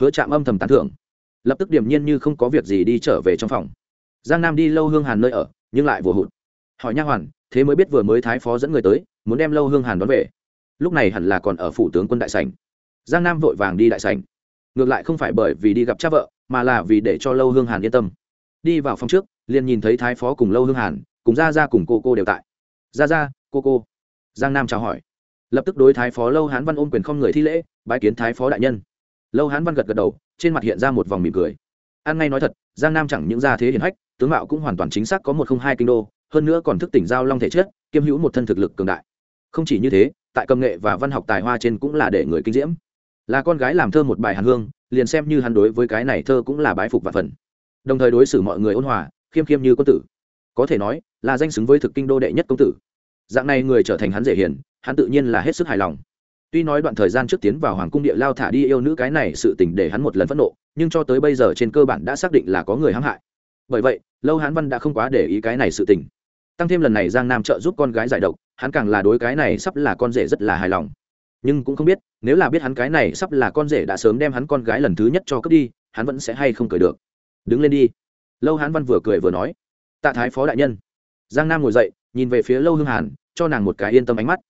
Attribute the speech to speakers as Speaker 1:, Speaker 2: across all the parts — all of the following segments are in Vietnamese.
Speaker 1: hứa chạm âm thầm tán thưởng. Lập tức điềm nhiên như không có việc gì đi trở về trong phòng. Giang nam đi lâu hương hàn nơi ở, nhưng lại vừa hụt. Hỏi nha hoàn, thế mới biết vừa mới thái phó dẫn người tới, muốn đem lâu hương hàn đón về. Lúc này hẳn là còn ở phủ tướng quân đại sảnh. Giang nam vội vàng đi đại sảnh. Ngược lại không phải bởi vì đi gặp cha vợ, mà là vì để cho lâu hương hàn yên tâm. Đi vào phòng trước, liền nhìn thấy thái phó cùng lâu hương hàn, cùng ra ra cùng cô cô đều tại. Ra ra cô cô. Giang nam chào hỏi. Lập tức đối thái phó lâu hán văn ôm quyền không người thi lễ, bái kiến thái phó đại nhân lâu hán văn gật gật đầu, trên mặt hiện ra một vòng mỉm cười. An ngay nói thật, giang nam chẳng những ra thế hiển hách, tướng mạo cũng hoàn toàn chính xác có một không hai kinh đô, hơn nữa còn thức tỉnh giao long thể chất, kiêm hữu một thân thực lực cường đại. Không chỉ như thế, tại công nghệ và văn học tài hoa trên cũng là để người kinh diễm. Là con gái làm thơ một bài hàn hương, liền xem như hắn đối với cái này thơ cũng là bái phục và phần. Đồng thời đối xử mọi người ôn hòa, khiêm khiêm như quân tử. Có thể nói, là danh xứng với thực kinh đô đệ nhất công tử. Dạng này người trở thành hắn dễ hiền, hắn tự nhiên là hết sức hài lòng tuy nói đoạn thời gian trước tiến vào hoàng cung địa lao thả đi yêu nữ cái này sự tình để hắn một lần phẫn nộ, nhưng cho tới bây giờ trên cơ bản đã xác định là có người hãm hại. Bởi vậy, lâu hán văn đã không quá để ý cái này sự tình. Tăng thêm lần này giang nam trợ giúp con gái giải độc, hắn càng là đối cái này sắp là con rể rất là hài lòng. Nhưng cũng không biết, nếu là biết hắn cái này sắp là con rể đã sớm đem hắn con gái lần thứ nhất cho cướp đi, hắn vẫn sẽ hay không cười được. Đứng lên đi. Lâu hán văn vừa cười vừa nói. Tạ thái phó đại nhân. Giang nam ngồi dậy, nhìn về phía lâu hương hàn, cho nàng một cái yên tâm ánh mắt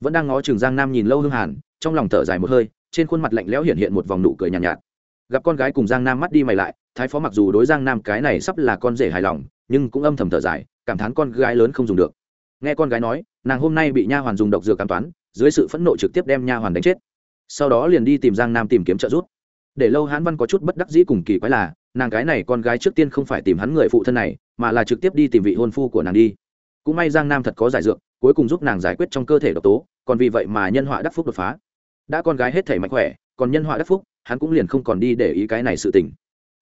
Speaker 1: vẫn đang ngó Trường giang nam nhìn lâu hương hàn trong lòng thở dài một hơi trên khuôn mặt lạnh lẽo hiện hiện một vòng nụ cười nhàn nhạt, nhạt. Gặp con gái cùng giang nam mắt đi mày lại thái phó mặc dù đối giang nam cái này sắp là con rể hài lòng nhưng cũng âm thầm thở dài cảm thán con gái lớn không dùng được. Nghe con gái nói nàng hôm nay bị nha hoàn dùng độc dược cám toán dưới sự phẫn nộ trực tiếp đem nha hoàn đánh chết. Sau đó liền đi tìm giang nam tìm kiếm trợ giúp. Để lâu hãn văn có chút bất đắc dĩ cùng kỳ quái là nàng cái này con gái trước tiên không phải tìm hắn người phụ thân này mà là trực tiếp đi tìm vị hôn phu của nàng đi. Cũng may giang nam thật có giải dược cuối cùng giúp nàng giải quyết trong cơ thể độc tố, còn vì vậy mà nhân họa đắc phúc đột phá. Đã con gái hết thể mạnh khỏe, còn nhân họa đắc phúc, hắn cũng liền không còn đi để ý cái này sự tình.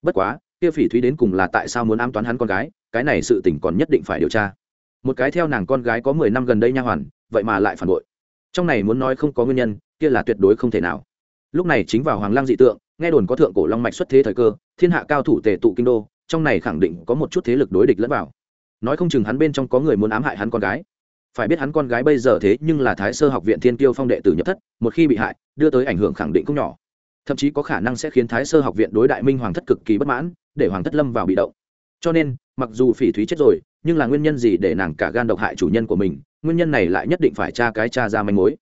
Speaker 1: Bất quá, kia phỉ thúy đến cùng là tại sao muốn ám toán hắn con gái, cái này sự tình còn nhất định phải điều tra. Một cái theo nàng con gái có mười năm gần đây nha hoàn, vậy mà lại phản bội. Trong này muốn nói không có nguyên nhân, kia là tuyệt đối không thể nào. Lúc này chính vào hoàng lang dị tượng, nghe đồn có thượng cổ long mạch xuất thế thời cơ, thiên hạ cao thủ tề tụ kinh đô, trong này khẳng định có một chút thế lực đối địch lẫn vào. Nói không chừng hắn bên trong có người muốn ám hại hắn con gái phải biết hắn con gái bây giờ thế nhưng là thái sơ học viện thiên tiêu phong đệ tử nhập thất, một khi bị hại, đưa tới ảnh hưởng khẳng định không nhỏ. Thậm chí có khả năng sẽ khiến thái sơ học viện đối đại minh hoàng thất cực kỳ bất mãn, để hoàng thất lâm vào bị động. Cho nên, mặc dù phỉ thúy chết rồi, nhưng là nguyên nhân gì để nàng cả gan độc hại chủ nhân của mình, nguyên nhân này lại nhất định phải tra cái tra ra manh mối.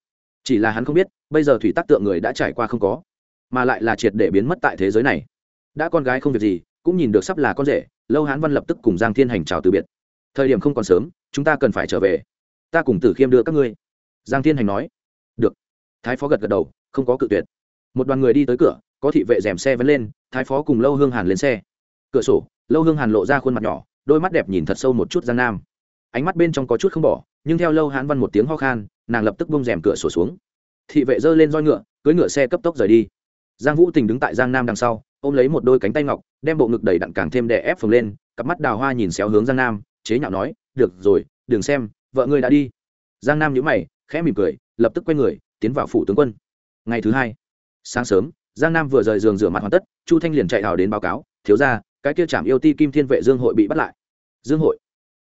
Speaker 1: Chỉ là hắn không biết, bây giờ thủy tác tượng người đã trải qua không có, mà lại là triệt để biến mất tại thế giới này. Đã con gái không việc gì, cũng nhìn được sắp là con rể, lâu hán văn lập tức cùng giang thiên hành chào từ biệt. Thời điểm không còn sớm, chúng ta cần phải trở về ta cùng tử khiêm đưa các ngươi. Giang thiên hành nói. Được. Thái phó gật gật đầu, không có cự tuyệt. Một đoàn người đi tới cửa, có thị vệ rèm xe vẫn lên, thái phó cùng lâu hương hàn lên xe. Cửa sổ, lâu hương hàn lộ ra khuôn mặt nhỏ, đôi mắt đẹp nhìn thật sâu một chút giang nam. Ánh mắt bên trong có chút không bỏ, nhưng theo lâu hán văn một tiếng ho khan, nàng lập tức bông rèm cửa sổ xuống. Thị vệ giơ lên roi ngựa cưới ngựa xe cấp tốc rời đi. Giang vũ tình đứng tại giang nam đằng sau, ôm lấy một đôi cánh tay ngọc, đem bộ ngực đầy đặn càng thêm đè ép phồng lên, cặp mắt đào hoa nhìn xéo hướng giang nam, chế nhạo nói, được rồi, đừng xem vợ ngươi đã đi. Giang nam nhíu mày, khẽ mỉm cười, lập tức quay người, tiến vào phủ tướng quân. Ngày thứ hai, sáng sớm, giang nam vừa rời giường rửa mặt hoàn tất, chu thanh liền chạy hào đến báo cáo, thiếu ra cái kia trạm yêu ti kim thiên vệ dương hội bị bắt lại. Dương hội?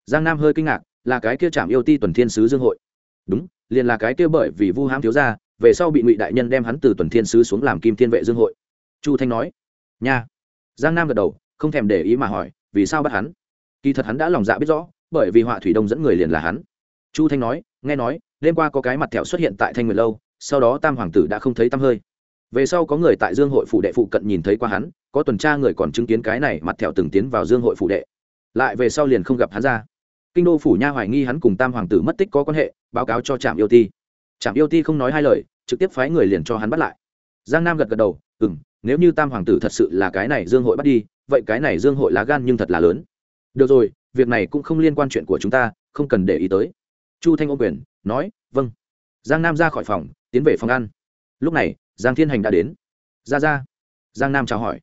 Speaker 1: Giang nam hơi kinh ngạc, là cái kia trạm yêu ti tuần thiên sứ dương hội. Đúng, liền là cái kia bởi vì vu hãm thiếu ra về sau bị ngụy đại nhân đem hắn từ tuần thiên sứ xuống làm kim thiên vệ dương hội. Chu thanh nói, nha. Giang nam gật đầu, không thèm để ý mà hỏi, vì sao bắt hắn? Kỳ thật hắn đã lòng dạ biết rõ, bởi vì họa thủy đông dẫn người liền là hắn chu thanh nói, nghe nói, đêm qua có cái mặt thẹo xuất hiện tại thanh nguyệt lâu, sau đó tam hoàng tử đã không thấy tăm hơi. Về sau có người tại dương hội phủ đệ phụ cận nhìn thấy qua hắn, có tuần tra người còn chứng kiến cái này mặt thẹo từng tiến vào dương hội phủ đệ. Lại về sau liền không gặp hắn ra. Kinh đô phủ nha hoài nghi hắn cùng tam hoàng tử mất tích có quan hệ, báo cáo cho trạm yêu ti. Trạm yêu ti không nói hai lời, trực tiếp phái người liền cho hắn bắt lại. Giang nam gật gật đầu ừ m nếu như tam hoàng tử thật sự là cái này dương hội bắt đi, vậy cái này dương hội lá gan nhưng thật là lớn. Được rồi, việc này cũng không liên quan chuyện của chúng ta, không cần để ý tới chu thanh ô quyền, nói vâng. Giang nam ra khỏi phòng, tiến về phòng ăn. Lúc này, giang thiên hành đã đến. Ra ra. Giang nam chào hỏi.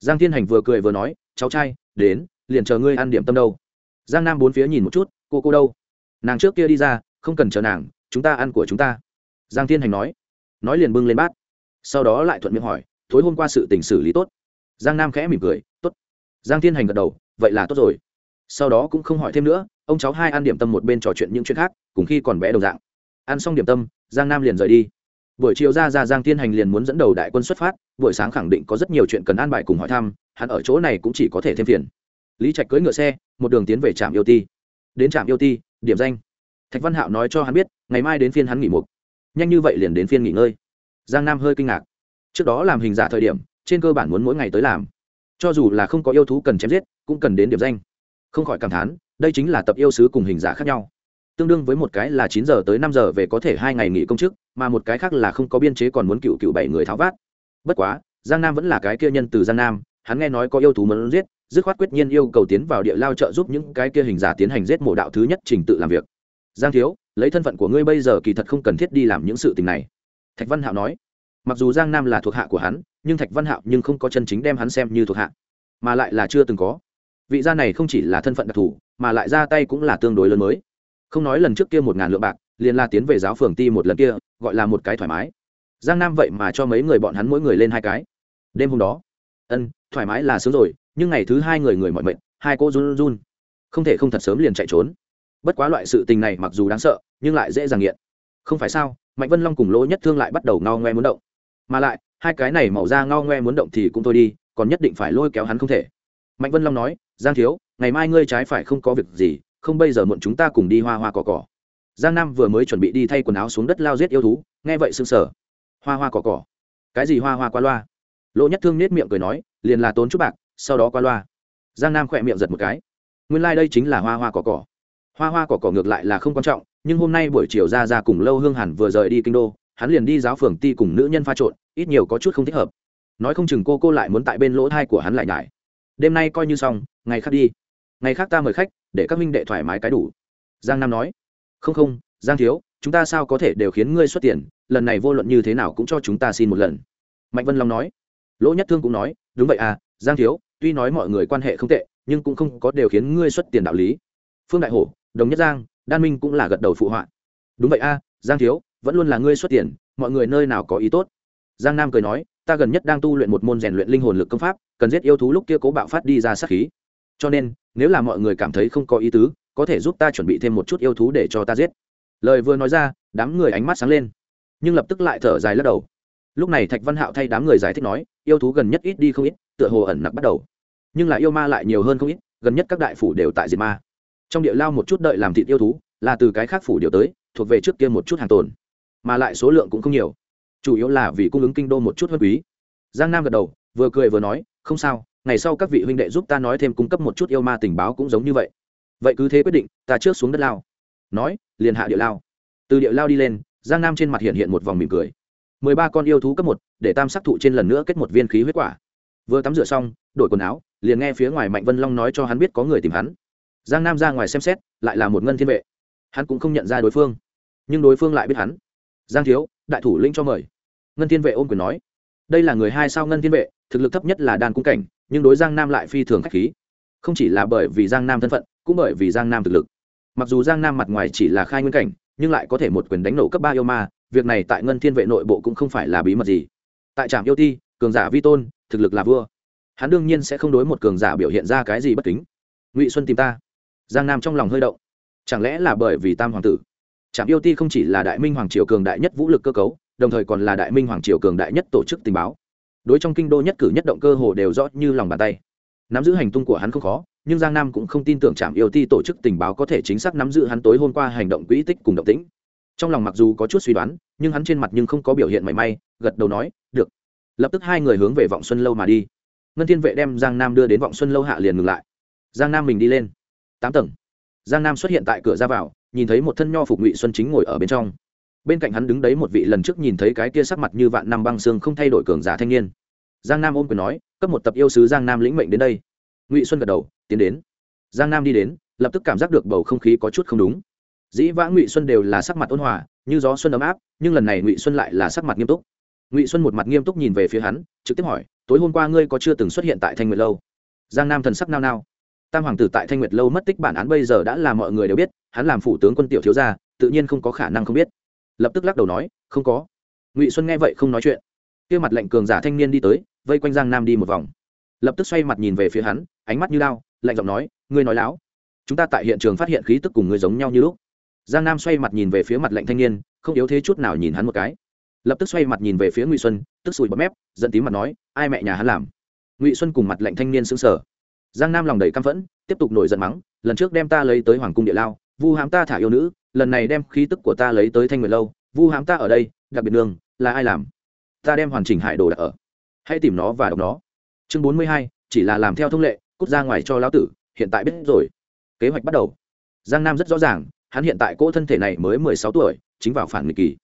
Speaker 1: Giang thiên hành vừa cười vừa nói, cháu trai, đến, liền chờ ngươi ăn điểm tâm đâu. Giang nam bốn phía nhìn một chút, cô cô đâu? Nàng trước kia đi ra, không cần chờ nàng, chúng ta ăn của chúng ta. Giang thiên hành nói. Nói liền bưng lên bát. Sau đó lại thuận miệng hỏi, tối hôm qua sự tình xử lý tốt? Giang nam khẽ mỉm cười, tốt. Giang thiên hành gật đầu, vậy là tốt rồi. Sau đó cũng không hỏi thêm nữa, ông cháu hai ăn điểm tâm một bên trò chuyện những chuyện khác cùng khi còn bé đồng dạng. Ăn xong điểm tâm, giang nam liền rời đi. Buổi chiều ra ra giang tiên hành liền muốn dẫn đầu đại quân xuất phát, buổi sáng khẳng định có rất nhiều chuyện cần an bài cùng hỏi thăm, hắn ở chỗ này cũng chỉ có thể thêm phiền. Lý trạch cưỡi ngựa xe, một đường tiến về trạm yêu ti. Đến trạm yêu ti, điểm danh. Thạch văn hạo nói cho hắn biết, ngày mai đến phiên hắn nghỉ mục. Nhanh như vậy liền đến phiên nghỉ ngơi. Giang nam hơi kinh ngạc. Trước đó làm hình giả thời điểm, trên cơ bản muốn mỗi ngày tới làm. Cho dù là không có yêu thú cần chém giết, cũng cần đến điểm danh. Không khỏi cảm thán, đây chính là tập yêu sứ cùng hình giả khác nhau tương đương với một cái là chín giờ tới năm giờ về có thể hai ngày nghỉ công chức, mà một cái khác là không có biên chế còn muốn cựu cựu bảy người tháo vát. Bất quá, giang nam vẫn là cái kia nhân từ giang nam, hắn nghe nói có yêu thú muốn giết, dứt khoát quyết nhiên yêu cầu tiến vào địa lao trợ giúp những cái kia hình giả tiến hành giết mổ đạo thứ nhất trình tự làm việc. Giang thiếu, lấy thân phận của ngươi bây giờ kỳ thật không cần thiết đi làm những sự tình này. Thạch văn hạo nói. Mặc dù giang nam là thuộc hạ của hắn, nhưng thạch văn hạo nhưng không có chân chính đem hắn xem như thuộc hạ, mà lại là chưa từng có. Vị gia này không chỉ là thân phận đặc thù, mà lại ra tay cũng là tương đối lớn mới không nói lần trước kia một ngàn lượng bạc, liền la tiến về giáo phường ti một lần kia, gọi là một cái thoải mái. Giang nam vậy mà cho mấy người bọn hắn mỗi người lên hai cái. Đêm hôm đó, ân, thoải mái là sướng rồi, nhưng ngày thứ hai người người mọi mệnh hai cô run run. Không thể không thật sớm liền chạy trốn. Bất quá loại sự tình này mặc dù đáng sợ, nhưng lại dễ dàng nghiện. Không phải sao, mạnh vân long cùng lỗ nhất thương lại bắt đầu ngao ngoe muốn động. Mà lại, hai cái này màu da ngao ngoe muốn động thì cũng thôi đi, còn nhất định phải lôi kéo hắn không thể. Mạnh vân long nói, giang thiếu, ngày mai ngươi trái phải không có việc gì không bây giờ muộn chúng ta cùng đi hoa hoa cỏ cỏ. Giang nam vừa mới chuẩn bị đi thay quần áo xuống đất lao giết yêu thú, nghe vậy sưng sở hoa hoa cỏ cỏ. Cái gì hoa hoa qua loa? Lỗ nhất thương nết miệng cười nói, liền là tốn chút bạc, sau đó qua loa. Giang nam khỏe miệng giật một cái. Nguyên lai、like、đây chính là hoa hoa cỏ cỏ. Hoa hoa cỏ cỏ ngược lại là không quan trọng, nhưng hôm nay buổi chiều ra ra cùng lâu hương hẳn vừa rời đi kinh đô, hắn liền đi giáo phường ti cùng nữ nhân pha trộn, ít nhiều có chút không thích hợp. Nói không chừng cô cô lại muốn tại bên lỗ thai của hắn lại nhải. Đêm nay coi như xong, ngày khác đi ngày khác ta mời khách để các minh đệ thoải mái cái đủ. Giang nam nói. Không không giang thiếu chúng ta sao có thể đều khiến ngươi xuất tiền lần này vô luận như thế nào cũng cho chúng ta xin một lần. Mạnh vân long nói. Lỗ nhất thương cũng nói đúng vậy à giang thiếu tuy nói mọi người quan hệ không tệ nhưng cũng không có đều khiến ngươi xuất tiền đạo lý. Phương đại hổ đồng nhất giang đan minh cũng là gật đầu phụ họa. Đúng vậy a à, giang thiếu vẫn luôn là ngươi xuất tiền mọi người nơi nào có ý tốt? Giang nam cười nói ta gần nhất đang tu luyện một môn rèn luyện linh hồn lực công pháp cần giết yêu thú lúc kia cố bạo phát đi ra sát khí cho nên, nếu là mọi người cảm thấy không có ý tứ, có thể giúp ta chuẩn bị thêm một chút yêu thú để cho ta giết. Lời vừa nói ra, đám người ánh mắt sáng lên. Nhưng lập tức lại thở dài lắc đầu. Lúc này thạch văn hạo thay đám người giải thích nói, yêu thú gần nhất ít đi không ít, tựa hồ ẩn nặc bắt đầu. Nhưng là yêu ma lại nhiều hơn không ít, gần nhất các đại phủ đều tại diệt ma. Trong địa lao một chút đợi làm thịt yêu thú, là từ cái khác phủ điều tới, thuộc về trước kia một chút hàng tồn. Mà lại số lượng cũng không nhiều. Chủ yếu là vì cung ứng kinh đô một chút hơn quý. Giang nam gật đầu, vừa cười vừa nói, không sao ngày sau các vị huynh đệ giúp ta nói thêm cung cấp một chút yêu ma tình báo cũng giống như vậy. Vậy cứ thế quyết định, ta trước xuống đất lao. Nói, liền hạ địa lao. Từ địa lao đi lên, giang nam trên mặt hiện hiện một vòng mỉm cười. Mười ba con yêu thú cấp một, để tam sắc thụ trên lần nữa kết một viên khí huyết quả. Vừa tắm rửa xong, đổi quần áo, liền nghe phía ngoài mạnh vân long nói cho hắn biết có người tìm hắn. Giang nam ra ngoài xem xét, lại là một ngân thiên vệ. Hắn cũng không nhận ra đối phương, nhưng đối phương lại biết hắn. Giang thiếu, đại thủ lĩnh cho mời. Ngân thiên vệ ôm quyền nói, đây là người hai sao ngân thiên vệ, thực lực thấp nhất là đàn cung cảnh nhưng đối giang nam lại phi thường khách khí. Không chỉ là bởi vì giang nam thân phận, cũng bởi vì giang nam thực lực. Mặc dù giang nam mặt ngoài chỉ là khai nguyên cảnh, nhưng lại có thể một quyền đánh nổ cấp ba yêu ma, việc này tại ngân thiên vệ nội bộ cũng không phải là bí mật gì. Tại trạm yêu ti, cường giả vi tôn, thực lực là vua. Hắn đương nhiên sẽ không đối một cường giả biểu hiện ra cái gì bất kính. Ngụy xuân tìm ta. Giang nam trong lòng hơi động. Chẳng lẽ là bởi vì tam hoàng tử? Trạm yêu ti không chỉ là đại minh hoàng triều cường đại nhất vũ lực cơ cấu, đồng thời còn là đại minh hoàng triều cường đại nhất tổ chức tình báo đối trong kinh đô nhất cử nhất động cơ hồ đều rõ như lòng bàn tay. Nắm giữ hành tung của hắn không khó, nhưng giang nam cũng không tin tưởng trạm yêu ti tổ chức tình báo có thể chính xác nắm giữ hắn tối hôm qua hành động quỹ tích cùng động tĩnh. Trong lòng mặc dù có chút suy đoán, nhưng hắn trên mặt nhưng không có biểu hiện mảy may, gật đầu nói, được. Lập tức hai người hướng về vọng xuân lâu mà đi. Ngân thiên vệ đem giang nam đưa đến vọng xuân lâu hạ liền ngừng lại. Giang nam mình đi lên. Tám tầng. Giang nam xuất hiện tại cửa ra vào, nhìn thấy một thân nho phục ngụy xuân chính ngồi ở bên trong bên cạnh hắn đứng đấy một vị lần trước nhìn thấy cái kia sắc mặt như vạn năm băng xương không thay đổi cường giả thanh niên. Giang nam ôm quyền nói, cấp một tập yêu sứ giang nam lĩnh mệnh đến đây. Ngụy xuân gật đầu, tiến đến. Giang nam đi đến, lập tức cảm giác được bầu không khí có chút không đúng. Dĩ vã ngụy xuân đều là sắc mặt ôn hòa, như gió xuân ấm áp, nhưng lần này ngụy xuân lại là sắc mặt nghiêm túc. Ngụy xuân một mặt nghiêm túc nhìn về phía hắn, trực tiếp hỏi, tối hôm qua ngươi có chưa từng xuất hiện tại thanh nguyệt lâu? Giang nam thần sắc nao nao. Tam hoàng tử tại thanh nguyệt lâu mất tích bản án bây giờ đã là mọi người đều biết, hắn làm phủ tướng quân tiểu thiếu gia, tự nhiên không có khả năng không biết lập tức lắc đầu nói, không có. Ngụy xuân nghe vậy không nói chuyện. Kia mặt lệnh cường giả thanh niên đi tới, vây quanh giang nam đi một vòng. Lập tức xoay mặt nhìn về phía hắn, ánh mắt như lao lạnh giọng nói, ngươi nói láo. Chúng ta tại hiện trường phát hiện khí tức cùng ngươi giống nhau như lúc. Giang nam xoay mặt nhìn về phía mặt lệnh thanh niên, không yếu thế chút nào nhìn hắn một cái. Lập tức xoay mặt nhìn về phía ngụy xuân, tức sùi bọt mép dẫn tím mặt nói, ai mẹ nhà hắn làm? Ngụy xuân cùng mặt lệnh thanh niên xứng sở giang nam lòng đầy căm phẫn, tiếp tục nổi giận mắng, lần trước đem ta lấy tới hoàng cung địa lao vu hãm ta thả yêu nữ, lần này đem khí tức của ta lấy tới thanh nguyệt lâu. Vu hãm ta ở đây, đặc biệt đường là ai làm? Ta đem hoàn chỉnh hải đồ đặt ở. Hãy tìm nó và đọc nó. Chương bốn mươi hai, chỉ là làm theo thông lệ, cút ra ngoài cho lão tử, hiện tại biết rồi. Kế hoạch bắt đầu. Giang nam rất rõ ràng, hắn hiện tại cỗ thân thể này mới mười sáu tuổi, chính vào phản nghịch kỳ.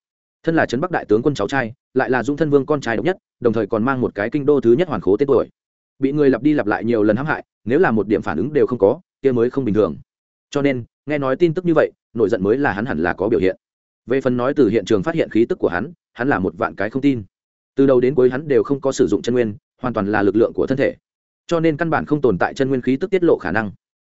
Speaker 1: Thân là trấn bắc đại tướng quân cháu trai, lại là dung thân vương con trai độc nhất, đồng thời còn mang một cái kinh đô thứ nhất hoàn khố tên tuổi. Bị người lặp đi lặp lại nhiều lần hãm hại, nếu là một điểm phản ứng đều không có, kia mới không bình thường. Cho nên nghe nói tin tức như vậy, nổi giận mới là hắn hẳn là có biểu hiện. Về phần nói từ hiện trường phát hiện khí tức của hắn hắn là một vạn cái không tin. Từ đầu đến cuối hắn đều không có sử dụng chân nguyên, hoàn toàn là lực lượng của thân thể. Cho nên căn bản không tồn tại chân nguyên khí tức tiết lộ khả năng.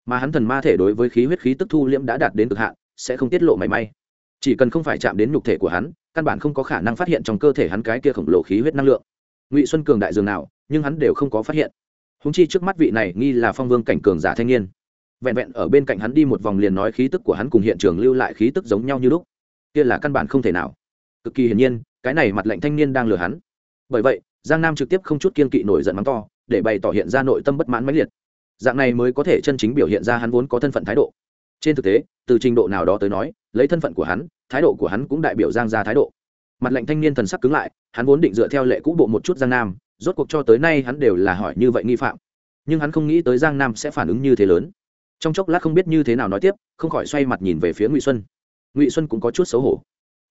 Speaker 1: Mà hắn thần ma thể đối với khí huyết khí tức thu liễm đã đạt đến cực hạn, sẽ không tiết lộ mảy may. Chỉ cần không phải chạm đến nhục thể của hắn, căn bản không có khả năng phát hiện trong cơ thể hắn cái kia khổng lồ khí huyết năng lượng. Ngụy xuân cường đại dường nào, nhưng hắn đều không có phát hiện. Húng chi trước mắt vị này nghi là phong vương cảnh cường giả thanh niên vẹn vẹn ở bên cạnh hắn đi một vòng liền nói khí tức của hắn cùng hiện trường lưu lại khí tức giống nhau như lúc. Kia là căn bản không thể nào. Cực kỳ hiển nhiên, cái này mặt lệnh thanh niên đang lừa hắn. Bởi vậy, giang nam trực tiếp không chút kiên kỵ nổi giận mắng to, để bày tỏ hiện ra nội tâm bất mãn mãnh liệt. Dạng này mới có thể chân chính biểu hiện ra hắn vốn có thân phận thái độ. Trên thực tế, từ trình độ nào đó tới nói, lấy thân phận của hắn, thái độ của hắn cũng đại biểu giang ra thái độ. Mặt lệnh thanh niên thần sắc cứng lại, hắn vốn định dựa theo lệ cũ bộ một chút giang nam, rốt cuộc cho tới nay hắn đều là hỏi như vậy nghi phạm. Nhưng hắn không nghĩ tới giang nam sẽ phản ứng như thế lớn trong chốc lát không biết như thế nào nói tiếp, không khỏi xoay mặt nhìn về phía ngụy xuân. Ngụy xuân cũng có chút xấu hổ.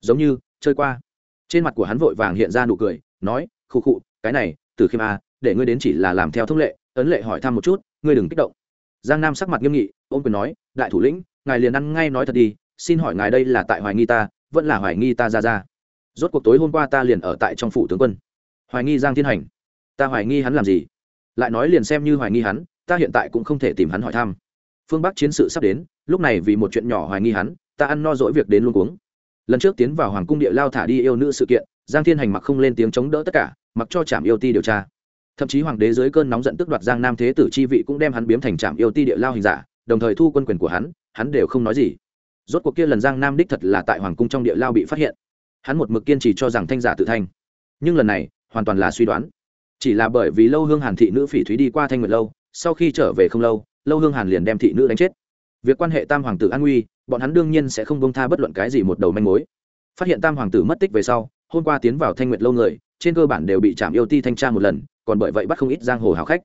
Speaker 1: Giống như, chơi qua. Trên mặt của hắn vội vàng hiện ra nụ cười, nói, khụ khụ, cái này từ khiêm a để ngươi đến chỉ là làm theo thông lệ, ấn lệ hỏi thăm một chút, ngươi đừng kích động. Giang nam sắc mặt nghiêm nghị ôm quyền nói, đại thủ lĩnh, ngài liền ăn ngay nói thật đi, xin hỏi ngài đây là tại hoài nghi ta, vẫn là hoài nghi ta ra ra? Rốt cuộc tối hôm qua ta liền ở tại trong phủ tướng quân. Hoài nghi giang thiên hành. Ta hoài nghi hắn làm gì? Lại nói liền xem như hoài nghi hắn, ta hiện tại cũng không thể tìm hắn hỏi thăm phương bắc chiến sự sắp đến, lúc này vì một chuyện nhỏ hoài nghi hắn, ta ăn no dỗi việc đến luôn cuống. Lần trước tiến vào hoàng cung địa lao thả đi yêu nữ sự kiện, giang thiên hành mặc không lên tiếng chống đỡ tất cả, mặc cho trạm yêu ti điều tra. Thậm chí hoàng đế dưới cơn nóng giận tức đoạt giang nam thế tử chi vị cũng đem hắn biếm thành trạm yêu ti địa lao hình giả, đồng thời thu quân quyền của hắn hắn đều không nói gì. Rốt cuộc kia lần giang nam đích thật là tại hoàng cung trong địa lao bị phát hiện. Hắn một mực kiên trì cho rằng thanh giả tự thanh. Nhưng lần này, hoàn toàn là suy đoán. Chỉ là bởi vì lâu hương hàn thị nữ phỉ thúy đi qua thanh nguyệt lâu, sau khi trở về không lâu lâu hương hàn liền đem thị nữ đánh chết. Việc quan hệ tam hoàng tử an nguy, bọn hắn đương nhiên sẽ không bông tha bất luận cái gì một đầu manh mối. Phát hiện tam hoàng tử mất tích về sau, hôm qua tiến vào thanh nguyệt lâu người, trên cơ bản đều bị trạm yêu ti thanh tra một lần, còn bởi vậy bắt không ít giang hồ hào khách.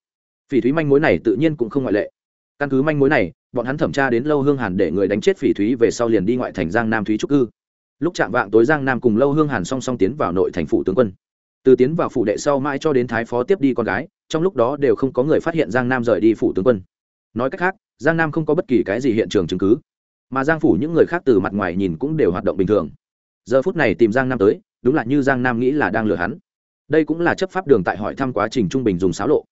Speaker 1: Phỉ thúy manh mối này tự nhiên cũng không ngoại lệ. Căn cứ manh mối này, bọn hắn thẩm tra đến lâu hương hàn để người đánh chết phỉ thúy về sau liền đi ngoại thành giang nam thúy trúc cư. Lúc chạm vạng tối giang nam cùng lâu hương hàn song song tiến vào nội thành phủ tướng quân. Từ tiến vào phủ đệ sau mãi cho đến thái phó tiếp đi con gái, trong lúc đó đều không có người phát hiện giang nam rời đi phủ tướng quân nói cách khác, giang nam không có bất kỳ cái gì hiện trường chứng cứ, mà giang phủ những người khác từ mặt ngoài nhìn cũng đều hoạt động bình thường. Giờ phút này tìm giang nam tới, đúng là như giang nam nghĩ là đang lừa hắn. Đây cũng là chấp pháp đường tại hỏi thăm quá trình trung bình dùng xáo lộ.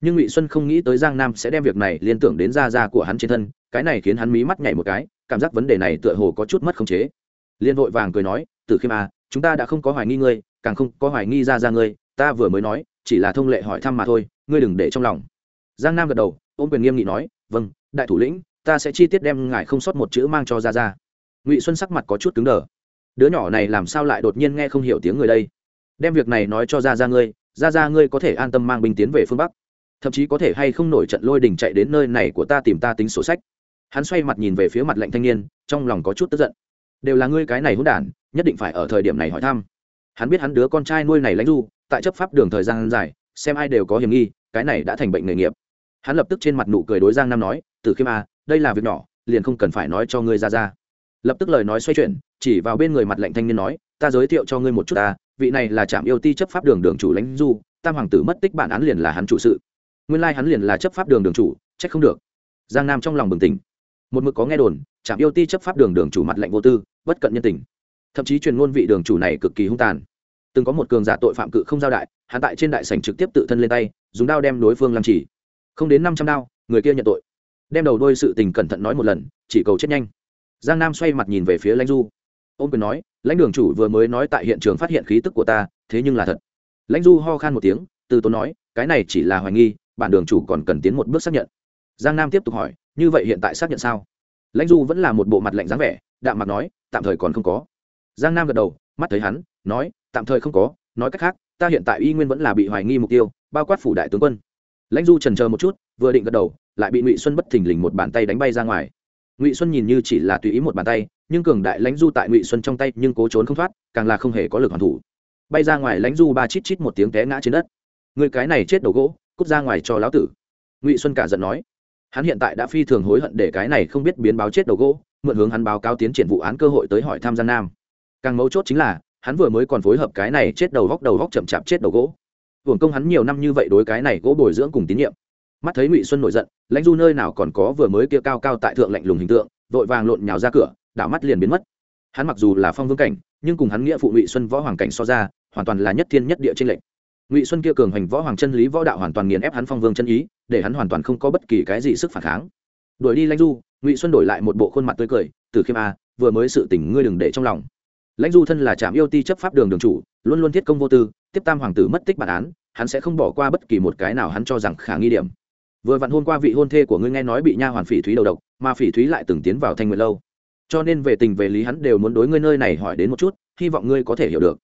Speaker 1: Nhưng ngụy xuân không nghĩ tới giang nam sẽ đem việc này liên tưởng đến da da của hắn trên thân, cái này khiến hắn mí mắt nhảy một cái, cảm giác vấn đề này tựa hồ có chút mất khống chế. Liên vội vàng cười nói từ khiêm à chúng ta đã không có hoài nghi ngươi, càng không có hoài nghi ra ra ngươi, ta vừa mới nói, chỉ là thông lệ hỏi thăm mà thôi, ngươi đừng để trong lòng. Giang nam gật đầu ôm quyền nghiêm nghị nói vâng đại thủ lĩnh, ta sẽ chi tiết đem ngài không sót một chữ mang cho ra ra ngụy xuân sắc mặt có chút cứng đờ. Đứa nhỏ này làm sao lại đột nhiên nghe không hiểu tiếng người đây? Đem việc này nói cho ra ra ngươi ra ra ngươi có thể an tâm mang binh tiến về phương bắc. Thậm chí có thể hay không nổi trận lôi đình chạy đến nơi này của ta tìm ta tính sổ sách. Hắn xoay mặt nhìn về phía mặt lệnh thanh niên, trong lòng có chút tức giận. Đều là ngươi cái này hỗn đản, nhất định phải ở thời điểm này hỏi thăm. Hắn biết hắn đứa con trai nuôi này lãnh du, tại chấp pháp đường thời gian dài, xem ai đều có hiểm nghi, cái này đã thành bệnh nghề nghiệp hắn lập tức trên mặt nụ cười đối giang nam nói từ khiêm a đây là việc nhỏ, liền không cần phải nói cho ngươi ra ra. Lập tức lời nói xoay chuyển, chỉ vào bên người mặt lệnh thanh niên nói, ta giới thiệu cho ngươi một chút ta, vị này là trạm yêu ti chấp pháp đường đường chủ lãnh du, tam hoàng tử mất tích bản án liền là hắn chủ sự. Nguyên lai hắn liền là chấp pháp đường đường chủ, trách không được. Giang nam trong lòng bừng tỉnh. Một mực có nghe đồn, trạm yêu ti chấp pháp đường đường chủ mặt lệnh vô tư, bất cận nhân tình. Thậm chí truyền ngôn vị đường chủ này cực kỳ hung tàn. Từng có một cường giả tội phạm cự không giao đại, hắn tại trên đại sảnh trực tiếp tự thân lên tay, dùng đao đem đối phương làm chỉ không đến năm trăm đao, người kia nhận tội. Đem đầu đôi sự tình cẩn thận nói một lần, chỉ cầu chết nhanh. Giang nam xoay mặt nhìn về phía lãnh du. Ôm quyền nói, lãnh đường chủ vừa mới nói tại hiện trường phát hiện khí tức của ta, thế nhưng là thật. Lãnh du ho khan một tiếng, từ tốn nói, cái này chỉ là hoài nghi, bản đường chủ còn cần tiến một bước xác nhận. Giang nam tiếp tục hỏi, như vậy hiện tại xác nhận sao? Lãnh du vẫn là một bộ mặt lạnh dáng vẻ, đạm mặt nói, tạm thời còn không có. Giang nam gật đầu, mắt thấy hắn, nói, tạm thời không có, nói cách khác, ta hiện tại y nguyên vẫn là bị hoài nghi mục tiêu, bao quát phủ đại tướng quân lãnh du trần chờ một chút, vừa định gật đầu, lại bị ngụy xuân bất thình lình một bàn tay đánh bay ra ngoài. Ngụy xuân nhìn như chỉ là tùy ý một bàn tay, nhưng cường đại lãnh du tại ngụy xuân trong tay nhưng cố trốn không thoát, càng là không hề có lực hoàn thủ. Bay ra ngoài lãnh du ba chít chít một tiếng té ngã trên đất. Người cái này chết đầu gỗ, cút ra ngoài cho lão tử. Ngụy xuân cả giận nói. Hắn hiện tại đã phi thường hối hận để cái này không biết biến báo chết đầu gỗ, mượn hướng hắn báo cáo tiến triển vụ án cơ hội tới hỏi tham gia nam. Càng mấu chốt chính là, hắn vừa mới còn phối hợp cái này chết đầu góc đầu góc chậm chạp chết đầu gỗ hưởng công hắn nhiều năm như vậy đối cái này gỗ bồi dưỡng cùng tín nhiệm. Mắt thấy ngụy xuân nổi giận, lãnh du nơi nào còn có vừa mới kia cao cao tại thượng lạnh lùng hình tượng, vội vàng lộn nhào ra cửa, đảo mắt liền biến mất. Hắn mặc dù là phong vương cảnh, nhưng cùng hắn nghĩa phụ ngụy xuân võ hoàng cảnh so ra, hoàn toàn là nhất thiên nhất địa trên lệnh ngụy xuân kia cường hành võ hoàng chân lý võ đạo hoàn toàn nghiền ép hắn phong vương chân ý, để hắn hoàn toàn không có bất kỳ cái gì sức phản kháng. Đuổi đi lãnh du, ngụy xuân đổi lại một bộ khuôn mặt tươi cười từ khiêm a vừa mới sự tình ngươi đừng để trong lòng lãnh du thân là trạm yêu ti chấp pháp đường đường chủ, luôn luôn thiết công vô tư, tiếp tam hoàng tử mất tích bản án, hắn sẽ không bỏ qua bất kỳ một cái nào hắn cho rằng khả nghi điểm. Vừa vặn hôm qua vị hôn thê của ngươi nghe nói bị nha hoàn phỉ thúy đầu độc, mà phỉ thúy lại từng tiến vào thanh nguyện lâu. Cho nên về tình về lý hắn đều muốn đối ngươi nơi này hỏi đến một chút, hy vọng ngươi có thể hiểu được.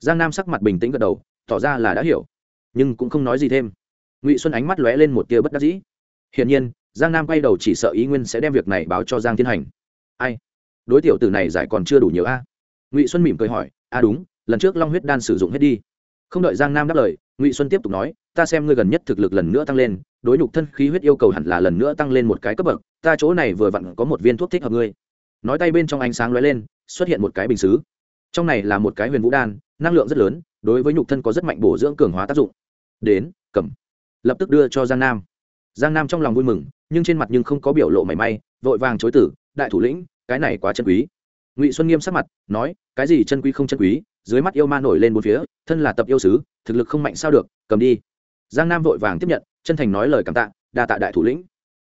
Speaker 1: Giang nam sắc mặt bình tĩnh gật đầu, tỏ ra là đã hiểu. Nhưng cũng không nói gì thêm. Ngụy xuân ánh mắt lóe lên một tia bất đắc dĩ. Hiển nhiên, giang nam quay đầu chỉ sợ ý nguyên sẽ đem việc này báo cho giang thiên hành. Ai? Đối tiểu tử này giải còn chưa đủ nhiều a ngụy xuân mỉm cười hỏi a đúng lần trước long huyết đan sử dụng hết đi không đợi giang nam đáp lời ngụy xuân tiếp tục nói ta xem ngươi gần nhất thực lực lần nữa tăng lên đối nhục thân khí huyết yêu cầu hẳn là lần nữa tăng lên một cái cấp bậc ta chỗ này vừa vặn có một viên thuốc thích hợp ngươi nói tay bên trong ánh sáng lóe lên xuất hiện một cái bình xứ trong này là một cái huyền vũ đan năng lượng rất lớn đối với nhục thân có rất mạnh bổ dưỡng cường hóa tác dụng đến cầm lập tức đưa cho giang nam giang nam trong lòng vui mừng nhưng trên mặt nhưng không có biểu lộ mảy may vội vàng chối tử đại thủ lĩnh cái này quá chân quý ngụy xuân nghiêm sắc mặt, nói, cái gì chân quý không chân quý, dưới mắt yêu ma nổi lên một phía, thân là tập yêu sứ, thực lực không mạnh sao được, cầm đi. Giang nam vội vàng tiếp nhận, chân thành nói lời cảm tạ, đa tạ đại thủ lĩnh.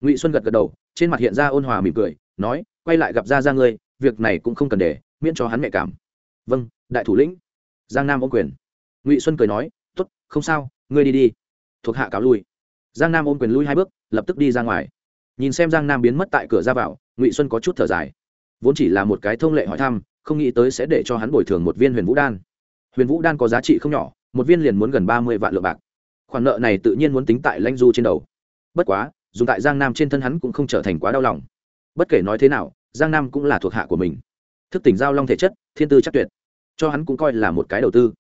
Speaker 1: Ngụy xuân gật gật đầu, trên mặt hiện ra ôn hòa mỉm cười, nói, quay lại gặp ra ra ngươi, việc này cũng không cần để, miễn cho hắn mẹ cảm. Vâng đại thủ lĩnh. Giang nam ôm quyền. Ngụy xuân cười nói t ố t không sao, ngươi đi đi. Thuộc hạ cáo lui. Giang nam ôm quyền lui hai bước, lập tức đi ra ngoài. Nhìn xem giang nam biến mất tại cửa ra vào, ngụy xuân có chút thở dài vốn chỉ là một cái thông lệ hỏi thăm, không nghĩ tới sẽ để cho hắn bồi thường một viên huyền vũ đan. Huyền vũ đan có giá trị không nhỏ, một viên liền muốn gần ba mươi vạn lượng bạc. Khoản nợ này tự nhiên muốn tính tại lãnh du trên đầu. Bất quá dùng tại giang nam trên thân hắn cũng không trở thành quá đau lòng. Bất kể nói thế nào, giang nam cũng là thuộc hạ của mình. Thức tỉnh giao long thể chất, thiên tư chắc tuyệt. Cho hắn cũng coi là một cái đầu tư.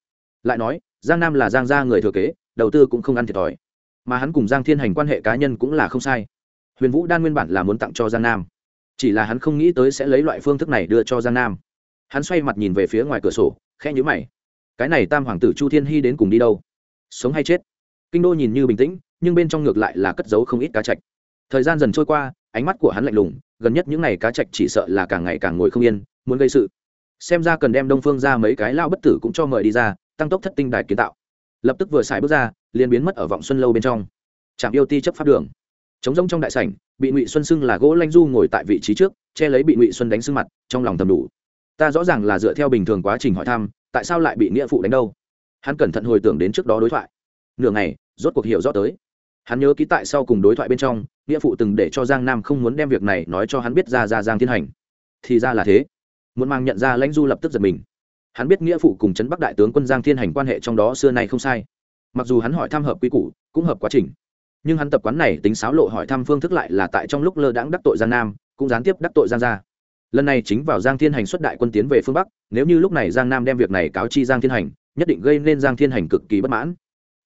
Speaker 1: Lại nói, giang nam là giang gia người thừa kế, đầu tư cũng không ăn thiệt thòi. Mà hắn cùng giang thiên hành quan hệ cá nhân cũng là không sai. Huyền vũ đan nguyên bản là muốn tặng cho giang nam chỉ là hắn không nghĩ tới sẽ lấy loại phương thức này đưa cho giang nam. Hắn xoay mặt nhìn về phía ngoài cửa sổ khe nhữ mày. Cái này tam hoàng tử chu thiên hy đến cùng đi đâu? Sống hay chết? Kinh đô nhìn như bình tĩnh, nhưng bên trong ngược lại là cất giấu không ít cá chạch. Thời gian dần trôi qua, ánh mắt của hắn lạnh lùng, gần nhất những ngày cá chạch chỉ sợ là càng ngày càng ngồi không yên, muốn gây sự. Xem ra cần đem đông phương ra mấy cái lao bất tử cũng cho mời đi ra, tăng tốc thất tinh đài kiến tạo. Lập tức vừa xài bước ra, liền biến mất ở vọng xuân lâu bên trong. Trạm yêu ti chấp pháp đường chống rỗng trong đại sảnh, bị ngụy xuân xưng là gỗ lanh du ngồi tại vị trí trước, che lấy bị ngụy xuân đánh sưng mặt, trong lòng tầm đủ. Ta rõ ràng là dựa theo bình thường quá trình hỏi thăm, tại sao lại bị nghĩa phụ đánh đâu? Hắn cẩn thận hồi tưởng đến trước đó đối thoại. Nửa ngày, rốt cuộc hiểu rõ tới. Hắn nhớ ký tại sau cùng đối thoại bên trong, nghĩa phụ từng để cho giang nam không muốn đem việc này nói cho hắn biết ra ra giang thiên hành. Thì ra là thế. Muốn mang nhận ra lãnh du lập tức giật mình. Hắn biết nghĩa phụ cùng trấn bắc đại tướng quân giang thiên hành quan hệ trong đó xưa nay không sai. Mặc dù hắn hỏi thăm hợp quy củ, cũng hợp quá trình nhưng hắn tập quán này tính sáo lộ hỏi thăm phương thức lại là tại trong lúc lơ đãng đắc tội giang nam, cũng gián tiếp đắc tội giang gia. Lần này chính vào giang thiên hành xuất đại quân tiến về phương bắc, nếu như lúc này giang nam đem việc này cáo chi giang thiên hành, nhất định gây nên giang thiên hành cực kỳ bất mãn.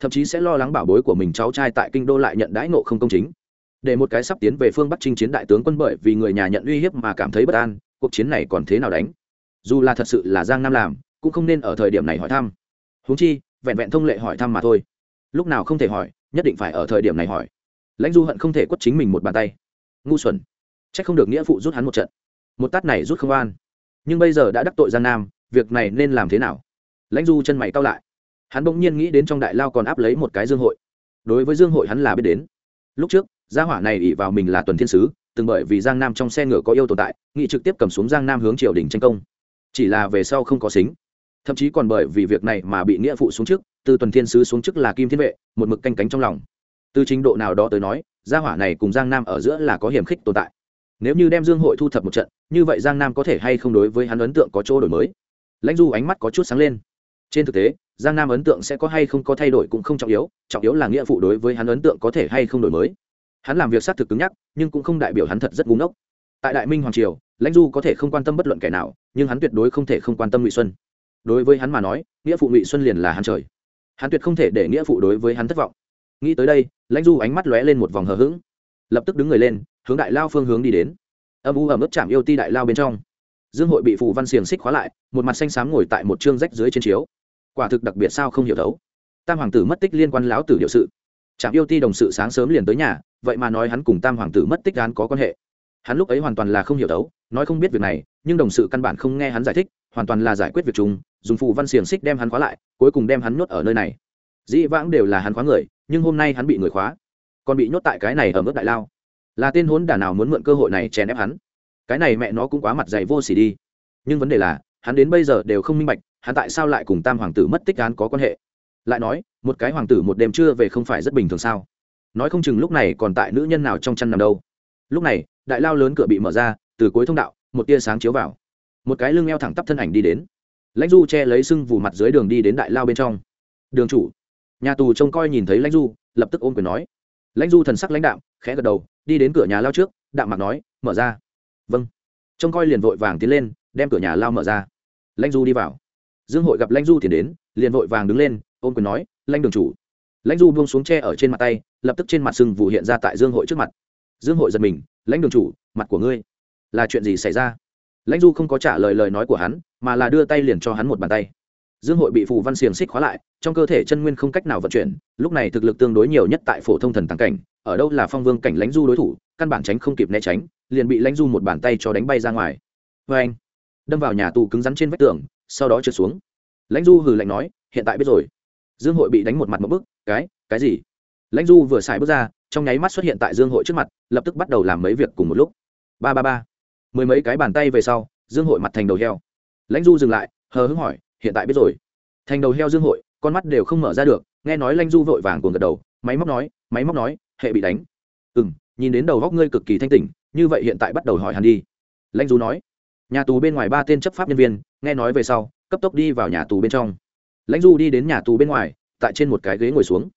Speaker 1: Thậm chí sẽ lo lắng bảo bối của mình cháu trai tại kinh đô lại nhận đãi ngộ không công chính. Để một cái sắp tiến về phương bắc chinh chiến đại tướng quân bởi vì người nhà nhận uy hiếp mà cảm thấy bất an, cuộc chiến này còn thế nào đánh? Dù là thật sự là giang nam làm, cũng không nên ở thời điểm này hỏi thăm. Huống chi, vẹn vẹn thông lệ hỏi thăm mà thôi. Lúc nào không thể hỏi nhất định phải ở thời điểm này hỏi. Lãnh du hận không thể quất chính mình một bàn tay. Ngu xuẩn. C h ắ c không được nghĩa phụ rút hắn một trận. Một tát này rút không an nhưng bây giờ đã đắc tội giang nam, việc này nên làm thế nào? Lãnh du chân mày cao lại. Hắn bỗng nhiên nghĩ đến trong đại lao còn áp lấy một cái dương hội. Đối với dương hội hắn là biết đến. Lúc trước, gia hỏa này ỉ vào mình là tuần thiên sứ, từng bởi vì giang nam trong xe ngựa có yêu tồn tại, nghị trực tiếp cầm xuống giang nam hướng triều đình tranh công. Chỉ là về sau không có xính thậm chí còn bởi vì việc này mà bị nghĩa phụ xuống trước từ tuần thiên sứ xuống trước là kim thiên vệ, một mực canh cánh trong lòng. Từ trình độ nào đó tới nói, gia hỏa này cùng giang nam ở giữa là có hiểm khích tồn tại. Nếu như đem dương hội thu thập một trận, như vậy giang nam có thể hay không đối với hắn ấn tượng có chỗ đổi mới? Lãnh du ánh mắt có chút sáng lên. Trên thực tế, giang nam ấn tượng sẽ có hay không có thay đổi cũng không trọng yếu trọng yếu là nghĩa phụ đối với hắn ấn tượng có thể hay không đổi mới. Hắn làm việc xác thực cứng nhắc, nhưng cũng không đại biểu hắn thật rất búng ốc tại đại minh hoàng triều, lãnh du có thể không quan tâm bất luận kẻ nào, nhưng hắn tuyệt đối không thể không quan tâm ngụy xuân đối với hắn mà nói, nghĩa phụ ngụy xuân liền là hắn trời. Hắn tuyệt không thể để nghĩa phụ đối với hắn thất vọng. Nghĩ tới đây, lãnh du ánh mắt lóe lên một vòng hờ hững. Lập tức đứng người lên, hướng đại lao phương hướng đi đến. Âm u ẩm ướt chạm yêu ti đại lao bên trong. Dương hội bị phù văn xiềng xích khóa lại, một mặt xanh xám ngồi tại một chương rách dưới trên chiếu. Quả thực đặc biệt sao không hiểu thấu. Tam hoàng tử mất tích liên quan lão tử điệu sự. Trạm yêu ti đồng sự sáng sớm liền tới nhà, vậy mà nói hắn cùng tam hoàng tử mất tích án có quan hệ. Hắn lúc ấy hoàn toàn là không hiểu thấu, nói không biết việc này, nhưng đồng sự căn bản không nghe hắn giải thích hoàn toàn là giải quyết việc chúng dùng phù văn xiềng xích đem hắn khóa lại, cuối cùng đem hắn nhốt ở nơi này. Dĩ vãng đều là hắn khóa người, nhưng hôm nay hắn bị người khóa, còn bị nhốt tại cái này ở mức đại lao. Là tên hốn đả nào muốn mượn cơ hội này chèn ép hắn? Cái này mẹ nó cũng quá mặt dày vô xỉ đi. Nhưng vấn đề là, hắn đến bây giờ đều không minh bạch, hắn tại sao lại cùng tam hoàng tử mất tích án có quan hệ? Lại nói, một cái hoàng tử một đêm chưa về không phải rất bình thường sao? Nói không chừng lúc này còn tại nữ nhân nào trong chăn nằm đâu. Lúc này, đại lao lớn cửa bị mở ra, từ cuối thông đạo, một tia sáng chiếu vào một cái lưng eo thẳng tắp thân ảnh đi đến. Lãnh du che lấy sưng vù mặt dưới đường đi đến đại lao bên trong. Đường chủ. Nhà tù trông coi nhìn thấy lãnh du lập tức ôm quyền nói. Lãnh du thần sắc lãnh đạo, khẽ gật đầu đi đến cửa nhà lao trước đạm mặt nói mở ra. Vâng. Trông coi liền vội vàng tiến lên đem cửa nhà lao mở ra. Lãnh du đi vào. Dương hội gặp lãnh du tiến đến liền vội vàng đứng lên ôm quyền nói lãnh đường chủ. Lãnh du buông xuống tre ở trên mặt tay lập tức trên mặt sưng vụ hiện ra tại dương hội trước mặt. Dương hội giật mình lãnh đường chủ mặt của ngươi là chuyện gì xảy ra? Lãnh du không có trả lời lời nói của hắn, mà là đưa tay liền cho hắn một bàn tay. Dương hội bị phù văn xiềng xích khóa lại, trong cơ thể chân nguyên không cách nào vận chuyển, lúc này thực lực tương đối nhiều nhất tại phổ thông thần tàng cảnh, ở đâu là phong vương cảnh lãnh du đối thủ, căn bản tránh không kịp né tránh, liền bị lãnh du một bàn tay cho đánh bay ra ngoài. Vê anh, đâm vào nhà tù cứng rắn trên vách tường, sau đó trượt xuống. Lãnh du hừ lạnh nói, hiện tại biết rồi. Dương hội bị đánh một mặt một bức, cái cái gì? Lãnh du vừa xài bước ra, trong nháy mắt xuất hiện tại dương hội trước mặt, lập tức bắt đầu làm mấy việc cùng một lúc. Ba ba ba mười mấy cái bàn tay về sau, dương hội mặt thành đầu heo. Lãnh du dừng lại, hờ hững hỏi, hiện tại biết rồi. Thành đầu heo dương hội, con mắt đều không mở ra được, nghe nói lãnh du vội vàng cuồng gật đầu, máy móc nói, máy móc nói, hệ bị đánh. Ừ m nhìn đến đầu góc ngươi cực kỳ thanh tỉnh, như vậy hiện tại bắt đầu hỏi hắn đi. Lãnh du nói, nhà tù bên ngoài ba tên chấp pháp nhân viên, nghe nói về sau, cấp tốc đi vào nhà tù bên trong. Lãnh du đi đến nhà tù bên ngoài, tại trên một cái ghế ngồi xuống.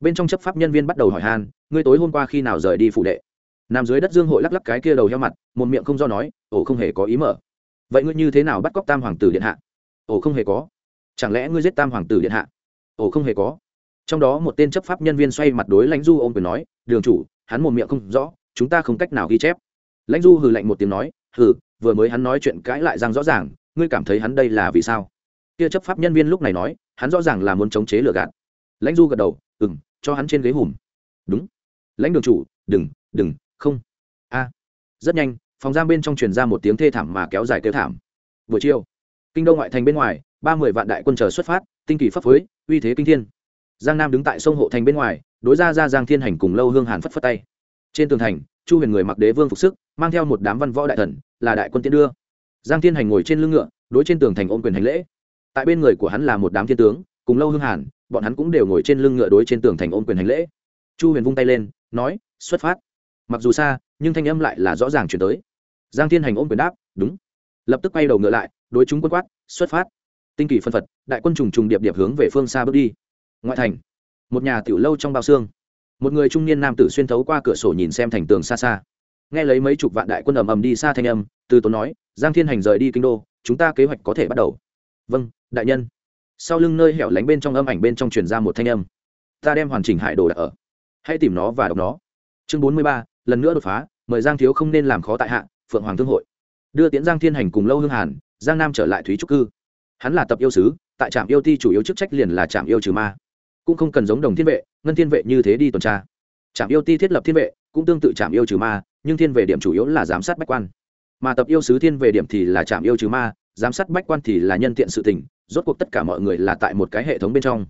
Speaker 1: Bên trong chấp pháp nhân viên bắt đầu hỏi han, ngươi tối hôm qua khi nào rời đi phủ đệ? Nằm dưới đất dương hội lắc lắc cái kia đầu heo mặt, một miệng không do nói ổ không hề có ý mở. Vậy ngươi như thế nào bắt cóc tam hoàng tử điện hạ? Ổ không hề có. Chẳng lẽ ngươi giết tam hoàng tử điện hạ? Ổ không hề có. Trong đó một tên chấp pháp nhân viên xoay mặt đối lãnh du ô m quyền nói, đường chủ, hắn một miệng không rõ, chúng ta không cách nào ghi chép. Lãnh du hừ lạnh một tiếng nói, hừ, vừa mới hắn nói chuyện cãi lại rằng rõ ràng, ngươi cảm thấy hắn đây là vì sao? Kia chấp pháp nhân viên lúc này nói, hắn rõ ràng là muốn chống chế lừa gạt. Lãnh du gật đầu ừ m cho hắn trên ghế hùm. Đúng. Lãnh đường chủ, đừng đừng không. A. Rất nhanh, phòng giam bên trong truyền ra một tiếng thê thảm mà kéo dài kêu thảm. Buổi chiều, kinh đô ngoại thành bên ngoài, ba mươi vạn đại quân chờ xuất phát, tinh kỳ phấp phối uy thế kinh thiên. Giang nam đứng tại sông hộ thành bên ngoài, đối ra ra giang thiên hành cùng lâu hương hàn phất phất tay. Trên tường thành, chu huyền người mặc đế vương phục sức, mang theo một đám văn võ đại thần, là đại quân tiến đưa. Giang thiên hành ngồi trên lưng ngựa, đối trên tường thành ôm quyền hành lễ. Tại bên người của hắn là một đám thiên tướng, cùng lâu hương hàn, bọn hắn cũng đều ngồi trên lưng ngựa đối trên tường thành ôm quyền hành lễ. Chu huyền vung tay lên, nói, xuất phát mặc dù xa, nhưng thanh âm lại là rõ ràng chuyển tới. Giang thiên hành ôm quyền đáp, đúng. Lập tức quay đầu ngựa lại, đối chúng quân quát, xuất phát. Tinh kỳ phân phật, đại quân trùng trùng điệp điệp hướng về phương xa bước đi. Ngoại thành, một nhà tiểu lâu trong bao xương. Một người trung niên nam tử xuyên thấu qua cửa sổ nhìn xem thành tường xa xa. Nghe lấy mấy chục vạn đại quân ầm ầm đi xa thanh âm, từ tốn nói, giang thiên hành rời đi kinh đô, chúng ta kế hoạch có thể bắt đầu. Vâng đại nhân. Sau lưng nơi hẻo lánh bên trong âm ảnh bên trong truyền ra một thanh âm. Ta đem hoàn chỉnh hải đồ đặt ở. Hãy tìm nó và đọc nó. Chương bốn mươi ba lần nữa đột phá, mời giang thiếu không nên làm khó tại hạ, phượng hoàng thương hội. Đưa tiễn giang thiên hành cùng lâu hương hàn, giang nam trở lại thúy trúc cư. Hắn là tập yêu sứ, tại trạm yêu ti chủ yếu chức trách liền là trạm yêu trừ ma. Cũng không cần giống đồng thiên vệ, ngân thiên vệ như thế đi tuần tra. Trạm yêu ti thiết lập thiên vệ, cũng tương tự trạm yêu trừ ma, nhưng thiên vệ điểm chủ yếu là giám sát bách quan. Mà tập yêu sứ thiên vệ điểm thì là trạm yêu trừ ma, giám sát bách quan thì là nhân tiện sự tình, rốt cuộc tất cả mọi người là tại một cái hệ thống bên trong.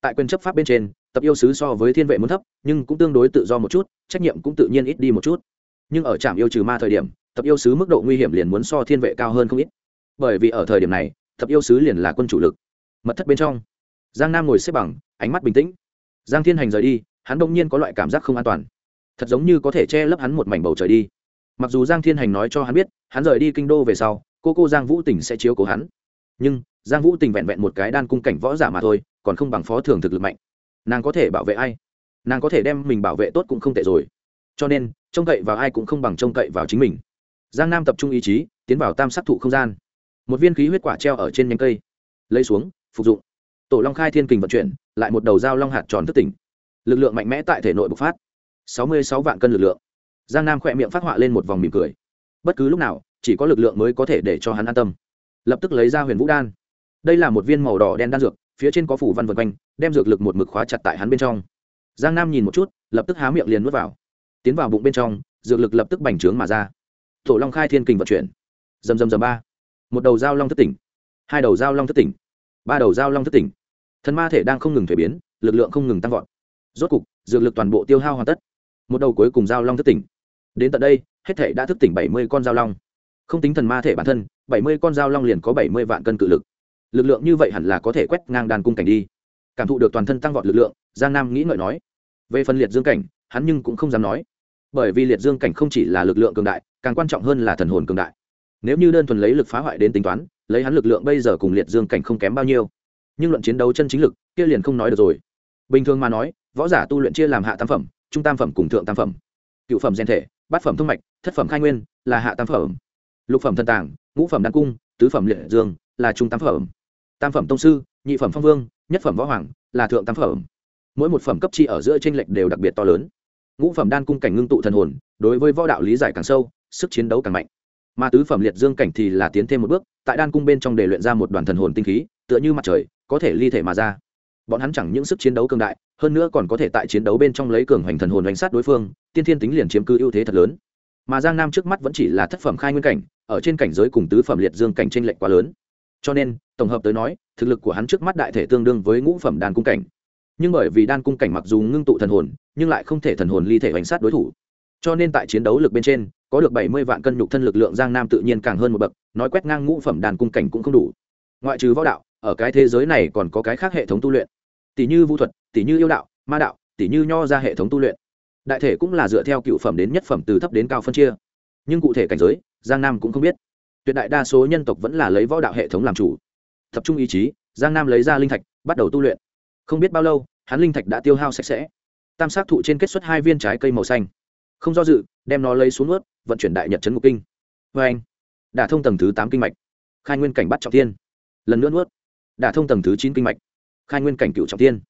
Speaker 1: Tại quyền chấp pháp bên trên tập yêu sứ so với thiên vệ muốn thấp, nhưng cũng tương đối tự do một chút, trách nhiệm cũng tự nhiên ít đi một chút. Nhưng ở trạm yêu trừ ma thời điểm, tập yêu sứ mức độ nguy hiểm liền muốn so thiên vệ cao hơn không ít. Bởi vì ở thời điểm này, tập yêu sứ liền là quân chủ lực. Mật thất bên trong, giang nam ngồi xếp bằng, ánh mắt bình tĩnh. Giang thiên hành rời đi, hắn đông nhiên có loại cảm giác không an toàn. Thật giống như có thể che lấp hắn một mảnh bầu trời đi. Mặc dù giang thiên hành nói cho hắn biết, hắn rời đi kinh đô về sau, cô cô giang vũ tỉnh sẽ chiếu cố hắn. Nhưng, giang vũ tình vẹn vẹn một cái đan cung cảnh võ giả mà thôi, còn không bằng phó thường thực lực mạnh nàng có thể bảo vệ ai? Nàng có thể đem mình bảo vệ tốt cũng không tệ rồi. Cho nên, trông cậy vào ai cũng không bằng trông cậy vào chính mình. Giang nam tập trung ý chí, tiến vào tam sắc thụ không gian. Một viên khí huyết quả treo ở trên nhánh cây. Lấy xuống, phục dụng. Tổ long khai thiên kình vận chuyển, lại một đầu dao long hạt tròn thức tỉnh. Lực lượng mạnh mẽ tại thể nội bộc phát. Sáu mươi sáu vạn cân lực lượng. Giang nam khỏe miệng phát họa lên một vòng mỉm cười. Bất cứ lúc nào, chỉ có lực lượng mới có thể để cho hắn an tâm. Lập tức lấy ra huyền vũ đan. Đây là một viên màu đỏ đen đan dược phía trên có phủ văn vân quanh, đem dược lực một mực khóa chặt tại hắn bên trong. Giang nam nhìn một chút, lập tức há miệng liền nuốt vào. Tiến vào bụng bên trong, dược lực lập tức bành trướng mà ra. Tổ long khai thiên kình vận chuyển. Dầm dầm dầm ba. Một đầu dao long thất tỉnh. Hai đầu dao long thất tỉnh. Ba đầu dao long thất tỉnh. Thần ma thể đang không ngừng thuế biến, lực lượng không ngừng tăng vọt. Rốt cục, dược lực toàn bộ tiêu hao hoàn tất. Một đầu cuối cùng dao long thất tỉnh. Đến tận đây, hết thể đã thức tỉnh bảy mươi con dao long. Không tính thần ma thể bản thân, bảy mươi con dao long liền có bảy mươi vạn cân cự lực lực lượng như vậy hẳn là có thể quét ngang đàn cung cảnh đi. Cảm thụ được toàn thân tăng vọt lực lượng, giang nam nghĩ ngợi nói. Về phần liệt dương cảnh, hắn nhưng cũng không dám nói. Bởi vì liệt dương cảnh không chỉ là lực lượng cường đại, càng quan trọng hơn là thần hồn cường đại. Nếu như đơn thuần lấy lực phá hoại đến tính toán, lấy hắn lực lượng bây giờ cùng liệt dương cảnh không kém bao nhiêu. Nhưng luận chiến đấu chân chính lực, kia liền không nói được rồi. Bình thường mà nói, võ giả tu luyện chia làm hạ tam phẩm, trung tam phẩm cùng thượng tam phẩm. Cựu phẩm gen thể, bát phẩm thông mạch, thất phẩm khai nguyên, là hạ tam phẩm. Lục phẩm thân tàng, ngũ phẩm đan cung, tứ phẩm liệt dương, là trung tam phẩm tam phẩm tông sư, nhị phẩm phong vương, nhất phẩm võ hoàng, là thượng tam phẩm. Mỗi một phẩm cấp chi ở giữa tranh lệch đều đặc biệt to lớn. Ngũ phẩm đan cung cảnh ngưng tụ thần hồn, đối với võ đạo lý giải càng sâu, sức chiến đấu càng mạnh. Mà tứ phẩm liệt dương cảnh thì là tiến thêm một bước, tại đan cung bên trong để luyện ra một đoàn thần hồn tinh khí, tựa như mặt trời, có thể ly thể mà ra. Bọn hắn chẳng những sức chiến đấu cường đại, hơn nữa còn có thể tại chiến đấu bên trong lấy cường hoành thần hồn đánh sát đối phương, tiên thiên tính liền chiếm cứ ưu thế thật lớn. Mà giang nam trước mắt vẫn chỉ là thất phẩm khai nguyên cảnh, ở trên cảnh giới cùng tứ phẩm liệt dương cảnh t r ê n lệch quá lớn cho nên, tổng hợp tới nói, thực lực của hắn trước mắt đại thể tương đương với ngũ phẩm đan cung cảnh. Nhưng bởi vì đan cung cảnh mặc dù ngưng tụ thần hồn, nhưng lại không thể thần hồn ly thể bánh sát đối thủ. Cho nên tại chiến đấu lực bên trên, có được bảy mươi vạn cân nhục thân lực lượng giang nam tự nhiên càng hơn một bậc, nói quét ngang ngũ phẩm đàn cung cảnh cũng không đủ. Ngoại trừ võ đạo, ở cái thế giới này còn có cái khác hệ thống tu luyện. Tỷ như vũ thuật, tỷ như yêu đạo, ma đạo, tỷ như nho ra hệ thống tu luyện. Đại thể cũng là dựa theo cựu phẩm đến nhất phẩm từ thấp đến cao phân chia. Nhưng cụ thể cảnh giới, giang nam cũng không biết tuyệt đại đa số nhân tộc vẫn là lấy võ đạo hệ thống làm chủ. Tập trung ý chí, giang nam lấy ra linh thạch, bắt đầu tu luyện. Không biết bao lâu, hắn linh thạch đã tiêu hao sạch sẽ. Tam sát thụ trên kết xuất hai viên trái cây màu xanh. Không do dự, đem nó lấy xuống ướt vận chuyển đại nhật trấn ngục kinh. Vê anh, đả thông tầng thứ tám kinh mạch. Khai nguyên cảnh bắt trọng thiên. Lần nữa nuốt. Đả thông tầng thứ chín kinh mạch. Khai nguyên cảnh cựu trọng thiên.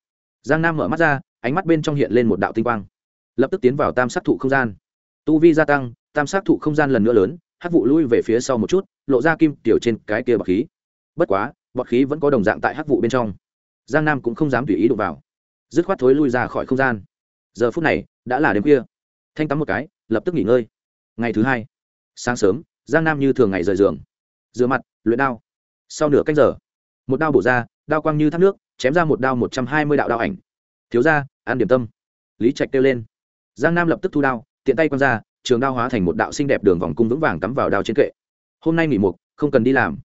Speaker 1: Giang nam mở mắt ra, ánh mắt bên trong hiện lên một đạo tinh quang. Lập tức tiến vào tam sát thụ không gian. Tu vi gia tăng, tam sát thụ không gian lần nữa lớn Hắc vụ lui về phía sau một chút, lộ ra kim tiểu trên cái kia bọc khí. Bất quá, bọt khí vẫn có đồng dạng tại Hắc vụ bên trong. Giang nam cũng không dám tùy ý đụng vào. Dứt khoát thối lui ra khỏi không gian. Giờ phút này, đã là đêm khuya. Thanh tắm một cái, lập tức nghỉ ngơi. Ngày thứ hai, sáng sớm, giang nam như thường ngày rời giường. Rửa mặt, luyện đao. Sau nửa canh giờ, một đao bổ ra, đao quang như thác nước, chém ra một đao một trăm hai mươi đạo đao ảnh. Thiếu ra an điểm tâm. Lý trạch kêu lên. Giang nam lập tức thu đao, tiện tay quăng ra trường đao hóa thành một đạo xinh đẹp đường vòng cung vững vàng cắm vào đao trên kệ. Hôm nay nghỉ mục, không cần đi làm.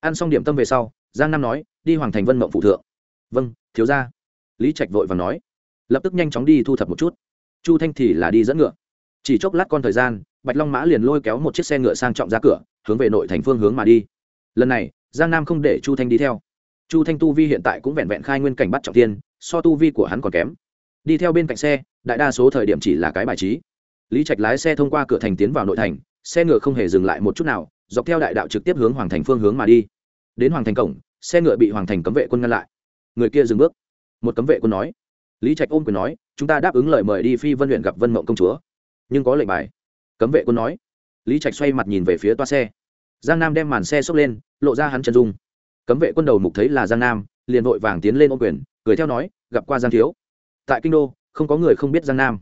Speaker 1: Ăn xong điểm tâm về sau, giang nam nói, đi hoàng thành vân mộng phụ thượng. Vâng thiếu ra lý trạch vội và nói. Lập tức nhanh chóng đi thu thập một chút. Chu thanh thì là đi dẫn ngựa. Chỉ chốc lát con thời gian, bạch long mã liền lôi kéo một chiếc xe ngựa sang trọng ra cửa, hướng về nội thành phương hướng mà đi. Lần này, giang nam không để chu thanh đi theo. Chu thanh tu vi hiện tại cũng vẹn vẹn khai nguyên cảnh bắt trọng tiên so tu vi của hắn còn kém. Đi theo bên cạnh xe, đại đa số thời điểm chỉ là cái bài trí lý trạch lái xe thông qua cửa thành tiến vào nội thành, xe ngựa không hề dừng lại một chút nào, dọc theo đại đạo trực tiếp hướng hoàng thành phương hướng mà đi. Đến hoàng thành cổng, xe ngựa bị hoàng thành cấm vệ quân ngăn lại. Người kia dừng bước. Một cấm vệ quân nói. Lý trạch ôm quyền nói, chúng ta đáp ứng lời mời đi phi vân huyện gặp vân mộng công chúa. Nhưng có lệnh bài. Cấm vệ quân nói. Lý trạch xoay mặt nhìn về phía toa xe. Giang nam đem màn xe xốc lên, lộ ra hắn chân dung. Cấm vệ quân đầu mục thấy là giang nam, liền vội vàng tiến lên ôm quyền, cười theo nói, gặp qua giang thiếu. Tại kinh đô, không có người không biết giang nam.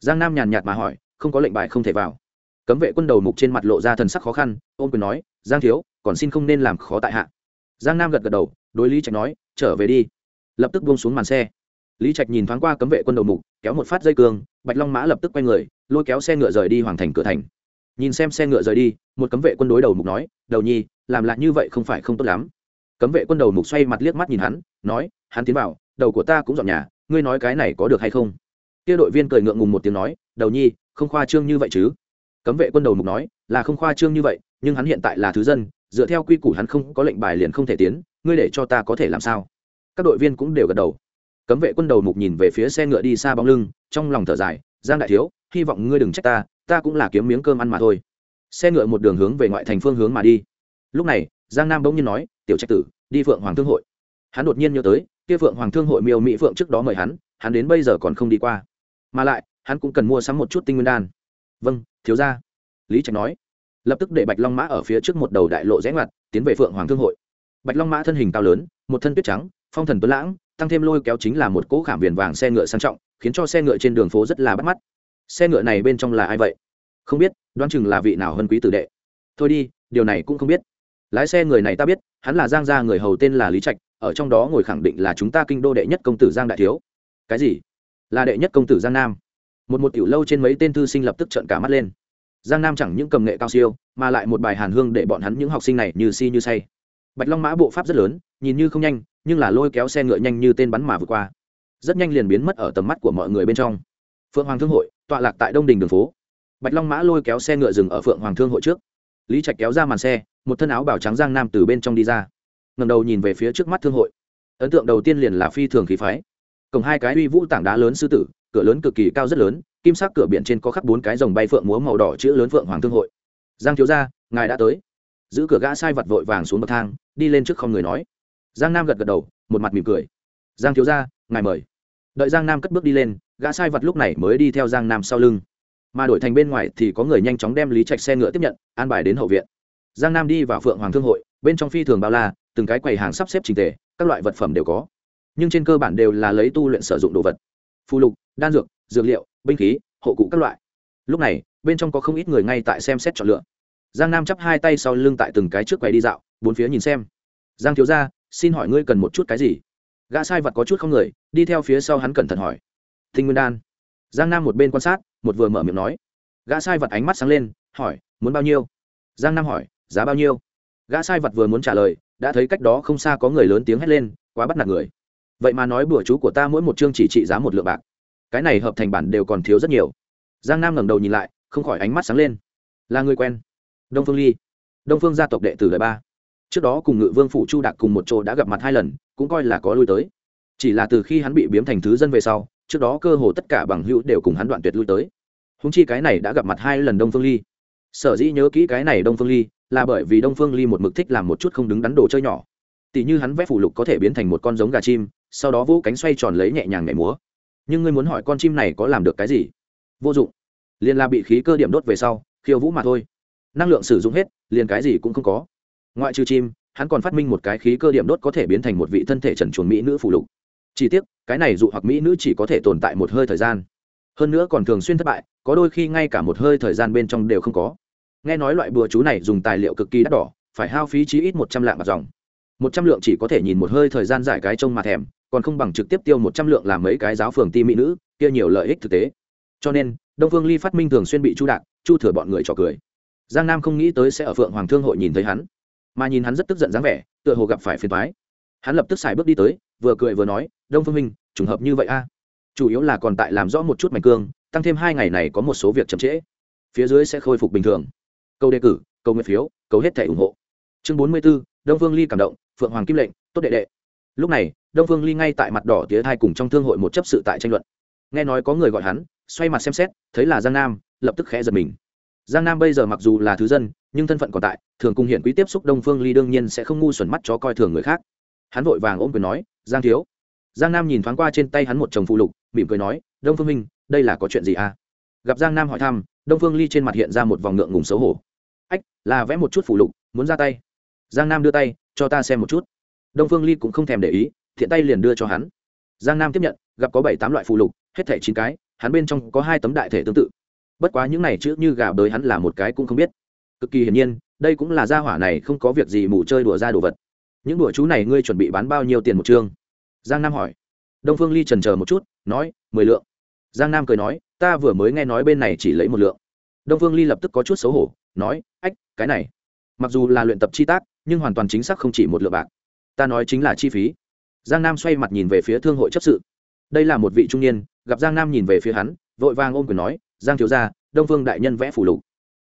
Speaker 1: Giang nam nhàn nhạt mà hỏi không có lệnh bài không thể vào. Cấm vệ quân đầu mục trên mặt lộ ra thần sắc khó khăn, ôm quyền nói, giang thiếu, còn xin không nên làm khó tại hạ. Giang nam gật gật đầu, đối lý trạch nói, trở về đi. Lập tức buông xuống màn xe. Lý trạch nhìn thoáng qua cấm vệ quân đầu mục, kéo một phát dây cương, bạch long mã lập tức quay người, lôi kéo xe ngựa rời đi hoàng thành cửa thành. Nhìn xem xe ngựa rời đi, một cấm vệ quân đối đầu mục nói, đầu nhi, làm lại như vậy không phải không tốt lắm. Cấm vệ quân đầu mục xoay mặt liếc mắt nhìn hắn, nói, hắn tiến vào, đầu của ta cũng dọn nhà, ngươi nói cái này có được hay không? Kia đội viên cười ngượng ngùng một tiếng nói, đầu nhi không khoa trương như vậy chứ? Cấm vệ quân đầu mục nói, là không khoa trương như vậy, nhưng hắn hiện tại là thứ dân, dựa theo quy củ hắn không có lệnh bài liền không thể tiến, ngươi để cho ta có thể làm sao? Các đội viên cũng đều gật đầu. Cấm vệ quân đầu mục nhìn về phía xe ngựa đi xa bóng lưng, trong lòng thở dài, giang đại thiếu, hy vọng ngươi đừng trách ta ta cũng là kiếm miếng cơm ăn mà thôi. Xe ngựa một đường hướng về ngoại thành phương hướng mà đi. Lúc này, giang nam bỗng nhiên nói, tiểu trách tử, đi phượng hoàng thương hội. Hắn đột nhiên nhớ tới, kia phượng hoàng thương hội miêu mỹ phượng trước đó mời hắn hắn đến bây giờ còn không đi qua. Mà lại hắn cũng cần mua sắm một chút tinh nguyên đan. Vâng thiếu ra lý trạch nói. Lập tức để bạch long mã ở phía trước một đầu đại lộ rẽ ngoặt, tiến về phượng hoàng thương hội. Bạch long mã thân hình cao lớn, một thân tuyết trắng, phong thần tuấn lãng, tăng thêm lôi kéo chính là một cỗ khảm viền vàng xe ngựa sang trọng, khiến cho xe ngựa trên đường phố rất là bắt mắt. Xe ngựa này bên trong là ai vậy? Không biết, đoán chừng là vị nào hơn quý tử đệ. Thôi đi, điều này cũng không biết. Lái xe người này ta biết, hắn là giang gia người hầu tên là lý trạch, ở trong đó ngồi khẳng định là chúng ta kinh đô đệ nhất công tử giang đại thiếu. Cái gì? Là đệ nhất công tử giang nam một một tiểu lâu trên mấy tên thư sinh lập tức trợn cả mắt lên. Giang nam chẳng những cầm nghệ cao siêu, mà lại một bài hàn hương để bọn hắn những học sinh này như si như say. Bạch long mã bộ pháp rất lớn, nhìn như không nhanh, nhưng là lôi kéo xe ngựa nhanh như tên bắn mà vượt qua. Rất nhanh liền biến mất ở tầm mắt của mọi người bên trong. Phượng hoàng thương hội, tọa lạc tại đông đình đường phố. Bạch long mã lôi kéo xe ngựa dừng ở phượng hoàng thương hội trước. Lý trạch kéo ra màn xe, một thân áo bảo trắng giang nam từ bên trong đi ra. Ngầm đầu nhìn về phía trước mắt thương hội. Ấn tượng đầu tiên liền là phi thường khí phái. Cổng hai cái uy vũ tảng đá lớn sư tử cửa lớn cực kỳ cao rất lớn, kim sắc cửa biển trên có khắc bốn cái dòng bay phượng múa màu đỏ chữ lớn phượng hoàng thương hội. Giang thiếu gia, ngài đã tới. Giữ cửa gã sai vặt vội vàng xuống bậc thang, đi lên trước không người nói. Giang nam gật gật đầu, một mặt mỉm cười. Giang thiếu gia, ngài mời. Đợi giang nam cất bước đi lên, gã sai vật lúc này mới đi theo giang nam sau lưng. Mà đổi thành bên ngoài thì có người nhanh chóng đem lý trạch xe ngựa tiếp nhận, an bài đến hậu viện. Giang nam đi vào phượng hoàng thương hội, bên trong phi thường bao la, từng cái quầy hàng sắp xếp trình tề, các loại vật phẩm đều có. Nhưng trên cơ bản đều là lấy tu luyện sử dụng đồ vật. Phù lục đan dược dược liệu, binh khí, hộ cụ các loại. Lúc này, bên trong có không ít người ngay tại xem xét chọn lựa. Giang nam chắp hai tay sau lưng tại từng cái trước quầy đi dạo, bốn phía nhìn xem. Giang thiếu ra xin hỏi ngươi cần một chút cái gì? Gã sai vật có chút không người, đi theo phía sau hắn cẩn thận hỏi. Tinh nguyên đan. Giang nam một bên quan sát, một vừa mở miệng nói. Gã sai vật ánh mắt sáng lên, hỏi, muốn bao nhiêu? Giang nam hỏi, giá bao nhiêu? Gã sai vật vừa muốn trả lời, đã thấy cách đó không xa có người lớn tiếng hét lên, quá bắt nạt người. Vậy mà nói bữa chú của ta mỗi một chương chỉ trị giá một lượng bạc cái này hợp thành bản đều còn thiếu rất nhiều. Giang nam ngẩng đầu nhìn lại, không khỏi ánh mắt sáng lên. Là người quen. Đông phương ly. Đông phương gia tộc đệ tử đời ba. Trước đó cùng ngự vương phủ chu đạc cùng một chỗ đã gặp mặt hai lần, cũng coi là có lui tới. Chỉ là từ khi hắn bị biếm thành thứ dân về sau, trước đó cơ hồ tất cả bằng hữu đều cùng hắn đoạn tuyệt lui tới. Húng chi cái này đã gặp mặt hai lần đông phương ly. Sở dĩ nhớ kỹ cái này đông phương ly, là bởi vì đông phương ly một mực thích làm một chút không đứng đắn đồ chơi nhỏ. Tỷ như hắn vẽ phủ lục có thể biến thành một con giống gà chim, sau đó vỗ cánh xoay tròn lấy nhẹ nhàng nhảy múa nhưng ngươi muốn hỏi con chim này có làm được cái gì? Vô dụng. Liền là bị khí cơ điểm đốt về sau, khiêu vũ mà thôi. Năng lượng sử dụng hết, liền cái gì cũng không có. Ngoại trừ chim, hắn còn phát minh một cái khí cơ điểm đốt có thể biến thành một vị thân thể trần chuồn mỹ nữ phụ lục. Chỉ tiếc, cái này dụ hoặc mỹ nữ chỉ có thể tồn tại một hơi thời gian. Hơn nữa còn thường xuyên thất bại, có đôi khi ngay cả một hơi thời gian bên trong đều không có. Nghe nói loại bùa chú này dùng tài liệu cực kỳ đắt đỏ, phải hao phí chí ít một trăm lạng bạc dòng. Một trăm lượng chỉ có thể nhìn một hơi thời gian giải cái trông mà thèm còn không bằng trực tiếp tiêu một trăm lượng làm mấy cái giáo phường ti mỹ nữ kia nhiều lợi ích thực tế. Cho nên đông phương ly phát minh thường xuyên bị chu đạn chu thừa bọn người trò cười. Giang nam không nghĩ tới sẽ ở phượng hoàng thương hội nhìn thấy hắn mà nhìn hắn rất tức giận dáng vẻ tựa hồ gặp phải phiền toái. Hắn lập tức xài bước đi tới vừa cười vừa nói đông phương minh trùng hợp như vậy a. Chủ yếu là còn tại làm rõ một chút mảnh cương tăng thêm hai ngày này có một số việc chậm trễ. Phía dưới sẽ khôi phục bình thường. Câu đề cử câu nguyện phiếu câu hết thẻ ủng hộ. Chương bốn mươi 44, đông phương ly cảm động phượng hoàng kim lệnh tốt đệ đệ lúc này, đông phương ly ngay tại mặt đỏ tía thai cùng trong thương hội một chấp sự tại tranh luận. Nghe nói có người gọi hắn, xoay mặt xem xét, thấy là giang nam, lập tức khẽ giật mình. Giang nam bây giờ mặc dù là thứ dân, nhưng thân phận còn tại, thường cùng hiện quý tiếp xúc đông phương ly đương nhiên sẽ không ngu xuẩn mắt chó coi thường người khác. Hắn vội vàng ôm quyền nói, giang thiếu. Giang nam nhìn thoáng qua trên tay hắn một chồng phụ lục, mỉm cười nói, đông phương minh, đây là có chuyện gì à? Gặp giang nam hỏi thăm, đông phương ly trên mặt hiện ra một vòng ngượng ngùng xấu hổ. Ách, là vẽ một chút phụ lục, muốn ra tay. Giang nam đưa tay, cho ta xem một chút đông phương ly cũng không thèm để ý, thiện tay liền đưa cho hắn. Giang nam tiếp nhận, gặp có bảy tám loại phụ lục, hết thẻ chín cái, hắn bên trong có hai tấm đại thể tương tự. Bất quá những này chữ như gà bới hắn là một cái cũng không biết. Cực kỳ hiển nhiên, đây cũng là gia hỏa này không có việc gì mù chơi đùa ra đồ vật. Những đùa chú này ngươi chuẩn bị bán bao nhiêu tiền một chương? Giang nam hỏi. Đông phương ly trần chờ một chút, nói, mười lượng. Giang nam cười nói, ta vừa mới nghe nói bên này chỉ lấy một lượng. Đông phương ly lập tức có chút xấu hổ, nói, ách, cái này. Mặc dù là luyện tập chi tác, nhưng hoàn toàn chính xác không chỉ một lượng bạc ta nói chính là chi phí. Giang nam xoay mặt nhìn về phía thương hội chấp sự. Đây là một vị trung niên, gặp giang nam nhìn về phía hắn, vội vàng ôm quyền nói, giang thiếu gia, đông Vương đại nhân vẽ phủ lục.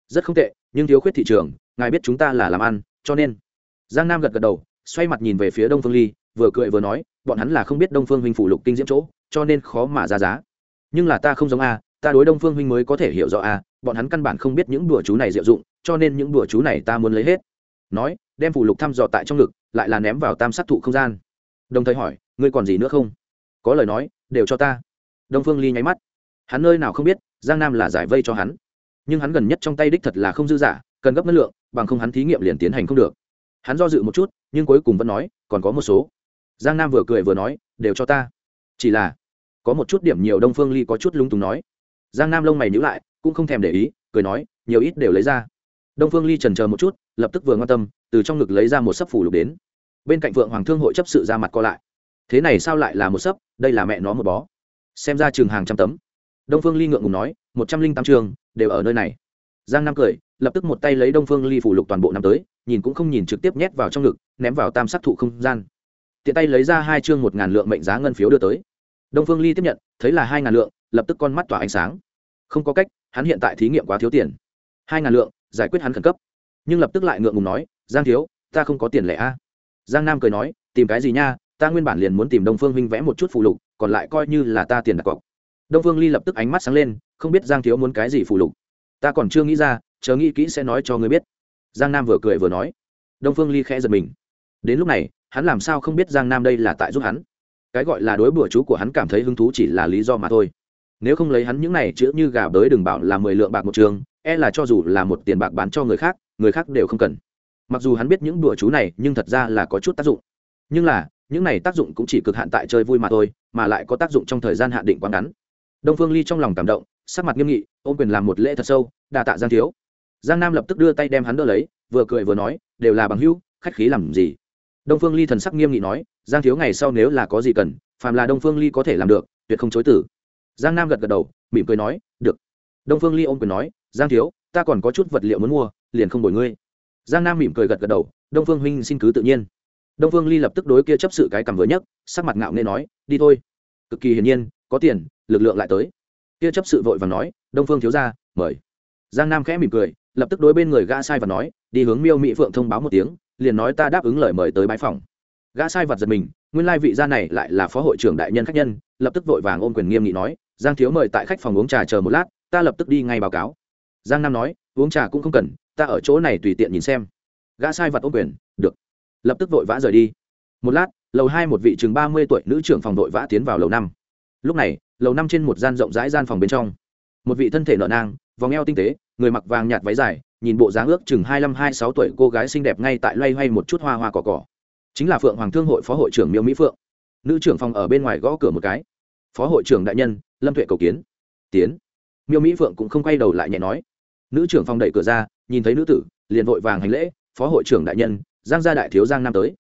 Speaker 1: Rất không tệ, nhưng thiếu khuyết thị trường, ngài biết chúng ta là làm ăn, cho nên. Giang nam gật gật đầu, xoay mặt nhìn về phía đông phương ly, vừa cười vừa nói, bọn hắn là không biết đông phương huynh phủ lục kinh diễm chỗ, cho nên khó mà ra giá. Nhưng là ta không giống a, ta đối đông phương huynh mới có thể hiểu rõ a, bọn hắn căn bản không biết những đùa chú này diệu dụng, cho nên những đùa chú này ta muốn lấy hết. Nói, đem phủ lục thăm dò tại trong ngực lại là ném vào tam sát thụ không gian. Đồng thời hỏi, ngươi còn gì nữa không? Có lời nói, đều cho ta. Đông phương ly nháy mắt. Hắn nơi nào không biết, giang nam là giải vây cho hắn. Nhưng hắn gần nhất trong tay đích thật là không dư giả, cần gấp năng lượng, bằng không hắn thí nghiệm liền tiến hành không được. Hắn do dự một chút, nhưng cuối cùng vẫn nói, còn có một số. Giang nam vừa cười vừa nói, đều cho ta. Chỉ là, có một chút điểm nhiều đông phương ly có chút lung túng nói. Giang nam lông mày nhữ lại, cũng không thèm để ý, cười nói, nhiều ít đều lấy ra. Đông phương ly trần chờ một chút, lập tức vừa quan tâm, từ trong ngực lấy ra một sấp phủ lục đến bên cạnh vượng hoàng thương hội chấp sự ra mặt co lại. Thế này sao lại là một sấp? Đây là mẹ nó một bó. Xem ra trường hàng trăm tấm. Đông phương ly ngượng ngùng nói, một trăm linh tám trường, đều ở nơi này. Giang nam cười, lập tức một tay lấy đông phương ly phủ lục toàn bộ năm tới, nhìn cũng không nhìn trực tiếp nhét vào trong ngực, ném vào tam sắc thụ không gian. Tiện tay lấy ra hai chương một ngàn lượng mệnh giá ngân phiếu đưa tới. Đông phương ly tiếp nhận, thấy là hai ngàn lượng, lập tức con mắt tỏa ánh sáng. Không có cách, hắn hiện tại thí nghiệm quá thiếu tiền. Hai ngàn lượng, giải quyết hắn khẩn cấp. Nhưng lập tức lại ngượng ngùng nói, giang thiếu, ta không có tiền lẻ a giang nam cười nói, tìm cái gì nha, ta nguyên bản liền muốn tìm đông phương huynh vẽ một chút phụ lục, còn lại coi như là ta tiền đặt cọc. Đông phương ly lập tức ánh mắt sáng lên, không biết giang thiếu muốn cái gì phụ lục. Ta còn chưa nghĩ ra, chờ nghĩ kỹ sẽ nói cho ngươi biết. Giang nam vừa cười vừa nói. Đông phương ly khẽ giật mình. Đến lúc này, hắn làm sao không biết giang nam đây là tại giúp hắn? Cái gọi là đối bữa chú của hắn cảm thấy hứng thú chỉ là lý do mà thôi. Nếu không lấy hắn những này chữ như gà bới đừng bảo là mười lượng bạc một trường e là cho dù là một tiền bạc bán cho người khác người khác đều không cần mặc dù hắn biết những đùa chú này, nhưng thật ra là có chút tác dụng. Nhưng là, những này tác dụng cũng chỉ cực hạn tại chơi vui mà thôi, mà lại có tác dụng trong thời gian hạn định quá ngắn. Đông phương ly trong lòng cảm động, sắc mặt nghiêm nghị, ôm quyền làm một lễ thật sâu, đa tạ giang thiếu. Giang nam lập tức đưa tay đem hắn đỡ lấy, vừa cười vừa nói, đều là bằng hữu, khách khí làm gì? Đông phương ly thần sắc nghiêm nghị nói, giang thiếu ngày sau nếu là có gì cần, phàm là đông phương ly có thể làm được, tuyệt không chối tử giang nam gật gật đầu, mỉm cười nói, được. Đông phương ly ôm quyền nói, giang thiếu, ta còn có chút vật liệu muốn mua, liền không đổi ngươi giang nam mỉm cười gật gật đầu, đông phương huynh xin cứ tự nhiên. Đông phương ly lập tức đối kia chấp sự cái cằm với nhất sắc mặt ngạo nghê nói, đi thôi. Cực kỳ hiển nhiên, có tiền, lực lượng lại tới. Kia chấp sự vội và nói, đông phương thiếu ra mời. Giang nam khẽ mỉm cười, lập tức đối bên người gã sai và nói, đi hướng miêu mỹ phượng thông báo một tiếng, liền nói ta đáp ứng lời mời tới bãi phòng. Gã sai vật giật mình, nguyên lai vị gia này lại là phó hội trưởng đại nhân khách nhân, lập tức vội vàng ôm quyền nghiêm nghị nói, giang thiếu mời tại khách phòng uống trà chờ một lát, ta lập tức đi ngay báo cáo. Giang nam nói, uống trà cũng không cần ta ở chỗ này tùy tiện nhìn xem. Gã sai vật ô quyền, được. Lập tức vội vã rời đi. Một lát, lầu hai một vị chừng ba mươi tuổi nữ trưởng phòng vội vã tiến vào lầu năm. Lúc này, lầu năm trên một gian rộng rãi gian phòng bên trong. Một vị thân thể nợ nang, vòng eo tinh tế, người mặc vàng nhạt váy dài, nhìn bộ dáng ước chừng hai mươi hai sáu tuổi cô gái xinh đẹp ngay tại loay hoay một chút hoa hoa cỏ cỏ. Chính là phượng hoàng thương hội phó hội trưởng miêu mỹ phượng. Nữ trưởng phòng ở bên ngoài gõ cửa một cái. Phó hội trưởng đại nhân, lâm tuệ cầu kiến. Tiến. Miêu mỹ phượng cũng không quay đầu lại nhẹ nói. Nữ trưởng phòng đẩy cửa ra nhìn thấy nữ tử, liền vội vàng hành lễ, phó hội trưởng đại nhân, giang gia đại thiếu giang nam tới.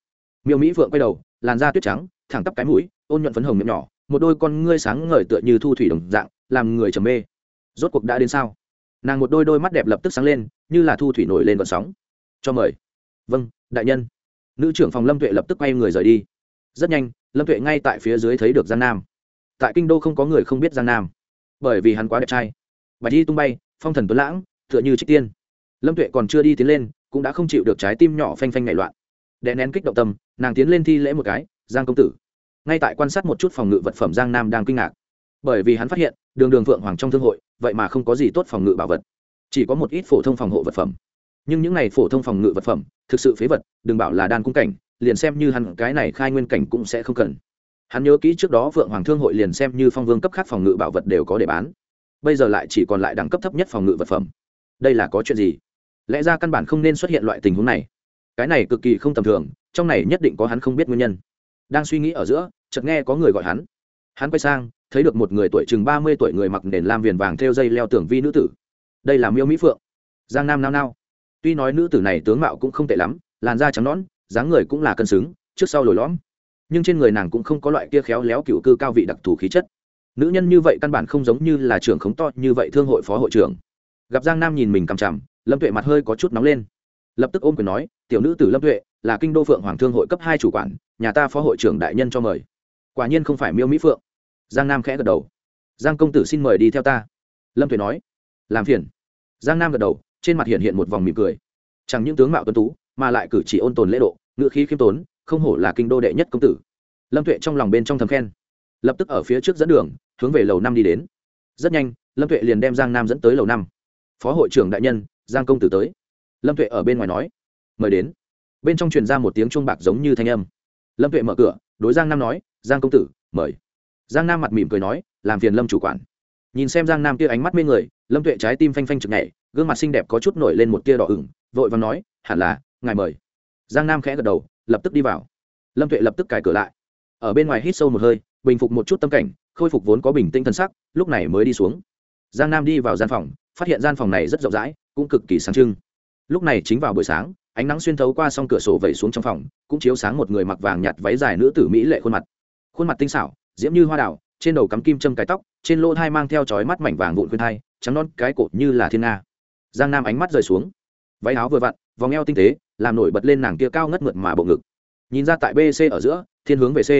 Speaker 1: Miêu mỹ phượng quay đầu, làn da tuyết trắng, thẳng tắp cái mũi, ôn nhuận phấn hồng miệng nhỏ, một đôi con ngươi sáng ngời tựa như thu thủy đồng dạng, làm người trầm mê. Rốt cuộc đã đến sao? Nàng một đôi đôi mắt đẹp lập tức sáng lên, như là thu thủy nổi lên vận sóng. Cho mời. Vâng đại nhân. Nữ trưởng phòng lâm tuệ lập tức quay người rời đi. Rất nhanh, lâm tuệ ngay tại phía dưới thấy được giang nam. Tại kinh đô không có người không biết giang nam, bởi vì hắn quá đẹp trai. Bạch đi tung bay, phong thần tuấn lãng, tựa như trích tiên lâm tuệ còn chưa đi tiến lên, cũng đã không chịu được trái tim nhỏ phanh phanh ngại loạn. Đè nén kích động tâm, nàng tiến lên thi lễ một cái, giang công tử. Ngay tại quan sát một chút phòng ngự vật phẩm giang nam đang kinh ngạc. Bởi vì hắn phát hiện, đường đường phượng hoàng trong thương hội, vậy mà không có gì tốt phòng ngự bảo vật. Chỉ có một ít phổ thông phòng hộ vật phẩm. Nhưng những này phổ thông phòng ngự vật phẩm, thực sự phế vật, đừng bảo là đan cung cảnh, liền xem như hắn cái này khai nguyên cảnh cũng sẽ không cần. Hắn nhớ kỹ trước đó phượng hoàng thương hội liền xem như phong vương cấp khác phòng ngự bảo vật đều có để bán. Bây giờ lại chỉ còn lại đẳng cấp thấp nhất phòng ngự vật phẩm. Đây là có chuyện gì? Lẽ ra căn bản không nên xuất hiện loại tình huống này. Cái này cực kỳ không tầm thường, trong này nhất định có hắn không biết nguyên nhân. Đang suy nghĩ ở giữa, chợt nghe có người gọi hắn. Hắn quay sang, thấy được một người tuổi chừng ba mươi tuổi người mặc nền lam viền vàng theo dây leo tưởng vi nữ tử. Đây là miêu mỹ phượng. Giang nam nao nao. Tuy nói nữ tử này tướng mạo cũng không tệ lắm, làn da trắng nõn, dáng người cũng là cân xứng, trước sau lồi lõm. Nhưng trên người nàng cũng không có loại kia khéo léo cựu cư cao vị đặc thù khí chất. Nữ nhân như vậy căn bản không giống như là trưởng khống to như vậy thương hội phó hội trưởng. Gặp giang nam nhìn mình cằm chằm lâm tuệ mặt hơi có chút nóng lên. Lập tức ôm quyền nói, tiểu nữ tử lâm tuệ, là kinh đô phượng hoàng thương hội cấp hai chủ quản, nhà ta phó hội trưởng đại nhân cho mời. Quả nhiên không phải miêu mỹ phượng. Giang nam khẽ gật đầu. Giang công tử xin mời đi theo ta. Lâm tuệ nói, làm phiền. Giang nam gật đầu, trên mặt hiện hiện một vòng mỉm cười. Chẳng những tướng mạo tuấn tú, mà lại cử chỉ ôn tồn lễ độ ngựa khí khiêm tốn, không hổ là kinh đô đệ nhất công tử. Lâm tuệ trong lòng bên trong thầm khen. Lập tức ở phía trước dẫn đường, hướng về lầu năm đi đến. Rất nhanh, lâm tuệ liền đem giang nam dẫn tới lầu năm. Phó hội trưởng đại nhân giang công tử tới. Lâm tuệ ở bên ngoài nói. Mời đến. Bên trong truyền ra một tiếng chuông bạc giống như thanh âm. Lâm tuệ mở cửa, đối giang nam nói, giang công tử, mời. Giang nam mặt mỉm cười nói, làm phiền lâm chủ quản. Nhìn xem giang nam kia ánh mắt mê người, lâm tuệ trái tim phanh phanh chực nhảy, gương mặt xinh đẹp có chút nổi lên một tia đỏ ửng, vội và nói, hẳn là, ngài mời. Giang nam khẽ gật đầu, lập tức đi vào. Lâm tuệ lập tức cài cửa lại. Ở bên ngoài hít sâu một hơi, bình phục một chút tâm cảnh, khôi phục vốn có bình tĩnh thân sắc, lúc này mới đi xuống. Giang nam đi vào gian phòng, phát hiện gian phòng này rất rộng rãi cũng cực kỳ sáng trưng. Lúc này chính vào buổi sáng, ánh nắng xuyên thấu qua s cửa sổ vẩy xuống trong phòng, cũng chiếu sáng một người mặc vàng nhạt váy dài nữ tử mỹ lệ khuôn mặt. Khuôn mặt tinh xảo, diễm như hoa đào, trên đầu cắm kim châm cái tóc, trên lỗ thai mang theo chói mắt mảnh vàng vụn khuyên thai, trắng non cái cột như là thiên nga. Giang nam ánh mắt rời xuống. Váy áo vừa vặn, vòng eo tinh tế, làm nổi bật lên nàng kia cao ngất mượt mà bộ ngực. Nhìn ra tại bc ở giữa, thiên hướng về c.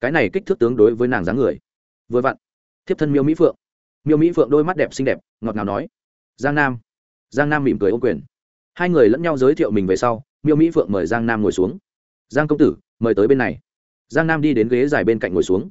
Speaker 1: Cái này kích thước tướng đối với nàng dáng người. Vừa vặn, thiếp thân miêu mỹ phượng. Miêu mỹ phượng đôi mắt đẹp xinh đẹp, ngọt ngào nói. Giang nam giang nam mỉm cười ô quyền. Hai người lẫn nhau giới thiệu mình về sau, miêu mỹ phượng mời giang nam ngồi xuống. Giang công tử, mời tới bên này. Giang nam đi đến ghế dài bên cạnh ngồi xuống.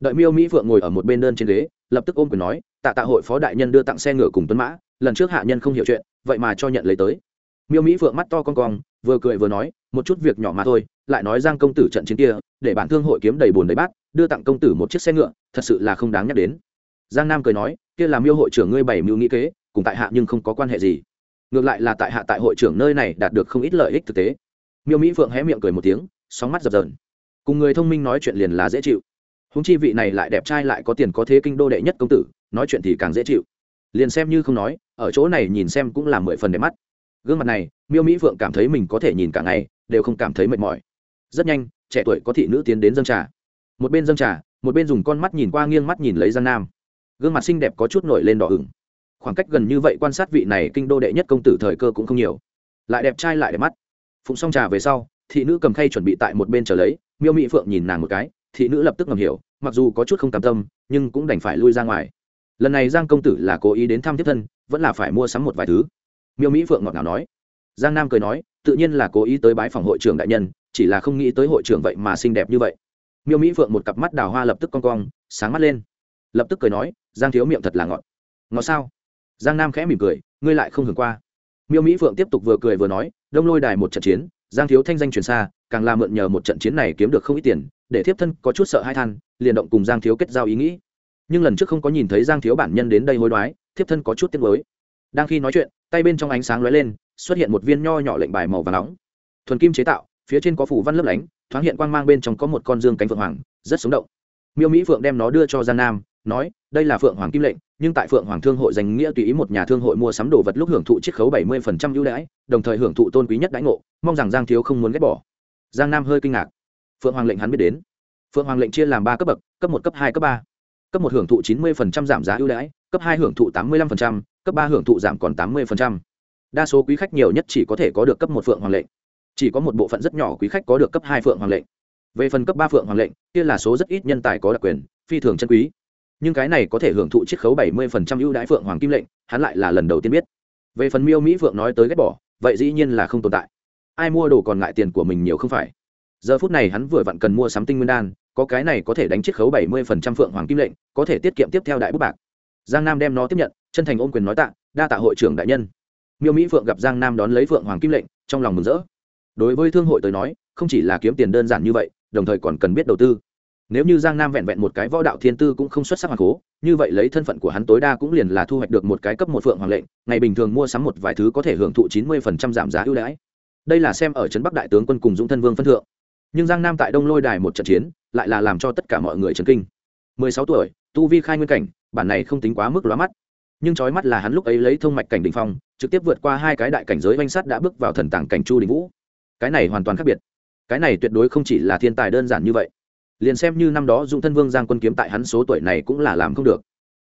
Speaker 1: Đợi miêu mỹ phượng ngồi ở một bên đơn trên ghế, lập tức ôm quyền nói, tạ tạ hội phó đại nhân đưa tặng xe ngựa cùng tuấn mã, lần trước hạ nhân không hiểu chuyện, vậy mà cho nhận lấy tới. Miêu mỹ phượng mắt to con cong, vừa cười vừa nói, một chút việc nhỏ mà thôi, lại nói giang công tử trận chiến kia, để bản thương hội kiếm đầy bùn đầy bát, đưa tặng công tử một chiếc xe ngựa, thật sự là không đáng nhắc đến. Giang nam cười nói, kia làm miêu hội trưởng ngươi bảy mưu nghĩ kế cùng tại hạ nhưng không có quan hệ gì. Ngược lại là tại hạ tại hội trưởng nơi này đạt được không ít lợi ích thực tế. Miêu mỹ phượng hé miệng cười một tiếng, sóng mắt dập dờn. Cùng người thông minh nói chuyện liền là dễ chịu. Húng chi vị này lại đẹp trai lại có tiền có thế kinh đô đệ nhất công tử, nói chuyện thì càng dễ chịu. Liền xem như không nói, ở chỗ này nhìn xem cũng là mười phần đẹp mắt. Gương mặt này, miêu mỹ phượng cảm thấy mình có thể nhìn cả ngày, đều không cảm thấy mệt mỏi. Rất nhanh, trẻ tuổi có thị nữ tiến đến dâng trà. Một bên dâng trà, một bên dùng con mắt nhìn qua nghiêng mắt nhìn lấy giang nam. Gương mặt xinh đẹp có chút nổi lên đỏ ửng khoảng cách gần như vậy quan sát vị này kinh đô đệ nhất công tử thời cơ cũng không nhiều. Lại đẹp trai lại đẹp mắt. Phụng xong trà về sau, thị nữ cầm khay chuẩn bị tại một bên chờ lấy, miêu mỹ phượng nhìn nàng một cái, thị nữ lập tức ngầm hiểu, mặc dù có chút không cam tâm, nhưng cũng đành phải lui ra ngoài. Lần này giang công tử là cố ý đến thăm tiếp thân, vẫn là phải mua sắm một vài thứ. Miêu mỹ phượng ngọt ngào nói. Giang nam cười nói, tự nhiên là cố ý tới bái phòng hội trưởng đại nhân, chỉ là không nghĩ tới hội trưởng vậy mà xinh đẹp như vậy. Miêu mỹ phượng một cặp mắt đào hoa lập tức con cong, sáng mắt lên. Lập tức cười nói, giang thiếu miệng thật là ngọt. Ngọt sao? Giang nam khẽ mỉm cười, ngươi lại không hưởng qua. Miêu mỹ phượng tiếp tục vừa cười vừa nói, đông lôi đài một trận chiến, giang thiếu thanh danh truyền xa, càng làm mượn nhờ một trận chiến này kiếm được không ít tiền, để thiếp thân có chút sợ hai than, liền động cùng giang thiếu kết giao ý nghĩ. Nhưng lần trước không có nhìn thấy giang thiếu bản nhân đến đây hối đoái, thiếp thân có chút tiếc mới đang khi nói chuyện, tay bên trong ánh sáng lóe lên, xuất hiện một viên nho nhỏ lệnh bài màu và nóng. Thuần kim chế tạo, phía trên có phủ văn lấp lánh, thoáng hiện quang mang bên trong có một con dương cánh phượng hoàng, rất sống động. Miêu mỹ phượng đem nó đưa cho giang nam nói, đây là phượng hoàng kim lệnh, nhưng tại phượng hoàng thương hội danh nghĩa tùy ý một nhà thương hội mua sắm đồ vật lúc hưởng thụ chiết khấu bảy mươi ưu đãi, đồng thời hưởng thụ tôn quý nhất đãi ngộ, mong rằng giang thiếu không muốn ghét bỏ. Giang nam hơi kinh ngạc. Phượng hoàng lệnh hắn biết đến. Phượng hoàng lệnh chia làm ba cấp bậc, cấp một, cấp hai, cấp ba. Cấp một hưởng thụ chín mươi giảm giá ưu đãi, cấp hai hưởng thụ tám mươi năm cấp ba hưởng thụ giảm còn tám mươi đa số quý khách nhiều nhất chỉ có thể có được cấp một phượng hoàng lệnh. Chỉ có một bộ phận rất nhỏ quý khách có được cấp hai phượng hoàng lệnh. Về phần cấp ba phượng hoàng lệnh, kia là số rất ít nhân tài có đặc quyền, phi thường chân quý nhưng cái này có thể hưởng thụ chiết khấu bảy mươi ưu đãi phượng hoàng kim lệnh, hắn lại là lần đầu tiên biết. Về phần miêu mỹ phượng nói tới ghét bỏ, vậy dĩ nhiên là không tồn tại. Ai mua đồ còn ngại tiền của mình nhiều không phải. Giờ phút này hắn vừa vặn cần mua sắm tinh nguyên đan, có cái này có thể đánh chiết khấu bảy mươi phượng hoàng kim lệnh, có thể tiết kiệm tiếp theo đại bút bạc. Giang nam đem nó tiếp nhận, chân thành ôm quyền nói tạ, đa tạ hội trưởng đại nhân. Miêu mỹ phượng gặp giang nam đón lấy phượng hoàng kim lệnh, trong lòng mừng rỡ. Đối với thương hội tới nói, không chỉ là kiếm tiền đơn giản như vậy, đồng thời còn cần biết đầu tư nếu như giang nam vẹn vẹn một cái võ đạo thiên tư cũng không xuất sắc hoàng cố, như vậy lấy thân phận của hắn tối đa cũng liền là thu hoạch được một cái cấp một phượng hoàng lệnh, ngày bình thường mua sắm một vài thứ có thể hưởng thụ chín mươi phần trăm giảm giá ưu đãi. Đây là xem ở trấn bắc đại tướng quân cùng dũng thân vương phân thượng. Nhưng giang nam tại đông lôi đài một trận chiến, lại là làm cho tất cả mọi người chấn kinh. mười sáu tuổi, tu vi khai nguyên cảnh, bản này không tính quá mức lóa mắt. Nhưng trói mắt là hắn lúc ấy lấy thông mạch cảnh đ ỉ n h phong, trực tiếp vượt qua hai cái đại cảnh giới oanh sắt đã bước vào thần tàng cảnh chu đình vũ. Cái này hoàn toàn khác biệt. Cái này tuyệt đối không chỉ là thiên tài đơn giản như vậy liền xem như năm đó dụng thân vương giang quân kiếm tại hắn số tuổi này cũng là làm không được.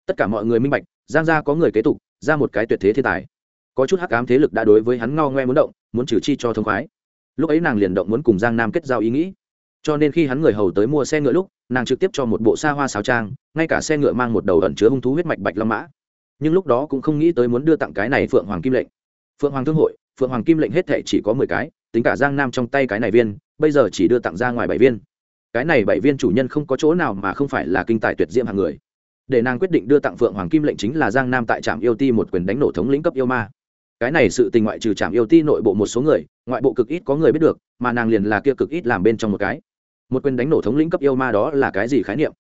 Speaker 1: Tất cả mọi người minh bạch, giang gia có người kế tục, ra một cái tuyệt thế thiên tài. Có chút hắc ám thế lực đã đối với hắn ngao ngoe muốn động, muốn trừ chi cho thông khoái. Lúc ấy nàng liền động muốn cùng giang nam kết giao ý nghĩ. Cho nên khi hắn người hầu tới mua xe ngựa lúc, nàng trực tiếp cho một bộ xa hoa sáo trang, ngay cả xe ngựa mang một đầu ẩn chứa hung thú huyết mạch bạch long mã. Nhưng lúc đó cũng không nghĩ tới muốn đưa tặng cái này phượng hoàng kim lệnh. Phượng hoàng thương hội, phượng hoàng kim lệnh hết thệ chỉ có mười cái, tính cả giang nam trong tay cái này viên, bây giờ chỉ đưa tặng ra ngoài bảy viên cái này bảy viên chủ nhân không có chỗ nào mà không phải là kinh tài tuyệt diễm hàng người. Để nàng quyết định đưa tặng phượng hoàng kim lệnh chính là giang nam tại trạm yêu ti một quyền đánh nổ thống lĩnh cấp yêu ma. Cái này sự tình ngoại trừ trạm yêu ti nội bộ một số người, ngoại bộ cực ít có người biết được, mà nàng liền là kia cực ít làm bên trong một cái. Một quyền đánh nổ thống lĩnh cấp yêu ma đó là cái gì khái niệm?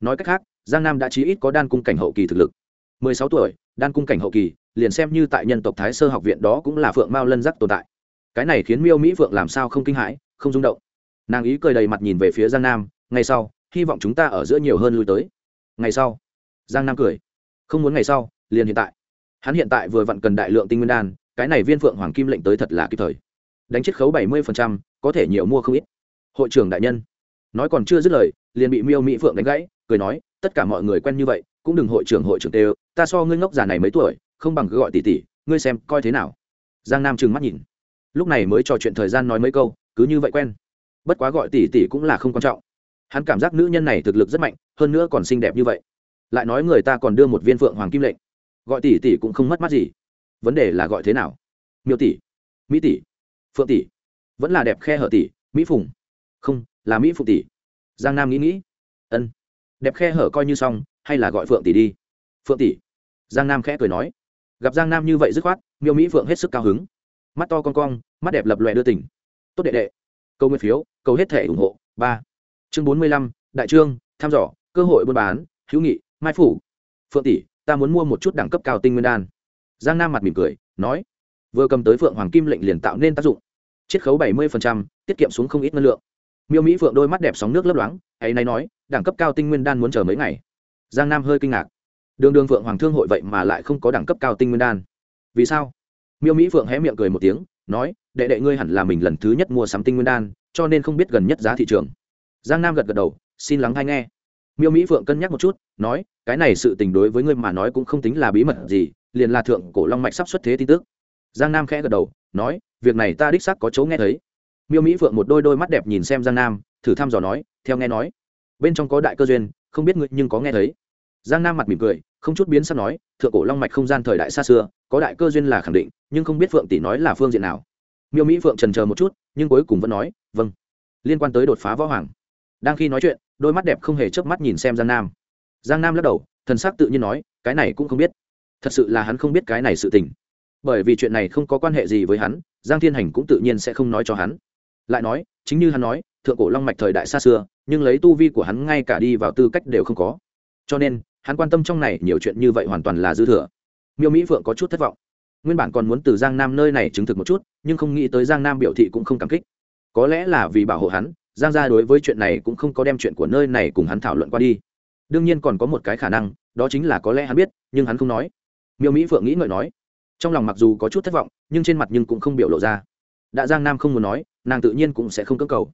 Speaker 1: Nói cách khác, giang nam đã chí ít có đan cung cảnh hậu kỳ thực lực. Mười sáu tuổi, đan cung cảnh hậu kỳ, liền xem như tại nhân tộc thái sơ học viện đó cũng là phượng mao lân giác tồn tại. Cái này khiến miêu mỹ phượng làm sao không kinh hãi, không rung động nàng ý cười đầy mặt nhìn về phía giang nam, ngày sau, hy vọng chúng ta ở giữa nhiều hơn lui tới. Ngày sau? Giang nam cười. Không muốn ngày sau, liền hiện tại. Hắn hiện tại vừa vặn cần đại lượng tinh nguyên đan, cái này viên phượng hoàng kim lệnh tới thật là kịp thời. Đánh chiết khấu bảy mươi có thể nhiều mua không ít. Hội trưởng đại nhân, nói còn chưa dứt lời, liền bị miêu mỹ phượng đánh gãy, cười nói, tất cả mọi người quen như vậy, cũng đừng hội trưởng hội trưởng tê ta so ngươi ngốc già này mấy tuổi, không bằng cứ gọi tỷ tỷ, ngươi xem coi thế nào. Giang nam trừng mắt nhìn. Lúc này mới trò chuyện thời gian nói mấy câu, cứ như vậy quen bất quá gọi tỷ tỷ cũng là không quan trọng. Hắn cảm giác nữ nhân này thực lực rất mạnh, hơn nữa còn xinh đẹp như vậy. Lại nói người ta còn đưa một viên phượng hoàng kim lệnh. Gọi tỷ tỷ cũng không mất mắt gì. Vấn đề là gọi thế nào? Miêu tỷ mỹ tỷ phượng tỷ vẫn là đẹp khe hở tỷ mỹ phùng. Không, là mỹ phụng tỷ giang nam nghĩ nghĩ. Ân. Đẹp khe hở coi như xong, hay là gọi phượng tỷ đi. Phượng tỷ giang nam khẽ cười nói. Gặp giang nam như vậy dứt khoát, miêu mỹ phượng hết sức cao hứng. Mắt to con cong, mắt đẹp lập lòe đưa tỉnh tốt đệ đệ câu nguyên phiếu, câu hết thể ủng hộ. Ba. Chương bốn mươi lăm, đại trương, thăm dò, cơ hội buôn bán, hữu nghị, mai phủ. Phượng tỷ, ta muốn mua một chút đẳng cấp cao tinh nguyên đan. Giang nam mặt mỉm cười, nói. Vừa cầm tới phượng hoàng kim lệnh liền tạo nên tác dụng. Chiết khấu bảy mươi tiết kiệm xuống không ít năng lượng. Miêu mỹ phượng đôi mắt đẹp sóng nước lấp loáng, ấy nay nói, đẳng cấp cao tinh nguyên đan muốn chờ mấy ngày. Giang nam hơi kinh ngạc. Đường đường phượng hoàng thương hội vậy mà lại không có đẳng cấp cao tinh nguyên đan. Vì sao? Miêu mỹ phượng hé miệng cười một tiếng, nói đệ đệ ngươi hẳn là mình lần thứ nhất mua sắm tinh nguyên đan, cho nên không biết gần nhất giá thị trường. Giang nam gật gật đầu, xin lắng hay nghe. Miêu mỹ phượng cân nhắc một chút, nói, cái này sự tình đối với ngươi mà nói cũng không tính là bí mật gì, liền là thượng cổ long mạch sắp xuất thế tin tức. Giang nam khẽ gật đầu, nói, việc này ta đích xác có chỗ nghe thấy. Miêu mỹ phượng một đôi đôi mắt đẹp nhìn xem giang nam, thử thăm dò nói, theo nghe nói. Bên trong có đại cơ duyên, không biết ngươi nhưng có nghe thấy. Giang nam mặt mỉm cười, không chút biến sắp nói, thượng cổ long mạch không gian thời đại xa xưa, có đại cơ duyên là khẳng định, nhưng không biết phượng tỷ nói là phương diện nào miêu mỹ phượng trần chờ một chút nhưng cuối cùng vẫn nói vâng liên quan tới đột phá võ hoàng đang khi nói chuyện đôi mắt đẹp không hề chớp mắt nhìn xem giang nam giang nam lắc đầu thần sắc tự nhiên nói cái này cũng không biết thật sự là hắn không biết cái này sự tình bởi vì chuyện này không có quan hệ gì với hắn giang thiên hành cũng tự nhiên sẽ không nói cho hắn lại nói chính như hắn nói thượng cổ long mạch thời đại xa xưa nhưng lấy tu vi của hắn ngay cả đi vào tư cách đều không có cho nên hắn quan tâm trong này nhiều chuyện như vậy hoàn toàn là dư thừa miêu mỹ phượng có chút thất vọng nguyên bản còn muốn từ giang nam nơi này chứng thực một chút, nhưng không nghĩ tới giang nam biểu thị cũng không cảm kích. Có lẽ là vì bảo hộ hắn, giang gia đối với chuyện này cũng không có đem chuyện của nơi này cùng hắn thảo luận qua đi. Đương nhiên còn có một cái khả năng, đó chính là có lẽ hắn biết, nhưng hắn không nói. Miêu mỹ phượng nghĩ ngợi nói, trong lòng mặc dù có chút thất vọng, nhưng trên mặt nhưng cũng không biểu lộ ra. Đã giang nam không muốn nói, nàng tự nhiên cũng sẽ không cơ cầu.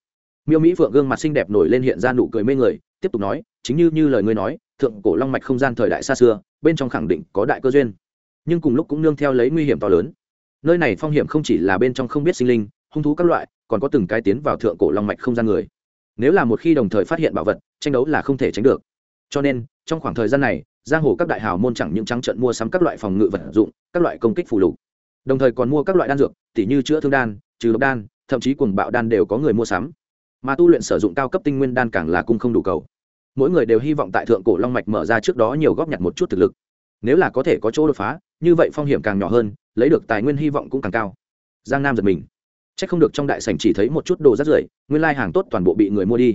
Speaker 1: Miêu mỹ phượng gương mặt xinh đẹp nổi lên hiện ra nụ cười mê người, tiếp tục nói, chính như như lời ngươi nói, thượng cổ long mạch không gian thời đại xa xưa, bên trong khẳng định có đại cơ duyên nhưng cùng lúc cũng nương theo lấy nguy hiểm to lớn. Nơi này phong hiểm không chỉ là bên trong không biết sinh linh, hung thú các loại, còn có từng cái tiến vào thượng cổ long mạch không gian người. Nếu là một khi đồng thời phát hiện bảo vật, tranh đấu là không thể tránh được. Cho nên, trong khoảng thời gian này, giang hồ các đại hào môn chẳng những trắng trận mua sắm các loại phòng ngự vật dụng, các loại công kích phù lục. Đồng thời còn mua các loại đan dược, tỉ như chữa thương đan, trừ độc đan, thậm chí cuồng bạo đan đều có người mua sắm. Mà tu luyện sử dụng cao cấp tinh nguyên đan càng là cung không đủ cầu. Mỗi người đều hy vọng tại thượng cổ long mạch mở ra trước đó nhiều góp nhặt một chút thực lực nếu là có thể có chỗ đột phá, như vậy phong hiểm càng nhỏ hơn, lấy được tài nguyên hy vọng cũng càng cao. Giang nam giật mình. C h ắ c không được trong đại sảnh chỉ thấy một chút đồ rắt rưởi, nguyên lai hàng tốt toàn bộ bị người mua đi.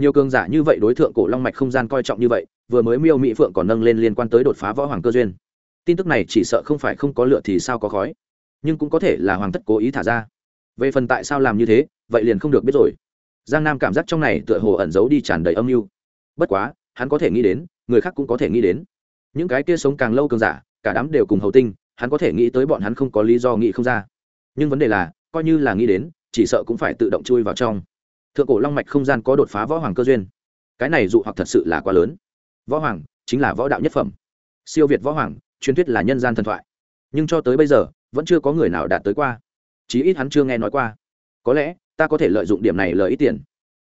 Speaker 1: Nhiều cường giả như vậy đối tượng cổ long mạch không gian coi trọng như vậy, vừa mới miêu mỹ phượng còn nâng lên liên quan tới đột phá võ hoàng cơ duyên. Tin tức này chỉ sợ không phải không có lựa thì sao có khói. Nhưng cũng có thể là hoàng thất cố ý thả ra. Về phần tại sao làm như thế, vậy liền không được biết rồi. Giang nam cảm giác trong này tựa hồ ẩn giấu đi tràn đầy âm mưu. Bất quá, hắn có thể nghĩ đến, người khác cũng có thể nghĩ đến những cái kia sống càng lâu cường giả, cả đám đều cùng hầu tinh, hắn có thể nghĩ tới bọn hắn không có lý do nghĩ không ra. Nhưng vấn đề là, coi như là nghĩ đến, chỉ sợ cũng phải tự động chui vào trong. Thượng cổ long mạch không gian có đột phá võ hoàng cơ duyên. Cái này dụ hoặc thật sự là quá lớn. Võ hoàng chính là võ đạo nhất phẩm. Siêu việt võ hoàng, truyền thuyết là nhân gian thần thoại. Nhưng cho tới bây giờ, vẫn chưa có người nào đạt tới qua. Chí ít hắn chưa nghe nói qua. Có lẽ, ta có thể lợi dụng điểm này lợi ít tiền.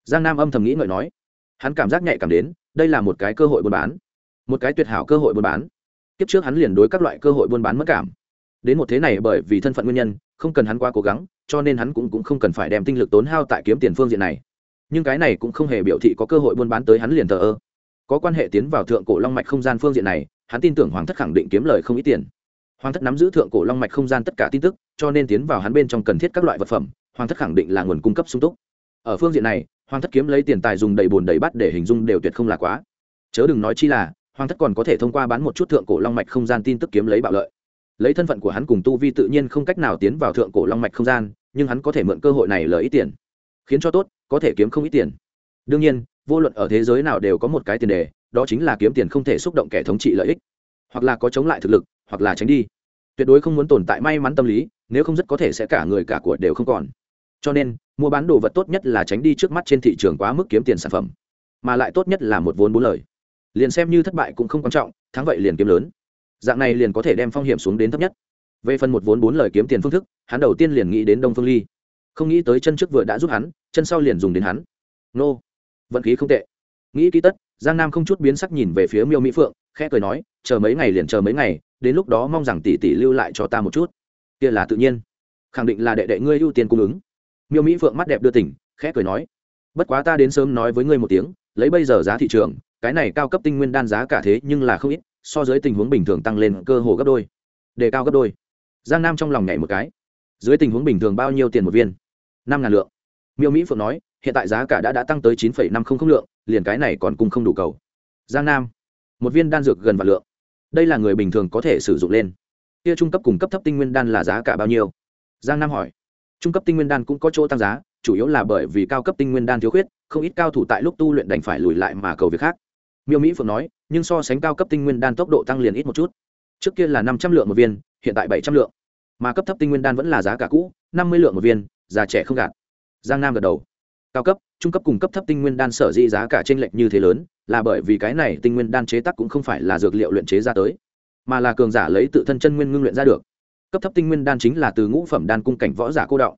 Speaker 1: Giang nam âm thầm nghĩ ngợi nói. Hắn cảm giác nhạy cảm đến, đây là một cái cơ hội buôn bán một cái tuyệt hảo cơ hội buôn bán. Kiếp trước hắn liền đối các loại cơ hội buôn bán mất cảm. Đến một thế này bởi vì thân phận nguyên nhân không cần hắn quá cố gắng cho nên hắn cũng, cũng không cần phải đem tinh lực tốn hao tại kiếm tiền phương diện này. Nhưng cái này cũng không hề biểu thị có cơ hội buôn bán tới hắn liền thờ ơ. Có quan hệ tiến vào thượng cổ long mạch không gian phương diện này hắn tin tưởng hoàng thất khẳng định kiếm lời không ít tiền. Hoàng thất nắm giữ thượng cổ long mạch không gian tất cả tin tức cho nên tiến vào hắn bên trong cần thiết các loại vật phẩm hoàng thất khẳng định là nguồn cung cấp sung túc. Ở phương diện này hoàng thất kiếm lấy tiền tài dùng đầy bùn đầy bắt để hình dung đều tuyệt không là quá. Chớ đừng nói chi là hoàng thất còn có thể thông qua bán một chút thượng cổ long mạch không gian tin tức kiếm lấy bạo lợi. Lấy thân phận của hắn cùng tu vi tự nhiên không cách nào tiến vào thượng cổ long mạch không gian, nhưng hắn có thể mượn cơ hội này lời ít tiền. Khiến cho tốt, có thể kiếm không ít tiền. Đương nhiên, vô luận ở thế giới nào đều có một cái tiền đề, đó chính là kiếm tiền không thể xúc động kẻ thống trị lợi ích. Hoặc là có chống lại thực lực, hoặc là tránh đi. Tuyệt đối không muốn tồn tại may mắn tâm lý, nếu không rất có thể sẽ cả người cả của đều không còn. Cho nên, mua bán đồ vật tốt nhất là tránh đi trước mắt trên thị trường quá mức kiếm tiền sản phẩm, mà lại tốt nhất là một vốn bốn lời liền xem như thất bại cũng không quan trọng, thắng vậy liền kiếm lớn. Dạng này liền có thể đem phong hiểm xuống đến thấp nhất. Về phần một vốn bốn lời kiếm tiền phương thức, hắn đầu tiên liền nghĩ đến đông phương ly. Không nghĩ tới chân trước vừa đã giúp hắn, chân sau liền dùng đến hắn. Nô. Vận khí không tệ. Nghĩ kỹ tất, giang nam không chút biến sắc nhìn về phía miêu mỹ phượng, khẽ cười nói, chờ mấy ngày liền chờ mấy ngày, đến lúc đó mong rằng tỷ tỷ lưu lại cho ta một chút. Kia là tự nhiên. Khẳng định là đệ đệ ngươi ưu tiên cung ứng. Miêu mỹ phượng mắt đẹp đưa tỉnh, khẽ cười nói, bất quá ta đến sớm nói với ngươi một tiếng, lấy bây giờ giá thị trường cái này cao cấp tinh nguyên đan giá cả thế nhưng là không ít, so với tình huống bình thường tăng lên cơ hồ gấp đôi. Đề cao gấp đôi. Giang nam trong lòng nhảy một cái. Dưới tình huống bình thường bao nhiêu tiền một viên? Năm ngàn lượng. Miêu mỹ phượng nói, hiện tại giá cả đã đã tăng tới chín năm không không lượng, liền cái này còn cung không đủ cầu. Giang nam, một viên đan dược gần vạn lượng. Đây là người bình thường có thể sử dụng lên. Kia trung cấp cùng cấp thấp tinh nguyên đan là giá cả bao nhiêu? Giang nam hỏi. Trung cấp tinh nguyên đan cũng có chỗ tăng giá, chủ yếu là bởi vì cao cấp tinh nguyên đan thiếu khuyết, không ít cao thủ tại lúc tu luyện đành phải lùi lại mà cầu việc khác miêu mỹ phượng nói, nhưng so sánh cao cấp tinh nguyên đan tốc độ tăng liền ít một chút. Trước kia là năm trăm lượng một viên, hiện tại bảy trăm lượng. Mà cấp thấp tinh nguyên đan vẫn là giá cả cũ, năm mươi lượng một viên, già trẻ không gạt. Giang nam gật đầu. Cao cấp, trung cấp cùng cấp thấp tinh nguyên đan sở dĩ giá cả t r ê n lệch như thế lớn, là bởi vì cái này tinh nguyên đan chế tác cũng không phải là dược liệu luyện chế ra tới, mà là cường giả lấy tự thân chân nguyên ngưng luyện ra được. Cấp thấp tinh nguyên đan chính là từ ngũ phẩm đan cung cảnh võ giả cô động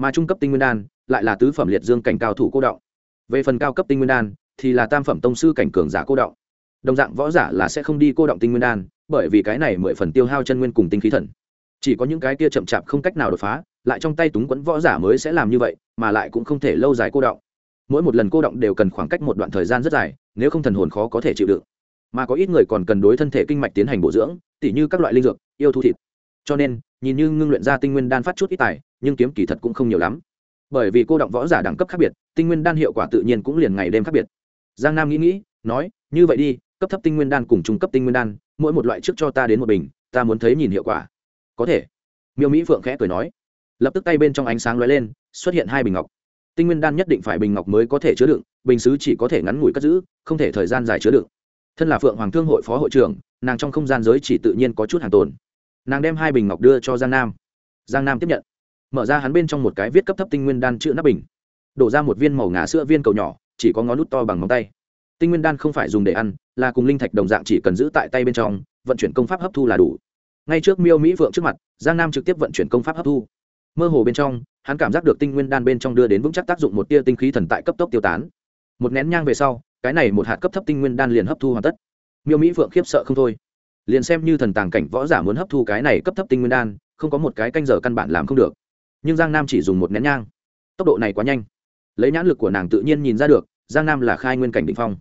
Speaker 1: mà trung cấp tinh nguyên đan lại là tứ phẩm liệt dương cảnh cao thủ cô động về phần cao cấp tinh nguyên đan thì là tam phẩm tông sư cảnh cường giả cô động. Đồng dạng võ giả là sẽ không đi cô động tinh nguyên đan, bởi vì cái này mười phần tiêu hao chân nguyên cùng tinh khí thần. Chỉ có những cái kia chậm chạp không cách nào đột phá, lại trong tay túng quẫn võ giả mới sẽ làm như vậy, mà lại cũng không thể lâu dài cô động. Mỗi một lần cô động đều cần khoảng cách một đoạn thời gian rất dài, nếu không thần hồn khó có thể chịu đựng. Mà có ít người còn cần đối thân thể kinh mạch tiến hành bổ dưỡng, tỉ như các loại linh dược, yêu thu thịt. Cho nên, nhìn như ngưng luyện ra tinh nguyên đan phát chút ít tài, nhưng kiếm kỳ thật cũng không nhiều lắm. Bởi vì cô động võ giả đẳng cấp khác biệt, tinh nguyên đan hiệu quả tự nhiên cũng liền ngày đêm khác biệt giang nam nghĩ nghĩ, nói, như vậy đi, cấp thấp tinh nguyên đan cùng trung cấp tinh nguyên đan, mỗi một loại trước cho ta đến một bình, ta muốn thấy nhìn hiệu quả. Có thể. Miêu mỹ phượng khẽ cười nói. Lập tức tay bên trong ánh sáng lóe lên, xuất hiện hai bình ngọc. Tinh nguyên đan nhất định phải bình ngọc mới có thể chứa đựng, bình xứ chỉ có thể ngắn ngủi cất giữ, không thể thời gian dài chứa đựng. Thân là phượng hoàng thương hội phó hội trưởng, nàng trong không gian giới chỉ tự nhiên có chút hàng tồn. Nàng đem hai bình ngọc đưa cho giang nam. Giang nam tiếp nhận. Mở ra hắn bên trong một cái viết cấp thấp tinh nguyên đan chữ nắp bình. Đổ ra một viên màu ngà sữa viên cầu nhỏ chỉ có ngón nút to bằng ngón tay. Tinh nguyên đan không phải dùng để ăn, là cùng linh thạch đồng dạng chỉ cần giữ tại tay bên trong, vận chuyển công pháp hấp thu là đủ. Ngay trước miêu mỹ Vượng trước mặt, giang nam trực tiếp vận chuyển công pháp hấp thu. Mơ hồ bên trong, hắn cảm giác được tinh nguyên đan bên trong đưa đến vững chắc tác dụng một tia tinh khí thần tại cấp tốc tiêu tán. Một nén nhang về sau, cái này một hạt cấp thấp tinh nguyên đan liền hấp thu hoàn tất. Miêu mỹ Vượng khiếp sợ không thôi. Liền xem như thần tàng cảnh võ giả muốn hấp thu cái này cấp thấp tinh nguyên đan, không có một cái canh giờ căn bản làm không được. Nhưng giang nam chỉ dùng một nén nhang. Tốc độ này quá nhanh. Lấy nhãn lực của nàng tự nhiên nhìn ra được giang nam là khai nguyên cảnh định phong.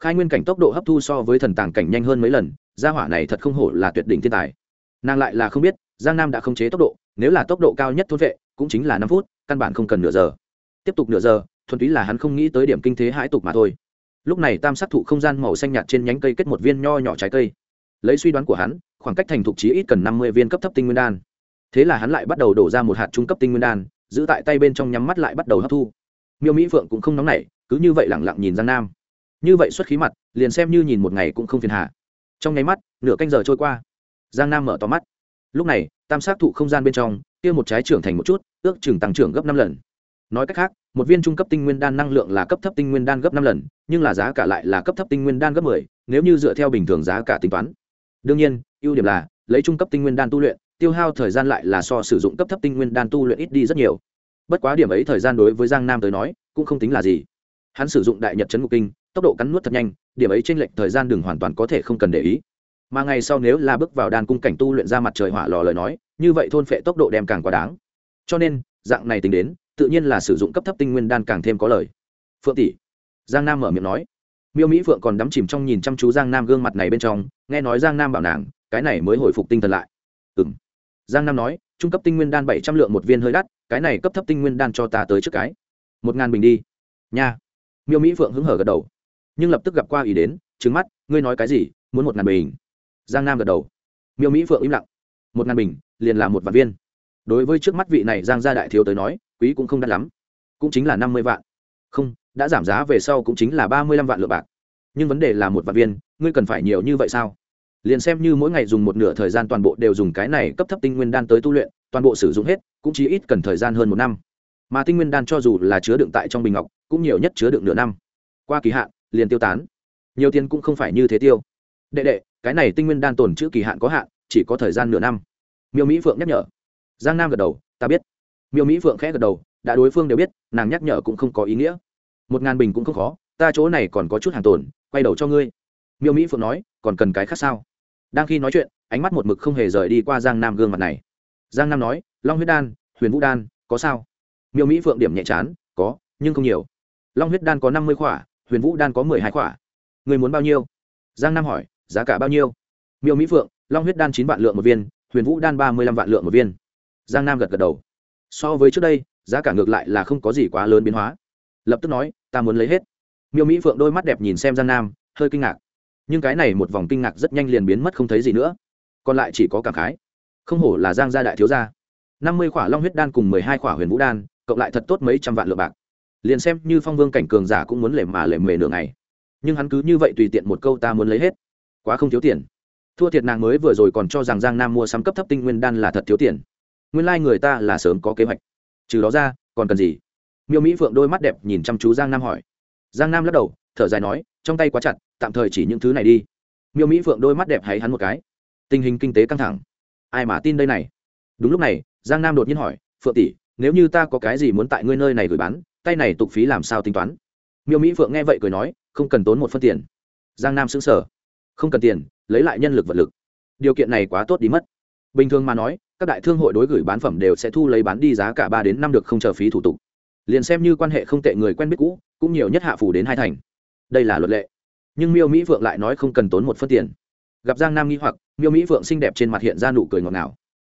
Speaker 1: Khai nguyên cảnh tốc độ hấp thu so với thần tàng cảnh nhanh hơn mấy lần, gia hỏa này thật không hổ là tuyệt đỉnh thiên tài. Nàng lại là không biết, giang nam đã khống chế tốc độ, nếu là tốc độ cao nhất thôn vệ, cũng chính là năm phút, căn bản không cần nửa giờ. Tiếp tục nửa giờ, thuần túy là hắn không nghĩ tới điểm kinh thế hãi tục mà thôi. Lúc này tam sát thụ không gian màu xanh nhạt trên nhánh cây kết một viên nho nhỏ trái cây. Lấy suy đoán của hắn, khoảng cách thành thục chí ít cần năm mươi viên cấp thấp tinh nguyên đan. Thế là hắn lại bắt đầu đổ ra một hạt trung cấp tinh nguyên đan, giữ tại tay bên trong nhắm mắt lại bắt đầu hấp thu. Miêu mỹ phượng cũng không nóng nảy cứ như vậy lẳng lặng nhìn giang nam. Như vậy xuất khí mặt, liền xem như nhìn một ngày cũng không phiền hà. Trong nháy mắt, nửa canh giờ trôi qua. Giang nam mở to mắt. Lúc này, tam sát thụ không gian bên trong, kia một trái trưởng thành một chút, ước chừng tăng trưởng gấp năm lần. Nói cách khác, một viên trung cấp tinh nguyên đan năng lượng là cấp thấp tinh nguyên đan gấp năm lần, nhưng là giá cả lại là cấp thấp tinh nguyên đan gấp mười, nếu như dựa theo bình thường giá cả tính toán. Đương nhiên, ưu điểm là, lấy trung cấp tinh nguyên đan tu luyện, tiêu hao thời gian lại là so sử dụng cấp thấp tinh nguyên đan tu luyện ít đi rất nhiều. Bất quá điểm ấy thời gian đối với giang nam tới nói, cũng không tính là gì hắn sử dụng đại nhật chấn ngục kinh, tốc độ cắn nuốt thật nhanh, điểm ấy t r ê n lệch thời gian đừng hoàn toàn có thể không cần để ý. Mà ngày sau nếu là bước vào đan cung cảnh tu luyện ra mặt trời hỏa lò lời nói, như vậy thôn phệ tốc độ đem càng quá đáng. Cho nên, dạng này tính đến, tự nhiên là sử dụng cấp thấp tinh nguyên đan càng thêm có lời phượng tỷ. Giang nam mở miệng nói. Miêu mỹ phượng còn đắm chìm trong nhìn chăm chú giang nam gương mặt này bên trong, nghe nói giang nam bảo nàng, cái này mới hồi phục tinh thần lại. Ừ m giang nam nói, trung cấp tinh nguyên đan bảy trăm lượng một viên hơi đắt, cái này cấp thấp tinh nguyên đan cho ta tới trước cái. Một ngàn bình đi. Nha miêu mỹ phượng hứng hở gật đầu nhưng lập tức gặp qua ý đến trứng mắt ngươi nói cái gì muốn một ngàn bình giang nam gật đầu miêu mỹ phượng im lặng một ngàn bình liền là một vạn viên đối với trước mắt vị này giang gia đại thiếu tới nói quý cũng không đắt lắm cũng chính là năm mươi vạn không đã giảm giá về sau cũng chính là ba mươi lăm vạn lượng bạc nhưng vấn đề là một vạn viên ngươi cần phải nhiều như vậy sao liền xem như mỗi ngày dùng một nửa thời gian toàn bộ đều dùng cái này cấp thấp tinh nguyên đan tới tu luyện toàn bộ sử dụng hết cũng chỉ ít cần thời gian hơn một năm mà tinh nguyên đan cho dù là chứa đựng tại trong bình ngọc, cũng nhiều nhất chứa đựng nửa năm. Qua kỳ hạn, liền tiêu tán. Nhiều tiền cũng không phải như thế tiêu. Đệ đệ, cái này tinh nguyên đan tồn chữ kỳ hạn có hạn, chỉ có thời gian nửa năm. Miêu mỹ phượng nhắc nhở. Giang nam gật đầu, ta biết. Miêu mỹ phượng khẽ gật đầu, đã đối phương đều biết, nàng nhắc nhở cũng không có ý nghĩa. Một ngàn bình cũng không khó, ta chỗ này còn có chút hàng tồn, quay đầu cho ngươi. Miêu mỹ phượng nói, còn cần cái khác sao? Đang khi nói chuyện, ánh mắt một mực không hề rời đi qua giang nam gương mặt này. Giang nam nói, long huyết đan, huyền vũ đan, có sao? Miêu mỹ phượng điểm nhẹ chán, có, nhưng không nhiều. Long huyết đan có năm mươi khỏa, huyền vũ đan có mười hai khỏa. Người muốn bao nhiêu? Giang nam hỏi, giá cả bao nhiêu? Miêu mỹ phượng, long huyết đan chín vạn lượng một viên, huyền vũ đan ba mươi lăm vạn lượng một viên. Giang nam gật gật đầu. So với trước đây, giá cả ngược lại là không có gì quá lớn biến hóa. Lập tức nói, ta muốn lấy hết. Miêu mỹ phượng đôi mắt đẹp nhìn xem giang nam, hơi kinh ngạc. Nhưng cái này một vòng kinh ngạc rất nhanh liền biến mất không thấy gì nữa. Còn lại chỉ có cảm khái. Không hổ là giang gia đại thiếu gia. năm mươi khỏa long huyết đan cùng mười hai khỏa huyền vũ đan cộng lại thật tốt mấy trăm vạn lượng bạc. Liền xem như phong vương cảnh cường giả cũng muốn lề mà lề mề nửa ngày. Nhưng hắn cứ như vậy tùy tiện một câu ta muốn lấy hết. Quá không thiếu tiền. Thua thiệt nàng mới vừa rồi còn cho rằng giang nam mua sắm cấp thấp tinh nguyên đan là thật thiếu tiền. Nguyên lai、like、người ta là sớm có kế hoạch. Trừ đó ra, còn cần gì? Miêu mỹ phượng đôi mắt đẹp nhìn chăm chú giang nam hỏi. Giang nam lắc đầu, thở dài nói, trong tay quá chặt, tạm thời chỉ những thứ này đi. Miêu mỹ phượng đôi mắt đẹp hay hắn một cái. Tình hình kinh tế căng thẳng. Ai mà tin đây này? Đúng lúc này, giang nam đột nhiên hỏi, phượng tỷ nếu như ta có cái gì muốn tại ngươi nơi này gửi bán, tay này tục phí làm sao tính toán? Miêu mỹ phượng nghe vậy cười nói, không cần tốn một phân tiền. Giang nam xứng sở không cần tiền, lấy lại nhân lực vật lực. Điều kiện này quá tốt đi mất. Bình thường mà nói, các đại thương hội đối gửi bán phẩm đều sẽ thu lấy bán đi giá cả ba đến năm được không chờ phí thủ tục. Liền xem như quan hệ không tệ người quen biết cũ, cũng nhiều nhất hạ phủ đến hai thành. Đây là luật lệ. Nhưng miêu mỹ phượng lại nói không cần tốn một phân tiền. Gặp giang nam nghi hoặc, miêu mỹ phượng xinh đẹp trên mặt hiện ra nụ cười ngọt ngào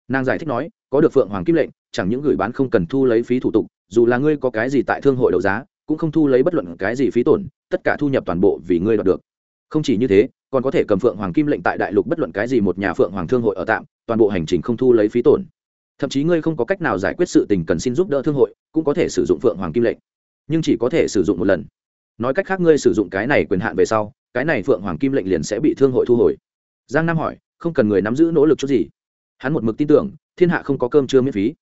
Speaker 1: nàng giải thích nói, có được phượng hoàng kim lệnh, chẳng những gửi bán không cần thu lấy phí thủ tục, dù là ngươi có cái gì tại thương hội đấu giá, cũng không thu lấy bất luận cái gì phí tổn, tất cả thu nhập toàn bộ vì ngươi đoạt được. Không chỉ như thế, còn có thể cầm phượng hoàng kim lệnh tại đại lục bất luận cái gì một nhà phượng hoàng thương hội ở tạm, toàn bộ hành trình không thu lấy phí tổn. Thậm chí ngươi không có cách nào giải quyết sự tình cần xin giúp đỡ thương hội, cũng có thể sử dụng phượng hoàng kim lệnh. Nhưng chỉ có thể sử dụng một lần. Nói cách khác ngươi sử dụng cái này quyền hạn về sau, cái này phượng hoàng kim lệnh liền sẽ bị thương hội thu hồi. Giang nam hỏi, không cần người nắm giữ nỗ lực chút gì hắn một mực tin tưởng, thiên hạ không có cơm chưa miễn phí.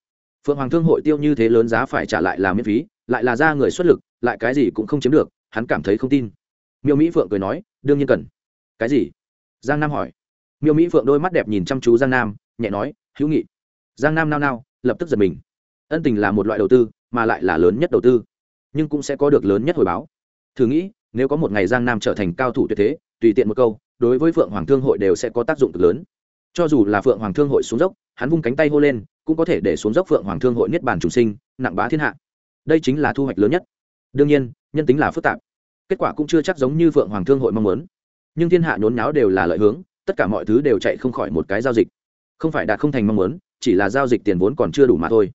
Speaker 1: Phượng hoàng thương hội tiêu như thế lớn giá phải trả lại là miễn phí, lại là ra người xuất lực, lại cái gì cũng không chiếm được, hắn cảm thấy không tin. Miêu mỹ phượng cười nói, đương nhiên cần. Cái gì? Giang nam hỏi. Miêu mỹ phượng đôi mắt đẹp nhìn chăm chú giang nam, nhẹ nói, hữu nghị. Giang nam nao nao, lập tức giật mình. Ân tình là một loại đầu tư, mà lại là lớn nhất đầu tư. Nhưng cũng sẽ có được lớn nhất hồi báo. Thử nghĩ, nếu có một ngày giang nam trở thành cao thủ tuyệt thế, tùy tiện một câu, đối với phượng hoàng thương hội đều sẽ có tác dụng cực lớn cho dù là phượng hoàng thương hội xuống dốc, hắn vung cánh tay hô lên, cũng có thể để xuống dốc phượng hoàng thương hội niết bàn trùng sinh, nặng bá thiên hạ. Đây chính là thu hoạch lớn nhất. Đương nhiên, nhân tính là phức tạp. Kết quả cũng chưa chắc giống như phượng hoàng thương hội mong muốn. Nhưng thiên hạ nhốn nháo đều là lợi hướng, tất cả mọi thứ đều chạy không khỏi một cái giao dịch. Không phải đạt không thành mong muốn, chỉ là giao dịch tiền vốn còn chưa đủ mà thôi.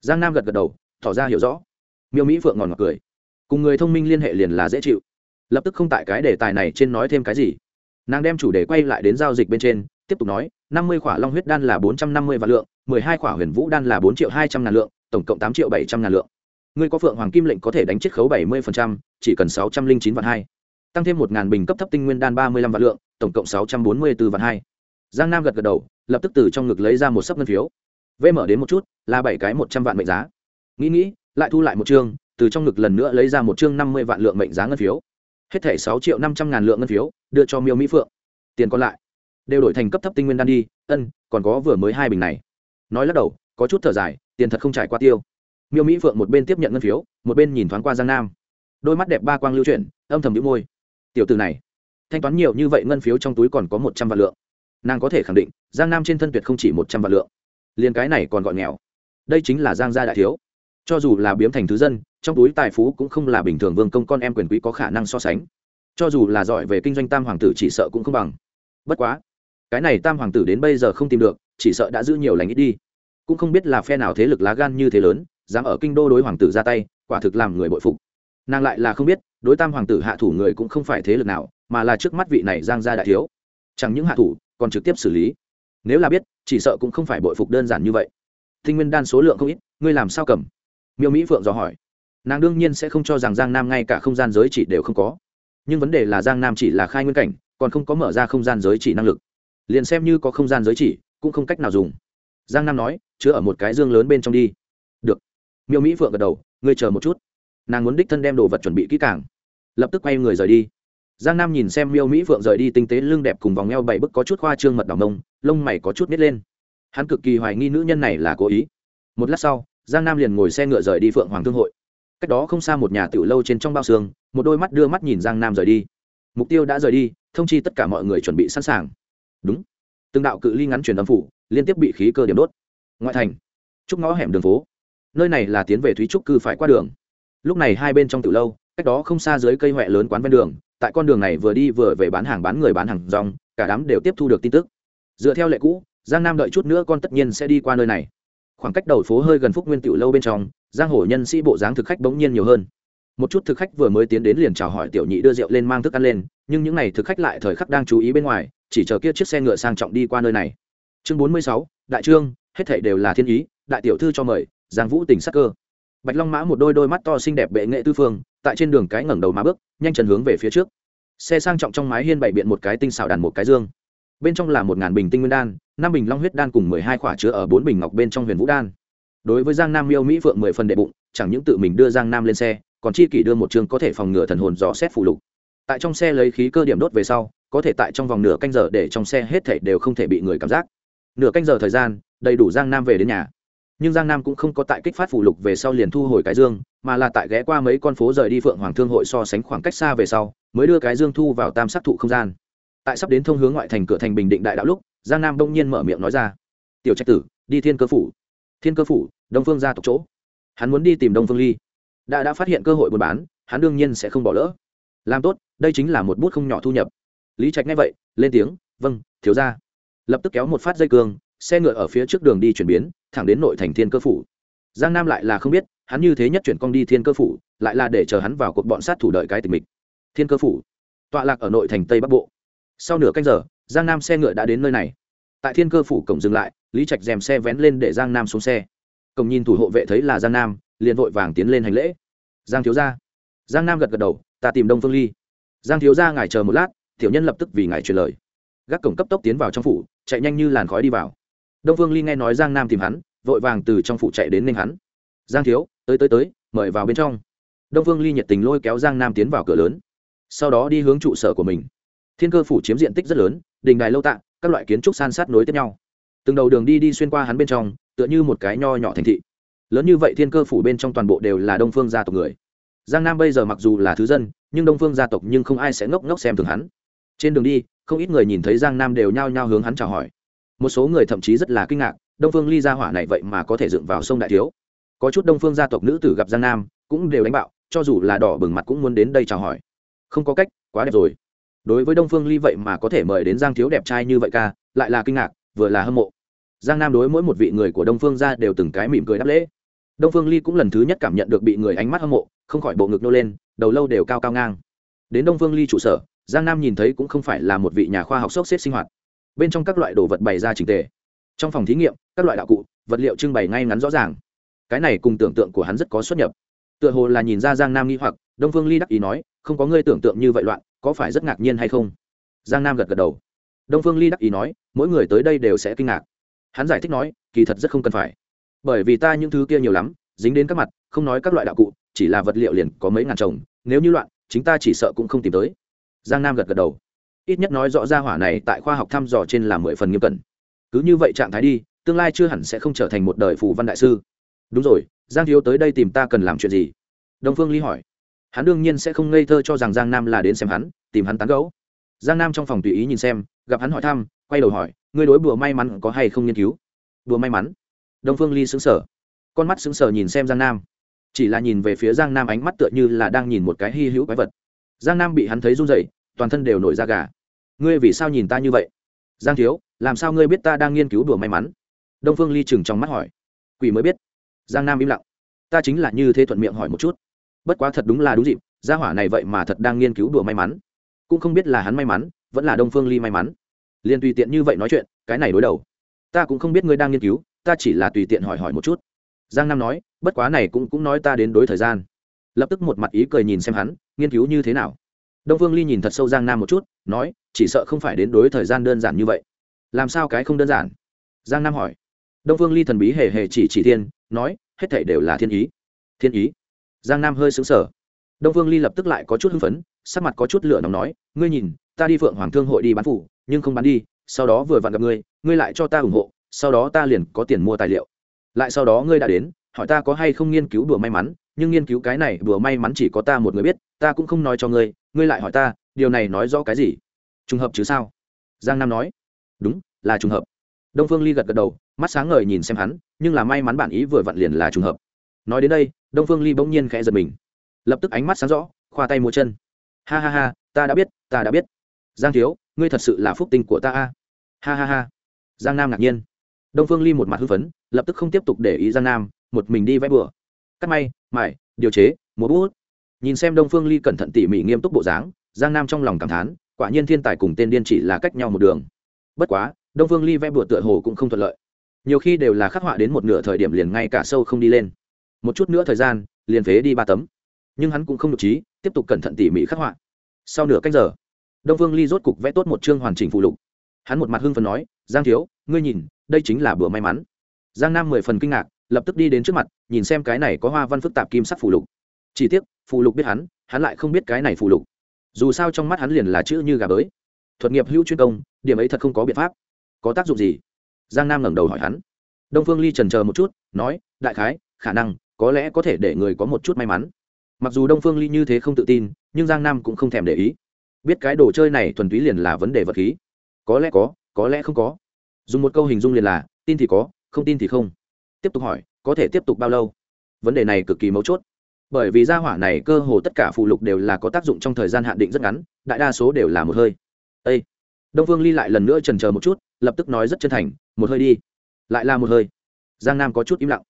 Speaker 1: Giang nam gật gật đầu, tỏ ra hiểu rõ. Miêu mỹ phượng ngòn ngọt cười. Cùng người thông minh liên hệ liền là dễ chịu. Lập tức không tại cái đề tài này trên nói thêm cái gì. Nàng đem chủ đề quay lại đến giao dịch bên trên, tiếp tục nói năm mươi khỏa long huyết đan là bốn trăm năm mươi vạn lượng, mười hai khỏa huyền vũ đan là bốn triệu hai trăm ngàn lượng, tổng cộng tám triệu bảy trăm ngàn lượng. Người có phượng hoàng kim lệnh có thể đánh chiết khấu bảy mươi chỉ cần sáu trăm linh chín vạn hai. Tăng thêm một ngàn bình cấp thấp tinh nguyên đan ba mươi lăm vạn lượng, tổng cộng sáu trăm bốn mươi bốn vạn hai. Giang nam gật gật đầu, lập tức từ trong ngực lấy ra một sấp ngân phiếu. Vê mở đến một chút, là bảy cái một trăm vạn mệnh giá. Nghĩ nghĩ, lại thu lại một chương, từ trong ngực lần nữa lấy ra một chương năm mươi vạn lượng mệnh giá ngân phiếu. Hết thẻ sáu triệu năm trăm ngàn lượng ngân phiếu, đưa cho miêu mỹ phượng. Tiền còn lại đều đổi thành cấp thấp tinh nguyên đan đi, ân, còn có vừa mới hai bình này. Nói lắc đầu, có chút thở dài, tiền thật không trải qua tiêu. Miêu mỹ phượng một bên tiếp nhận ngân phiếu, một bên nhìn thoáng qua giang nam. Đôi mắt đẹp ba quang lưu chuyển, âm thầm đĩu môi. Tiểu từ này, thanh toán nhiều như vậy ngân phiếu trong túi còn có một trăm vạn lượng. Nàng có thể khẳng định, giang nam trên thân tuyệt không chỉ một trăm vạn lượng. Liền cái này còn gọi nghèo. Đây chính là giang gia đại thiếu. Cho dù là biếm thành thứ dân, trong túi tài phú cũng không là bình thường vương công con em quyền quý có khả năng so sánh. Cho dù là giỏi về kinh doanh tam hoàng tử chỉ sợ cũng không bằng. Bất quá cái này tam hoàng tử đến bây giờ không tìm được, chỉ sợ đã giữ nhiều lành ít đi. Cũng không biết là phe nào thế lực lá gan như thế lớn, dám ở kinh đô đối hoàng tử ra tay, quả thực làm người bội phục. Nàng lại là không biết, đối tam hoàng tử hạ thủ người cũng không phải thế lực nào, mà là trước mắt vị này giang gia đại thiếu. Chẳng những hạ thủ, còn trực tiếp xử lý. Nếu là biết, chỉ sợ cũng không phải bội phục đơn giản như vậy. Thinh nguyên đan số lượng không ít, ngươi làm sao cầm? Miêu mỹ phượng dò hỏi. Nàng đương nhiên sẽ không cho rằng giang nam ngay cả không gian giới chỉ đều không có. Nhưng vấn đề là giang nam chỉ là khai nguyên cảnh, còn không có mở ra không gian giới chỉ năng lực liền xem như có không gian giới chỉ, cũng không cách nào dùng. Giang nam nói, chứa ở một cái dương lớn bên trong đi. Được. Miêu mỹ phượng gật đầu, ngươi chờ một chút. Nàng muốn đích thân đem đồ vật chuẩn bị kỹ càng. Lập tức quay người rời đi. Giang nam nhìn xem miêu mỹ phượng rời đi tinh tế lưng đẹp cùng vòng eo bảy bức có chút khoa trương mật đỏ mông, lông mày có chút nít lên. Hắn cực kỳ hoài nghi nữ nhân này là cố ý. Một lát sau, giang nam liền ngồi xe ngựa rời đi phượng hoàng thương hội. Cách đó không xa một nhà tiểu lâu trên trong bao xương, một đôi mắt đưa mắt nhìn giang nam rời đi. Mục tiêu đã rời đi, thông chi tất cả mọi người chuẩn bị sẵn sàng đúng. Từng đạo cự ly ngắn truyền âm phủ, liên tiếp bị khí cơ điểm đốt. Ngoại thành. Trúc ngõ hẻm đường phố. Nơi này là tiến về thúy trúc cư phải qua đường. Lúc này hai bên trong tiểu lâu, cách đó không xa dưới cây huệ lớn quán ven đường, tại con đường này vừa đi vừa về bán hàng bán người bán hàng rong, cả đám đều tiếp thu được tin tức. Dựa theo lệ cũ, giang nam đợi chút nữa con tất nhiên sẽ đi qua nơi này. Khoảng cách đầu phố hơi gần phúc nguyên tiểu lâu bên trong, giang hồ nhân sĩ bộ dáng thực khách bỗng nhiên nhiều hơn. Một chút thực khách vừa mới tiến đến liền chào hỏi tiểu nhị đưa rượu lên mang thức ăn lên, nhưng những n à y thực khách lại thời khắc đang chú ý bên ngoài chỉ chờ kia chiếc xe ngựa sang trọng đi qua nơi này. Chương bốn mươi sáu, đại trương, hết thảy đều là thiên ý, đại tiểu thư cho mời, giang vũ tỉnh sắc cơ. Bạch long mã một đôi đôi mắt to xinh đẹp bệ nghệ tư phương, tại trên đường cái ngẩng đầu má bước, nhanh chân hướng về phía trước. Xe sang trọng trong mái hiên bày biện một cái tinh xảo đàn một cái dương. Bên trong là một ngàn bình tinh nguyên đan, năm bình long huyết đan cùng mười hai khỏa chứa ở bốn bình ngọc bên trong huyền vũ đan. Đối với giang nam miêu mỹ phượng mười phần đệ bụng, chẳng những tự mình đưa giang nam lên xe, còn chi kỷ đưa một chương có thể phòng ngừa thần hồn dò xét phù lục. Tại trong xe lấy khí cơ điểm đốt về sau có thể tại trong vòng nửa canh giờ để trong xe hết thảy đều không thể bị người cảm giác. Nửa canh giờ thời gian, đầy đủ giang nam về đến nhà. Nhưng giang nam cũng không có tại kích phát phủ lục về sau liền thu hồi cái dương, mà là tại ghé qua mấy con phố rời đi phượng hoàng thương hội so sánh khoảng cách xa về sau, mới đưa cái dương thu vào tam sắc thụ không gian. Tại sắp đến thông hướng ngoại thành cửa thành bình định đại đạo lúc, giang nam đông nhiên mở miệng nói ra, tiểu trạch tử, đi thiên cơ phủ. Thiên cơ phủ, đông phương ra tộc chỗ. Hắn muốn đi tìm đông phương ly. Đã đã phát hiện cơ hội buôn bán, hắn đương nhiên sẽ không bỏ lỡ. Làm tốt, đây chính là một bút không nhỏ thu nhập lý trạch nghe vậy, lên tiếng vâng thiếu ra lập tức kéo một phát dây cương, xe ngựa ở phía trước đường đi chuyển biến, thẳng đến nội thành thiên cơ phủ. Giang nam lại là không biết, hắn như thế nhất chuyển con đi thiên cơ phủ, lại là để chờ hắn vào cuộc bọn sát thủ đợi cái tình mình. Thiên cơ phủ. Tọa lạc ở nội thành tây bắc bộ. Sau nửa canh giờ, giang nam xe ngựa đã đến nơi này. Tại thiên cơ phủ cổng dừng lại, lý trạch dèm xe vén lên để giang nam xuống xe. Cổng nhìn thủ hộ vệ thấy là giang nam, liền vội vàng tiến lên hành lễ. Giang thiếu gia. Giang nam gật gật đầu, ta tìm đông phương ly. Giang thiếu gia, ngài chờ một lát tiểu nhân lập tức vì ngài truyền lời. Gác cổng cấp tốc tiến vào trong phủ, chạy nhanh như làn khói đi vào. Đông phương ly nghe nói giang nam tìm hắn, vội vàng từ trong phủ chạy đến nên hắn. Giang thiếu, tới tới tới, mời vào bên trong. Đông phương ly nhiệt tình lôi kéo giang nam tiến vào cửa lớn. Sau đó đi hướng trụ sở của mình. Thiên cơ phủ chiếm diện tích rất lớn, đình đài lâu tạ, các loại kiến trúc san sát nối tiếp nhau. Từng đầu đường đi đi xuyên qua hắn bên trong, tựa như một cái nho nhỏ thành thị. Lớn như vậy thiên cơ phủ bên trong toàn bộ đều là đông phương gia tộc người. Giang nam bây giờ mặc dù là thứ dân, nhưng đông phương gia tộc nhưng không ai sẽ ngốc ngốc xem thường hắn trên đường đi, không ít người nhìn thấy giang nam đều nhao nhao hướng hắn chào hỏi. Một số người thậm chí rất là kinh ngạc, đông phương ly ra hỏa này vậy mà có thể dựng vào sông đại thiếu. Có chút đông phương gia tộc nữ tử gặp giang nam, cũng đều đánh bạo, cho dù là đỏ bừng mặt cũng muốn đến đây chào hỏi. Không có cách, quá đẹp rồi. Đối với đông phương ly vậy mà có thể mời đến giang thiếu đẹp trai như vậy ca, lại là kinh ngạc, vừa là hâm mộ. Giang nam đối mỗi một vị người của đông phương ra đều từng cái mỉm cười đáp lễ. Đông phương ly cũng lần thứ nhất cảm nhận được bị người ánh mắt hâm mộ, không khỏi bộ ngực nô lên, đầu lâu đều cao cao ngang. Đến đông phương ly trụ sở giang nam nhìn thấy cũng không phải là một vị nhà khoa học sốc xếp sinh hoạt. Bên trong các loại đồ vật bày ra trình tề. Trong phòng thí nghiệm, các loại đạo cụ, vật liệu trưng bày ngay ngắn rõ ràng. Cái này cùng tưởng tượng của hắn rất có xuất nhập. Tựa hồ là nhìn ra giang nam nghi hoặc, đông phương ly đắc ý nói, không có ngươi tưởng tượng như vậy loạn, có phải rất ngạc nhiên hay không? Giang nam gật gật đầu. Đông phương ly đắc ý nói, mỗi người tới đây đều sẽ kinh ngạc. Hắn giải thích nói, kỳ thật rất không cần phải. Bởi vì ta những thứ kia nhiều lắm, dính đến các mặt, không nói các loại đạo cụ, chỉ là vật liệu liền có mấy ngàn chồng, nếu như loạn, chính ta chỉ sợ cũng không tìm tới giang nam gật gật đầu. Ít nhất nói rõ ra hỏa này tại khoa học thăm dò trên là mười phần nghiêm cẩn. Cứ như vậy trạng thái đi, tương lai chưa hẳn sẽ không trở thành một đời phù văn đại sư. Đúng rồi, giang thiếu tới đây tìm ta cần làm chuyện gì? Đông phương ly hỏi. Hắn đương nhiên sẽ không ngây thơ cho rằng giang nam là đến xem hắn, tìm hắn tán gẫu. giang nam trong phòng tùy ý nhìn xem, gặp hắn hỏi thăm, quay đầu hỏi, ngươi đối bùa may mắn có hay không nghiên cứu? Bùa may mắn? Đông phương ly xứng sở con mắt xứng sở nhìn xem giang nam. Chỉ là nhìn về phía giang nam ánh mắt tựa như là đang nhìn một cái hy hữu quái vật giang nam bị hắn thấy run dậy toàn thân đều nổi da gà. Ngươi vì sao nhìn ta như vậy? Giang thiếu, làm sao ngươi biết ta đang nghiên cứu đùa may mắn? Đông phương ly chừng trong mắt hỏi. Quỷ mới biết. Giang nam im lặng. Ta chính là như thế thuận miệng hỏi một chút. Bất quá thật đúng là đúng dịp, gia hỏa này vậy mà thật đang nghiên cứu đùa may mắn. Cũng không biết là hắn may mắn, vẫn là đông phương ly may mắn. Liền tùy tiện như vậy nói chuyện, cái này đối đầu. Ta cũng không biết ngươi đang nghiên cứu, ta chỉ là tùy tiện hỏi hỏi một chút. Giang nam nói, bất quá này cũng cũng nói ta đến đối thời gian lập tức một mặt ý cười nhìn xem hắn, nghiên cứu như thế nào. Đông phương ly nhìn thật sâu giang nam một chút, nói, chỉ sợ không phải đến đối thời gian đơn giản như vậy. Làm sao cái không đơn giản? Giang nam hỏi. Đông phương ly thần bí hề hề chỉ chỉ thiên, nói, hết thảy đều là thiên ý. Thiên ý? Giang nam hơi xứng sở đông phương ly lập tức lại có chút hưng phấn, sắc mặt có chút lửa nóng nói, ngươi nhìn, ta đi phượng hoàng thương hội đi bán phủ, nhưng không bán đi, sau đó vừa vặn gặp ngươi ngươi lại cho ta ủng hộ, sau đó ta liền có tiền mua tài liệu. Lại sau đó ngươi đã đến, hỏi ta có hay không nghiên cứu đùa may mắn nhưng nghiên cứu cái này đùa may mắn chỉ có ta một người biết, ta cũng không nói cho ngươi ngươi lại hỏi ta, điều này nói rõ cái gì? Trùng hợp chứ sao? Giang nam nói. Đúng, là trùng hợp. Đông phương ly gật gật đầu, mắt sáng ngời nhìn xem hắn, nhưng là may mắn bản ý vừa vặn liền là trùng hợp. Nói đến đây, đông phương ly bỗng nhiên khẽ giật mình. Lập tức ánh mắt sáng rõ, khoa tay múa chân. Ha ha ha, ta đã biết, ta đã biết. Giang thiếu, ngươi thật sự là phúc tinh của ta a. Ha ha ha. Giang nam ngạc nhiên. Đông phương ly một mặt hưng phấn, lập tức không tiếp tục để ý giang nam, một mình đi vẽ bừa. Cắt may mải điều chế, múa bút. Nhìn xem đông phương ly cẩn thận tỉ mỉ nghiêm túc bộ dáng, giang nam trong lòng cảm thán, quả nhiên thiên tài cùng tên điên chỉ là cách nhau một đường. Bất quá, đông phương ly vẽ bụa tựa hồ cũng không thuận lợi. Nhiều khi đều là khắc họa đến một nửa thời điểm liền ngay cả sâu không đi lên. Một chút nữa thời gian, liền phế đi ba tấm. Nhưng hắn cũng không được trí, tiếp tục cẩn thận tỉ mỉ khắc họa. Sau nửa cách giờ, đông phương ly rốt cục vẽ tốt một chương hoàn chỉnh phụ lục. Hắn một mặt hưng phần nói, giang thiếu, ngươi nhìn, đây chính là bữa may mắn. Giang nam mười phần kinh ngạc lập tức đi đến trước mặt, nhìn xem cái này có hoa văn phức tạp kim sắc phụ lục. Chỉ tiếc phụ lục biết hắn hắn lại không biết cái này phụ lục. Dù sao trong mắt hắn liền là chữ như gà bới. Thuật nghiệp hữu chuyên công, điểm ấy thật không có biện pháp. Có tác dụng gì? Giang nam ngẩng đầu hỏi hắn. Đông phương ly trần chờ một chút, nói, đại khái, khả năng, có lẽ có thể để người có một chút may mắn. Mặc dù đông phương ly như thế không tự tin, nhưng giang nam cũng không thèm để ý. Biết cái đồ chơi này thuần túy liền là vấn đề vật khí. Có lẽ có có lẽ không có. Dùng một câu hình dung liền là, tin thì có, không tin thì không tiếp tục hỏi, có thể tiếp tục bao lâu? Vấn đề này cực kỳ mấu chốt. Bởi vì gia hỏa này cơ hồ tất cả phụ lục đều là có tác dụng trong thời gian hạn định rất ngắn, đại đa số đều là một hơi. Â đông phương ly lại lần nữa trần c một chút, lập tức nói rất chân thành, một hơi đi. Lại là một hơi. Giang nam có chút im lặng.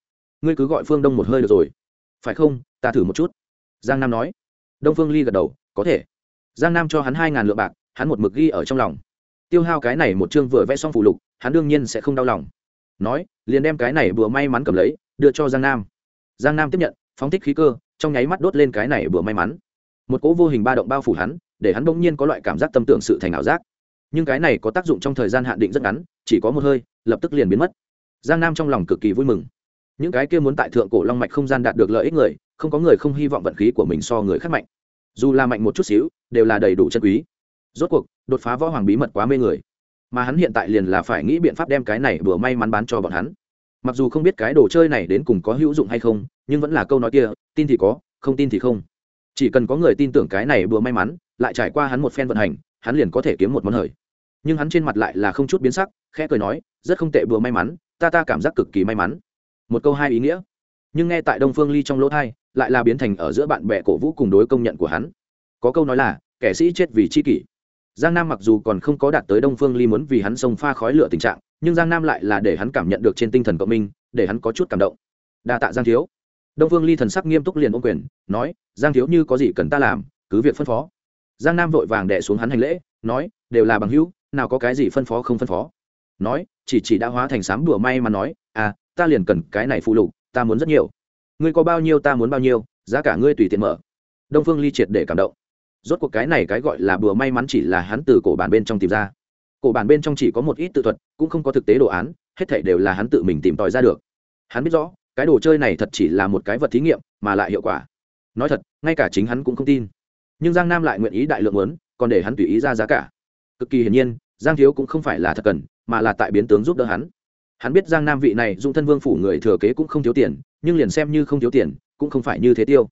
Speaker 1: Ngươi cứ gọi phương đông một hơi được rồi. Phải không? Ta thử một chút. Giang nam nói. Đông phương ly gật đầu, có thể. Giang nam cho hắn hai ngàn lượng bạc, hắn một mực ghi ở trong lòng. Tiêu hao cái này một chương vừa vẽ xong phụ lục, hắn đương nhiên sẽ không đau lòng nói, liền đem cái này vừa may mắn cầm lấy, đưa cho giang nam. Giang nam tiếp nhận, phóng thích khí cơ, trong nháy mắt đốt lên cái này vừa may mắn. Một cỗ vô hình ba động bao phủ hắn, để hắn bỗng nhiên có loại cảm giác tâm tưởng sự thành ảo giác. Nhưng cái này có tác dụng trong thời gian hạn định rất ngắn, chỉ có một hơi, lập tức liền biến mất. Giang nam trong lòng cực kỳ vui mừng. Những cái kia muốn tại thượng cổ long mạch không gian đạt được lợi ích người, không có người không hy vọng vận khí của mình so người khác mạnh. Dù là mạnh một chút xíu, đều là đầy đủ chân quý. Rốt cuộc, đột phá võ hoàng bí mật quá mê người mà hắn hiện tại liền là phải nghĩ biện pháp đem cái này vừa may mắn bán cho bọn hắn. Mặc dù không biết cái đồ chơi này đến cùng có hữu dụng hay không, nhưng vẫn là câu nói kia, tin thì có, không tin thì không. Chỉ cần có người tin tưởng cái này vừa may mắn, lại trải qua hắn một phen vận hành, hắn liền có thể kiếm một món hời. Nhưng hắn trên mặt lại là không chút biến sắc, khẽ cười nói, rất không tệ vừa may mắn, ta ta cảm giác cực kỳ may mắn. Một câu hai ý nghĩa. Nhưng nghe tại đông phương ly trong lỗ thai lại là biến thành ở giữa bạn bè cổ vũ cùng đối công nhận của hắn. Có câu nói là, kẻ sĩ chết vì chi kỷ giang nam mặc dù còn không có đạt tới đông phương ly muốn vì hắn sông pha khói lửa tình trạng, nhưng giang nam lại là để hắn cảm nhận được trên tinh thần cộng minh, để hắn có chút cảm động. Đa tạ giang thiếu. Đông phương ly thần sắc nghiêm túc liền ôm quyền, nói, giang thiếu như có gì cần ta làm, cứ việc phân phó. Giang nam vội vàng đẻ xuống hắn hành lễ, nói, đều là bằng hữu, nào có cái gì phân phó không phân phó. Nói, chỉ chỉ đã hóa thành sám đùa may mà nói à ta liền cần cái này phụ lục, ta muốn rất nhiều. Ngươi có bao nhiêu ta muốn bao nhiêu, giá cả ngươi tùy tiện mở. Đông phương ly triệt để cảm động rốt cuộc cái này cái gọi là bùa may mắn chỉ là hắn từ cổ bản bên trong tìm ra. Cổ bản bên trong chỉ có một ít tự thuật, cũng không có thực tế đồ án, hết thảy đều là hắn tự mình tìm tòi ra được. Hắn biết rõ, cái đồ chơi này thật chỉ là một cái vật thí nghiệm, mà lại hiệu quả. Nói thật, ngay cả chính hắn cũng không tin. Nhưng giang nam lại nguyện ý đại lượng muốn, còn để hắn tùy ý ra giá cả. Cực kỳ hiển nhiên, giang thiếu cũng không phải là thật cần, mà là tại biến tướng giúp đỡ hắn. Hắn biết giang nam vị này dung thân vương phủ người thừa kế cũng không thiếu tiền, nhưng liền xem như không thiếu tiền, cũng không phải như thế tiêu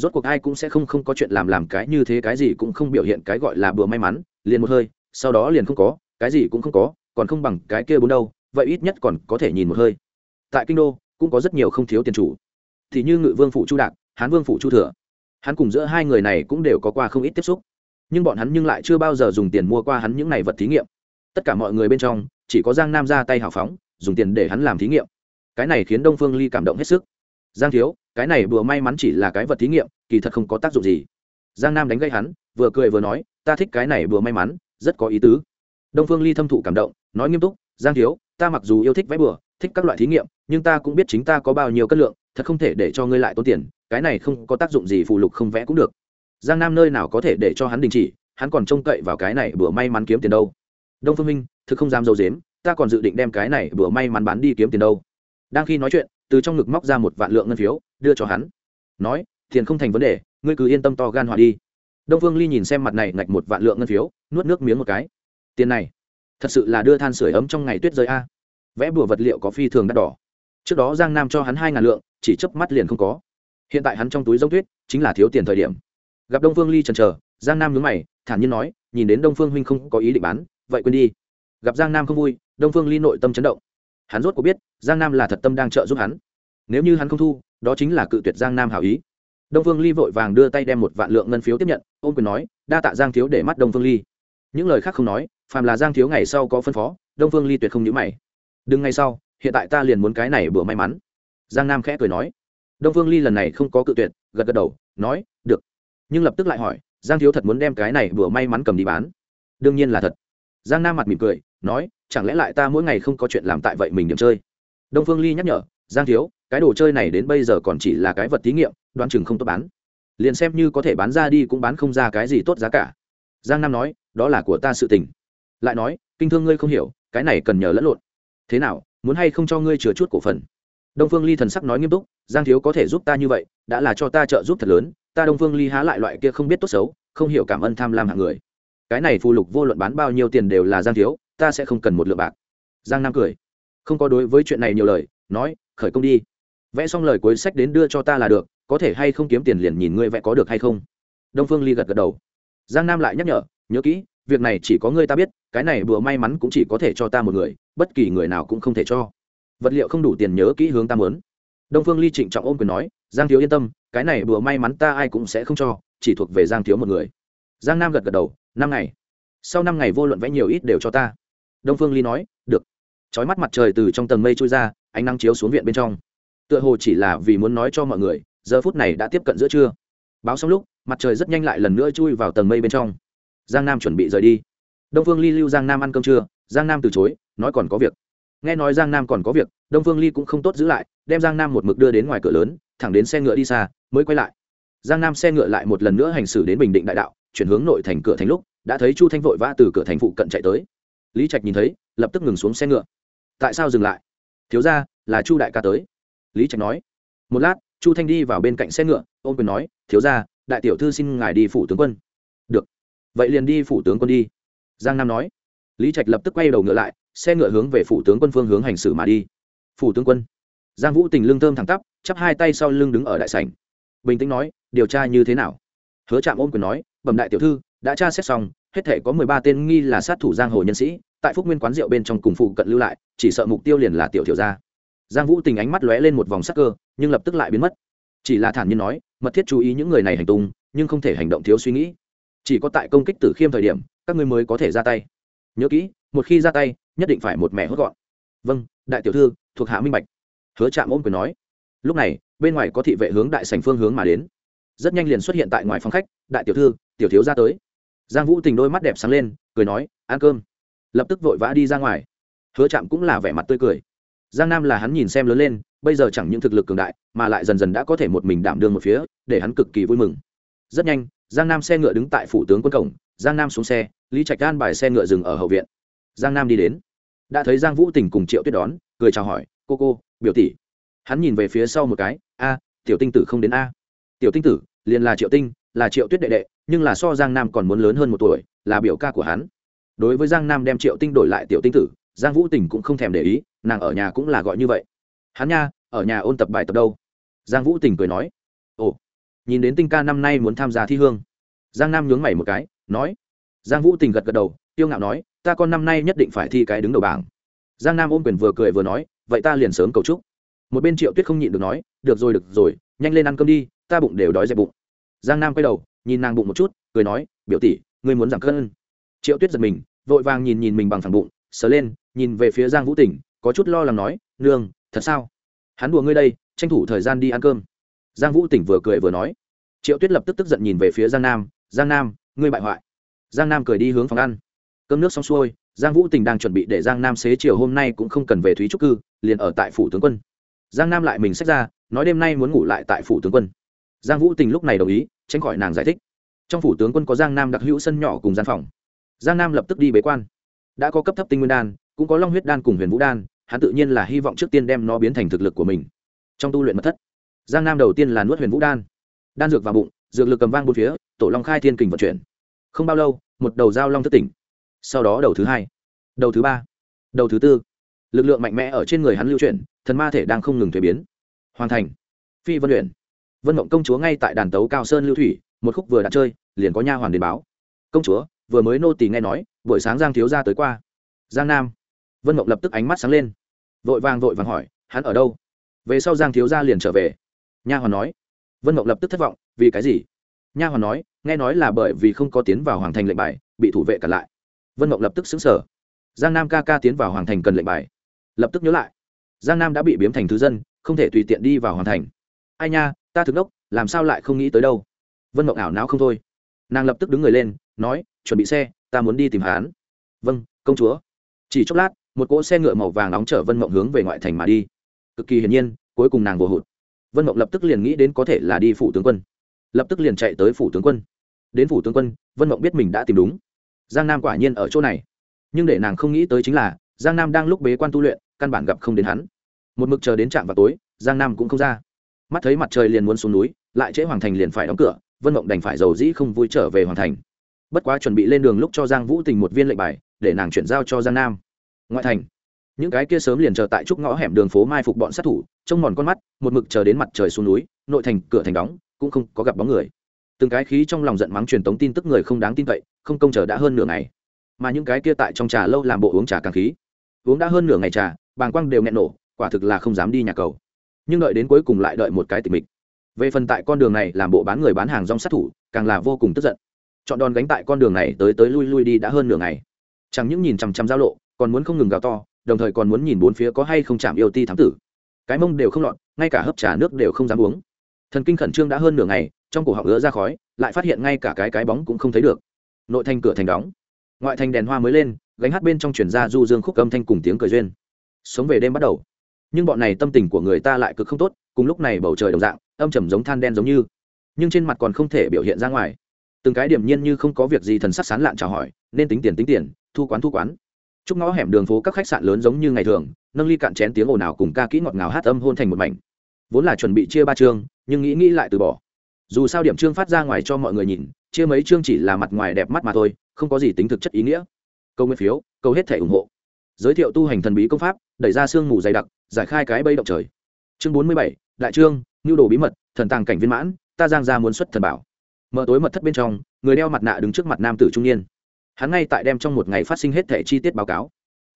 Speaker 1: rốt cuộc ai cũng sẽ không không có chuyện làm làm cái như thế, cái gì cũng không biểu hiện cái gọi là bừa may mắn, liền một hơi, sau đó liền không có, cái gì cũng không có, còn không bằng cái kia bốn đâu, vậy ít nhất còn có thể nhìn một hơi. Tại kinh đô, cũng có rất nhiều không thiếu tiền chủ. Thì như ngự vương phủ chu đạc, hán vương phủ chu thừa. Hắn cùng giữa hai người này cũng đều có qua không ít tiếp xúc. Nhưng bọn hắn nhưng lại chưa bao giờ dùng tiền mua qua hắn những này vật thí nghiệm. Tất cả mọi người bên trong, chỉ có giang nam ra tay hào phóng, dùng tiền để hắn làm thí nghiệm. Cái này khiến đông phương ly cảm động hết sức. Giang thiếu cái này vừa may mắn chỉ là cái vật thí nghiệm, kỳ thật không có tác dụng gì. Giang nam đánh gây hắn, vừa cười vừa nói, ta thích cái này vừa may mắn, rất có ý tứ. Đông phương ly thâm thụ cảm động, nói nghiêm túc, giang thiếu, ta mặc dù yêu thích vẽ bừa, thích các loại thí nghiệm, nhưng ta cũng biết chính ta có bao nhiêu cân lượng, thật không thể để cho ngươi lại tốn tiền, cái này không có tác dụng gì phụ lục không vẽ cũng được. Giang nam nơi nào có thể để cho hắn đình chỉ, hắn còn trông cậy vào cái này bữa may mắn kiếm tiền đâu. Đông phương minh, thực không dám dâu dếm, ta còn dự định đem cái này bữa may mắn bán đi kiếm tiền đâu. Đang khi nói chuyện từ trong ngực móc ra một vạn lượng ngân phiếu, đưa cho hắn. Nói, tiền không thành vấn đề, ngươi cứ yên tâm to gan hòa đi. Đông phương ly nhìn xem mặt này ngạch một vạn lượng ngân phiếu, nuốt nước miếng một cái. Tiền này, thật sự là đưa than sửa ấm trong ngày tuyết rơi a. Vẽ bùa vật liệu có phi thường đắt đỏ. Trước đó giang nam cho hắn hai ngàn lượng, chỉ chớp mắt liền không có. Hiện tại hắn trong túi giống tuyết, chính là thiếu tiền thời điểm. Gặp đông phương ly chần trờ giang nam nhớ mày, thản nhiên nói, nhìn đến đông phương huynh không có ý định bán, vậy quên đi. Gặp giang nam không vui, đông phương ly nội tâm chấn động hắn rốt có biết, giang nam là thật tâm đang trợ giúp hắn. Nếu như hắn không thu, đó chính là cự tuyệt giang nam hảo ý. Đông phương ly vội vàng đưa tay đem một vạn lượng ngân phiếu tiếp nhận, ôm quyền nói, đa tạ giang thiếu để mắt đông phương ly. Những lời khác không nói, phàm là giang thiếu ngày sau có phân phó, đông phương ly tuyệt không nhữ mày. Đừng ngày sau, hiện tại ta liền muốn cái này bữa may mắn. Giang nam khẽ cười nói. Đông phương ly lần này không có cự tuyệt, gật gật đầu, nói, được. Nhưng lập tức lại hỏi, giang thiếu thật muốn đem cái này bữa may mắn cầm đi bán? Đương nhiên là thật. Giang nam mặt mỉm cười, nói chẳng lẽ lại ta mỗi ngày không có chuyện làm tại vậy mình điểm chơi? Đông phương ly nhắc nhở, giang thiếu, cái đồ chơi này đến bây giờ còn chỉ là cái vật thí nghiệm, đoán chừng không tốt bán. Liền xem như có thể bán ra đi cũng bán không ra cái gì tốt giá cả. Giang nam nói, đó là của ta sự tình. Lại nói, kinh thương ngươi không hiểu, cái này cần nhờ lẫn lộn. Thế nào, muốn hay không cho ngươi chừa chút cổ phần? Đông phương ly thần sắc nói nghiêm túc, giang thiếu có thể giúp ta như vậy, đã là cho ta trợ giúp thật lớn, ta đông phương ly há lại loại kia không biết tốt xấu, không hiểu cảm ơn tham lam hạng người. Cái này phù lục vô luận bán bao nhiêu tiền đều là giang thiếu ta sẽ không cần một lượng bạc. Giang nam cười. Không có đối với chuyện này nhiều lời, nói, khởi công đi. Vẽ xong lời cuối sách đến đưa cho ta là được, có thể hay không kiếm tiền liền nhìn ngươi vẽ có được hay không. Đông phương ly gật gật đầu. Giang nam lại nhắc nhở, nhớ kỹ, việc này chỉ có ngươi ta biết, cái này vừa may mắn cũng chỉ có thể cho ta một người, bất kỳ người nào cũng không thể cho. Vật liệu không đủ tiền nhớ kỹ hướng ta muốn. Đông phương ly trịnh trọng ôm quyền nói, giang thiếu yên tâm, cái này vừa may mắn ta ai cũng sẽ không cho, chỉ thuộc về giang thiếu một người. Giang nam gật gật đầu, năm ngày. Sau năm ngày vô luận vẽ nhiều ít đều cho ta đông phương ly nói, được. Trói mắt mặt trời từ trong tầng mây trôi ra, ánh nắng chiếu xuống viện bên trong. Tựa hồ chỉ là vì muốn nói cho mọi người, giờ phút này đã tiếp cận giữa trưa. Báo xong lúc, mặt trời rất nhanh lại lần nữa chui vào tầng mây bên trong. Giang nam chuẩn bị rời đi. Đông phương ly lưu giang nam ăn cơm trưa, giang nam từ chối, nói còn có việc. Nghe nói giang nam còn có việc, đông phương ly cũng không tốt giữ lại, đem giang nam một mực đưa đến ngoài cửa lớn, thẳng đến xe ngựa đi xa, mới quay lại. Giang nam xe ngựa lại một lần nữa hành xử đến bình định đại đạo, chuyển hướng nội thành cửa thành lúc, đã thấy chu thanh vội vã từ cửa thành phụ cận chạy tới lý trạch nhìn thấy, lập tức ngừng xuống xe ngựa. Tại sao dừng lại? Thiếu ra là chu đại ca tới. Lý trạch nói. Một lát, chu thanh đi vào bên cạnh xe ngựa, ôm quyền nói, thiếu ra đại tiểu thư xin ngài đi phủ tướng quân. Được. Vậy liền đi phủ tướng quân đi. Giang nam nói. Lý trạch lập tức quay đầu ngựa lại, xe ngựa hướng về phủ tướng quân phương hướng hành xử mà đi. Phủ tướng quân. Giang vũ tình lương thơm thẳng tắp, chắp hai tay sau lưng đứng ở đại sảnh. Bình tĩnh nói, điều tra như thế nào? Hứa trạm ôm quyền nói, bẩm đại tiểu thư, đã tra xét xong hết thể có mười ba tên nghi là sát thủ giang hồ nhân sĩ, tại phúc nguyên quán rượu bên trong cùng phụ cận lưu lại, chỉ sợ mục tiêu liền là tiểu thiểu gia. Giang vũ tình ánh mắt lóe lên một vòng sắc cơ, nhưng lập tức lại biến mất. Chỉ là thản nhiên nói, mật thiết chú ý những người này hành tung, nhưng không thể hành động thiếu suy nghĩ. Chỉ có tại công kích tử khiêm thời điểm, các ngươi mới có thể ra tay. Nhớ kỹ, một khi ra tay, nhất định phải một mẹ hốt gọn. Vâng đại tiểu thư, thuộc hạ minh bạch. Hứa trạm ôm quyền nói. Lúc này, bên ngoài có thị vệ hướng đại sành phương hướng mà đến. Rất nhanh liền xuất hiện tại ngoài phòng khách, đại tiểu thư, tiểu thiếu ra tới giang vũ tình đôi mắt đẹp sáng lên, cười nói, ăn cơm. Lập tức vội vã đi ra ngoài. Hứa trạm cũng là vẻ mặt tươi cười. Giang nam là hắn nhìn xem lớn lên, bây giờ chẳng những thực lực cường đại, mà lại dần dần đã có thể một mình đảm đương một phía, để hắn cực kỳ vui mừng. Rất nhanh, giang nam xe ngựa đứng tại phủ tướng quân cổng, giang nam xuống xe, lý trạch gan bài xe ngựa dừng ở hậu viện. Giang nam đi đến. Đã thấy giang vũ tình cùng triệu tuyết đón, cười chào hỏi, cô cô, biểu tỷ. Hắn nhìn về phía sau một cái, a, tiểu tinh tử không đến a. Tiểu tinh tử, liền là triệu tinh là triệu tuyết đệ đệ, nhưng là so giang nam còn muốn lớn hơn một tuổi, là biểu ca của hắn. Đối với giang nam đem triệu tinh đổi lại tiểu tinh tử, giang vũ tình cũng không thèm để ý, nàng ở nhà cũng là gọi như vậy. Hắn nha, ở nhà ôn tập bài tập đâu? Giang vũ tình cười nói. Ồ, nhìn đến tinh ca năm nay muốn tham gia thi hương. Giang nam nhướng mày một cái, nói. Giang vũ tình gật gật đầu, tiêu ngạo nói, ta con năm nay nhất định phải thi cái đứng đầu bảng. Giang nam ôm quyền vừa cười vừa nói, vậy ta liền sớm cầu chúc. Một bên triệu tuyết không nhịn được nói, được rồi được rồi, nhanh lên ăn cơm đi, ta bụng đều đói dẹp bụng giang nam quay đầu, nhìn nàng bụng một chút, cười nói, biểu tỷ, ngươi muốn giảm cân. Triệu tuyết giật mình, vội vàng nhìn nhìn mình bằng phẳng bụng, sờ lên, nhìn về phía giang vũ tỉnh, có chút lo lắng nói, nương, thật sao? Hắn đùa ngươi đây, tranh thủ thời gian đi ăn cơm. Giang vũ tỉnh vừa cười vừa nói. Triệu tuyết lập tức tức giận nhìn về phía giang nam giang nam, ngươi bại hoại. Giang nam cười đi hướng phòng ăn. Cơm nước xong xuôi, giang vũ tình đang chuẩn bị để giang nam xế chiều hôm nay cũng không cần về thúy trúc cư, liền ở tại phủ tướng quân. Giang nam lại mình xách ra, nói đêm nay muốn ngủ lại tại phủ tướng quân giang vũ tình lúc này đồng ý, tránh khỏi nàng giải thích. Trong phủ tướng quân có giang nam đặc hữu sân nhỏ cùng gian phòng. Giang nam lập tức đi bế quan. Đã có cấp thấp tinh nguyên đan, cũng có long huyết đan cùng huyền vũ đan, hắn tự nhiên là hy vọng trước tiên đem nó biến thành thực lực của mình. Trong tu luyện mật thất, giang nam đầu tiên là nuốt huyền vũ đan. Đan dược vào bụng, dược lực cầm vang bốn phía, tổ long khai thiên kình vận chuyển. Không bao lâu, một đầu dao long thất tỉnh. Sau đó đầu thứ hai, đầu thứ ba, đầu thứ tư. Lực lượng mạnh mẽ ở trên người hắn lưu chuyển, thần ma thể đang không ngừng thuế biến. Hoàn thành. Phi vân luyện vân mộng công chúa ngay tại đàn tấu cao sơn lưu thủy, một khúc vừa đặt chơi, liền có nha hoàn đến báo. Công chúa, vừa mới nô tỳ nghe nói, buổi sáng giang thiếu gia tới qua. Giang nam. Vân mộng lập tức ánh mắt sáng lên. Vội vàng vội vàng hỏi, hắn ở đâu? Về sau giang thiếu gia liền trở về. Nha hoàn nói. Vân mộng lập tức thất vọng, vì cái gì? Nha hoàn nói, nghe nói là bởi vì không có tiến vào hoàng thành lệnh bài, bị thủ vệ cản lại. Vân mộng lập tức xứng sở giang nam ca ca tiến vào hoàng thành cần lệnh bài. Lập tức nhớ lại. Giang nam đã bị biếm thành thứ dân, không thể tùy tiện đi vào hoàng thành. Ai nha ta thực đốc làm sao lại không nghĩ tới đâu? Vân mộng ảo não không thôi. Nàng lập tức đứng người lên, nói, chuẩn bị xe, ta muốn đi tìm hán vâng công chúa. Chỉ chốc lát, một cỗ xe ngựa màu vàng nóng chở vân mộng hướng về ngoại thành mà đi. Cực kỳ hiển nhiên, cuối cùng nàng vô hụt. Vân mộng lập tức liền nghĩ đến có thể là đi phủ tướng quân. Lập tức liền chạy tới phủ tướng quân. Đến phủ tướng quân, vân mộng biết mình đã tìm đúng. Giang nam quả nhiên ở chỗ này. Nhưng để nàng không nghĩ tới chính là, giang nam đang lúc bế quan tu luyện, căn bản gặp không đến hắn. Một mực chờ đến trạm vào tối, giang nam cũng không ra mắt thấy mặt trời liền muốn xuống núi, lại trễ hoàng thành liền phải đóng cửa, vân mộng đành phải giàu dĩ không vui trở về hoàng thành. Bất quá chuẩn bị lên đường lúc cho giang vũ tình một viên lệnh bài, để nàng chuyển giao cho giang nam. Ngoại thành, những cái kia sớm liền chờ tại trúc ngõ hẻm đường phố mai phục bọn sát thủ, trông mòn con mắt, một mực chờ đến mặt trời xuống núi, nội thành, cửa thành đóng, cũng không có gặp bóng người. Từng cái khí trong lòng giận mắng truyền tống tin tức người không đáng tin cậy, không công chờ đã hơn nửa ngày. Mà những cái kia tại trong trà lâu làm bộ uống trà càng khí. Uống đã hơn nửa ngày trà, bàng quang đều nghẹn nổ, quả thực là không dám đi nhà cầu nhưng đợi đến cuối cùng lại đợi một cái tịch mịch. Về phần tại con đường này làm bộ bán người bán hàng rong sát thủ, càng là vô cùng tức giận. Chọn đòn gánh tại con đường này tới tới lui lui đi đã hơn nửa ngày. Chẳng những nhìn chằm chằm giao lộ, còn muốn không ngừng gào to, đồng thời còn muốn nhìn bốn phía có hay không chạm yêu ti thám tử. Cái mông đều không lọt, ngay cả hấp trà nước đều không dám uống. Thần kinh khẩn trương đã hơn nửa ngày, trong cổ họng ứa ra khói, lại phát hiện ngay cả cái cái bóng cũng không thấy được. Nội thành cửa thành đóng. Ngoại thành đèn hoa mới lên, gánh hát bên trong chuyển ra du dương khúc âm thanh cùng tiếng cười duyên. Sống về đêm bắt đầu nhưng bọn này tâm tình của người ta lại cực không tốt, cùng lúc này bầu trời đồng dạng, âm trầm giống than đen giống như. Nhưng trên mặt còn không thể biểu hiện ra ngoài. Từng cái điểm nhiên như không có việc gì thần sắc sán lạn chào hỏi, nên tính tiền tính tiền, thu quán thu quán. Chúc ngõ hẻm đường phố các khách sạn lớn giống như ngày thường, nâng ly cạn chén tiếng ồn ào cùng ca kỹ ngọt ngào hát âm hôn thành một mảnh. Vốn là chuẩn bị chia ba chương, nhưng nghĩ nghĩ lại từ bỏ. Dù sao điểm chương phát ra ngoài cho mọi người nhìn, chia mấy chương chỉ là mặt ngoài đẹp mắt mà thôi, không có gì tính thực chất ý nghĩa. Câu nguyên phiếu, câu hết thẻ ủng hộ. Giới thiệu tu hành thần bí công pháp, đẩy ra sương mù dày đặc giải khai cái bây động trời. Chương bốn mươi bảy, đại trương nhu đồ bí mật, thần tàng cảnh viên mãn, ta giang ra muốn xuất thần bảo. Mở tối mật thất bên trong, người đeo mặt nạ đứng trước mặt nam tử trung niên. Hắn ngay tại đem trong một ngày phát sinh hết thẻ chi tiết báo cáo.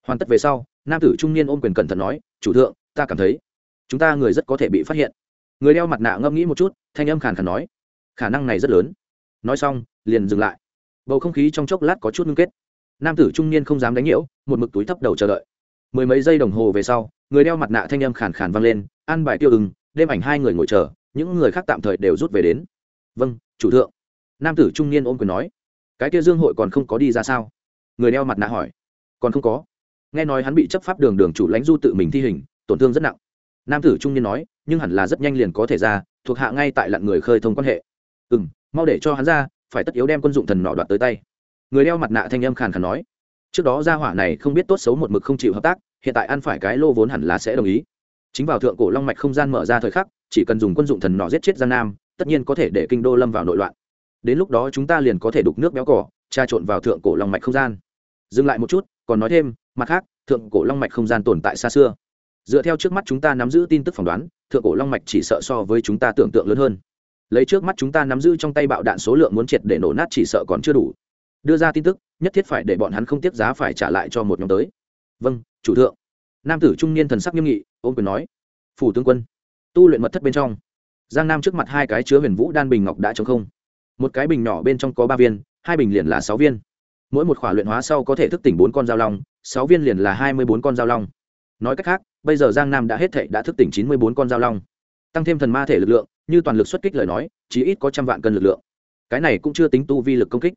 Speaker 1: Hoàn tất về sau, nam tử trung niên ôm quyền cẩn thận nói, chủ thượng, ta cảm thấy chúng ta người rất có thể bị phát hiện. Người đeo mặt nạ ngẫm nghĩ một chút, thanh âm khàn khàn nói, khả năng này rất lớn. Nói xong, liền dừng lại. Bầu không khí trong chốc lát có chút ngưng kết. Nam tử trung niên không dám đánh nhiễu, một mực túi thấp đầu chờ đợi mười mấy giây đồng hồ về sau, người đeo mặt nạ thanh âm khàn khàn vang lên ăn bài tiêu ưng đêm ảnh hai người ngồi chờ, những người khác tạm thời đều rút về đến. Vâng chủ thượng. Nam tử trung niên ôm quyền nói. Cái kia dương hội còn không có đi ra sao? Người đeo mặt nạ hỏi. Còn không có. Nghe nói hắn bị chấp pháp đường đường chủ lãnh du tự mình thi hình, tổn thương rất nặng. Nam tử trung niên nói, nhưng hẳn là rất nhanh liền có thể ra, thuộc hạ ngay tại lặn người khơi thông quan hệ. Ừ m mau để cho hắn ra, phải tất yếu đem quân dụng thần nọ đoạt tới tay. Người đeo mặt nạ thanh âm khàn khàn nói trước đó gia hỏa này không biết tốt xấu một mực không chịu hợp tác, hiện tại ăn phải cái lô vốn hẳn là sẽ đồng ý. Chính vào thượng cổ long mạch không gian mở ra thời khắc, chỉ cần dùng quân dụng thần nọ giết chết giang nam, tất nhiên có thể để kinh đô lâm vào nội loạn. Đến lúc đó chúng ta liền có thể đục nước béo cỏ, tra trộn vào thượng cổ long mạch không gian. Dừng lại một chút, còn nói thêm, mặt khác, thượng cổ long mạch không gian tồn tại xa xưa. Dựa theo trước mắt chúng ta nắm giữ tin tức phỏng đoán, thượng cổ long mạch chỉ sợ so với chúng ta tưởng tượng lớn hơn. Lấy trước mắt chúng ta nắm giữ trong tay bạo đạn số lượng muốn triệt để nổ nát chỉ sợ còn chưa đủ. Đưa ra tin tức nhất thiết phải để bọn hắn không tiếc giá phải trả lại cho một nhóm tới. Vâng chủ thượng. Nam tử trung niên thần sắc nghiêm nghị ôm quyền nói. Phủ tướng quân, tu luyện mật thất bên trong. Giang nam trước mặt hai cái chứa huyền vũ đan bình ngọc đã trống không. Một cái bình nhỏ bên trong có ba viên, hai bình liền là sáu viên. Mỗi một khỏa luyện hóa sau có thể thức tỉnh bốn con dao long, sáu viên liền là hai mươi bốn con dao long. Nói cách khác, bây giờ giang nam đã hết thệ đã thức tỉnh chín mươi bốn con dao long. Tăng thêm thần ma thể lực lượng, như toàn lực xuất kích lời nói chỉ ít có trăm vạn cân lực lượng. Cái này cũng chưa tính tu vi lực công kích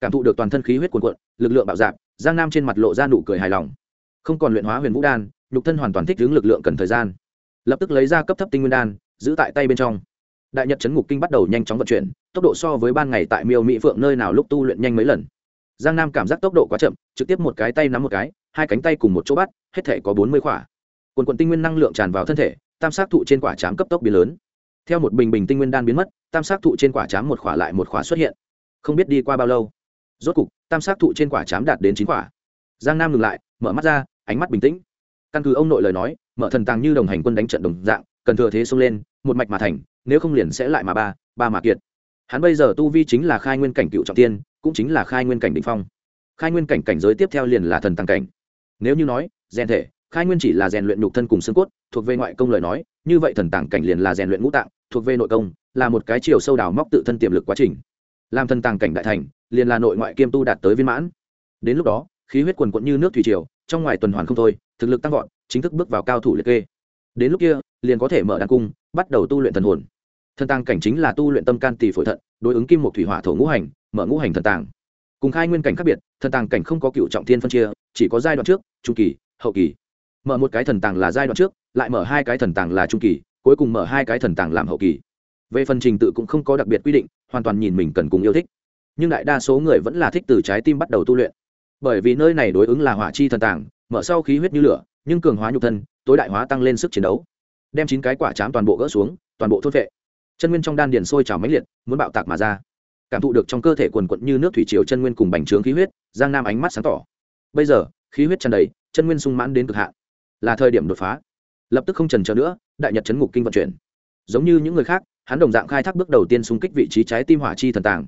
Speaker 1: cảm thụ được toàn thân khí huyết cuồn cuộn, lực lượng bạo dạp, giang nam trên mặt lộ ra nụ cười hài lòng. Không còn luyện hóa huyền vũ đan, nhục thân hoàn toàn thích ứng lực lượng cần thời gian. Lập tức lấy ra cấp thấp tinh nguyên đan, giữ tại tay bên trong. Đại nhật chấn ngục kinh bắt đầu nhanh chóng vận chuyển, tốc độ so với ban ngày tại miêu mỹ phượng nơi nào lúc tu luyện nhanh mấy lần. Giang nam cảm giác tốc độ quá chậm, trực tiếp một cái tay nắm một cái, hai cánh tay cùng một chỗ bắt, hết thể có bốn mươi quả. quần quần tinh nguyên năng lượng tràn vào thân thể, tam sát thụ trên quả chám cấp tốc biến lớn. Theo một bình bình tinh nguyên đan biến mất, tam sát thụ trên quả chám một khỏa lại một khỏa xuất hiện. Không biết đi qua bao lâu rốt cục, tam sát thụ trên quả chám đạt đến chín quả. Giang nam ngừng lại, mở mắt ra, ánh mắt bình tĩnh. Căn cứ ông nội lời nói, mở thần tàng như đồng hành quân đánh trận đồng dạng, cần thừa thế xông lên, một mạch mà thành, nếu không liền sẽ lại mà ba ba mà kiệt. Hắn bây giờ tu vi chính là khai nguyên cảnh cựu trọng tiên, cũng chính là khai nguyên cảnh đỉnh phong. Khai nguyên cảnh cảnh giới tiếp theo liền là thần tàng cảnh. Nếu như nói, rèn thể, khai nguyên chỉ là rèn luyện nhục thân cùng xương cốt, thuộc về ngoại công lời nói, như vậy thần tàng cảnh liền là rèn luyện ngũ tạng, thuộc về nội công, là một cái chiều sâu đào móc tự thân tiềm lực quá trình. Làm thần tàng cảnh đại thành liền là nội ngoại kiêm tu đạt tới viên mãn. Đến lúc đó, khí huyết quần quận như nước thủy triều, trong ngoài tuần hoàn không thôi, thực lực tăng vọt, chính thức bước vào cao thủ liệt kê. Đến lúc kia, liền có thể mở đàn cung, bắt đầu tu luyện thần hồn. Thần tàng cảnh chính là tu luyện tâm can tỷ phổi thận, đối ứng kim một thủy hỏa thổ ngũ hành, mở ngũ hành thần tàng. Cùng khai nguyên cảnh khác biệt, thần tàng cảnh không có cựu trọng thiên phân chia, chỉ có giai đoạn trước, trung kỳ, hậu kỳ. Mở một cái thần tàng là giai đoạn trước, lại mở hai cái thần tàng là trung kỳ, cuối cùng mở hai cái thần tàng làm hậu kỳ. Về phần trình tự cũng không có đặc biệt quy định, hoàn toàn nhìn mình cần cùng yêu thích nhưng đại đa số người vẫn là thích từ trái tim bắt đầu tu luyện. Bởi vì nơi này đối ứng là hỏa chi thần tàng, mở sau khí huyết như lửa, nhưng cường hóa nhục thân, tối đại hóa tăng lên sức chiến đấu. Đem chín cái quả chám toàn bộ gỡ xuống, toàn bộ thốt vệ. Chân nguyên trong đan điền sôi trào mãnh liệt, muốn bạo tạc mà ra. Cảm thụ được trong cơ thể quần quận như nước thủy triều chân nguyên cùng bành trướng khí huyết, giang nam ánh mắt sáng tỏ. Bây giờ, khí huyết tràn đầy, chân nguyên sung mãn đến cực hạn. Là thời điểm đột phá. Lập tức không trần chờ nữa, đại nhật chấn ngục kinh vận chuyển. Giống như những người khác, hắn đồng dạng khai thác bước đầu tiên xung kích vị trí trái tim hỏa chi thần tàng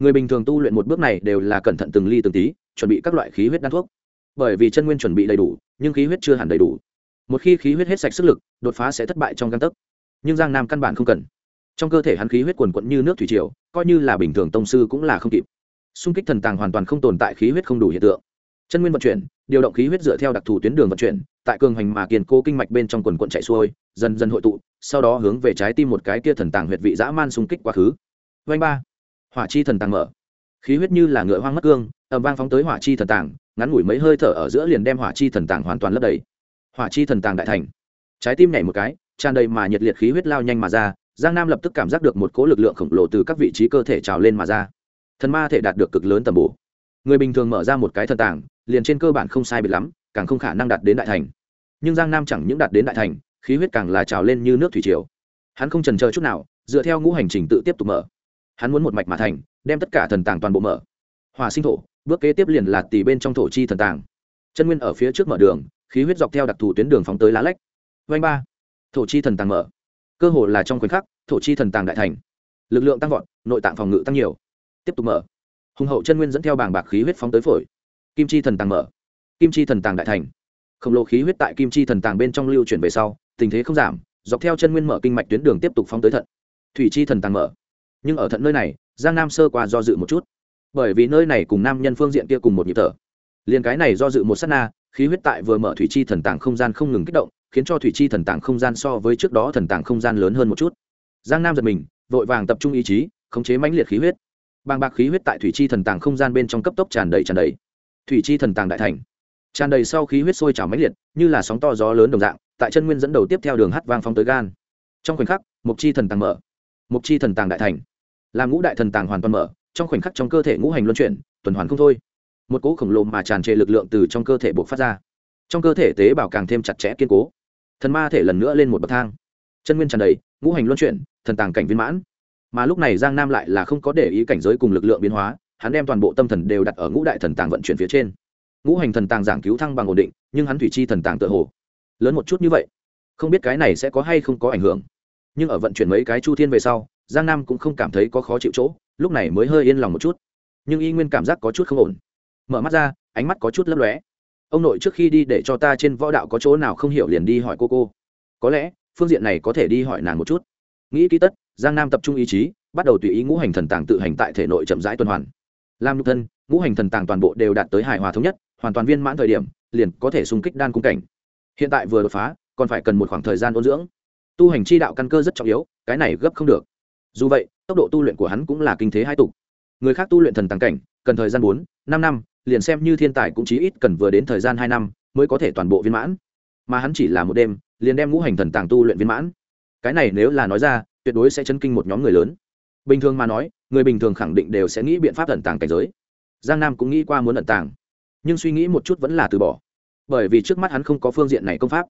Speaker 1: người bình thường tu luyện một bước này đều là cẩn thận từng ly từng tí, chuẩn bị các loại khí huyết đan thuốc. Bởi vì chân nguyên chuẩn bị đầy đủ, nhưng khí huyết chưa hẳn đầy đủ. Một khi khí huyết hết sạch sức lực, đột phá sẽ thất bại trong găng tấc. Nhưng giang nam căn bản không cần. Trong cơ thể hắn khí huyết quần quận như nước thủy triều, coi như là bình thường tông sư cũng là không kịp. Xung kích thần tàng hoàn toàn không tồn tại khí huyết không đủ hiện tượng. Chân nguyên vận chuyển, điều động khí huyết dựa theo đặc thù tuyến đường vận chuyển, tại cường hoành mà kiên cố kinh mạch bên trong quần quận chạy xuôi, dần dần hội tụ, sau đó hướng về trái tim một cái kia thần tàng huyệt vị dã man xung kích quá khứ. Vanh ba hỏa chi thần tàng mở. Khí huyết như là ngựa hoang mất cương ẩm vang phóng tới hỏa chi thần tàng, ngắn ngủi mấy hơi thở ở giữa liền đem hỏa chi thần tàng hoàn toàn lấp đầy. Hỏa chi thần tàng đại thành. Trái tim nhảy một cái, tràn đầy mà nhiệt liệt khí huyết lao nhanh mà ra, giang nam lập tức cảm giác được một cỗ lực lượng khổng lồ từ các vị trí cơ thể trào lên mà ra. Thần ma thể đạt được cực lớn tầm bổ. Người bình thường mở ra một cái thần tàng, liền trên cơ bản không sai biệt lắm, càng không khả năng đạt đến đại thành. Nhưng giang nam chẳng những đạt đến đại thành, khí huyết càng là trào lên như nước thủy triều. Hắn không trần chờ chút nào, dựa theo ngũ hành trình tự tiếp tục mở hắn muốn một mạch mà thành, đem tất cả thần tàng toàn bộ mở. Hòa sinh thổ, bước kế tiếp liền là tỷ bên trong thổ chi thần tàng. Chân nguyên ở phía trước mở đường, khí huyết dọc theo đặc thù tuyến đường phóng tới lá lách. Vanh ba, thổ chi thần tàng mở. Cơ hồ là trong khoảnh khắc, thổ chi thần tàng đại thành. Lực lượng tăng vọt, nội tạng phòng ngự tăng nhiều. Tiếp tục mở. Hùng hậu chân nguyên dẫn theo bảng bạc khí huyết phóng tới phổi. Kim chi thần tàng mở. Kim chi thần tàng đại thành. Khổng lồ khí huyết tại kim chi thần tàng bên trong lưu chuyển về sau, tình thế không giảm, dọc theo chân nguyên mở kinh mạch tuyến đường tiếp tục phóng tới thận. Thủy chi thần tàng mở nhưng ở thận nơi này, giang nam sơ qua do dự một chút. Bởi vì nơi này cùng nam nhân phương diện kia cùng một nhịp thở. Liền cái này do dự một s á t na, khí huyết tại vừa mở thủy chi thần tàng không gian không ngừng kích động, khiến cho thủy chi thần tàng không gian so với trước đó thần tàng không gian lớn hơn một chút. Giang nam giật mình, vội vàng tập trung ý chí, khống chế mãnh liệt khí huyết. Bàng bạc khí huyết tại thủy chi thần tàng không gian bên trong cấp tốc tràn đầy tràn đầy. Thủy chi thần tàng đại thành. Tràn đầy sau khí huyết sôi trào mãnh liệt, như là sóng to gió lớn đồng dạng, tại chân nguyên dẫn đầu tiếp theo đường hát vang phong tới gan. Trong khoảnh khắc, mục chi thần tàng mở. Mục chi thần tàng đại thành làm ngũ đại thần tàng hoàn toàn mở, trong khoảnh khắc trong cơ thể ngũ hành luân chuyển, tuần hoàn không thôi. Một cỗ khổng lồ mà tràn trề lực lượng từ trong cơ thể buộc phát ra. Trong cơ thể tế bào càng thêm chặt chẽ, kiên cố. Thần ma thể lần nữa lên một bậc thang. Chân nguyên tràn đầy, ngũ hành luân chuyển, thần tàng cảnh viên mãn. Mà lúc này giang nam lại là không có để ý cảnh giới cùng lực lượng biến hóa, hắn đem toàn bộ tâm thần đều đặt ở ngũ đại thần tàng vận chuyển phía trên. Ngũ hành thần tàng giảng cứu thăng bằng ổn định, nhưng hắn thủy chi thần tàng tự hồ lớn một chút như vậy. Không biết cái này sẽ có hay không có ảnh hưởng. Nhưng ở vận chuyển mấy cái chu thiên về sau giang nam cũng không cảm thấy có khó chịu chỗ, lúc này mới hơi yên lòng một chút. Nhưng y nguyên cảm giác có chút không ổn. Mở mắt ra, ánh mắt có chút lấp lóe. Ông nội trước khi đi để cho ta trên võ đạo có chỗ nào không hiểu liền đi hỏi cô cô. Có lẽ, phương diện này có thể đi hỏi nàng một chút. Nghĩ kỹ tất, giang nam tập trung ý chí, bắt đầu tùy ý ngũ hành thần tàng tự hành tại thể nội chậm rãi tuần hoàn. Làm nhục thân, ngũ hành thần tàng toàn bộ đều đạt tới hài hòa thống nhất, hoàn toàn viên mãn thời điểm, liền có thể xung kích đan cung cảnh. Hiện tại vừa đột phá, còn phải cần một khoảng thời gian ôn dưỡng. Tu hành chi đạo căn cơ rất trọng yếu, cái này gấp không được dù vậy, tốc độ tu luyện của hắn cũng là kinh thế hai tục. Người khác tu luyện thần tàng cảnh, cần thời gian bốn, năm năm, liền xem như thiên tài cũng chí ít cần vừa đến thời gian hai năm mới có thể toàn bộ viên mãn. Mà hắn chỉ là một đêm, liền đem ngũ hành thần tàng tu luyện viên mãn. Cái này nếu là nói ra, tuyệt đối sẽ chấn kinh một nhóm người lớn. Bình thường mà nói, người bình thường khẳng định đều sẽ nghĩ biện pháp thần tàng cảnh giới. Giang nam cũng nghĩ qua muốn thần tàng, nhưng suy nghĩ một chút vẫn là từ bỏ. Bởi vì trước mắt hắn không có phương diện này công pháp.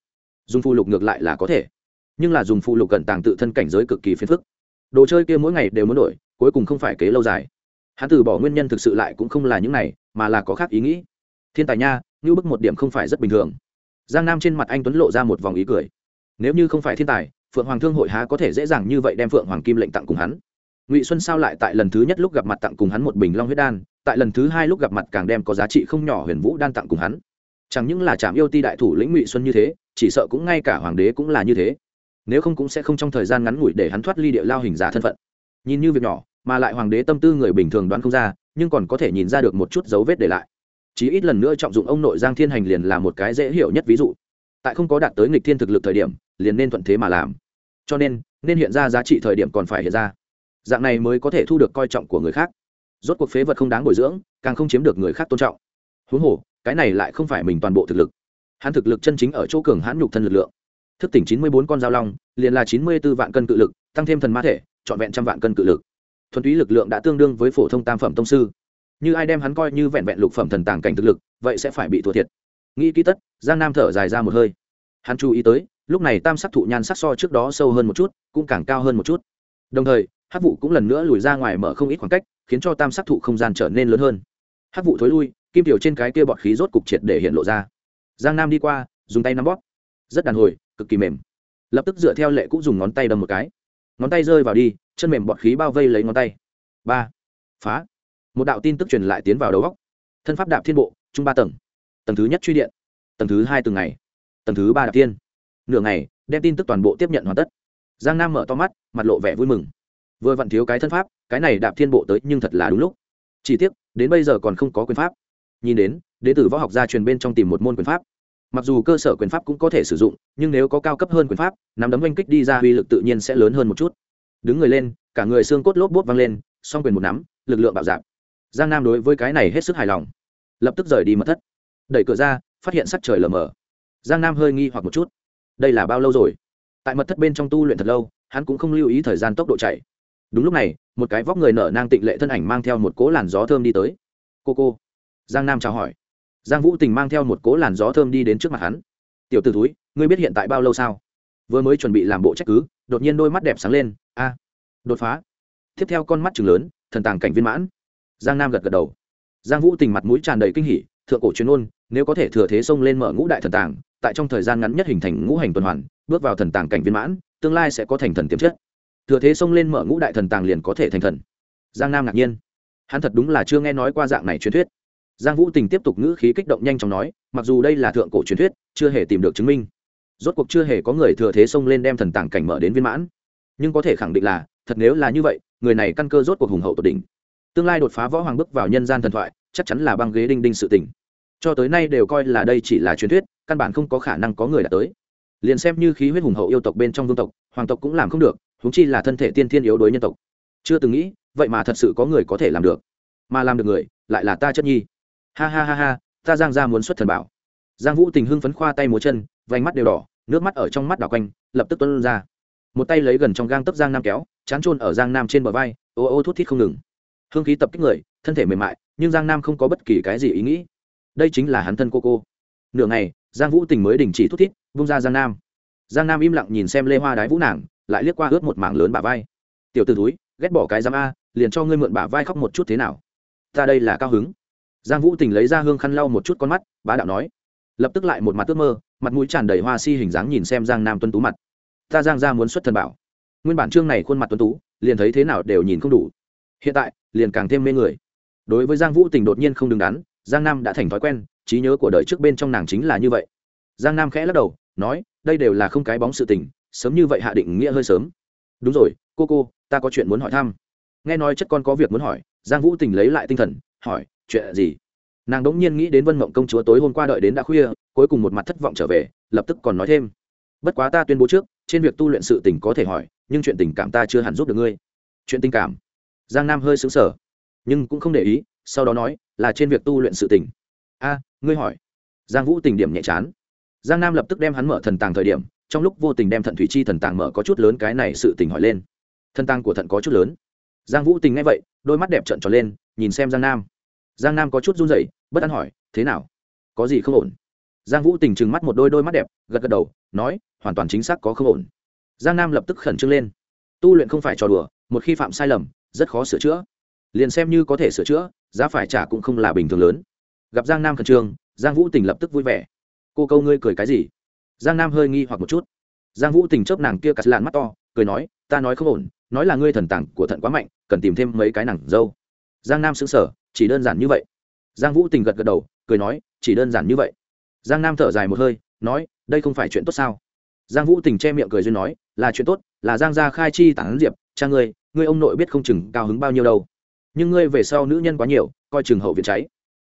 Speaker 1: Dùng phụ lục ngược lại là có thể, nhưng là dùng phụ lục cẩn tàng tự thân cảnh giới cực kỳ phiền phức đồ chơi kia mỗi ngày đều muốn đổi, cuối cùng không phải kế lâu dài. Hắn từ bỏ nguyên nhân thực sự lại cũng không là những này, mà là có khác ý nghĩ. Thiên tài nha như bức một điểm không phải rất bình thường. Giang nam trên mặt anh tuấn lộ ra một vòng ý cười. Nếu như không phải thiên tài, phượng hoàng thương hội há có thể dễ dàng như vậy đem phượng hoàng kim lệnh tặng cùng hắn. Ngụy xuân sao lại tại lần thứ nhất lúc gặp mặt tặng cùng hắn một bình long huyết đan, tại lần thứ hai lúc gặp mặt càng đem có giá trị không nhỏ huyền vũ đan tặng cùng hắn. Chẳng những là trạm yêu ti đại thủ lĩnh ngụy xuân như thế, chỉ sợ cũng ngay cả hoàng đế cũng là như thế nếu không cũng sẽ không trong thời gian ngắn ngủi để hắn thoát ly địa lao hình giả thân phận. Nhìn như việc nhỏ, mà lại hoàng đế tâm tư người bình thường đoán không ra, nhưng còn có thể nhìn ra được một chút dấu vết để lại. Chí ít lần nữa trọng dụng ông nội giang thiên hành liền là một cái dễ hiểu nhất ví dụ. Tại không có đạt tới nghịch thiên thực lực thời điểm, liền nên thuận thế mà làm. Cho nên nên hiện ra giá trị thời điểm còn phải hiện ra. Dạng này mới có thể thu được coi trọng của người khác. Rốt cuộc phế vật không đáng bồi dưỡng, càng không chiếm được người khác tôn trọng. Huống hồ, cái này lại không phải mình toàn bộ thực lực. Hắn thực lực chân chính ở chỗ cường hãn nhục thân lực lượng thức tỉnh chín mươi bốn con dao long, liền là chín mươi b ố vạn cân cự lực, tăng thêm thần ma thể, trọn vẹn trăm vạn cân cự lực. Thuần túy lực lượng đã tương đương với phổ thông tam phẩm tông sư. Như ai đem hắn coi như vẹn vẹn lục phẩm thần tàng cảnh thực lực, vậy sẽ phải bị thua thiệt. Nghĩ kỹ tất, giang nam thở dài ra một hơi. Hắn chú ý tới, lúc này tam sắc thụ nhan sắc so trước đó sâu hơn một chút, cũng càng cao hơn một chút. Đồng thời hát vụ cũng lần nữa lùi ra ngoài mở không ít khoảng cách, khiến cho tam sắc thụ không gian trở nên lớn hơn. Hát vụ thối lui, kim tiểu trên cái kia bọt khí rốt cục triệt để hiện lộ ra. Giang nam đi qua, dùng tay nắm bóp. Rất đàn hồi cực kỳ mềm. Lập tức dựa theo lệ cũng dùng ngón tay đâm một cái. Ngón tay rơi vào đi, chân mềm bọt khí bao vây lấy ngón tay. Ba. Phá. Một đạo tin tức truyền lại tiến vào đầu góc. Thân pháp đạp thiên bộ, trung ba tầng. Tầng thứ nhất truy điện. Tầng thứ hai từng ngày. Tầng thứ ba đạp tiên nửa ngày, đem tin tức toàn bộ tiếp nhận hoàn tất. Giang nam mở to mắt, mặt lộ vẻ vui mừng. Vừa vặn thiếu cái thân pháp, cái này đạp thiên bộ tới nhưng thật là đúng lúc. Chỉ tiếc, đến bây giờ còn không có quyền pháp. Nhìn đến đến từ võ học gia truyền bên trong tìm một môn quyền pháp mặc dù cơ sở quyền pháp cũng có thể sử dụng, nhưng nếu có cao cấp hơn quyền pháp, nắm đấm oanh kích đi ra uy lực tự nhiên sẽ lớn hơn một chút. Đứng người lên, cả người xương cốt lốp bốt văng lên, song quyền một nắm, lực lượng bạo dạp giang nam đối với cái này hết sức hài lòng. Lập tức rời đi mật thất. Đẩy cửa ra, phát hiện sắc trời lờ mờ. Giang nam hơi nghi hoặc một chút. Đây là bao lâu rồi? Tại mật thất bên trong tu luyện thật lâu, hắn cũng không lưu ý thời gian tốc độ chạy. Đúng lúc này, một cái vóc người nở nang tịnh lệ thân ảnh mang theo một cố làn gió thơm đi tới. Cô cô. Giang nam chào hỏi giang vũ tình mang theo một cố làn gió thơm đi đến trước mặt hắn. Tiểu t ử túi ngươi biết hiện tại bao lâu sao? Vừa mới chuẩn bị làm bộ trách cứ, đột nhiên đôi mắt đẹp sáng lên, a, đột phá. Tiếp theo con mắt chừng lớn, thần tàng cảnh viên mãn. Giang nam gật gật đầu. Giang vũ tình mặt mũi tràn đầy kinh hỉ, thượng cổ chuyên ôn nếu có thể thừa thế xông lên mở ngũ đại thần tàng, tại trong thời gian ngắn nhất hình thành ngũ hành tuần hoàn, bước vào thần tàng cảnh viên mãn, tương lai sẽ có thành thần tiềm chất. Thừa thế xông lên mở ngũ đại thần tàng liền có thể thành thần. Giang nam ngạc nhiên. Hắn thật đúng là chưa nghe nói qua dạng này truyền thuyết giang vũ tình tiếp tục ngữ khí kích động nhanh chóng nói, mặc dù đây là thượng cổ truyền thuyết, chưa hề tìm được chứng minh. Rốt cuộc chưa hề có người thừa thế xông lên đem thần tàng cảnh mở đến viên mãn. Nhưng có thể khẳng định là, thật nếu là như vậy, người này căn cơ rốt cuộc hùng hậu tột đỉnh. Tương lai đột phá võ hoàng bước vào nhân gian thần thoại, chắc chắn là băng ghế đinh đinh sự tỉnh. cho tới nay đều coi là đây chỉ là truyền thuyết, căn bản không có khả năng có người đã tới. Liền xem như khí huyết hùng hậu yêu tộc bên trong vương tộc, hoàng tộc cũng làm không được húng chi là thân thể tiên thiên yếu đối nhân tộc. Chưa từng nghĩ, vậy mà thật sự có người có thể làm được. Mà làm được người, lại là ta chất nhi ha ha ha ha, ta giang ra muốn xuất thần bảo. Giang vũ tình hưng phấn khoa tay múa chân, vành mắt đều đỏ, nước mắt ở trong mắt đảo quanh, lập tức tuân ra. Một tay lấy gần trong gang tấp giang nam kéo, chán trôn ở giang nam trên bờ vai, ô ô thút thít không ngừng. Hương khí tập kích người, thân thể mềm mại, nhưng giang nam không có bất kỳ cái gì ý nghĩ. Đây chính là hắn thân cô cô. Nửa ngày, giang vũ tình mới đình chỉ thút thít, vung ra giang nam. Giang nam im lặng nhìn xem lê hoa đái vũ nàng, lại liếc qua ướt một mảng lớn bả vai. Tiểu t ử túi ghét bỏ cái giam a, liền cho ngươi mượn bả vai khóc một chút thế nào? Ta đây là cao hứng giang vũ tình lấy ra hương khăn lau một chút con mắt, bá đạo nói. Lập tức lại một mặt ước mơ, mặt mũi tràn đầy hoa si hình dáng nhìn xem giang nam tuân tú mặt. Ta giang ra muốn xuất thần bảo. Nguyên bản chương này khuôn mặt tuân tú, liền thấy thế nào đều nhìn không đủ. Hiện tại, liền càng thêm mê người. Đối với giang vũ tình đột nhiên không đứng đắn, giang nam đã thành thói quen, trí nhớ của đời trước bên trong nàng chính là như vậy. Giang nam khẽ lắc đầu, nói, đây đều là không cái bóng sự tình, sớm như vậy hạ định nghĩa hơi sớm. Đúng rồi, cô cô, ta có chuyện muốn hỏi thăm. Nghe nói chất con có việc muốn hỏi, giang vũ tình lấy lại tinh thần, hỏi chuyện gì? Nàng đống nhiên nghĩ đến vân mộng công chúa tối hôm qua đợi đến đã khuya, cuối cùng một mặt thất vọng trở về, lập tức còn nói thêm. Bất quá ta tuyên bố trước, trên việc tu luyện sự tình có thể hỏi, nhưng chuyện tình cảm ta chưa hẳn giúp được ngươi. Chuyện tình cảm? Giang nam hơi xứng sở nhưng cũng không để ý, sau đó nói, là trên việc tu luyện sự tình. A, ngươi hỏi. Giang vũ tình điểm nhẹ chán. Giang nam lập tức đem hắn mở thần tàng thời điểm, trong lúc vô tình đem thận thủy chi thần tàng mở có chút lớn cái này sự tình hỏi lên. Thần tàng của thận có chút lớn. Giang vũ tình nghe vậy, đôi mắt đẹp trợn tròn lên, nhìn xem giang nam giang nam có chút run rẩy, bất an hỏi, thế nào? Có gì không ổn? Giang vũ tình trừng mắt một đôi đôi mắt đẹp, gật gật đầu, nói, hoàn toàn chính xác có không ổn. Giang nam lập tức khẩn trương lên. Tu luyện không phải trò đùa, một khi phạm sai lầm, rất khó sửa chữa. Liền xem như có thể sửa chữa, giá phải trả cũng không là bình thường lớn. Gặp giang nam khẩn trương, giang vũ tình lập tức vui vẻ. Cô câu ngươi cười cái gì? Giang nam hơi nghi hoặc một chút. Giang vũ tình chớp nàng kia cắt lạn mắt to, cười nói, ta nói không ổn, nói là ngươi thần tàng của thận quá mạnh, cần tìm thêm mấy cái nàng dâu. Giang nam xứng sở chỉ đơn giản như vậy. Giang vũ tình gật gật đầu, cười nói, chỉ đơn giản như vậy. Giang nam thở dài một hơi, nói, đây không phải chuyện tốt sao? Giang vũ tình che miệng cười duyên nói, là chuyện tốt, là giang gia khai chi tản diệp, cha ngươi ngươi ông nội biết không chừng cao hứng bao nhiêu đâu. Nhưng ngươi về sau nữ nhân quá nhiều, coi chừng hậu viện cháy.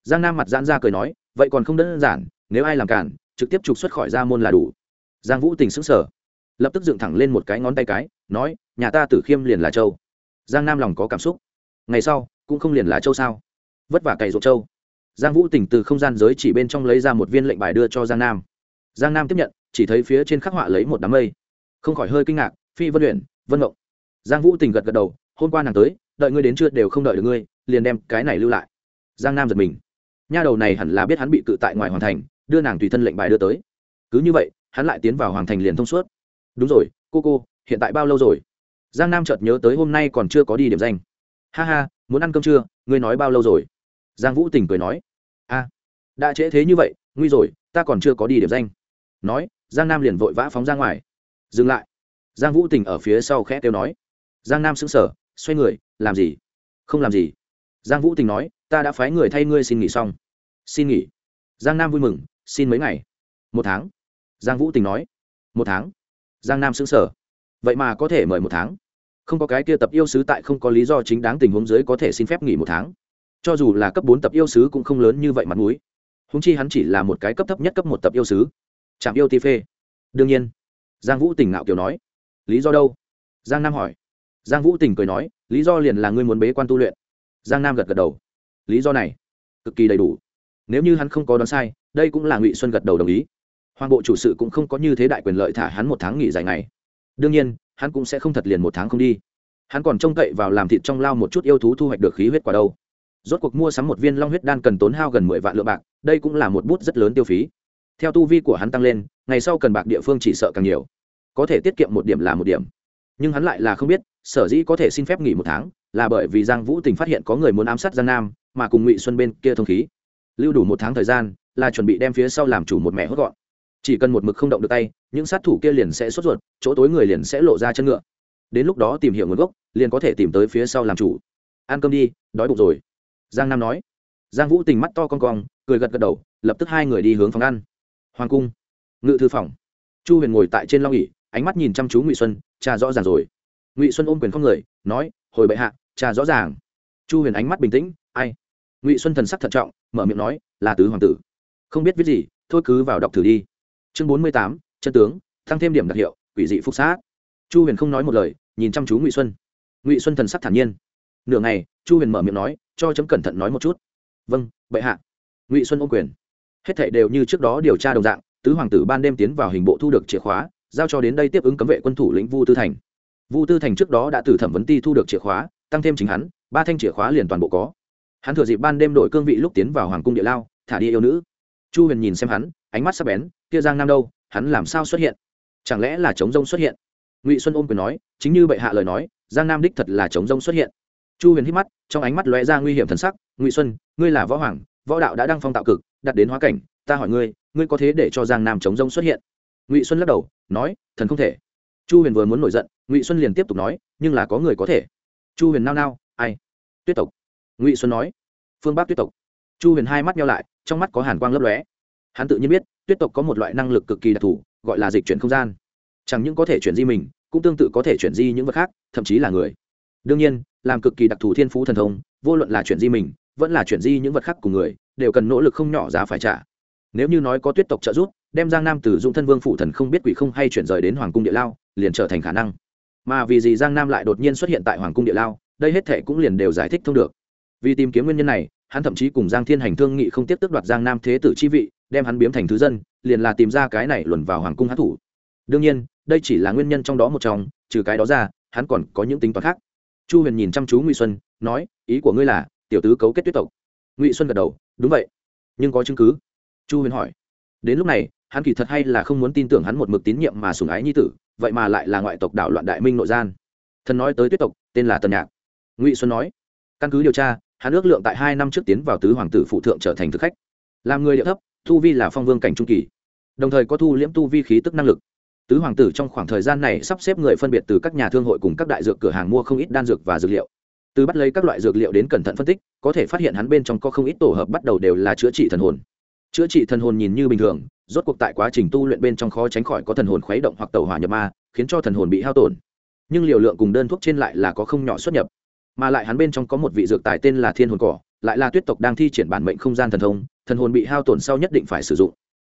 Speaker 1: Giang nam mặt giãn ra cười nói, vậy còn không đơn giản, nếu ai làm cản, trực tiếp trục xuất khỏi gia môn là đủ. Giang vũ tình sững sờ, lập tức dựng thẳng lên một cái ngón tay cái, nói, nhà ta tử khiêm liền là châu. Giang nam lòng có cảm xúc. Ngày sau, cũng không liền là châu sao? Vất vả cày ruộng châu giang vũ tỉnh từ không gian giới chỉ bên trong lấy ra một viên lệnh bài đưa cho giang nam. Giang nam tiếp nhận, chỉ thấy phía trên khắc họa lấy một đám mây. Không khỏi hơi kinh ngạc, phi vân luyện vân ngộng. Giang vũ tỉnh gật gật đầu, hôm qua nàng tới, đợi ngươi đến chưa đều không đợi được ngươi, liền đem cái này lưu lại. Giang nam giật mình. Nha đầu này hẳn là biết hắn bị cự tại ngoài hoàng thành, đưa nàng tùy thân lệnh bài đưa tới. Cứ như vậy, hắn lại tiến vào hoàng thành liền thông suốt. Đúng rồi, cô cô, hiện tại bao lâu rồi? Giang nam chợt nhớ tới hôm nay còn chưa có đi điểm danh. Ha ha, muốn ăn cơm chưa? Ngươi nói bao lâu rồi? Giang vũ tình cười nói, a, đã trễ thế như vậy, nguy rồi, ta còn chưa có đi điểm danh. Nói, giang nam liền vội vã phóng ra ngoài. Dừng lại. Giang vũ tình ở phía sau khẽ kêu nói. Giang nam sững sờ, xoay người, làm gì? Không làm gì. Giang vũ tình nói, ta đã phái người thay ngươi xin nghỉ xong. Xin nghỉ? Giang nam vui mừng, xin mấy ngày? Một tháng. Giang vũ tình nói, một tháng? Giang nam xứng sở vậy mà có thể mời một tháng? Không có cái kia tập yêu sứ tại không có lý do chính đáng tình huống dưới có thể xin phép nghỉ một tháng cho dù là cấp bốn tập yêu sứ cũng không lớn như vậy mặt mũi. Húng chi hắn chỉ là một cái cấp thấp nhất cấp một tập yêu sứ. Trạm yêu ti phê. Đương nhiên, giang vũ tình ngạo kiều nói. Lý do đâu? Giang nam hỏi. Giang vũ tình cười nói, lý do liền là ngươi muốn bế quan tu luyện. Giang nam gật gật đầu. Lý do này, cực kỳ đầy đủ. Nếu như hắn không có đoán sai, đây cũng là ngụy xuân gật đầu đồng ý. Hoàng bộ chủ sự cũng không có như thế đại quyền lợi thả hắn một tháng nghỉ dài ngày. Đương nhiên, hắn cũng sẽ không thật liền một tháng không đi. Hắn còn trông cậy vào làm thịt trong lao một chút yêu thú thu hoạch được khí huyết quả đâu rốt cuộc mua sắm một viên long huyết đan cần tốn hao gần mười vạn lượng bạc, đây cũng là một bút rất lớn tiêu phí. Theo tu vi của hắn tăng lên, ngày sau cần bạc địa phương chỉ sợ càng nhiều. Có thể tiết kiệm một điểm là một điểm. Nhưng hắn lại là không biết, sở dĩ có thể xin phép nghỉ một tháng, là bởi vì giang vũ tình phát hiện có người muốn ám sát giang nam, mà cùng ngụy xuân bên kia thông khí. Lưu đủ một tháng thời gian, là chuẩn bị đem phía sau làm chủ một mẹ hốt gọn. Chỉ cần một mực không động được tay, những sát thủ kia liền sẽ sốt ruột, chỗ tối người liền sẽ lộ ra chân ngựa. Đến lúc đó tìm hiểu nguồn gốc, liền có thể tìm tới phía sau làm chủ. Ăn cơm đi, đói bụng rồi giang nam nói. Giang vũ tình mắt to con cong, cười gật gật đầu, lập tức hai người đi hướng phòng ăn. Hoàng cung. Ngự thư phòng. Chu huyền ngồi tại trên long ỉ ánh mắt nhìn chăm chú ngụy xuân, cha rõ ràng rồi. Ngụy xuân ôm quyền không người, nói, hồi bệ hạ, cha rõ ràng. Chu huyền ánh mắt bình tĩnh, ai? Ngụy xuân thần sắc thận trọng, mở miệng nói, là tứ hoàng tử. Không biết viết gì, thôi cứ vào đọc thử đi. Chương bốn mươi tám, chân tướng tăng thêm điểm đặc hiệu, quỷ dị phúc sát. Chu huyền không nói một lời, nhìn chăm chú ngụy xuân. Ngụy xuân thần sắc thản nhiên. Nửa ngày, chu huyền mở miệng nói cho chấm cẩn thận nói một chút. Vâng bệ hạ. Ngụy xuân ôm quyền. Hết thảy đều như trước đó điều tra đồng dạng, tứ hoàng tử ban đêm tiến vào hình bộ thu được chìa khóa, giao cho đến đây tiếp ứng cấm vệ quân thủ lĩnh vu tư thành. Vu tư thành trước đó đã từ thẩm vấn ti thu được chìa khóa, tăng thêm chính hắn, ba thanh chìa khóa liền toàn bộ có. Hắn thừa dịp ban đêm đổi cương vị lúc tiến vào hoàng cung địa lao, thả đi yêu nữ. Chu huyền nhìn xem hắn, ánh mắt sắc bén, kia giang nam đâu, hắn làm sao xuất hiện? Chẳng lẽ là chống rông xuất hiện? Ngụy xuân ôm quyền nói, chính như bệ hạ lời nói, giang nam đích thật là chống rông xuất hiện chu huyền hít mắt, trong ánh mắt lóe ra nguy hiểm thần sắc, ngụy xuân, ngươi là võ hoàng, võ đạo đã đăng phong tạo cực, đặt đến hóa cảnh, ta hỏi ngươi ngươi có thế để cho giang nam chống rông xuất hiện? Ngụy xuân lắc đầu, nói, thần không thể. Chu huyền vừa muốn nổi giận, ngụy xuân liền tiếp tục nói, nhưng là có người có thể. Chu huyền nao nao, ai? Tuyết tộc. Ngụy xuân nói, phương bắc tuyết tộc. Chu huyền hai mắt nhau lại, trong mắt có hàn quang lấp lóe. Hắn tự nhiên biết, tuyết tộc có một loại năng lực cực kỳ đặc thù, gọi là dịch chuyển không gian. Chẳng những có thể chuyển di mình, cũng tương tự có thể chuyển di những vật khác, thậm chí là người đương nhiên, làm cực kỳ đặc thù thiên phú thần thông, vô luận là chuyện di mình, vẫn là chuyện di những vật khác của người, đều cần nỗ lực không nhỏ giá phải trả. Nếu như nói có tuyết tộc trợ giúp, đem giang nam từ dụng thân vương phụ thần không biết quỷ không hay chuyển rời đến hoàng cung địa lao, liền trở thành khả năng. Mà vì gì giang nam lại đột nhiên xuất hiện tại hoàng cung địa lao, đây hết thệ cũng liền đều giải thích thông được. Vì tìm kiếm nguyên nhân này, hắn thậm chí cùng giang thiên hành thương nghị không tiếp tức đoạt giang nam thế tử chi vị, đem hắn biếm thành thứ dân, liền là tìm ra cái này luồn vào hoàng cung hát thủ. Đương nhiên, đây chỉ là nguyên nhân trong đó một trong, trừ cái đó ra, hắn còn có những tính toán khác chu huyền nhìn chăm chú ngụy xuân, nói, ý của ngươi là, tiểu tứ cấu kết tuyết tộc. Ngụy xuân gật đầu, đúng vậy. Nhưng có chứng cứ? Chu huyền hỏi. Đến lúc này, hắn kỳ thật hay là không muốn tin tưởng hắn một mực tín nhiệm mà sùng ái nhi tử, vậy mà lại là ngoại tộc đảo loạn đại minh nội gian. Thần nói tới tuyết tộc, tên là tần nhạc. Ngụy xuân nói, căn cứ điều tra, hắn ước lượng tại hai năm trước tiến vào tứ hoàng tử phụ thượng trở thành thực khách. Làm người địa thấp, thu vi là phong vương cảnh trung kỳ, đồng thời có thu liễm tu vi khí tức năng lực tứ hoàng tử trong khoảng thời gian này sắp xếp người phân biệt từ các nhà thương hội cùng các đại dược cửa hàng mua không ít đan dược và dược liệu. Từ bắt lấy các loại dược liệu đến cẩn thận phân tích, có thể phát hiện hắn bên trong có không ít tổ hợp bắt đầu đều là chữa trị thần hồn. Chữa trị thần hồn nhìn như bình thường, rốt cuộc tại quá trình tu luyện bên trong khó tránh khỏi có thần hồn khuấy động hoặc tàu hỏa nhập ma, khiến cho thần hồn bị hao tổn. Nhưng liều lượng cùng đơn thuốc trên lại là có không nhỏ xuất nhập. Mà lại hắn bên trong có một vị dược tài tên là thiên hồn cỏ, lại là tuyết tộc đang thi triển bản mệnh không gian thần thông, thần hồn bị hao tổn sau nhất định phải sử dụng.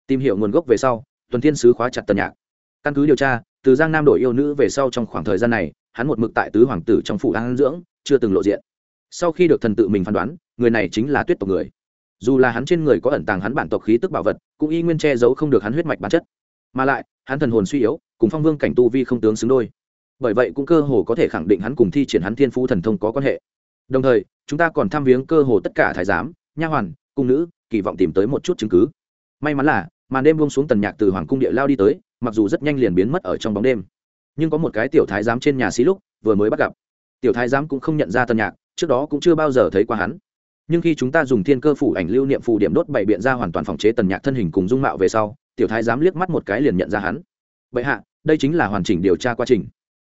Speaker 1: Tìm hiểu nguồn gốc về sau, tuần thiên sứ khóa chặt tần nhạc căn cứ điều tra, từ giang nam đổi yêu nữ về sau trong khoảng thời gian này, hắn một mực tại tứ hoàng tử trong phủ an dưỡng, chưa từng lộ diện. Sau khi được thần tự mình phán đoán, người này chính là tuyết tộc người. Dù là hắn trên người có ẩn tàng hắn bản tộc khí tức bảo vật, cũng y nguyên che giấu không được hắn huyết mạch bản chất. Mà lại, hắn thần hồn suy yếu, cùng phong vương cảnh tu vi không tướng xứng đôi. Bởi vậy cũng cơ hồ có thể khẳng định hắn cùng thi triển hắn thiên phú thần thông có quan hệ. Đồng thời, chúng ta còn tham viếng cơ hồ tất cả thái giám, nha hoàn, cung nữ, kỳ vọng tìm tới một chút chứng cứ. May mắn là màn đêm buông xuống tần nhạc từ hoàng cung địa lao đi tới, mặc dù rất nhanh liền biến mất ở trong bóng đêm. Nhưng có một cái tiểu thái giám trên nhà xí lúc, vừa mới bắt gặp. Tiểu thái giám cũng không nhận ra tần nhạc, trước đó cũng chưa bao giờ thấy qua hắn. Nhưng khi chúng ta dùng thiên cơ phủ ảnh lưu niệm phù điểm đốt bảy biện ra hoàn toàn phòng chế tần nhạc thân hình cùng dung mạo về sau, tiểu thái giám liếc mắt một cái liền nhận ra hắn. Bệ hạ, đây chính là hoàn chỉnh điều tra quá trình.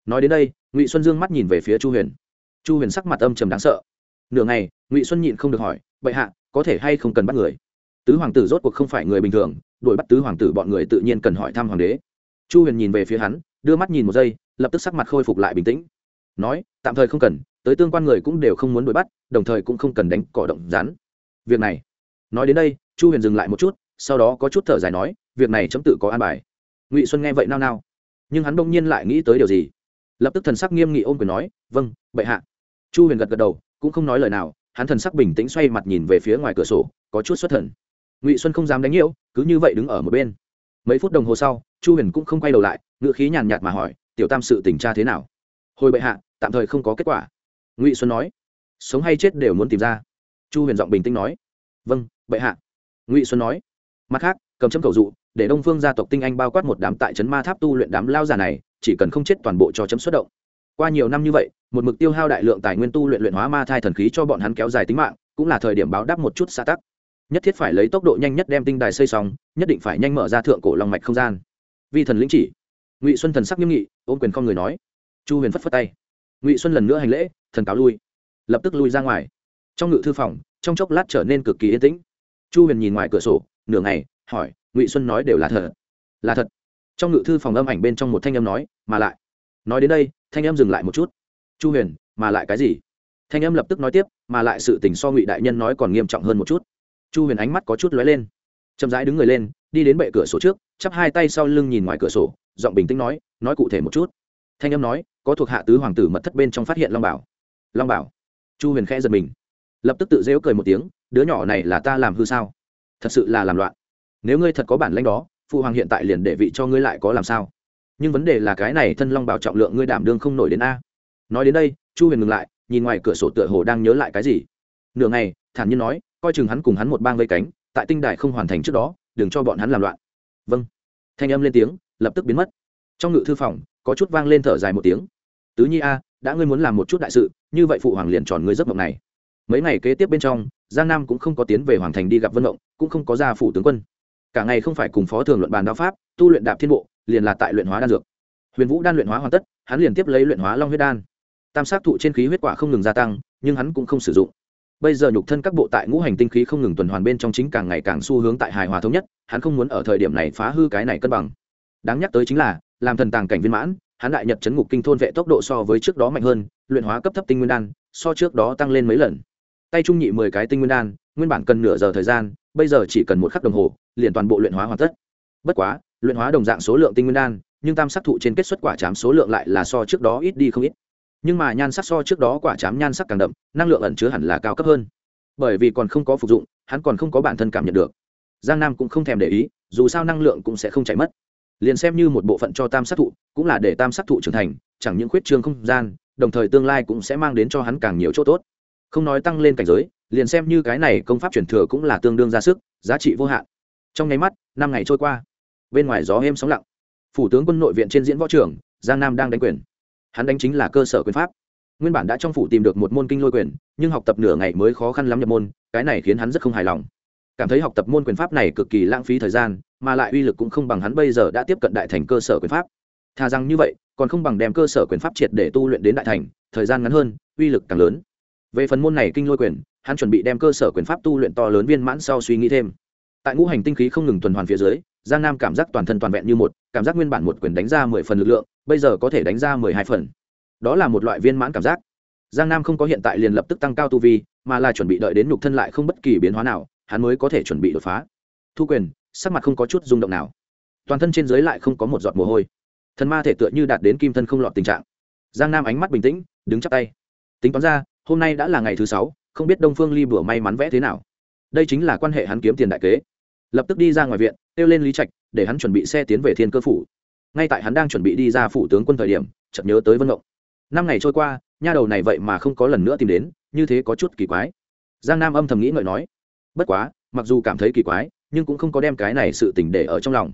Speaker 1: Nói đến đây, ngụy xuân dương mắt nhìn về phía chu huyền. Chu huyền sắc mặt âm trầm đáng sợ. Nửa ngày, ngụy xuân nhịn không được hỏi, bệ hạ, có thể hay không cần bắt người? Tứ hoàng tử rốt cuộc không phải người bình thường, đuổi bắt tứ hoàng tử bọn người tự nhiên cần hỏi thăm hoàng đế. Chu huyền nhìn về phía hắn, đưa mắt nhìn một giây, lập tức sắc mặt khôi phục lại bình tĩnh. Nói, tạm thời không cần, tới tương quan người cũng đều không muốn đuổi bắt, đồng thời cũng không cần đánh cỏ động rán việc này. Nói đến đây, chu huyền dừng lại một chút, sau đó có chút thở dài nói, việc này chấm tự có an bài. Ngụy xuân nghe vậy nao nao. Nhưng hắn đông nhiên lại nghĩ tới điều gì? Lập tức thần sắc nghiêm nghị ôm quyền nói vâng bệ hạ. Chu huyền gật gật đầu, cũng không nói lời nào, hắn thần sắc bình tĩnh xoay mặt nhìn về phía ngoài cửa sổ, có chút xuất thần ngụy xuân không dám đánh nhiễu, cứ như vậy đứng ở một bên. Mấy phút đồng hồ sau, chu huyền cũng không quay đầu lại, ngựa khí nhàn nhạt mà hỏi, tiểu tam sự tình tra thế nào? Hồi bệ hạ, tạm thời không có kết quả. Ngụy xuân nói, sống hay chết đều muốn tìm ra. Chu huyền giọng bình tĩnh nói vâng bệ hạ. Ngụy xuân nói, mặt khác, cầm chấm cầu dụ, để đông phương gia tộc tinh anh bao quát một đám tại trấn ma tháp tu luyện đám lao già này, chỉ cần không chết toàn bộ cho chấm xuất động. Qua nhiều năm như vậy, một mực tiêu hao đại lượng tài nguyên tu luyện luyện hóa ma thai thần khí cho bọn hắn kéo dài tính mạng, cũng là thời điểm báo đáp một chút xã tắc nhất thiết phải lấy tốc độ nhanh nhất đem tinh đài xây xong, nhất định phải nhanh mở ra thượng cổ long mạch không gian. Vi thần lĩnh chỉ. Ngụy xuân thần sắc nghiêm nghị, ôm quyền không người nói. Chu huyền phất phất tay. Ngụy xuân lần nữa hành lễ, thần cáo lui. Lập tức lui ra ngoài. Trong ngự thư phòng, trong chốc lát trở nên cực kỳ yên tĩnh. Chu huyền nhìn ngoài cửa sổ, nửa ngày, hỏi, ngụy xuân nói đều là thật? Là thật. Trong ngự thư phòng âm ảnh bên trong một thanh âm nói, mà lại. Nói đến đây, thanh âm dừng lại một chút. Chu huyền, mà lại cái gì? Thanh âm lập tức nói tiếp, mà lại sự tình so ngụy đại nhân nói còn nghiêm trọng hơn một chút chu huyền ánh mắt có chút lóe lên. Chậm rãi đứng người lên, đi đến bệ cửa sổ trước, chắp hai tay sau lưng nhìn ngoài cửa sổ, giọng bình tĩnh nói nói cụ thể một chút. Thanh âm nói, có thuộc hạ tứ hoàng tử mật thất bên trong phát hiện long bảo. Long bảo. Chu huyền khẽ giật mình. Lập tức tự dễu cười một tiếng, đứa nhỏ này là ta làm hư sao? Thật sự là làm loạn. Nếu ngươi thật có bản lãnh đó, phụ hoàng hiện tại liền để vị cho ngươi lại có làm sao? Nhưng vấn đề là cái này thân long bảo trọng lượng ngươi đảm đương không nổi đến a. Nói đến đây, chu huyền ngừng lại, nhìn ngoài cửa sổ tựa hồ đang nhớ lại cái gì. Nửa ngày, thản nhiên nói coi chừng hắn cùng hắn một bang vây cánh, tại tinh đài không hoàn thành trước đó, đừng cho bọn hắn làm loạn. Vâng. Thanh âm lên tiếng, lập tức biến mất. Trong ngự thư phòng, có chút vang lên thở dài một tiếng. Tứ nhi a, đã ngươi muốn làm một chút đại sự, như vậy phụ hoàng liền tròn ngươi giấc mộng này. Mấy ngày kế tiếp bên trong, giang nam cũng không có tiến về hoàng thành đi gặp vân động cũng không có ra phủ tướng quân. Cả ngày không phải cùng phó thường luận bàn đao pháp, tu luyện đạp thiên bộ, liền là tại luyện hóa đan dược. Huyền vũ đan luyện hóa hoàn tất, hắn liền tiếp lấy luyện hóa long huyết đan. Tam sát thụ trên khí huyết quả không ngừng gia tăng, nhưng hắn cũng không sử dụng bây giờ nhục thân các bộ tại ngũ hành tinh khí không ngừng tuần hoàn bên trong chính càng ngày càng xu hướng tại hài hòa thống nhất, hắn không muốn ở thời điểm này phá hư cái này cân bằng. Đáng nhắc tới chính là, làm thần tàng cảnh viên mãn, hắn đại nhật chấn ngục kinh thôn vệ tốc độ so với trước đó mạnh hơn, luyện hóa cấp thấp tinh nguyên đan, so trước đó tăng lên mấy lần. Tay trung nhị mười cái tinh nguyên đan, nguyên bản cần nửa giờ thời gian, bây giờ chỉ cần một khắc đồng hồ, liền toàn bộ luyện hóa hoàn tất. Bất quá, luyện hóa đồng dạng số lượng tinh nguyên đan, nhưng tam sắc thụ trên kết xuất quả chám số lượng lại là so trước đó ít đi không ít nhưng mà nhan sắc so trước đó quả chám nhan sắc càng đậm, năng lượng ẩn chứa hẳn là cao cấp hơn. Bởi vì còn không có phục dụng, hắn còn không có bản thân cảm nhận được. Giang nam cũng không thèm để ý, dù sao năng lượng cũng sẽ không chảy mất. Liền xem như một bộ phận cho tam sắc thụ, cũng là để tam sắc thụ trưởng thành, chẳng những khuyết trương không gian, đồng thời tương lai cũng sẽ mang đến cho hắn càng nhiều chỗ tốt. Không nói tăng lên cảnh giới, liền xem như cái này công pháp truyền thừa cũng là tương đương ra sức, giá trị vô hạn. Trong nháy mắt, năm ngày trôi qua. Bên ngoài gió êm sóng lặng. Phủ tướng quân nội viện trên diễn võ trưởng, giang nam đang đánh quyền hắn đánh chính là cơ sở quyền pháp. Nguyên bản đã trong phủ tìm được một môn kinh lôi quyền, nhưng học tập nửa ngày mới khó khăn lắm nhập môn, cái này khiến hắn rất không hài lòng. Cảm thấy học tập môn quyền pháp này cực kỳ lãng phí thời gian, mà lại uy lực cũng không bằng hắn bây giờ đã tiếp cận đại thành cơ sở quyền pháp. Thà rằng như vậy, còn không bằng đem cơ sở quyền pháp triệt để tu luyện đến đại thành, thời gian ngắn hơn, uy lực càng lớn. Về phần môn này kinh lôi quyền, hắn chuẩn bị đem cơ sở quyền pháp tu luyện to lớn viên mãn sau suy nghĩ thêm. Tại ngũ hành tinh khí không ngừng tuần hoàn phía dưới giang nam cảm giác toàn thân toàn vẹn như một, cảm giác nguyên bản một quyền đánh ra mười phần lực lượng, bây giờ có thể đánh ra mười hai phần. Đó là một loại viên mãn cảm giác. Giang nam không có hiện tại liền lập tức tăng cao tu vi, mà là chuẩn bị đợi đến nhục thân lại không bất kỳ biến hóa nào, hắn mới có thể chuẩn bị đột phá. Thu quyền, sắc mặt không có chút rung động nào. Toàn thân trên dưới lại không có một giọt mồ hôi. Thần ma thể tựa như đạt đến kim thân không lọt tình trạng. Giang nam ánh mắt bình tĩnh, đứng chắp tay. Tính toán ra, hôm nay đã là ngày thứ sáu, không biết đông phương ly bửa may mắn vẽ thế nào. Đây chính là quan hệ hắn kiếm tiền đại kế lập tức đi ra ngoài viện, kêu lên lý trạch, để hắn chuẩn bị xe tiến về thiên cơ phủ. Ngay tại hắn đang chuẩn bị đi ra phủ tướng quân thời điểm, chợt nhớ tới vân ngộng. Năm ngày trôi qua, nha đầu này vậy mà không có lần nữa tìm đến, như thế có chút kỳ quái. Giang nam âm thầm nghĩ ngợi nói, bất quá, mặc dù cảm thấy kỳ quái, nhưng cũng không có đem cái này sự t ì n h để ở trong lòng.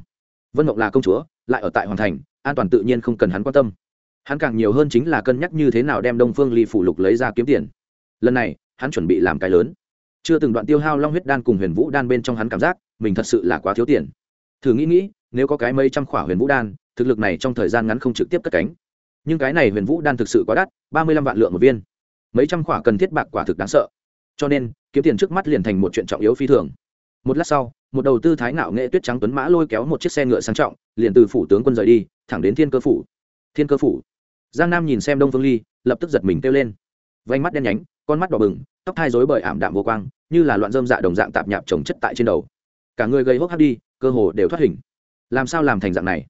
Speaker 1: Vân mộng là công chúa, lại ở tại hoàng thành, an toàn tự nhiên không cần hắn quan tâm. Hắn càng nhiều hơn chính là cân nhắc như thế nào đem đông phương ly phủ lục lấy ra kiếm tiền. Lần này, hắn chuẩn bị làm cái lớn. Chưa từng đoạn tiêu hao long huyết đan cùng huyền vũ đan bên trong hắn cảm giác mình thật sự là quá thiếu tiền. Thử nghĩ nghĩ, nếu có cái mấy trăm khỏa huyền vũ đan, thực lực này trong thời gian ngắn không trực tiếp cất cánh. Nhưng cái này huyền vũ đan thực sự quá đắt, ba mươi lăm vạn lượng một viên. Mấy trăm khỏa cần thiết bạc quả thực đáng sợ. Cho nên, kiếm tiền trước mắt liền thành một chuyện trọng yếu phi thường. Một lát sau, một đầu tư thái ngạo nghệ tuyết trắng tuấn mã lôi kéo một chiếc xe ngựa sang trọng, liền từ phủ tướng quân rời đi, thẳng đến thiên cơ phủ. Thiên cơ phủ. Giang nam nhìn xem đông phương ly, lập tức giật mình kêu lên. Vánh mắt đen nhánh, con mắt đỏ bừng, tóc thai rối bởi ảm đạm vô quang, như là loạn dơm dạ đồng dạng tạp nhạp trồng chất tại trên đầu cả người gây hốc hác đi, cơ hồ đều thoát hình. Làm sao làm thành dạng này?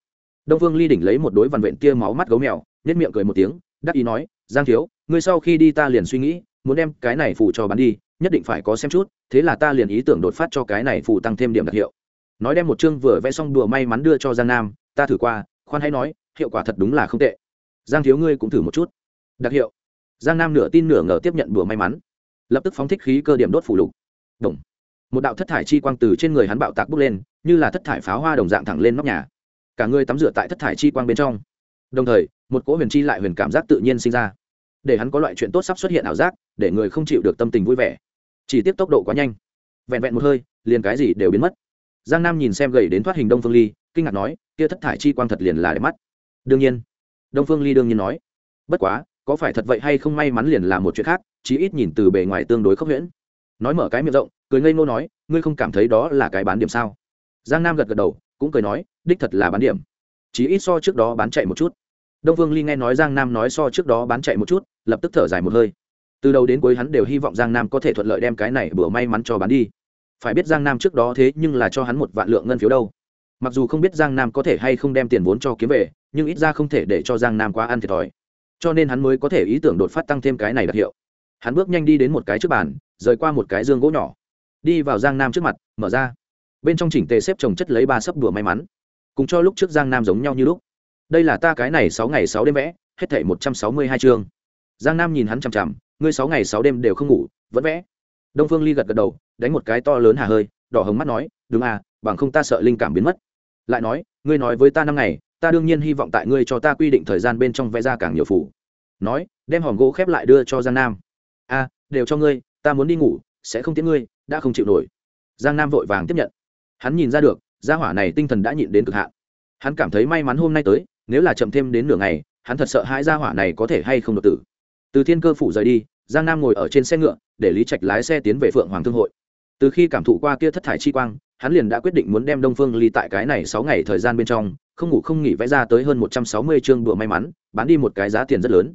Speaker 1: Đông phương ly đỉnh lấy một đối vằn vện tia máu mắt gấu mèo nhất miệng cười một tiếng, đắc ý nói, giang thiếu, ngươi sau khi đi ta liền suy nghĩ, muốn đem cái này phủ cho bán đi, nhất định phải có xem chút, thế là ta liền ý tưởng đột phát cho cái này phủ tăng thêm điểm đặc hiệu. Nói đem một chương vừa vẽ xong đùa may mắn đưa cho giang nam, ta thử qua, khoan hãy nói, hiệu quả thật đúng là không tệ. Giang thiếu ngươi cũng thử một chút. Đặc hiệu. Giang nam nửa tin nửa ngờ tiếp nhận đùa may mắn. Lập tức phóng thích khí cơ điểm đốt phủ lục. Đồng một đạo thất thải chi quang từ trên người hắn bạo tạc bốc lên, như là thất thải pháo hoa đồng dạng thẳng lên nóc nhà. Cả người tắm rửa tại thất thải chi quang bên trong. Đồng thời, một cỗ huyền chi lại huyền cảm giác tự nhiên sinh ra. Để hắn có loại chuyện tốt sắp xuất hiện ảo giác, để người không chịu được tâm tình vui vẻ. Chỉ tiếp tốc độ quá nhanh. Vẹn vẹn một hơi, liền cái gì đều biến mất. Giang nam nhìn xem gầy đến thoát hình đông phương ly, kinh ngạc nói, kia thất thải chi quang thật liền là đẹp mắt. Đương nhiên. Đông phương ly đương nhiên nói, bất quá, có phải thật vậy hay không may mắn liền là một chuyện khác, chí ít nhìn từ bề ngoài tương đối khốc huyễn nói mở cái miệng rộng, cười ngây ngô nói, ngươi không cảm thấy đó là cái bán điểm sao? Giang nam gật gật đầu, cũng cười nói, đích thật là bán điểm. Chỉ ít so trước đó bán chạy một chút. Đông Vương ly nghe nói giang nam nói so trước đó bán chạy một chút, lập tức thở dài một hơi. Từ đầu đến cuối hắn đều hy vọng giang nam có thể thuận lợi đem cái này bữa may mắn cho bán đi. Phải biết giang nam trước đó thế nhưng là cho hắn một vạn lượng ngân phiếu đâu. Mặc dù không biết giang nam có thể hay không đem tiền vốn cho kiếm về, nhưng ít ra không thể để cho giang nam quá ăn thiệt thòi. Cho nên hắn mới có thể ý tưởng đột phát tăng thêm cái này đặc hiệu. Hắn bước nhanh đi đến một cái trước bàn rời qua một cái dương gỗ nhỏ, đi vào giang nam trước mặt, mở ra. Bên trong chỉnh tề xếp trồng chất lấy ba sấp đùa may mắn. Cùng cho lúc trước giang nam giống nhau như lúc. Đây là ta cái này sáu ngày sáu đêm vẽ, hết thảy một trăm sáu mươi hai chương. Giang nam nhìn hắn chằm chằm, ngươi sáu ngày sáu đêm đều không ngủ, vẫn vẽ. Đông phương ly gật gật đầu, đánh một cái to lớn hà hơi, đỏ hồng mắt nói, đúng à bằng không ta sợ linh cảm biến mất. Lại nói, ngươi nói với ta năm ngày, ta đương nhiên hy vọng tại ngươi cho ta quy định thời gian bên trong vẽ ra càng nhiều phủ nói, đem hòm gỗ khép lại đưa cho giang nam. A, đều cho ngươi ta muốn đi ngủ, sẽ không tiễn ngươi, đã không chịu nổi. Giang nam vội vàng tiếp nhận. Hắn nhìn ra được, gia hỏa này tinh thần đã nhịn đến cực hạn. Hắn cảm thấy may mắn hôm nay tới, nếu là chậm thêm đến nửa ngày, hắn thật sợ hai gia hỏa này có thể hay không được tử. Từ thiên cơ phủ rời đi, giang nam ngồi ở trên xe ngựa, để lý trạch lái xe tiến về phượng hoàng thương hội. Từ khi cảm thụ qua kia thất thải chi quang, hắn liền đã quyết định muốn đem đông phương ly tại cái này sáu ngày thời gian bên trong, không ngủ không nghỉ vẽ ra tới hơn một trăm sáu mươi chương đùa may mắn, bán đi một cái giá tiền rất lớn.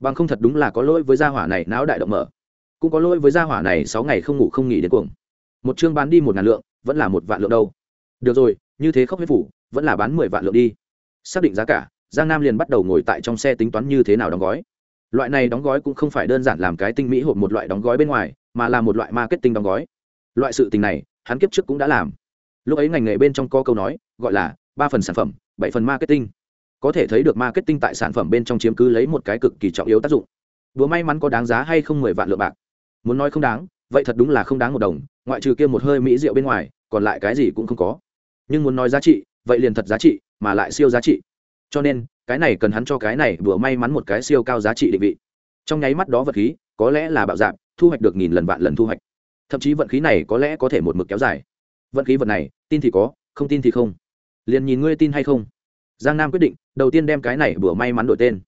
Speaker 1: Bằng không thật đúng là có lỗi với gia hỏa này, não đại động mở cũng có lỗi với gia hỏa này sáu ngày không ngủ không nghỉ đến cuồng. Một chương bán đi một ngàn lượng, vẫn là một vạn lượng đâu. Được rồi, như thế khóc huyết phủ, vẫn là bán mười vạn lượng đi. Xác định giá cả, giang nam liền bắt đầu ngồi tại trong xe tính toán như thế nào đóng gói. Loại này đóng gói cũng không phải đơn giản làm cái tinh mỹ hộp một loại đóng gói bên ngoài, mà là một loại marketing đóng gói. Loại sự tình này, hắn kiếp trước cũng đã làm. Lúc ấy ngành nghề bên trong có câu nói, gọi là ba phần sản phẩm, bảy phần marketing. Có thể thấy được marketing tại sản phẩm bên trong chiếm cứ lấy một cái cực kỳ trọng yếu tác dụng. Đùa may mắn có đáng giá hay không mười vạn lượng bạc muốn nói không đáng, vậy thật đúng là không đáng một đồng, ngoại trừ kia một hơi mỹ rượu bên ngoài, còn lại cái gì cũng không có. Nhưng muốn nói giá trị, vậy liền thật giá trị, mà lại siêu giá trị. Cho nên, cái này cần hắn cho cái này vừa may mắn một cái siêu cao giá trị định vị. Trong nháy mắt đó vật khí, có lẽ là bạo dạng, thu hoạch được nghìn lần vạn lần thu hoạch. Thậm chí vận khí này có lẽ có thể một mực kéo dài. Vận khí vật này, tin thì có, không tin thì không. Liền nhìn ngươi tin hay không. Giang nam quyết định, đầu tiên đem cái này vừa may mắn đổi tên.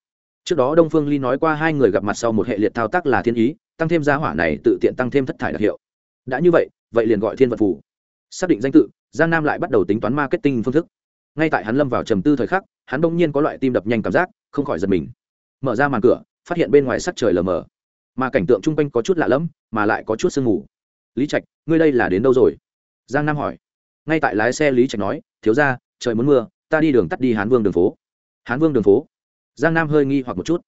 Speaker 1: Trước đó đông phương ly nói qua hai người gặp mặt sau một hệ liệt thao tác là thiên ý tăng thêm giá hỏa này tự tiện tăng thêm thất thải đặc hiệu. Đã như vậy vậy liền gọi thiên vật phủ. Xác định danh tự, giang nam lại bắt đầu tính toán marketing phương thức. Ngay tại hắn lâm vào trầm tư thời khắc, hắn đông nhiên có loại tim đập nhanh cảm giác, không khỏi giật mình. Mở ra màn cửa, phát hiện bên ngoài sắc trời lờ mờ. Mà cảnh tượng chung quanh có chút lạ lẫm, mà lại có chút sương mù. Lý trạch, ngươi đây là đến đâu rồi? Giang nam hỏi. Ngay tại lái xe lý trạch nói, thiếu ra trời muốn mưa, ta đi đường tắt đi hán vương đường phố. Hán vương đường phố? Giang nam hơi nghi hoặc một chút.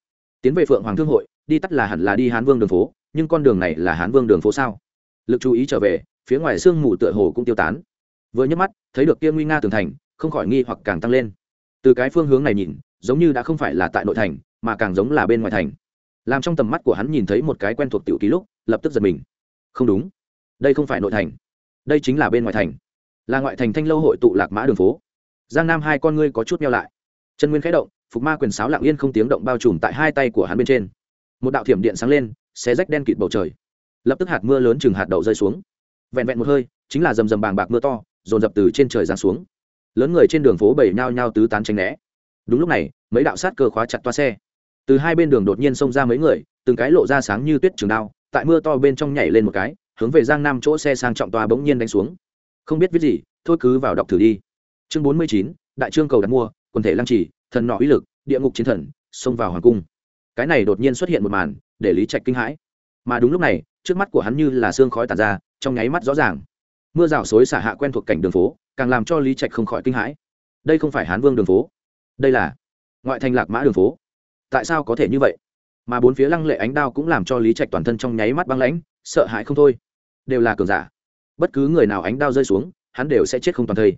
Speaker 1: Tiến về phượng hoàng thương hội đi tắt là hẳn là đi hán vương đường phố, nhưng con đường này là hán vương đường phố sao? Lực chú ý trở về, phía ngoài sương mù tựa hồ cũng tiêu tán. Vừa nhấc mắt, thấy được kia nguy nga tường thành, không khỏi nghi hoặc càng tăng lên. Từ cái phương hướng này nhìn, giống như đã không phải là tại nội thành, mà càng giống là bên ngoài thành. Làm trong tầm mắt của hắn nhìn thấy một cái quen thuộc tiểu ký lúc, lập tức giật mình. Không đúng. Đây không phải nội thành. Đây chính là bên ngoài thành. Là ngoại thành thanh lâu hội tụ lạc mã đường phố. Giang nam hai con ngươi có chút meo lại. Chân nguyên khẽ động, phục ma quyền sáo lặng yên không tiếng động bao trùm tại hai tay của hắn bên trên một đạo thiểm điện sáng lên, xé rách đen kịt bầu trời. Lập tức hạt mưa lớn chừng hạt đậu rơi xuống. Vẹn vẹn một hơi, chính là rầm rầm bàng bạc mưa to, dồn dập từ trên trời giáng xuống. Lớn người trên đường phố bảy nhao nhao tứ tán tránh né. Đúng lúc này, mấy đạo sát cơ khóa chặt toa xe. Từ hai bên đường đột nhiên xông ra mấy người, từng cái lộ ra sáng như tuyết trường đao, tại mưa to bên trong nhảy lên một cái, hướng về giang nam chỗ xe sang trọng toa bỗng nhiên đánh xuống. Không biết viết gì, thôi cứ vào đọc thử đi. Chương bốn mươi chín, đại trương cầu đặt mua, quần thể lăng trì, thần nọ uy lực, địa ngục chiến thần, xông vào hoàng cung cái này đột nhiên xuất hiện một màn, để lý trạch kinh hãi. Mà đúng lúc này, trước mắt của hắn như là xương khói tàn ra, trong nháy mắt rõ ràng. Mưa rào xối xả hạ quen thuộc cảnh đường phố, càng làm cho lý trạch không khỏi kinh hãi. Đây không phải hán vương đường phố. Đây là ngoại thành lạc mã đường phố. Tại sao có thể như vậy? Mà bốn phía lăng lệ ánh đao cũng làm cho lý trạch toàn thân trong nháy mắt băng lãnh, sợ hãi không thôi. Đều là cường giả. Bất cứ người nào ánh đao rơi xuống, hắn đều sẽ chết không toàn thây.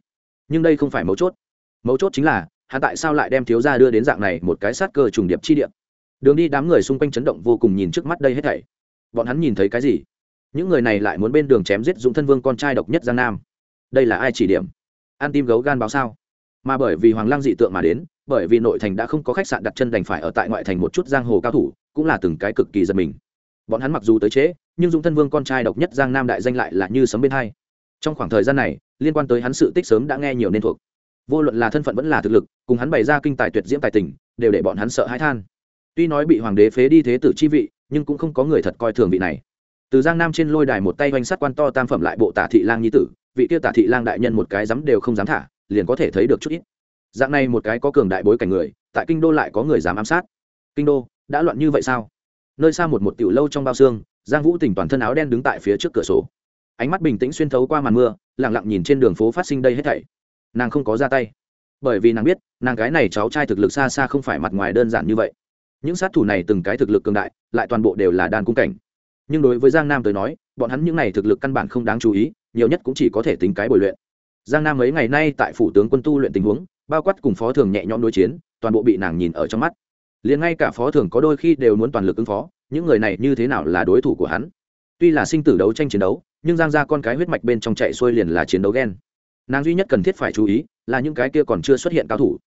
Speaker 1: Nhưng đây không phải mấu chốt. Mấu chốt chính là, hắn tại sao lại đem thiếu gia đưa đến dạng này một cái sát cơ trùng điệp chi điệp đường đi đám người xung quanh chấn động vô cùng nhìn trước mắt đây hết thảy. Bọn hắn nhìn thấy cái gì? Những người này lại muốn bên đường chém giết dũng thân vương con trai độc nhất giang nam. Đây là ai chỉ điểm? An tim gấu gan báo sao? Mà bởi vì hoàng lang dị tượng mà đến, bởi vì nội thành đã không có khách sạn đặt chân đành phải ở tại ngoại thành một chút giang hồ cao thủ, cũng là từng cái cực kỳ giật mình. Bọn hắn mặc dù tới trễ nhưng dũng thân vương con trai độc nhất giang nam đại danh lại là như sấm bên hai. Trong khoảng thời gian này, liên quan tới hắn sự tích sớm đã nghe nhiều nên thuộc. Vô luận là thân phận vẫn là thực lực, cùng hắn bày ra kinh tài tuyệt diễm tài tình, đều để bọn hắn sợ hãi than tuy nói bị hoàng đế phế đi thế tử chi vị, nhưng cũng không có người thật coi thường vị này. Từ giang nam trên lôi đài một tay oanh sắt quan to tam phẩm lại bộ tả thị lang nhi tử, vị kia tả thị lang đại nhân một cái dám đều không dám thả, liền có thể thấy được chút ít. Dạng này một cái có cường đại bối cảnh người, tại kinh đô lại có người dám ám sát. Kinh đô, đã loạn như vậy sao? Nơi xa một một tiểu lâu trong bao xương, giang vũ tỉnh toàn thân áo đen đứng tại phía trước cửa sổ. Ánh mắt bình tĩnh xuyên thấu qua màn mưa lẳng lặng nhìn trên đường phố phát sinh đây hết thảy. Nàng không có ra tay. Bởi vì nàng biết, nàng gái này cháu trai thực lực xa xa không phải mặt ngoài đơn giản như vậy những sát thủ này từng cái thực lực cường đại, lại toàn bộ đều là đàn cung cảnh. Nhưng đối với giang nam tới nói, bọn hắn những n à y thực lực căn bản không đáng chú ý, nhiều nhất cũng chỉ có thể tính cái bồi luyện. Giang nam mấy ngày nay tại phủ tướng quân tu luyện tình huống, bao quát cùng phó thường nhẹ nhõm đối chiến, toàn bộ bị nàng nhìn ở trong mắt. Liền ngay cả phó thường có đôi khi đều muốn toàn lực ứng phó, những người này như thế nào là đối thủ của hắn? Tuy là sinh tử đấu tranh chiến đấu, nhưng giang ra con cái huyết mạch bên trong chạy xuôi liền là chiến đấu ghen. Nàng duy nhất cần thiết phải chú ý là những cái kia còn chưa xuất hiện cao thủ.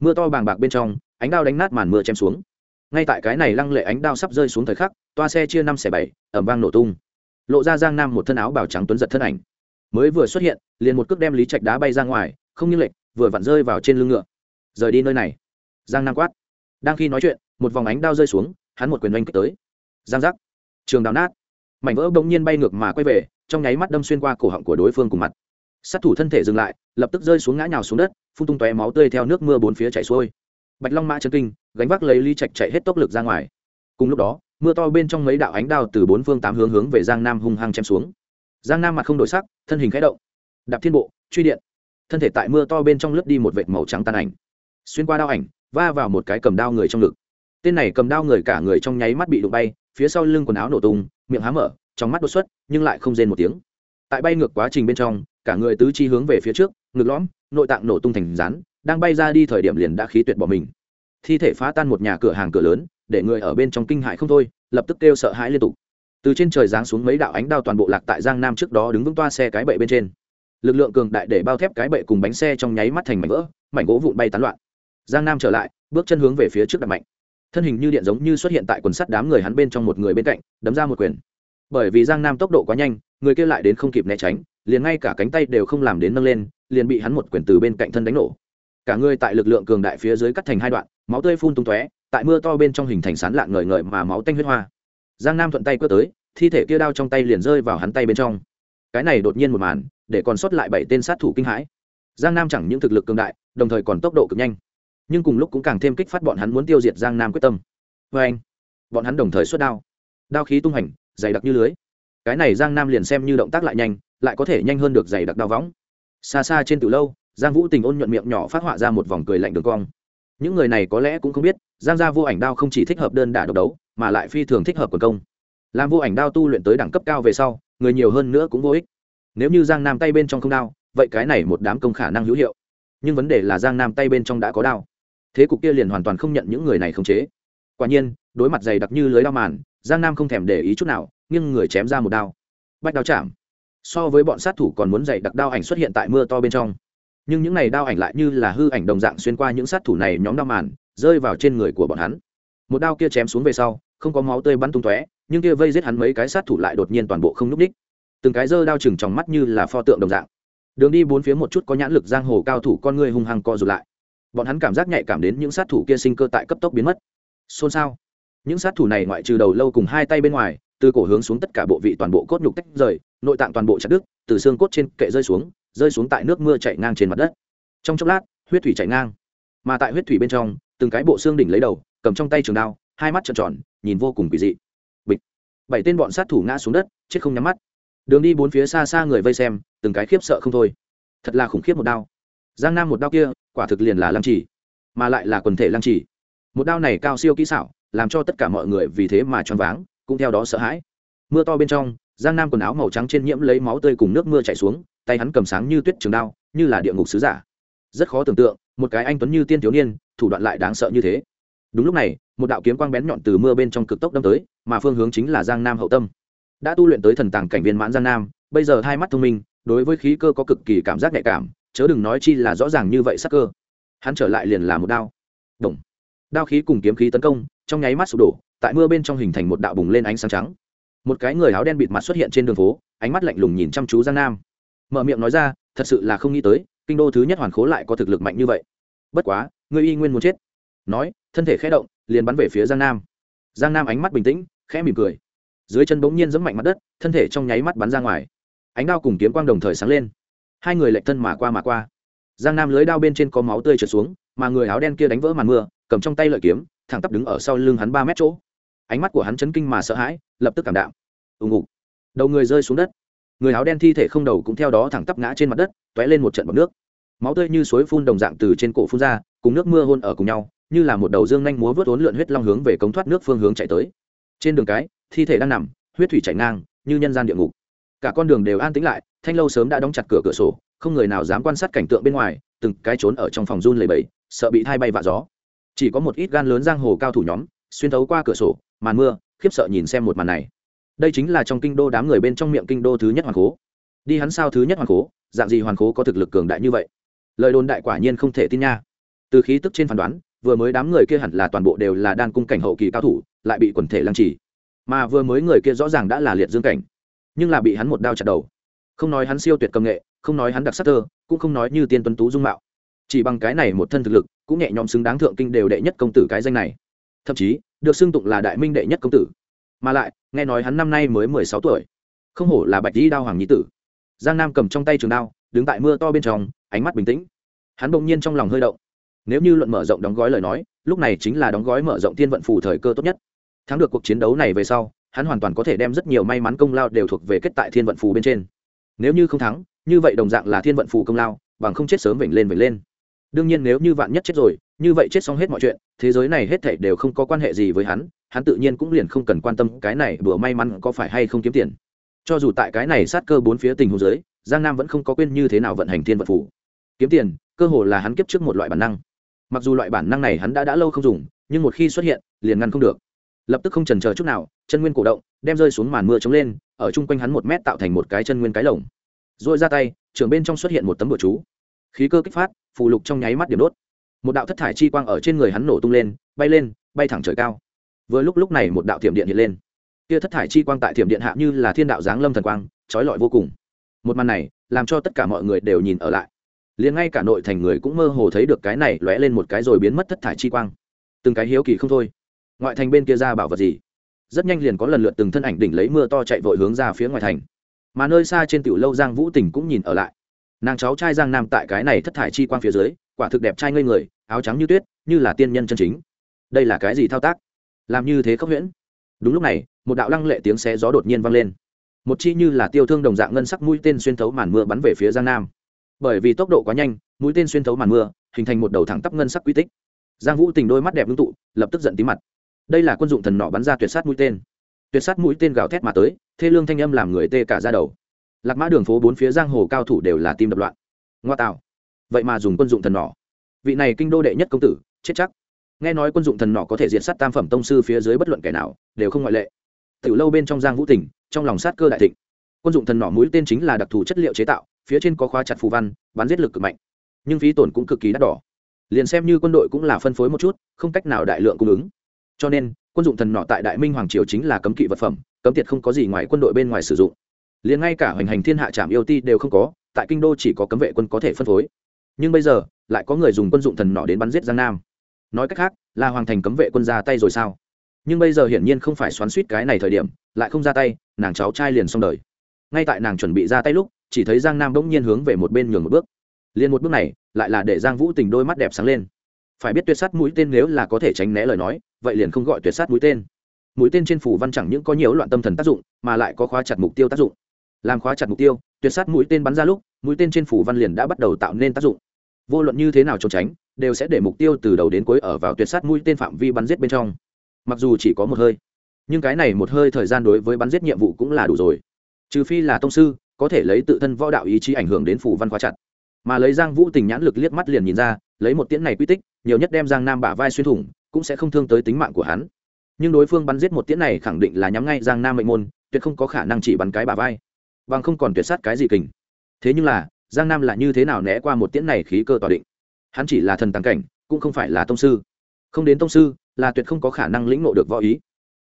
Speaker 1: Mưa to bàng bạc bên trong, ánh đao đánh nát màn mưa chém xuống ngay tại cái này lăng lệ ánh đao sắp rơi xuống thời khắc, toa xe chia năm xẻ bảy, ẩm vang nổ tung. Lộ ra giang nam một thân áo bào trắng tuấn giật thân ảnh. Mới vừa xuất hiện, liền một cước đem lý trạch đá bay ra ngoài, không như lệch, vừa vặn rơi vào trên lưng ngựa. Rời đi nơi này. Giang nam quát. Đang khi nói chuyện, một vòng ánh đao rơi xuống, hắn một quyền oanh kích tới. Giang giác. Trường đào nát. Mảnh vỡ bỗng nhiên bay ngược mà quay về, trong nháy mắt đâm xuyên qua cổ họng của đối phương cùng mặt. Sát thủ thân thể dừng lại, lập tức rơi xuống ngã nhào xuống đất, phun tung tóe máu tươi theo nước mưa bốn phía chảy xuôi bạch long mã chân kinh, gánh vác lấy ly trạch chạy hết tốc lực ra ngoài. Cùng lúc đó, mưa to bên trong mấy đạo ánh đao từ bốn phương tám hướng hướng về giang nam hung hăng chém xuống. Giang nam mặt không đổi sắc, thân hình khẽ động. Đạp thiên bộ, truy điện. Thân thể tại mưa to bên trong lướt đi một vệt màu trắng tan ảnh. Xuyên qua đao ảnh, va vào một cái cầm đao người trong ngực. Tên này cầm đao người cả người trong nháy mắt bị đụng bay, phía sau lưng quần áo nổ tung, miệng há mở, trong mắt đột xuất, nhưng lại không rên một tiếng. Tại bay ngược quá trình bên trong, cả người tứ chi hướng về phía trước, ngực lõm, nội tạng nổ tung thành rán đang bay ra đi thời điểm liền đã khí tuyệt bỏ mình. Thi thể phá tan một nhà cửa hàng cửa lớn, để người ở bên trong kinh hại không thôi, lập tức kêu sợ hãi liên tục. Từ trên trời giáng xuống mấy đạo ánh đao toàn bộ lạc tại giang nam trước đó đứng vững toa xe cái bệ bên trên. Lực lượng cường đại để bao thép cái bệ cùng bánh xe trong nháy mắt thành mảnh vỡ, mảnh gỗ vụn bay tán loạn. Giang nam trở lại, bước chân hướng về phía trước đập mạnh. Thân hình như điện giống như xuất hiện tại quần sắt đám người hắn bên trong một người bên cạnh, đấm ra một quyền. Bởi vì giang nam tốc độ quá nhanh, người kia lại đến không kịp né tránh, liền ngay cả cánh tay đều không làm đến nâng lên, liền bị hắn một quyền từ bên cạnh thân đánh nổ cả người tại lực lượng cường đại phía dưới cắt thành hai đoạn, máu tươi phun tung tóe, tại mưa to bên trong hình thành sán lạng ngời ngời mà máu tanh huyết hoa. Giang nam thuận tay quất tới, thi thể kia đao trong tay liền rơi vào hắn tay bên trong. Cái này đột nhiên một màn, để còn sót lại bảy tên sát thủ kinh hãi. Giang nam chẳng những thực lực cường đại, đồng thời còn tốc độ cực nhanh. Nhưng cùng lúc cũng càng thêm kích phát bọn hắn muốn tiêu diệt giang nam quyết tâm. Vê anh, bọn hắn đồng thời xuất đao. Đao khí tung hành, dày đặc như lưới. Cái này giang nam liền xem như động tác lại nhanh, lại có thể nhanh hơn được dày đặc đao võng. Xa xa trên từ lâu giang vũ tình ôn nhuận miệng nhỏ phát họa ra một vòng cười lạnh đường cong. Những người này có lẽ cũng không biết, giang gia vô ảnh đao không chỉ thích hợp đơn đả độc đấu, mà lại phi thường thích hợp quần công. Làm vô ảnh đao tu luyện tới đẳng cấp cao về sau, người nhiều hơn nữa cũng vô ích. Nếu như giang nam tay bên trong không đao, vậy cái này một đám công khả năng hữu hiệu. Nhưng vấn đề là giang nam tay bên trong đã có đao. Thế cục kia liền hoàn toàn không nhận những người này khống chế. Quả nhiên, đối mặt dày đặc như lưới đao màn, giang nam không thèm để ý chút nào nhưng người chém ra một đao. Bách đao chạm. So với bọn sát thủ còn muốn dày đặc đao ảnh xuất hiện tại mưa to bên trong nhưng những này đao ảnh lại như là hư ảnh đồng dạng xuyên qua những sát thủ này nhóm đao màn, rơi vào trên người của bọn hắn. Một đao kia chém xuống về sau, không có máu tươi bắn tung tóe, nhưng kia vây giết hắn mấy cái sát thủ lại đột nhiên toàn bộ không núp đích từng cái dơ đao chừng trong mắt như là pho tượng đồng dạng. Đường đi bốn phía một chút có nhãn lực giang hồ cao thủ con người hung hăng co rụt lại. Bọn hắn cảm giác nhạy cảm đến những sát thủ kia sinh cơ tại cấp tốc biến mất. Xôn xao. Những sát thủ này ngoại trừ đầu lâu cùng hai tay bên ngoài, từ cổ hướng xuống tất cả bộ vị toàn bộ cốt nhục tách rời, nội tạng toàn bộ chặt đứt, từ xương cốt trên kệ rơi xuống rơi xuống tại nước mưa chảy ngang trên mặt đất. Trong chốc lát, huyết thủy chảy ngang. Mà tại huyết thủy bên trong, từng cái bộ xương đỉnh lấy đầu, cầm trong tay trường đao, hai mắt trợn tròn, nhìn vô cùng kỳ dị. Bịch. Bảy tên bọn sát thủ ngã xuống đất, chết không nhắm mắt. Đường đi bốn phía xa xa người vây xem, từng cái khiếp sợ không thôi. Thật là khủng khiếp một đao. Giang nam một đao kia, quả thực liền là lăng trì, mà lại là quần thể lăng trì. Một đao này cao siêu kỹ xảo, làm cho tất cả mọi người vì thế mà choáng váng, cũng theo đó sợ hãi. Mưa to bên trong, giang nam quần áo màu trắng trên nhiễm lấy máu tươi cùng nước mưa chảy xuống tay hắn cầm sáng như tuyết trường đao, như là địa ngục sứ giả. Rất khó tưởng tượng, một cái anh tuấn như tiên thiếu niên, thủ đoạn lại đáng sợ như thế. Đúng lúc này, một đạo kiếm quang bén nhọn từ mưa bên trong cực tốc đâm tới, mà phương hướng chính là giang nam hậu tâm. Đã tu luyện tới thần tàng cảnh viên mãn giang nam, bây giờ hai mắt thông minh, đối với khí cơ có cực kỳ cảm giác nhạy cảm, chớ đừng nói chi là rõ ràng như vậy sắc cơ. Hắn trở lại liền là một đao. Động. đao khí cùng kiếm khí tấn công, trong nháy mắt sụp đổ, tại mưa bên trong hình thành một đạo bùng lên ánh sáng trắng. Một cái người áo đen bịt mặt xuất hiện trên đường phố, ánh mắt lạnh lùng nhìn chăm chú giang nam mở miệng nói ra, thật sự là không nghĩ tới, kinh đô thứ nhất hoàn khố lại có thực lực mạnh như vậy. Bất quá, ngươi y nguyên muốn chết. Nói, thân thể khẽ động, liền bắn về phía giang nam. Giang nam ánh mắt bình tĩnh, khẽ mỉm cười. Dưới chân bỗng nhiên giẫm mạnh mặt đất, thân thể trong nháy mắt bắn ra ngoài. Ánh đao cùng kiếm quang đồng thời sáng lên. Hai người lệch thân mà qua mà qua. Giang nam lưới đao bên trên có máu tươi trượt xuống, mà người áo đen kia đánh vỡ màn mưa, cầm trong tay lợi kiếm, thẳng tắp đứng ở sau lưng hắn ba mét chỗ. Ánh mắt của hắn chấn kinh mà sợ hãi, lập tức cảm đạm. Ùng ục đầu người rơi xuống đất người áo đen thi thể không đầu cũng theo đó thẳng tắp ngã trên mặt đất t ó é lên một trận bọc nước. Máu tươi như suối phun đồng dạng từ trên cổ phun ra, cùng nước mưa hôn ở cùng nhau, như là một đầu dương nhanh múa vớt ốn lượn huyết long hướng về cống thoát nước phương hướng chạy tới. Trên đường cái, thi thể đang nằm, huyết thủy chảy ngang, như nhân gian địa ngục. Cả con đường đều an tĩnh lại, thanh lâu sớm đã đóng chặt cửa cửa sổ, không người nào dám quan sát cảnh tượng bên ngoài, từng cái trốn ở trong phòng run lầy bầy sợ bị thay bay vạ gió. Chỉ có một ít gan lớn giang hồ cao thủ nhóm, xuyên thấu qua cửa sổ, màn mưa, khiếp sợ nhìn xem một màn này đây chính là trong kinh đô đám người bên trong miệng kinh đô thứ nhất hoàn cố đi hắn sao thứ nhất hoàn cố dạng gì hoàn cố có thực lực cường đại như vậy? Lời đồn đại quả nhiên không thể tin nha. Từ khí tức trên phán đoán, vừa mới đám người kia hẳn là toàn bộ đều là đan cung cảnh hậu kỳ cao thủ, lại bị quần thể lăng trì. Mà vừa mới người kia rõ ràng đã là liệt dương cảnh, nhưng là bị hắn một đao chặt đầu. Không nói hắn siêu tuyệt công nghệ, không nói hắn đặc sắc thơ, cũng không nói như tiên tuấn tú dung mạo. Chỉ bằng cái này một thân thực lực, cũng nhẹ nhõm xứng đáng thượng kinh đều đệ nhất công tử cái danh này. Thậm chí, được xưng tụng là đại minh đệ nhất công tử mà lại, nghe nói hắn năm nay mới mười sáu tuổi. Không hổ là bạch di đao hoàng nhí tử. Giang nam cầm trong tay trường đao, đứng tại mưa to bên trong, ánh mắt bình tĩnh. Hắn bỗng nhiên trong lòng hơi động. Nếu như luận mở rộng đóng gói lời nói, lúc này chính là đóng gói mở rộng thiên vận phù thời cơ tốt nhất. Thắng được cuộc chiến đấu này về sau, hắn hoàn toàn có thể đem rất nhiều may mắn công lao đều thuộc về kết tại thiên vận phù bên trên. Nếu như không thắng, như vậy đồng dạng là thiên vận phù công lao, bằng không chết sớm vểnh lên vểnh lên. Đương nhiên nếu như vạn nhất chết rồi như vậy chết xong hết mọi chuyện, thế giới này hết thảy đều không có quan hệ gì với hắn hắn tự nhiên cũng liền không cần quan tâm cái này bữa may mắn có phải hay không kiếm tiền. Cho dù tại cái này sát cơ bốn phía tình hồ dưới, giang nam vẫn không có quên như thế nào vận hành thiên vật phủ. Kiếm tiền, cơ hồ là hắn kiếp trước một loại bản năng. Mặc dù loại bản năng này hắn đã đã lâu không dùng, nhưng một khi xuất hiện, liền ngăn không được. Lập tức không trần chờ chút nào, chân nguyên cổ động, đem rơi xuống màn mưa chống lên, ở chung quanh hắn một mét tạo thành một cái chân nguyên cái lồng. Rồi ra tay trường bên trong xuất hiện một tấm bửa chú. Khí cơ kích phát, phù lục trong nháy mắt điểm đốt một đạo thất thải chi quang ở trên người hắn nổ tung lên, bay lên, bay thẳng trời cao. Vừa lúc lúc này một đạo thiểm điện hiện lên. Kia thất thải chi quang tại thiểm điện hạ như là thiên đạo giáng lâm thần quang, trói lọi vô cùng. Một màn này, làm cho tất cả mọi người đều nhìn ở lại. Liền ngay cả nội thành người cũng mơ hồ thấy được cái này lóe lên một cái rồi biến mất thất thải chi quang. Từng cái hiếu kỳ không thôi. Ngoại thành bên kia ra bảo vật gì? Rất nhanh liền có lần lượt từng thân ảnh đỉnh lấy mưa to chạy vội hướng ra phía ngoài thành. Mà nơi xa trên tiểu lâu giang vũ tình cũng nhìn ở lại. Nàng cháu trai giang nam tại cái này thất thải chi quang phía dưới quả thực đẹp trai ngây người, áo trắng như tuyết, như là tiên nhân chân chính. Đây là cái gì thao tác? Làm như thế không huyễn. Đúng lúc này, một đạo lăng lệ tiếng xé gió đột nhiên vang lên. Một chi như là tiêu thương đồng dạng ngân sắc mũi tên xuyên thấu màn mưa bắn về phía giang nam. Bởi vì tốc độ quá nhanh, mũi tên xuyên thấu màn mưa, hình thành một đầu thẳng tắp ngân sắc quy tích. Giang vũ tình đôi mắt đẹp ngưng tụ, lập tức giận tí mặt. Đây là quân dụng thần nọ bắn ra tuyệt sát mũi tên. Tuyệt sát mũi tên gào thét mà tới, thê lương thanh âm làm người tê cả ra đầu. Lạc mã đường phố bốn phía giang hồ cao thủ đều là tim đập loạn. Ngoa tạo vậy mà dùng quân dụng thần nỏ. Vị này kinh đô đệ nhất công tử, chết chắc. Nghe nói quân dụng thần nỏ có thể diện sát tam phẩm tông sư phía dưới bất luận kẻ nào, đều không ngoại lệ. Từ lâu bên trong giang vũ tỉnh, trong lòng sát cơ đại thịnh. Quân dụng thần nỏ mũi tên chính là đặc thù chất liệu chế tạo, phía trên có khóa chặt phù văn, bắn giết lực cực mạnh. Nhưng phí tổn cũng cực kỳ đắt đỏ. Liền xem như quân đội cũng là phân phối một chút, không cách nào đại lượng cung ứng. Cho nên, quân dụng thần nọ tại đại minh hoàng triều chính là cấm kỵ vật phẩm, cấm tiệt không có gì ngoài quân đội bên ngoài sử dụng. Liền ngay cả hoành hành thiên hạ trạm yêu ti đều không có, tại kinh đô chỉ có cấm vệ quân có thể phân phối nhưng bây giờ lại có người dùng quân dụng thần nọ đến bắn giết giang nam nói cách khác là hoàng thành cấm vệ quân ra tay rồi sao nhưng bây giờ hiển nhiên không phải xoắn suýt cái này thời điểm lại không ra tay nàng cháu trai liền xong đời ngay tại nàng chuẩn bị ra tay lúc chỉ thấy giang nam bỗng nhiên hướng về một bên nhường một bước liền một bước này lại là để giang vũ tình đôi mắt đẹp sáng lên phải biết tuyệt sát mũi tên nếu là có thể tránh né lời nói vậy liền không gọi tuyệt sát mũi tên mũi tên trên phủ văn chẳng những có nhiều loạn tâm thần tác dụng mà lại có khóa chặt mục tiêu tác dụng làm khóa chặt mục tiêu tuyệt sát mũi tên bắn ra lúc mũi tên trên phủ văn liền đã bắt đầu tạo nên tác dụng vô luận như thế nào trốn tránh, đều sẽ để mục tiêu từ đầu đến cuối ở vào tuyệt sát mũi tên phạm vi bắn giết bên trong. Mặc dù chỉ có một hơi, nhưng cái này một hơi thời gian đối với bắn giết nhiệm vụ cũng là đủ rồi. Trừ phi là tông sư, có thể lấy tự thân võ đạo ý chí ảnh hưởng đến phủ văn khóa chặt. Mà lấy giang vũ tình nhãn lực liếc mắt liền nhìn ra, lấy một tiễn này quy tích, nhiều nhất đem giang nam bả vai xuyên thủng, cũng sẽ không thương tới tính mạng của hắn. Nhưng đối phương bắn giết một tiễn này khẳng định là nhắm ngay giang nam mệnh môn, tuyệt không có khả năng chỉ bắn cái bả vai, bằng không còn tuyệt sát cái gì kình. Thế nhưng là giang nam là như thế nào né qua một tiễn này khí cơ tỏa định? Hắn chỉ là thần tàng cảnh, cũng không phải là tông sư. Không đến tông sư, là tuyệt không có khả năng lĩnh ngộ được võ ý.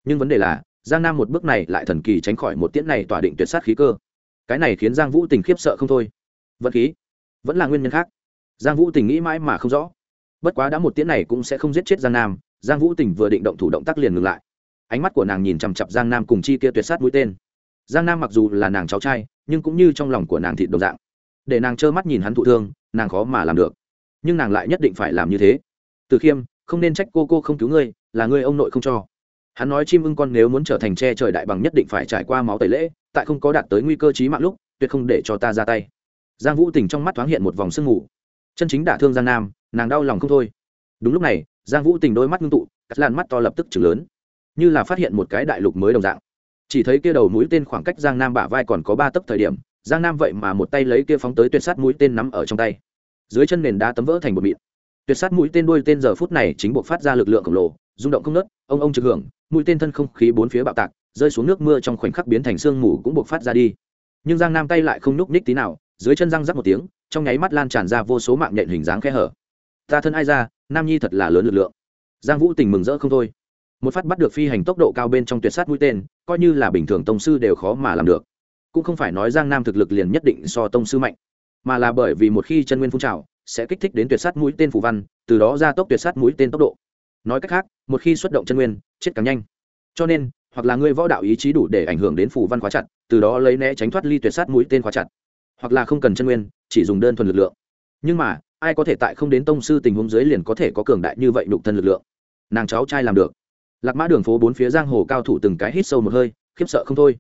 Speaker 1: Nhưng vấn đề là, giang nam một bước này lại thần kỳ tránh khỏi một tiễn này tỏa định tuyệt sát khí cơ. Cái này khiến giang vũ tình khiếp sợ không thôi. Vật khí? Vẫn là nguyên nhân khác. Giang vũ tình nghĩ mãi mà không rõ. Bất quá đã một tiễn này cũng sẽ không giết chết giang nam, giang vũ tình vừa định động thủ động tác liền ngừng lại. Ánh mắt của nàng nhìn chằm chặp giang nam cùng chi kia tuyệt sát mũi tên. Giang nam mặc dù là nàng cháu trai, nhưng cũng như trong lòng của nàng thịt đồng dạng để nàng trơ mắt nhìn hắn thụ thương, nàng khó mà làm được. Nhưng nàng lại nhất định phải làm như thế. Từ khiêm, không nên trách cô cô không cứu ngươi, là ngươi ông nội không cho. Hắn nói chim ưng con nếu muốn trở thành tre trời đại bằng nhất định phải trải qua máu tẩy lễ, tại không có đạt tới nguy cơ trí mạng lúc, tuyệt không để cho ta ra tay. Giang vũ tình trong mắt thoáng hiện một vòng sương mù. Chân chính đả thương giang nam, nàng đau lòng không thôi. Đúng lúc này, giang vũ tình đôi mắt ngưng tụ, cắt lan mắt to lập tức chừng lớn. Như là phát hiện một cái đại lục mới đồng dạng. Chỉ thấy kia đầu mũi tên khoảng cách giang nam bả vai còn có ba tấc thời điểm giang nam vậy mà một tay lấy kia phóng tới tuyệt sát mũi tên nắm ở trong tay. Dưới chân nền đá tấm vỡ thành một mịn. Tuyệt sát mũi tên đuôi tên giờ phút này chính buộc phát ra lực lượng khổng lồ, rung động không nớt ông ông trực hưởng, mũi tên thân không khí bốn phía bạo tạc, rơi xuống nước mưa trong khoảnh khắc biến thành sương mù cũng buộc phát ra đi. Nhưng giang nam tay lại không nhúc ních tí nào, dưới chân răng rắc một tiếng, trong nháy mắt lan tràn ra vô số mạng nhện hình dáng khe hở. Ta thân ai ra, nam nhi thật là lớn lực lượng. Giang vũ tình mừng rỡ không thôi. Một phát bắt được phi hành tốc độ cao bên trong tuyệt sát mũi tên, coi như là bình thường tông sư đều khó mà làm được cũng không phải nói giang nam thực lực liền nhất định so tông sư mạnh, mà là bởi vì một khi chân nguyên phun trào, sẽ kích thích đến tuyệt sát mũi tên phù văn, từ đó ra tốc tuyệt sát mũi tên tốc độ. Nói cách khác, một khi xuất động chân nguyên, chết càng nhanh. Cho nên, hoặc là ngươi võ đạo ý chí đủ để ảnh hưởng đến phù văn khóa chặt, từ đó lấy né tránh thoát ly tuyệt sát mũi tên khóa chặt. Hoặc là không cần chân nguyên, chỉ dùng đơn thuần lực lượng. Nhưng mà, ai có thể tại không đến tông sư tình huống dưới liền có thể có cường đại như vậy đục thân lực lượng? Nàng cháu trai làm được. Lạc mã đường phố bốn phía giang hồ cao thủ từng cái hít sâu một hơi, khiếp sợ không thôi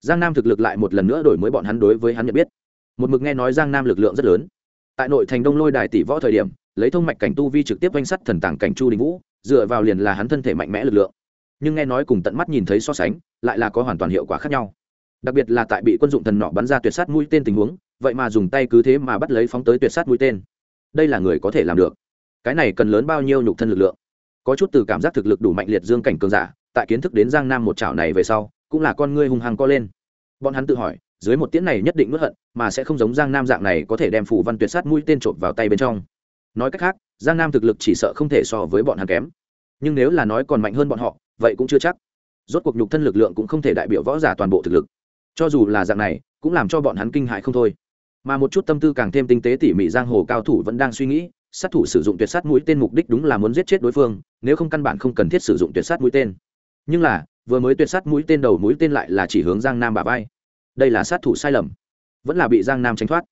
Speaker 1: giang nam thực lực lại một lần nữa đổi mới bọn hắn đối với hắn nhận biết. Một mực nghe nói giang nam lực lượng rất lớn. Tại nội thành đông lôi đài tỷ võ thời điểm, lấy thông mạch cảnh tu vi trực tiếp oanh sắt thần tàng cảnh chu đình vũ, dựa vào liền là hắn thân thể mạnh mẽ lực lượng. Nhưng nghe nói cùng tận mắt nhìn thấy so sánh, lại là có hoàn toàn hiệu quả khác nhau. Đặc biệt là tại bị quân dụng thần nọ bắn ra tuyệt sát mũi tên tình huống, vậy mà dùng tay cứ thế mà bắt lấy phóng tới tuyệt sát mũi tên. Đây là người có thể làm được. Cái này cần lớn bao nhiêu nhục thân lực lượng? Có chút từ cảm giác thực lực đủ mạnh liệt dương cảnh cường giả, tại kiến thức đến giang nam một chảo này về sau cũng là con ngươi hung hăng co lên. Bọn hắn tự hỏi, dưới một tiếng này nhất định nuốt hận, mà sẽ không giống giang nam dạng này có thể đem phủ văn tuyệt sát mũi tên trộm vào tay bên trong. Nói cách khác, giang nam thực lực chỉ sợ không thể so với bọn hắn kém. Nhưng nếu là nói còn mạnh hơn bọn họ, vậy cũng chưa chắc. Rốt cuộc nhục thân lực lượng cũng không thể đại biểu võ giả toàn bộ thực lực. Cho dù là dạng này, cũng làm cho bọn hắn kinh hại không thôi. Mà một chút tâm tư càng thêm tinh tế tỉ mỉ giang hồ cao thủ vẫn đang suy nghĩ, sát thủ sử dụng tuyệt sát mũi tên mục đích đúng là muốn giết chết đối phương, nếu không căn bản không cần thiết sử dụng tuyệt sát mũi tên. Nhưng là vừa mới tuyệt sát mũi tên đầu mũi tên lại là chỉ hướng giang nam bà vai. Đây là sát thủ sai lầm, vẫn là bị giang nam tránh thoát.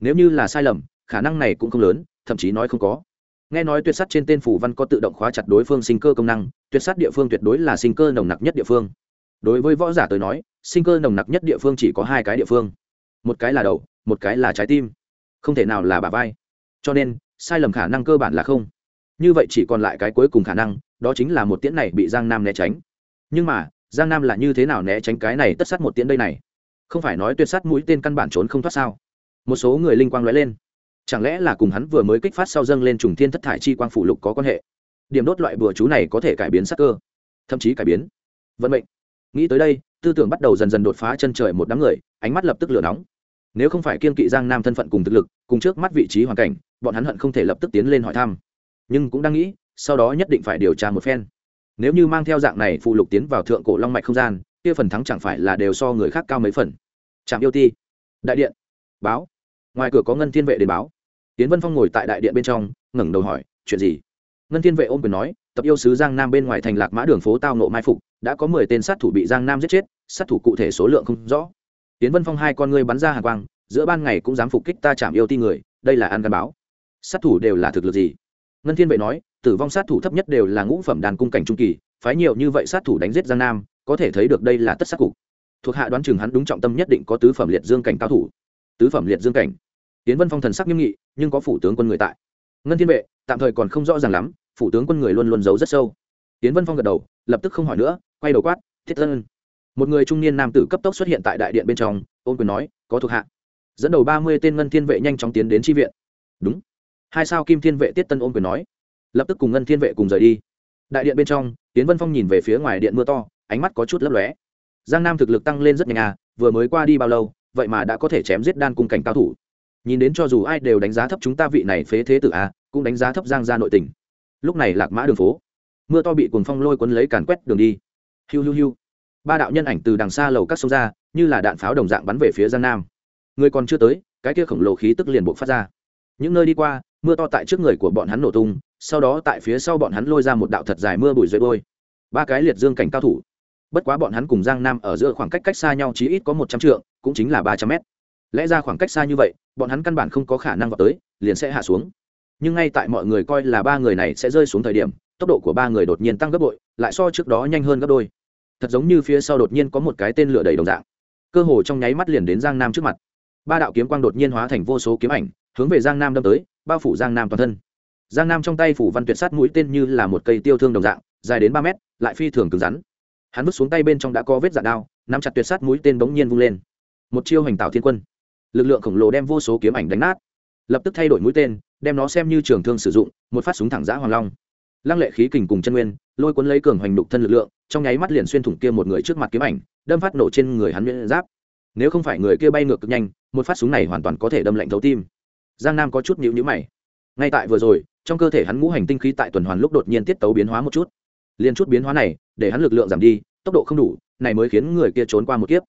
Speaker 1: Nếu như là sai lầm, khả năng này cũng không lớn, thậm chí nói không có. Nghe nói tuyệt sát trên tên phủ văn có tự động khóa chặt đối phương sinh cơ công năng, tuyệt sát địa phương tuyệt đối là sinh cơ nồng nặc nhất địa phương. Đối với võ giả tới nói, sinh cơ nồng nặc nhất địa phương chỉ có hai cái địa phương. Một cái là đầu, một cái là trái tim. Không thể nào là bà vai. Cho nên, sai lầm khả năng cơ bản là không. Như vậy chỉ còn lại cái cuối cùng khả năng, đó chính là một tiễn này bị giang nam né tránh nhưng mà, giang nam là như thế nào né tránh cái này tất sát một tiễn đây này? Không phải nói tuyệt sát mũi tên căn bản trốn không thoát sao? Một số người linh quang lóe lên. Chẳng lẽ là cùng hắn vừa mới kích phát sau dâng lên trùng thiên thất thải chi quang phủ lục có quan hệ? Điểm đốt loại bừa chú này có thể cải biến sắc cơ, thậm chí cải biến vận mệnh. Nghĩ tới đây, tư tưởng bắt đầu dần dần đột phá chân trời một đám người, ánh mắt lập tức lửa nóng. Nếu không phải kiên kỵ giang nam thân phận cùng thực lực, cùng trước mắt vị trí hoàn cảnh, bọn hắn hận không thể lập tức tiến lên hỏi thăm. Nhưng cũng đang nghĩ, sau đó nhất định phải điều tra một phen nếu như mang theo dạng này phụ lục tiến vào thượng cổ long mạch không gian, kia phần thắng chẳng phải là đều so người khác cao mấy phần. Trạm yêu ti. Đại điện. Báo. Ngoài cửa có ngân thiên vệ đến báo. Tiến vân phong ngồi tại đại điện bên trong, ngẩng đầu hỏi, chuyện gì? Ngân thiên vệ ôm quyền nói, tập yêu sứ giang nam bên ngoài thành lạc mã đường phố tao nộ mai phục, đã có mười tên sát thủ bị giang nam giết chết, sát thủ cụ thể số lượng không rõ. Tiến vân phong hai con ngươi bắn ra hàng quang, giữa ban ngày cũng dám phục kích ta chạm yêu ti người, đây là ăn gắn báo. Sát thủ đều là thực lực gì? Ngân thiên vệ nói tử vong sát thủ thấp nhất đều là ngũ phẩm đàn cung cảnh trung kỳ, phái nhiều như vậy sát thủ đánh giết giang nam, có thể thấy được đây là tất sát cục. Thuộc hạ đoán chừng hắn đúng trọng tâm nhất định có tứ phẩm liệt dương cảnh cao thủ. Tứ phẩm liệt dương cảnh. Tiến vân phong thần sắc nghiêm nghị, nhưng có phủ tướng quân người tại. Ngân thiên vệ, tạm thời còn không rõ ràng lắm, phủ tướng quân người luôn luôn giấu rất sâu. Tiến vân phong gật đầu, lập tức không hỏi nữa, quay đầu quát, thiết thân. Một người trung niên nam tử cấp tốc xuất hiện tại đại điện bên trong, ôn quyền nói, có thuộc hạ. Dẫn đầu ba mươi tên ngân thiên vệ nhanh chóng tiến đến tri viện. Đúng. Hai sao kim thiên vệ tiết tân ôn quyền nói lập tức cùng ngân thiên vệ cùng rời đi. Đại điện bên trong tiến vân phong nhìn về phía ngoài điện mưa to, ánh mắt có chút lấp lóe. Giang nam thực lực tăng lên rất nhanh à vừa mới qua đi bao lâu, vậy mà đã có thể chém giết đan cung cảnh cao thủ. Nhìn đến cho dù ai đều đánh giá thấp chúng ta vị này phế thế tử à cũng đánh giá thấp giang gia nội tình. Lúc này lạc mã đường phố, mưa to bị cuồng phong lôi cuốn lấy càn quét đường đi. Hiu hiu hiu. Ba đạo nhân ảnh từ đằng xa lầu các sông ra, như là đạn pháo đồng dạng bắn về phía giang nam. Người còn chưa tới, cái kia khổng lồ khí tức liền buộc phát ra. Những nơi đi qua mưa to tại trước người của bọn hắn nổ tung, sau đó tại phía sau bọn hắn lôi ra một đạo thật dài mưa bụi rơi bôi. Ba cái liệt dương cảnh cao thủ. Bất quá bọn hắn cùng giang nam ở giữa khoảng cách cách xa nhau chí ít có một trăm trượng, cũng chính là ba trăm mét. Lẽ ra khoảng cách xa như vậy, bọn hắn căn bản không có khả năng vào tới, liền sẽ hạ xuống. Nhưng ngay tại mọi người coi là ba người này sẽ rơi xuống thời điểm, tốc độ của ba người đột nhiên tăng gấp bội, lại so trước đó nhanh hơn gấp đôi. Thật giống như phía sau đột nhiên có một cái tên lửa đầy đồng dạng. Cơ hồ trong nháy mắt liền đến giang nam trước mặt. Ba đạo kiếm quang đột nhiên hóa thành vô số kiếm ảnh, hướng về giang nam đâm tới bao phủ giang nam toàn thân. Giang nam trong tay phủ văn tuyệt sát mũi tên như là một cây tiêu thương đồng dạng, dài đến ba mét, lại phi thường cứng rắn. Hắn vứt xuống tay bên trong đã có vết dạn đao, nắm chặt tuyệt sát mũi tên bỗng nhiên vung lên. Một chiêu hành tạo thiên quân. Lực lượng khổng lồ đem vô số kiếm ảnh đánh nát. Lập tức thay đổi mũi tên, đem nó xem như trường thương sử dụng, một phát súng thẳng giã hoàng long. Lăng lệ khí kình cùng chân nguyên, lôi cuốn lấy cường hoành đục thân lực lượng, trong nháy mắt liền xuyên thủng kia một người trước mặt kiếm ảnh, đâm phát nổ trên người hắn nguyên giáp. Nếu không phải người kia bay ngược cực nhanh, một phát súng này hoàn toàn có thể đâm lạnh thấu tim giang nam có chút nhịu nhữ mày. Ngay tại vừa rồi, trong cơ thể hắn ngũ hành tinh khí tại tuần hoàn lúc đột nhiên tiết tấu biến hóa một chút. Liên chút biến hóa này, để hắn lực lượng giảm đi, tốc độ không đủ, này mới khiến người kia trốn qua một kiếp.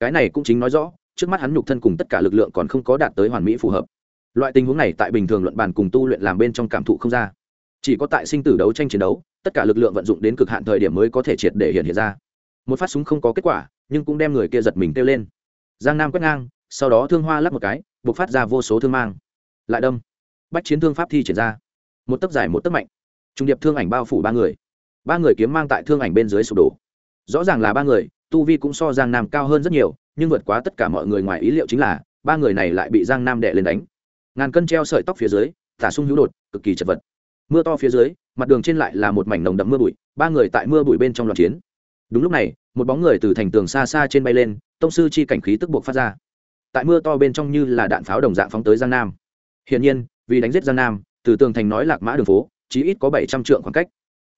Speaker 1: Cái này cũng chính nói rõ, trước mắt hắn nhục thân cùng tất cả lực lượng còn không có đạt tới hoàn mỹ phù hợp. Loại tình huống này tại bình thường luận bàn cùng tu luyện làm bên trong cảm thụ không ra. Chỉ có tại sinh tử đấu tranh chiến đấu, tất cả lực lượng vận dụng đến cực hạn thời điểm mới có thể triệt để hiện hiện ra. Một phát súng không có kết quả, nhưng cũng đem người kia giật mình kêu lên. Giang nam quét ngang, sau đó thương hoa lắp một cái buộc phát ra vô số thương mang lại đâm. Bách chiến thương pháp thi triển ra. Một tấc dài một tấc mạnh. Trung điệp thương ảnh bao phủ ba người. Ba người kiếm mang tại thương ảnh bên dưới sụp đổ. Rõ ràng là ba người, tu vi cũng so giang nam cao hơn rất nhiều, nhưng vượt quá tất cả mọi người ngoài ý liệu chính là, ba người này lại bị giang nam đệ lên đánh. Ngàn cân treo sợi tóc phía dưới tả sung hữu đột, cực kỳ chật vật. Mưa to phía dưới, mặt đường trên lại là một mảnh nồng đậm mưa bụi, ba người tại mưa bụi bên trong loạt chiến. Đúng lúc này, một bóng người từ thành tường xa xa trên bay lên, tông sư chi cảnh khí tức buộc phát ra. Tại mưa to bên trong như là đạn pháo đồng dạng phóng tới giang nam hiển nhiên, vì đánh giết giang nam, từ tường thành nói lạc mã đường phố, chí ít có bảy trăm trượng khoảng cách.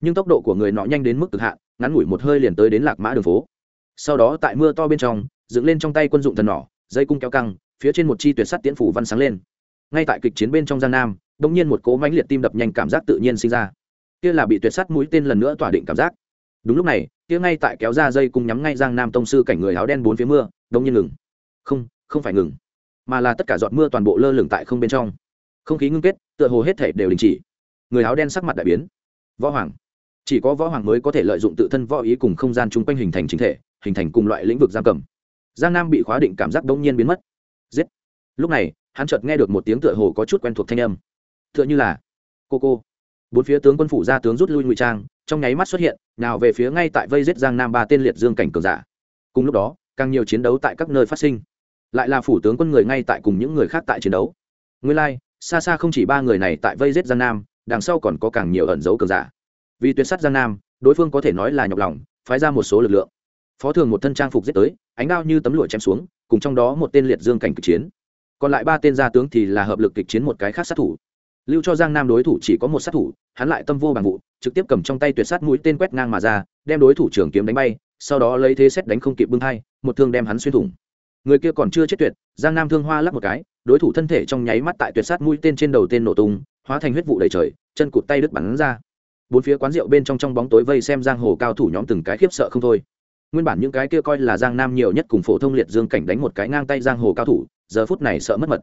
Speaker 1: Nhưng tốc độ của người nọ nhanh đến mức cực hạn, ngắn ngủi một hơi liền tới đến lạc mã đường phố. Sau đó tại mưa to bên trong, dựng lên trong tay quân dụng thần nỏ, dây cung kéo căng, phía trên một chi tuyệt sắt tiễn phủ văn sáng lên. Ngay tại kịch chiến bên trong giang nam, đột nhiên một cỗ mãnh liệt tim đập nhanh cảm giác tự nhiên sinh ra. Kia là bị tuyệt sắt mũi tên lần nữa tỏa định cảm giác. Đúng lúc này, kia ngay tại kéo ra dây cung nhắm ngay giang nam tông sư cảnh người áo đen bốn phía mưa, đột nhiên ngừng. Không không phải ngừng, mà là tất cả giọt mưa toàn bộ lơ lửng tại không bên trong không khí ngưng kết, tựa hồ hết thể đều đình chỉ. Người áo đen sắc mặt đại biến. Võ hoàng. Chỉ có võ hoàng mới có thể lợi dụng tự thân võ ý cùng không gian chung quanh hình thành chính thể, hình thành cùng loại lĩnh vực giam cầm. Giang nam bị khóa định cảm giác đống nhiên biến mất. Giết. Lúc này, hắn chợt nghe được một tiếng tựa hồ có chút quen thuộc thanh âm. Tựa như là, cô cô. Bốn phía tướng quân phủ ra tướng rút lui ngụy trang, trong nháy mắt xuất hiện, nào về phía ngay tại vây giết giang nam ba tên liệt dương cảnh cường giả. Cùng lúc đó, càng nhiều chiến đấu tại các nơi phát sinh. Lại là phủ tướng quân người ngay tại cùng những người khác tại chiến đấu. Nguyên lai xa xa không chỉ ba người này tại vây giết giang nam, đằng sau còn có càng nhiều ẩn dấu cường giả. Vì tuyệt sát giang nam, đối phương có thể nói là nhọc lòng, phái ra một số lực lượng. Phó thường một thân trang phục giết tới, ánh đao như tấm lụa chém xuống, cùng trong đó một tên liệt dương cảnh kịch chiến. Còn lại ba tên gia tướng thì là hợp lực kịch chiến một cái khác sát thủ. Lưu cho giang nam đối thủ chỉ có một sát thủ, hắn lại tâm vô bằng vụ, trực tiếp cầm trong tay tuyệt sát mũi tên quét ngang mà ra, đem đối thủ trưởng kiếm đánh bay, sau đó lấy thế xét đánh không kịp bưng thai, một thương đem hắn xuyên thủng. Người kia còn chưa chết tuyệt, giang nam thương hoa lắp một cái đối thủ thân thể trong nháy mắt tại tuyệt sát mũi tên trên đầu tên nổ tung, hóa thành huyết vụ đầy trời, chân cụt tay đứt bắn ra. Bốn phía quán rượu bên trong trong bóng tối vây xem giang hồ cao thủ nhóm từng cái khiếp sợ không thôi. Nguyên bản những cái kia coi là giang nam nhiều nhất cùng phổ thông liệt dương cảnh đánh một cái ngang tay giang hồ cao thủ, giờ phút này sợ mất mật.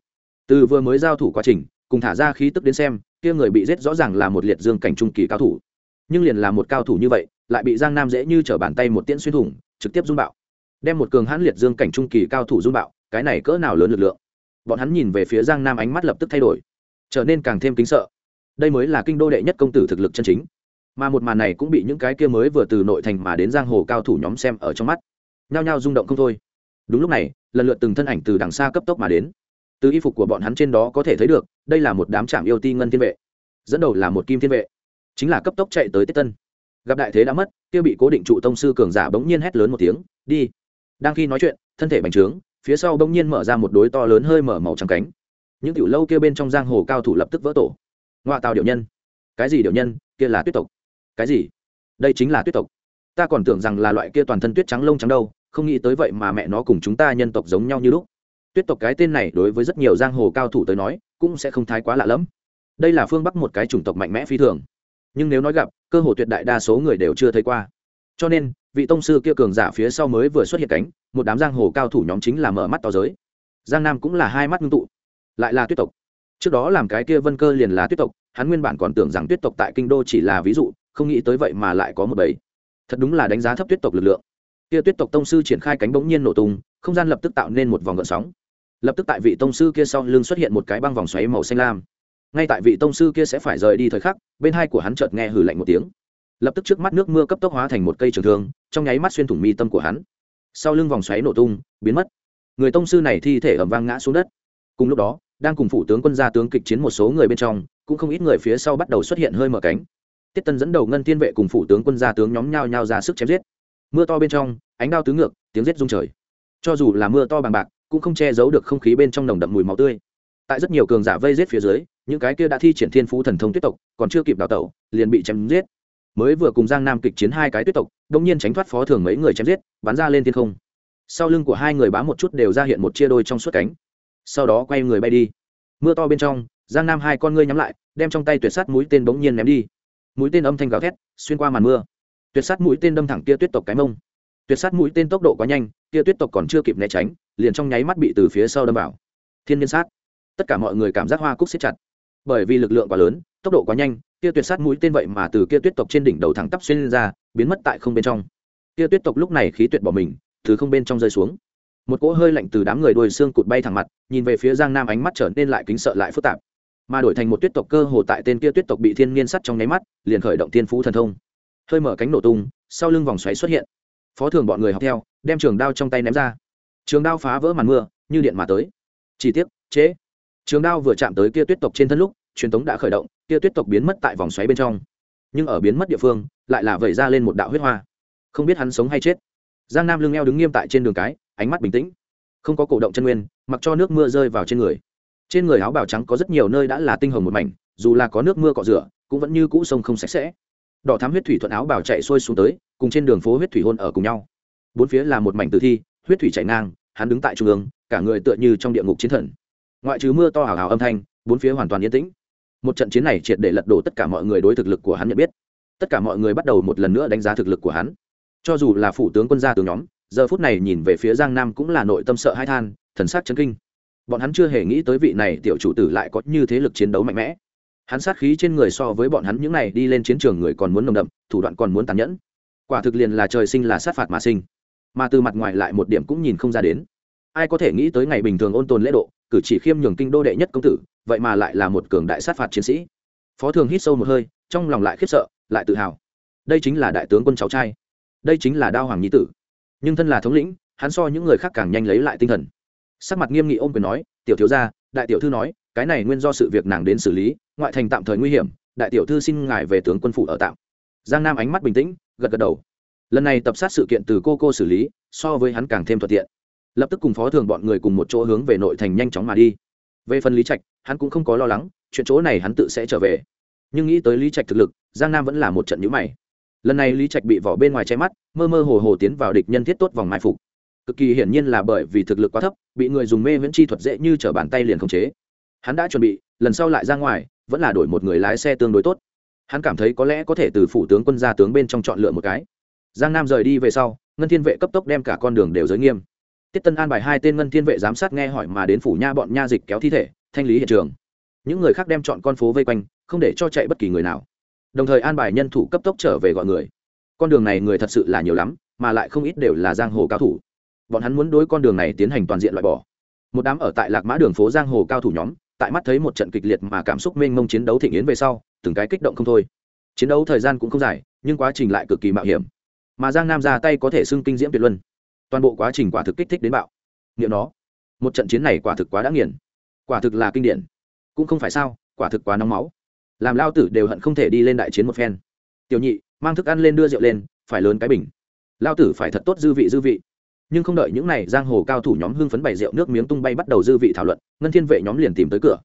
Speaker 1: Từ vừa mới giao thủ quá trình, cùng thả ra khí tức đến xem, kia người bị giết rõ ràng là một liệt dương cảnh trung kỳ cao thủ. Nhưng liền là một cao thủ như vậy, lại bị giang nam dễ như trở bàn tay một tiễn xuyên thủng, trực tiếp dung bạo. Đem một cường hãn liệt dương cảnh trung kỳ cao thủ dung bạo, cái này cỡ nào lớn lực lượng? Bọn hắn nhìn về phía giang nam ánh mắt lập tức thay đổi, trở nên càng thêm kính sợ. Đây mới là kinh đô đệ nhất công tử thực lực chân chính. Mà một màn này cũng bị những cái kia mới vừa từ nội thành mà đến giang hồ cao thủ nhóm xem ở trong mắt. Nhao nhao rung động không thôi. Đúng lúc này, lần lượt từng thân ảnh từ đằng xa cấp tốc mà đến. Từ y phục của bọn hắn trên đó có thể thấy được, đây là một đám trạm yêu ti ngân thiên vệ. Dẫn đầu là một kim thiên vệ, chính là cấp tốc chạy tới tết tân. Gặp đại thế đã mất, kia bị cố định trụ tông sư cường giả bỗng nhiên hét lớn một tiếng, đi. Đang khi nói chuyện, thân thể bành trướng phía sau bỗng nhiên mở ra một đối to lớn hơi mở màu trắng cánh. Những tiểu lâu kia bên trong giang hồ cao thủ lập tức vỡ tổ. Ngoạ tàu điệu nhân. Cái gì điệu nhân? Kia là tuyết tộc. Cái gì? Đây chính là tuyết tộc. Ta còn tưởng rằng là loại kia toàn thân tuyết trắng lông trắng đâu, không nghĩ tới vậy mà mẹ nó cùng chúng ta nhân tộc giống nhau như lúc. Tuyết tộc cái tên này đối với rất nhiều giang hồ cao thủ tới nói, cũng sẽ không thái quá lạ lẫm. Đây là phương bắc một cái chủng tộc mạnh mẽ phi thường. Nhưng nếu nói gặp, cơ hồ tuyệt đại đa số người đều chưa thấy qua. Cho nên vị tông sư kia cường giả phía sau mới vừa xuất hiện cánh, một đám giang hồ cao thủ nhóm chính là mở mắt to giới. Giang nam cũng là hai mắt ngưng tụ, lại là tuyết tộc. Trước đó làm cái kia vân cơ liền là tuyết tộc, hắn nguyên bản còn tưởng rằng tuyết tộc tại kinh đô chỉ là ví dụ, không nghĩ tới vậy mà lại có một bầy. Thật đúng là đánh giá thấp tuyết tộc lực lượng. Kia tuyết tộc tông sư triển khai cánh bỗng nhiên nổ tung, không gian lập tức tạo nên một vòng gợn sóng. Lập tức tại vị tông sư kia sau lưng xuất hiện một cái băng vòng xoáy màu xanh lam. Ngay tại vị tông sư kia sẽ phải rời đi thời khắc, bên hai của hắn chợt nghe hử lạnh một tiếng lập tức trước mắt nước mưa cấp tốc hóa thành một cây trường thương, trong nháy mắt xuyên thủng mi tâm của hắn. Sau lưng vòng xoáy nổ tung, biến mất. Người tông sư này thi thể ẩm vang ngã xuống đất. Cùng lúc đó, đang cùng phủ tướng quân gia tướng kịch chiến một số người bên trong, cũng không ít người phía sau bắt đầu xuất hiện hơi mở cánh. Tiết tân dẫn đầu ngân thiên vệ cùng phủ tướng quân gia tướng nhóm nhau nhau ra sức chém giết. Mưa to bên trong, ánh đao tứ ngược, tiếng rết rung trời. Cho dù là mưa to bằng bạc, cũng không che giấu được không khí bên trong nồng đậm mùi máu tươi. Tại rất nhiều cường giả vây giết phía dưới, những cái kia đã thi triển thiên phú thần thông tiếp tục còn chưa kịp đào tẩu, liền bị chém giết mới vừa cùng giang nam kịch chiến hai cái tuyết tộc đông nhiên tránh thoát phó thường mấy người chém giết, bắn ra lên thiên không. Sau lưng của hai người bám một chút đều ra hiện một chia đôi trong suốt cánh. Sau đó quay người bay đi. Mưa to bên trong, giang nam hai con ngươi nhắm lại, đem trong tay tuyệt sắt mũi tên bỗng nhiên ném đi. Mũi tên âm thanh gào thét, xuyên qua màn mưa. Tuyệt sắt mũi tên đâm thẳng kia tuyết tộc cái mông. Tuyệt sắt mũi tên tốc độ quá nhanh, kia tuyết tộc còn chưa kịp né tránh, liền trong nháy mắt bị từ phía sau đâm vào. Thiên nhiên sát. Tất cả mọi người cảm giác hoa cúc xếp chặt. Bởi vì lực lượng quá lớn tốc độ quá nhanh kia tuyệt sát mũi tên vậy mà từ kia tuyết tộc trên đỉnh đầu thẳng tắp xuyên lên ra, biến mất tại không bên trong. Kia tuyết tộc lúc này khí tuyệt bỏ mình, từ không bên trong rơi xuống. Một cỗ hơi lạnh từ đám người đuôi xương cụt bay thẳng mặt, nhìn về phía giang nam ánh mắt trở nên lại kính sợ lại phức tạp. Mà đổi thành một tuyết tộc cơ hồ tại tên kia tuyết tộc bị thiên niên sắt trong nháy mắt, liền khởi động tiên phú thần thông. Hơi mở cánh nổ tung, sau lưng vòng xoáy xuất hiện. Phó thường bọn người học theo, đem trường đao trong tay ném ra. Trường đao phá vỡ màn mưa, như điện mà tới. Chỉ tiếc chế trường đao vừa chạm tới kia tuyết tộc trên thân lúc truyền tống đã khởi động, kia tuyết tộc biến mất tại vòng xoáy bên trong. Nhưng ở biến mất địa phương, lại là vẩy ra lên một đạo huyết hoa. Không biết hắn sống hay chết. Giang nam lưng eo đứng nghiêm tại trên đường cái, ánh mắt bình tĩnh. Không có cổ động chân nguyên, mặc cho nước mưa rơi vào trên người. Trên người áo bào trắng có rất nhiều nơi đã là tinh hồng một mảnh, dù là có nước mưa cọ rửa, cũng vẫn như cũ sông không sạch sẽ. Đỏ thám huyết thủy thuận áo bào chạy xuôi xuống tới, cùng trên đường phố huyết thủy hôn ở cùng nhau. Bốn phía là một mảnh tử thi, huyết thủy chảy ngang, hắn đứng tại trung ương, cả người tựa như trong địa ngục chiến thần. Ngoại trừ mưa to hào hào âm thanh, bốn phía hoàn toàn yên tĩnh một trận chiến này triệt để lật đổ tất cả mọi người đối thực lực của hắn nhận biết. Tất cả mọi người bắt đầu một lần nữa đánh giá thực lực của hắn. Cho dù là phủ tướng quân gia tướng nhóm, giờ phút này nhìn về phía giang nam cũng là nội tâm sợ hai than, thần sắc chấn kinh. Bọn hắn chưa hề nghĩ tới vị này tiểu chủ tử lại có như thế lực chiến đấu mạnh mẽ. Hắn sát khí trên người so với bọn hắn những này đi lên chiến trường người còn muốn nồng đậm, thủ đoạn còn muốn tàn nhẫn. Quả thực liền là trời sinh là sát phạt mà sinh. Mà từ mặt ngoài lại một điểm cũng nhìn không ra đến ai có thể nghĩ tới ngày bình thường ôn tồn lễ độ, cử chỉ khiêm nhường kinh đô đệ nhất công tử, vậy mà lại là một cường đại sát phạt chiến sĩ. Phó thường hít sâu một hơi, trong lòng lại khiếp sợ, lại tự hào. Đây chính là đại tướng quân cháu trai. Đây chính là đao hoàng nhi tử. Nhưng thân là thống lĩnh, hắn so những người khác càng nhanh lấy lại tinh thần. Sắc mặt nghiêm nghị ôm quyền nói, tiểu thiếu gia, đại tiểu thư nói, cái này nguyên do sự việc nàng đến xử lý, ngoại thành tạm thời nguy hiểm, đại tiểu thư xin ngài về tướng quân phủ ở tạm. Giang nam ánh mắt bình tĩnh, gật gật đầu. Lần này tập sát sự kiện từ cô cô xử lý, so với hắn càng thêm thuận tiện lập tức cùng phó thường bọn người cùng một chỗ hướng về nội thành nhanh chóng mà đi. Về phần lý trạch, hắn cũng không có lo lắng, chuyện chỗ này hắn tự sẽ trở về. Nhưng nghĩ tới lý trạch thực lực, giang nam vẫn là một trận nhữ mày. Lần này lý trạch bị vỏ bên ngoài che mắt, mơ mơ hồ hồ tiến vào địch nhân thiết tốt vòng mai phục. Cực kỳ hiển nhiên là bởi vì thực lực quá thấp, bị người dùng mê viễn chi thuật dễ như t r ở bàn tay liền khống chế. Hắn đã chuẩn bị, lần sau lại ra ngoài, vẫn là đổi một người lái xe tương đối tốt. Hắn cảm thấy có lẽ có thể từ phủ tướng quân ra tướng bên trong chọn lựa một cái. Giang nam rời đi về sau, ngân thiên vệ cấp tốc đem cả con đường đều giới nghiêm tiết tân an bài hai tên ngân thiên vệ giám sát nghe hỏi mà đến phủ nha bọn nha dịch kéo thi thể, thanh lý hiện trường. Những người khác đem chọn con phố vây quanh, không để cho chạy bất kỳ người nào. Đồng thời an bài nhân thủ cấp tốc trở về gọi người. Con đường này người thật sự là nhiều lắm, mà lại không ít đều là giang hồ cao thủ. Bọn hắn muốn đối con đường này tiến hành toàn diện loại bỏ. Một đám ở tại lạc mã đường phố giang hồ cao thủ nhóm, tại mắt thấy một trận kịch liệt mà cảm xúc mênh mông chiến đấu thịnh yến về sau, từng cái kích động không thôi. Chiến đấu thời gian cũng không dài, nhưng quá trình lại cực kỳ mạo hiểm. Mà giang nam ra tay có thể xưng kinh diễm tuyệt luân toàn bộ quá trình quả thực kích thích đến bạo. Nghiệm nó, một trận chiến này quả thực quá đã nghiền. Quả thực là kinh điển. Cũng không phải sao, quả thực quá nóng máu. Làm lao tử đều hận không thể đi lên đại chiến một phen. Tiểu nhị, mang thức ăn lên đưa rượu lên, phải lớn cái bình. Lao tử phải thật tốt dư vị dư vị. Nhưng không đợi những n à y giang hồ cao thủ nhóm hưng phấn bày rượu nước miếng tung bay bắt đầu dư vị thảo luận, ngân thiên vệ nhóm liền tìm tới cửa.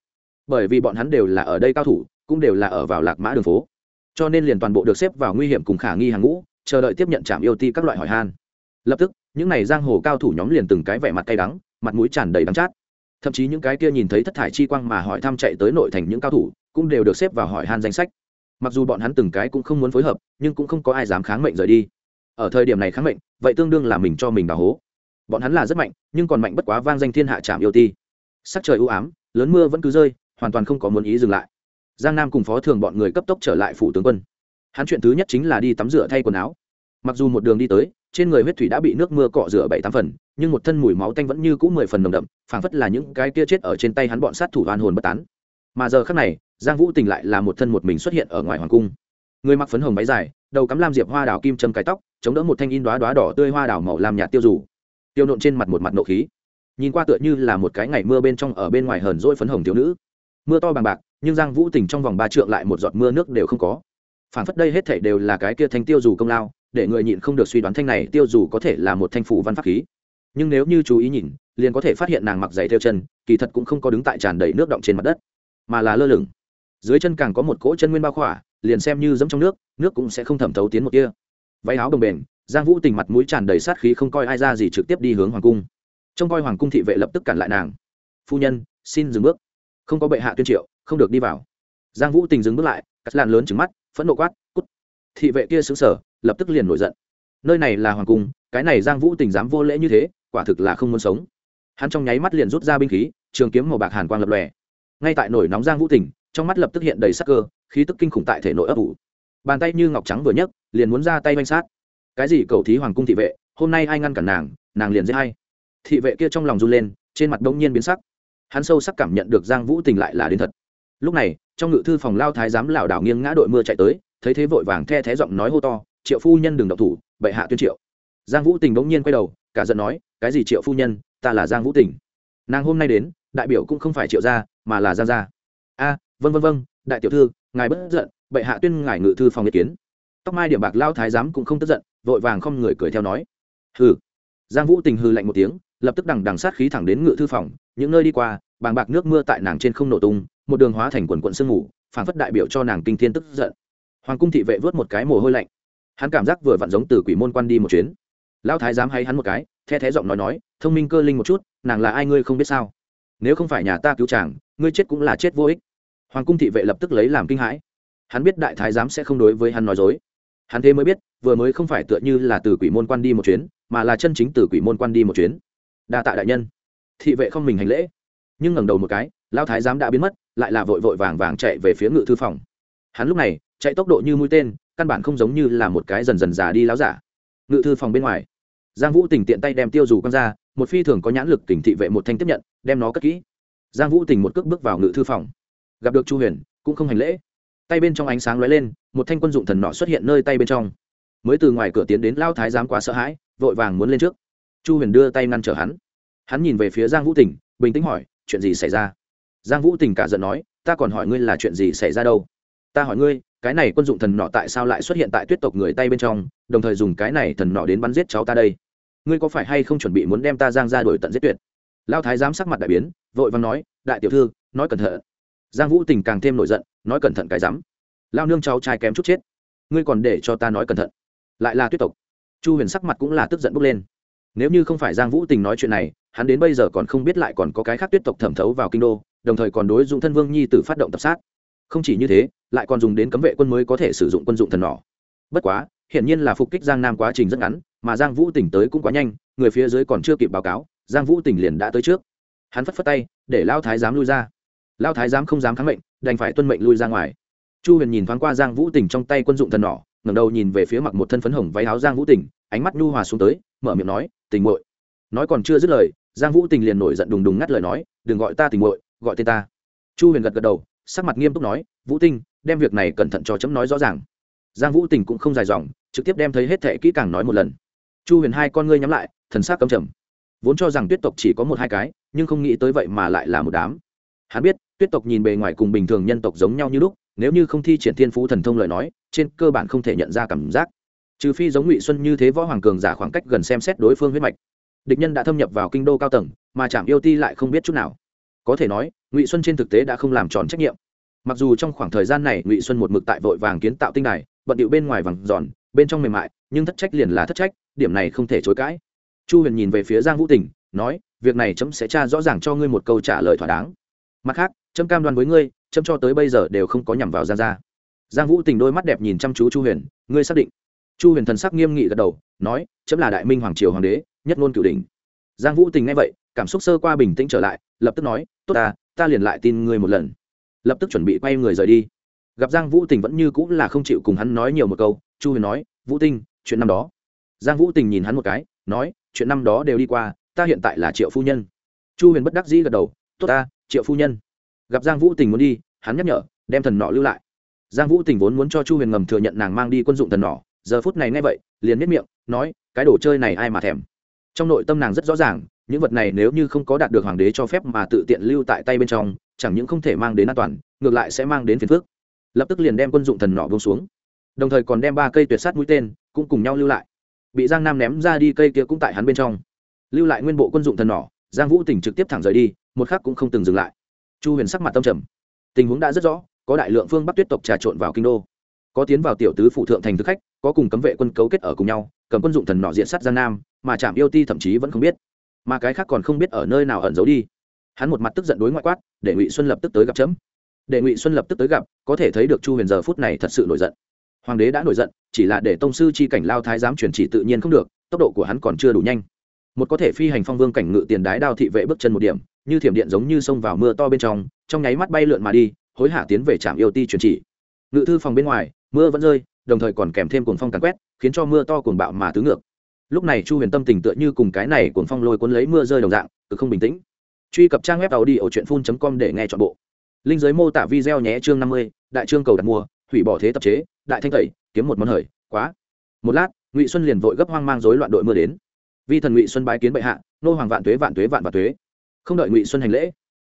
Speaker 1: Bởi vì bọn hắn đều là ở đây cao thủ, cũng đều là ở vào lạc mã đường phố. Cho nên liền toàn bộ được xếp vào nguy hiểm cùng khả nghi hàng ngũ, chờ đợi tiếp nhận trạm yêu ti các loại hỏi han. Lập tức những này giang hồ cao thủ nhóm liền từng cái vẻ mặt cay đắng, mặt mũi tràn đầy đắng chát. Thậm chí những cái kia nhìn thấy thất thải chi quang mà hỏi thăm chạy tới nội thành những cao thủ, cũng đều được xếp vào hỏi han danh sách. Mặc dù bọn hắn từng cái cũng không muốn phối hợp, nhưng cũng không có ai dám kháng mệnh rời đi. Ở thời điểm này kháng mệnh, vậy tương đương là mình cho mình đào hố. Bọn hắn là rất mạnh, nhưng còn mạnh bất quá vang danh thiên hạ trạm yêu ti. Sắc trời ưu ám, lớn mưa vẫn cứ rơi, hoàn toàn không có muốn ý dừng lại. Giang nam cùng phó thường bọn người cấp tốc trở lại phủ tướng quân. Hắn chuyện thứ nhất chính là đi tắm rửa thay quần áo. Mặc dù một đường đi tới trên người huyết thủy đã bị nước mưa cọ rửa bảy tám phần, nhưng một thân mùi máu tanh vẫn như cũ mười phần nồng đậm, phảng phất là những cái kia chết ở trên tay hắn bọn sát thủ oan hồn bất tán. Mà giờ khác này, giang vũ tình lại là một thân một mình xuất hiện ở ngoài hoàng cung. Người mặc phấn hồng váy dài, đầu cắm lam diệp hoa đào kim châm cái tóc, chống đỡ một thanh in đoá đoá đỏ tươi hoa đào màu lam nhạt tiêu dù tiêu nộn trên mặt một mặt nộ khí. Nhìn qua tựa như là một cái ngày mưa bên trong ở bên ngoài hờn dỗi phấn hồng thiếu nữ. Mưa to bằng bạc, nhưng giang vũ tình trong vòng ba trượng lại một giọt mưa nước đều không có. Phản phất đây hết thể đều là cái kia thanh tiêu dù công lao để người nhịn không được suy đoán thanh này tiêu dù có thể là một thanh phủ văn pháp khí. Nhưng nếu như chú ý nhìn, liền có thể phát hiện nàng mặc giày theo chân, kỳ thật cũng không có đứng tại tràn đầy nước động trên mặt đất, mà là lơ lửng. Dưới chân càng có một cỗ chân nguyên bao khỏa, liền xem như dẫm trong nước nước cũng sẽ không thẩm thấu tiến một kia váy áo đồng bền giang vũ tình mặt mũi tràn đầy sát khí không coi ai ra gì trực tiếp đi hướng hoàng cung. Trông coi hoàng cung thị vệ lập tức cản lại nàng. Phu nhân, xin dừng bước. Không có bệ hạ tuyên triệu, không được đi vào. Giang vũ tình dừng bước lại, cắt làn lớn trứng mắt, phẫn nộ quát, cút. Thị vệ kia xứng sở lập tức liền nổi giận. Nơi này là hoàng cung, cái này giang vũ tình dám vô lễ như thế, quả thực là không muốn sống. Hắn trong nháy mắt liền rút ra binh khí, trường kiếm màu bạc hàn quang lập lòe. Ngay tại nổi nóng giang vũ tình, trong mắt lập tức hiện đầy sắc cơ, khí tức kinh khủng tại thể nội ấp ủ. Bàn tay như ngọc trắng vừa nhấc, liền muốn ra tay manh sát. Cái gì cầu thí hoàng cung thị vệ, hôm nay ai ngăn cản nàng nàng liền giết hay thị vệ kia trong lòng run lên, trên mặt đông nhiên biến sắc. Hắn sâu sắc cảm nhận được giang vũ tình lại là đến thật. Lúc này, trong ngự thư phòng lao thái giám lảo đảo nghiêng ngã đội mưa chạy tới, thấy thế vội vàng the thé giọng nói hô to triệu phu nhân đừng độc thủ, bệ hạ tuyên triệu. Giang vũ tình bỗng nhiên quay đầu, cả giận nói, cái gì triệu phu nhân, ta là giang vũ tình. Nàng hôm nay đến, đại biểu cũng không phải triệu gia, mà là giang gia. A vân vân vân đại tiểu thư, ngài bất giận, bệ hạ tuyên ngài ngự thư phòng ý kiến. Tóc mai điểm bạc lao thái giám cũng không tức giận, vội vàng không người cười theo nói. Hừ. Giang vũ tình hừ lạnh một tiếng, lập tức đằng đằng sát khí thẳng đến ngự thư phòng, những nơi đi qua, bàng bạc nước mưa tại nàng trên không nổ tung, một đường hóa thành quần quận sương mù phản phất đại biểu cho nàng kinh thiên tức giận. Hoàng cung thị vệ vớt một cái mồ hôi lạnh hắn cảm giác vừa vặn giống từ quỷ môn quan đi một chuyến. Lão thái dám hay hắn một cái, the thé giọng nói nói, thông minh cơ linh một chút, nàng là ai ngươi không biết sao? Nếu không phải nhà ta cứu chàng, ngươi chết cũng là chết vô ích. Hoàng cung thị vệ lập tức lấy làm kinh hãi. Hắn biết đại thái giám sẽ không đối với hắn nói dối. Hắn thế mới biết, vừa mới không phải tựa như là từ quỷ môn quan đi một chuyến, mà là chân chính từ quỷ môn quan đi một chuyến. Đa tạ đại nhân. Thị vệ không mình hành lễ. Nhưng ngẩng đầu một cái lao thái giám đã biến mất, lại là vội vội vàng vàng chạy về phía ngự thư phòng. Hắn lúc này, chạy tốc độ như mũi tên căn bản không giống như là một cái dần dần già đi láo giả. Ngự thư phòng bên ngoài, giang vũ tình tiện tay đem tiêu dù con ra, một phi thường có nhãn lực tỉnh thị vệ một thanh tiếp nhận, đem nó cất kỹ. Giang vũ tình một cước bước vào ngự thư phòng. Gặp được chu huyền, cũng không hành lễ. Tay bên trong ánh sáng lóe lên, một thanh quân dụng thần nọ xuất hiện nơi tay bên trong. Mới từ ngoài cửa tiến đến lao thái giám quá sợ hãi, vội vàng muốn lên trước. Chu huyền đưa tay ngăn trở hắn. Hắn nhìn về phía giang vũ tình, bình tĩnh hỏi, chuyện gì xảy ra? Giang vũ tình cả giận nói, ta còn hỏi ngươi là chuyện gì xảy ra đâu? Ta hỏi ngươi cái này quân dụng thần nọ tại sao lại xuất hiện tại tuyết tộc người tay bên trong, đồng thời dùng cái này thần nọ đến bắn giết cháu ta đây? Ngươi có phải hay không chuẩn bị muốn đem ta giang ra đổi tận giết tuyệt? Lao thái giám sắc mặt đại biến, vội vàng nói, đại tiểu thư, nói cẩn thận. Giang vũ tình càng thêm nổi giận, nói cẩn thận cái dám lao nương cháu trai kém chút chết, ngươi còn để cho ta nói cẩn thận. Lại là tuyết tộc. Chu huyền sắc mặt cũng là tức giận bốc lên. Nếu như không phải giang vũ tình nói chuyện này, hắn đến bây giờ còn không biết lại còn có cái khác tuyết tộc thẩm thấu vào kinh đô, đồng thời còn đối dụng thân vương nhi t phát động tập sát không chỉ như thế, lại còn dùng đến cấm vệ quân mới có thể sử dụng quân dụng thần nỏ. Bất quá, hiển nhiên là phục kích giang nam quá trình rất ngắn, mà giang vũ tỉnh tới cũng quá nhanh, người phía dưới còn chưa kịp báo cáo, giang vũ tỉnh liền đã tới trước. Hắn phất phất tay, để lao thái giám lui ra. Lao thái giám không dám kháng mệnh, đành phải tuân mệnh lui ra ngoài. Chu huyền nhìn thoáng qua giang vũ tỉnh trong tay quân dụng thần nỏ, ngẩng đầu nhìn về phía mặc một thân phấn hồng váy áo giang vũ tỉnh, ánh mắt nhu hòa xuống tới, mở miệng nói tình muội. Nói còn chưa dứt lời, giang vũ tình liền nổi giận đùng đùng ngắt lời nói, đừng gọi ta tình muội, gọi tên ta. Chu huyền gật gật đầu sắc mặt nghiêm túc nói, vũ tinh, đem việc này cẩn thận cho chấm nói rõ ràng. Giang vũ tình cũng không dài dòng, trực tiếp đem thấy hết thệ kỹ càng nói một lần. Chu huyền hai con ngươi nhắm lại, thần s á c cầm trầm. Vốn cho rằng tuyết tộc chỉ có một hai cái, nhưng không nghĩ tới vậy mà lại là một đám. Hắn biết, tuyết tộc nhìn bề ngoài cùng bình thường nhân tộc giống nhau như lúc, nếu như không thi triển thiên phú thần thông lời nói, trên cơ bản không thể nhận ra cảm giác. Trừ phi giống ngụy xuân như thế võ hoàng cường giả khoảng cách gần xem xét đối phương huyết mạch. Địch nhân đã thâm nhập vào kinh đô cao tầng, mà trạm yêu ti lại không biết chút nào. Có thể nói ngụy xuân trên thực tế đã không làm tròn trách nhiệm mặc dù trong khoảng thời gian này ngụy xuân một mực tại vội vàng kiến tạo tinh đài bận điệu bên ngoài vàng giòn bên trong mềm mại, nhưng thất trách liền là thất trách, điểm này không thể chối cãi. Chu huyền nhìn về phía giang vũ tình nói, việc này chấm sẽ tra rõ ràng cho ngươi một câu trả lời thỏa đáng. Mặt khác, chấm cam đoan với ngươi, chấm cho tới bây giờ đều không có nhằm vào giang gia. Giang vũ tình đôi mắt đẹp nhìn chăm chú chu huyền, ngươi xác định? Chu huyền thần sắc nghiêm nghị gật đầu, nói, chấm là đại minh hoàng triều hoàng đế, nhất ngôn cửu đình giang vũ tình nghe vậy cảm xúc sơ qua bình tĩnh trở lại, lập tức nói, tốt ta ta liền lại tin ngươi một lần. Lập tức chuẩn bị quay người rời đi. Gặp giang vũ tình vẫn như cũng là không chịu cùng hắn nói nhiều một câu, chu huyền nói, vũ tinh, chuyện năm đó. Giang vũ tình nhìn hắn một cái, nói, chuyện năm đó đều đi qua, ta hiện tại là triệu phu nhân. Chu huyền bất đắc dĩ gật đầu, tốt ta, triệu phu nhân. Gặp giang vũ tình muốn đi, hắn nhắc nhở, đem thần nọ lưu lại. Giang vũ tình vốn muốn cho chu huyền ngầm thừa nhận nàng mang đi quân dụng thần nọ, giờ phút này nghe vậy, liền miết miệng, nói, cái đồ chơi này ai mà thèm? Trong nội tâm nàng rất rõ ràng, những vật này nếu như không có đạt được hoàng đế cho phép mà tự tiện lưu tại tay bên trong, chẳng những không thể mang đến an toàn, ngược lại sẽ mang đến phiền phức. Lập tức liền đem quân dụng thần nọ bông xuống. Đồng thời còn đem ba cây tuyệt sát mũi tên cũng cùng nhau lưu lại. Bị giang nam ném ra đi, cây kia cũng tại hắn bên trong. Lưu lại nguyên bộ quân dụng thần nỏ giang vũ tỉnh trực tiếp thẳng rời đi, một khắc cũng không từng dừng lại. Chu huyền sắc mặt tâm trầm. Tình huống đã rất rõ, có đại lượng phương bắc tuyết tộc trà trộn vào kinh đô. Có tiến vào tiểu tứ phụ thượng thành thực khách, có cùng cấm vệ quân cấu kết ở cùng nhau, cầm quân dụng thần nọ diện sắt giang nam mà trạm yêu ti thậm chí vẫn không biết. Mà cái khác còn không biết ở nơi nào ẩn giấu đi. Hắn một mặt tức giận đối ngoại quát, để ngụy xuân lập tức tới gặp chấm. Để ngụy xuân lập tức tới gặp, có thể thấy được chu huyền giờ phút này thật sự nổi giận. Hoàng đế đã nổi giận, chỉ là để tông sư chi cảnh lao thái giám truyền chỉ tự nhiên không được, tốc độ của hắn còn chưa đủ nhanh. Một có thể phi hành phong vương cảnh ngự tiền đái đao thị vệ bước chân một điểm, như thiểm điện giống như xông vào mưa to bên trong trong nháy mắt bay lượn mà đi, hối hả tiến về trạm yêu ti truyền chỉ. Ngự thư phòng bên ngoài, mưa vẫn rơi, đồng thời còn kèm thêm cuồng phong càn quét, khiến cho mưa to cuồng bạo mà tứ ngược lúc này chu huyền tâm tình tựa như cùng cái này cuồng phong lôi cuốn lấy mưa rơi đồng dạng, cực không bình tĩnh. Truy cập trang web tàu đi ở truyện phun com để nghe chọn bộ. Linh giới mô tả video nhé chương năm mươi, đại trương cầu đặt mua hủy bỏ thế tập chế, đại thanh tẩy, kiếm một món hời, quá. Một lát, ngụy xuân liền vội gấp hoang mang rối loạn đội mưa đến. Vi thần ngụy xuân bái kiến bệ hạ, nô hoàng vạn tuế vạn tuế, vạn vạn tuế. Không đợi ngụy xuân hành lễ,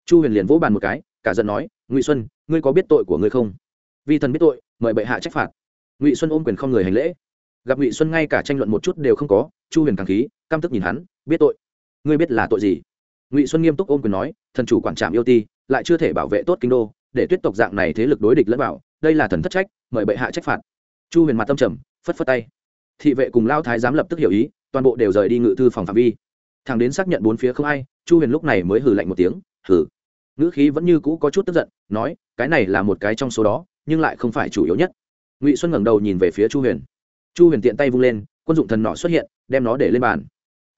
Speaker 1: chu huyền liền vỗ bàn một cái, cả giận nói, ngụy xuân, ngươi có biết tội của ngươi không? Vi thần biết tội, mời bệ hạ trách phạt. Ngụy xuân ôm quyền không người hành lễ gặp ngụy xuân ngay cả tranh luận một chút đều không có chu huyền càng khí căm tức nhìn hắn biết tội ngươi biết là tội gì ngụy xuân nghiêm túc ôm quyền nói thần chủ quản trạm yêu ti lại chưa thể bảo vệ tốt kinh đô để tuyết tộc dạng này thế lực đối địch lẫn vào đây là thần thất trách mời bệ hạ trách phạt chu huyền mặt tâm trầm phất phất tay thị vệ cùng lao thái giám lập tức hiểu ý toàn bộ đều rời đi ngự thư phòng phạm vi thằng đến xác nhận bốn phía không ai chu huyền lúc này mới hử lạnh một tiếng hử ngữ khí vẫn như cũ có chút tức giận nói cái này là một cái trong số đó nhưng lại không phải chủ yếu nhất ngụy xuân ngẩng đầu nhìn về phía chu huyền chu huyền tiện tay vung lên, quân dụng thần nọ xuất hiện, đem nó để lên bàn.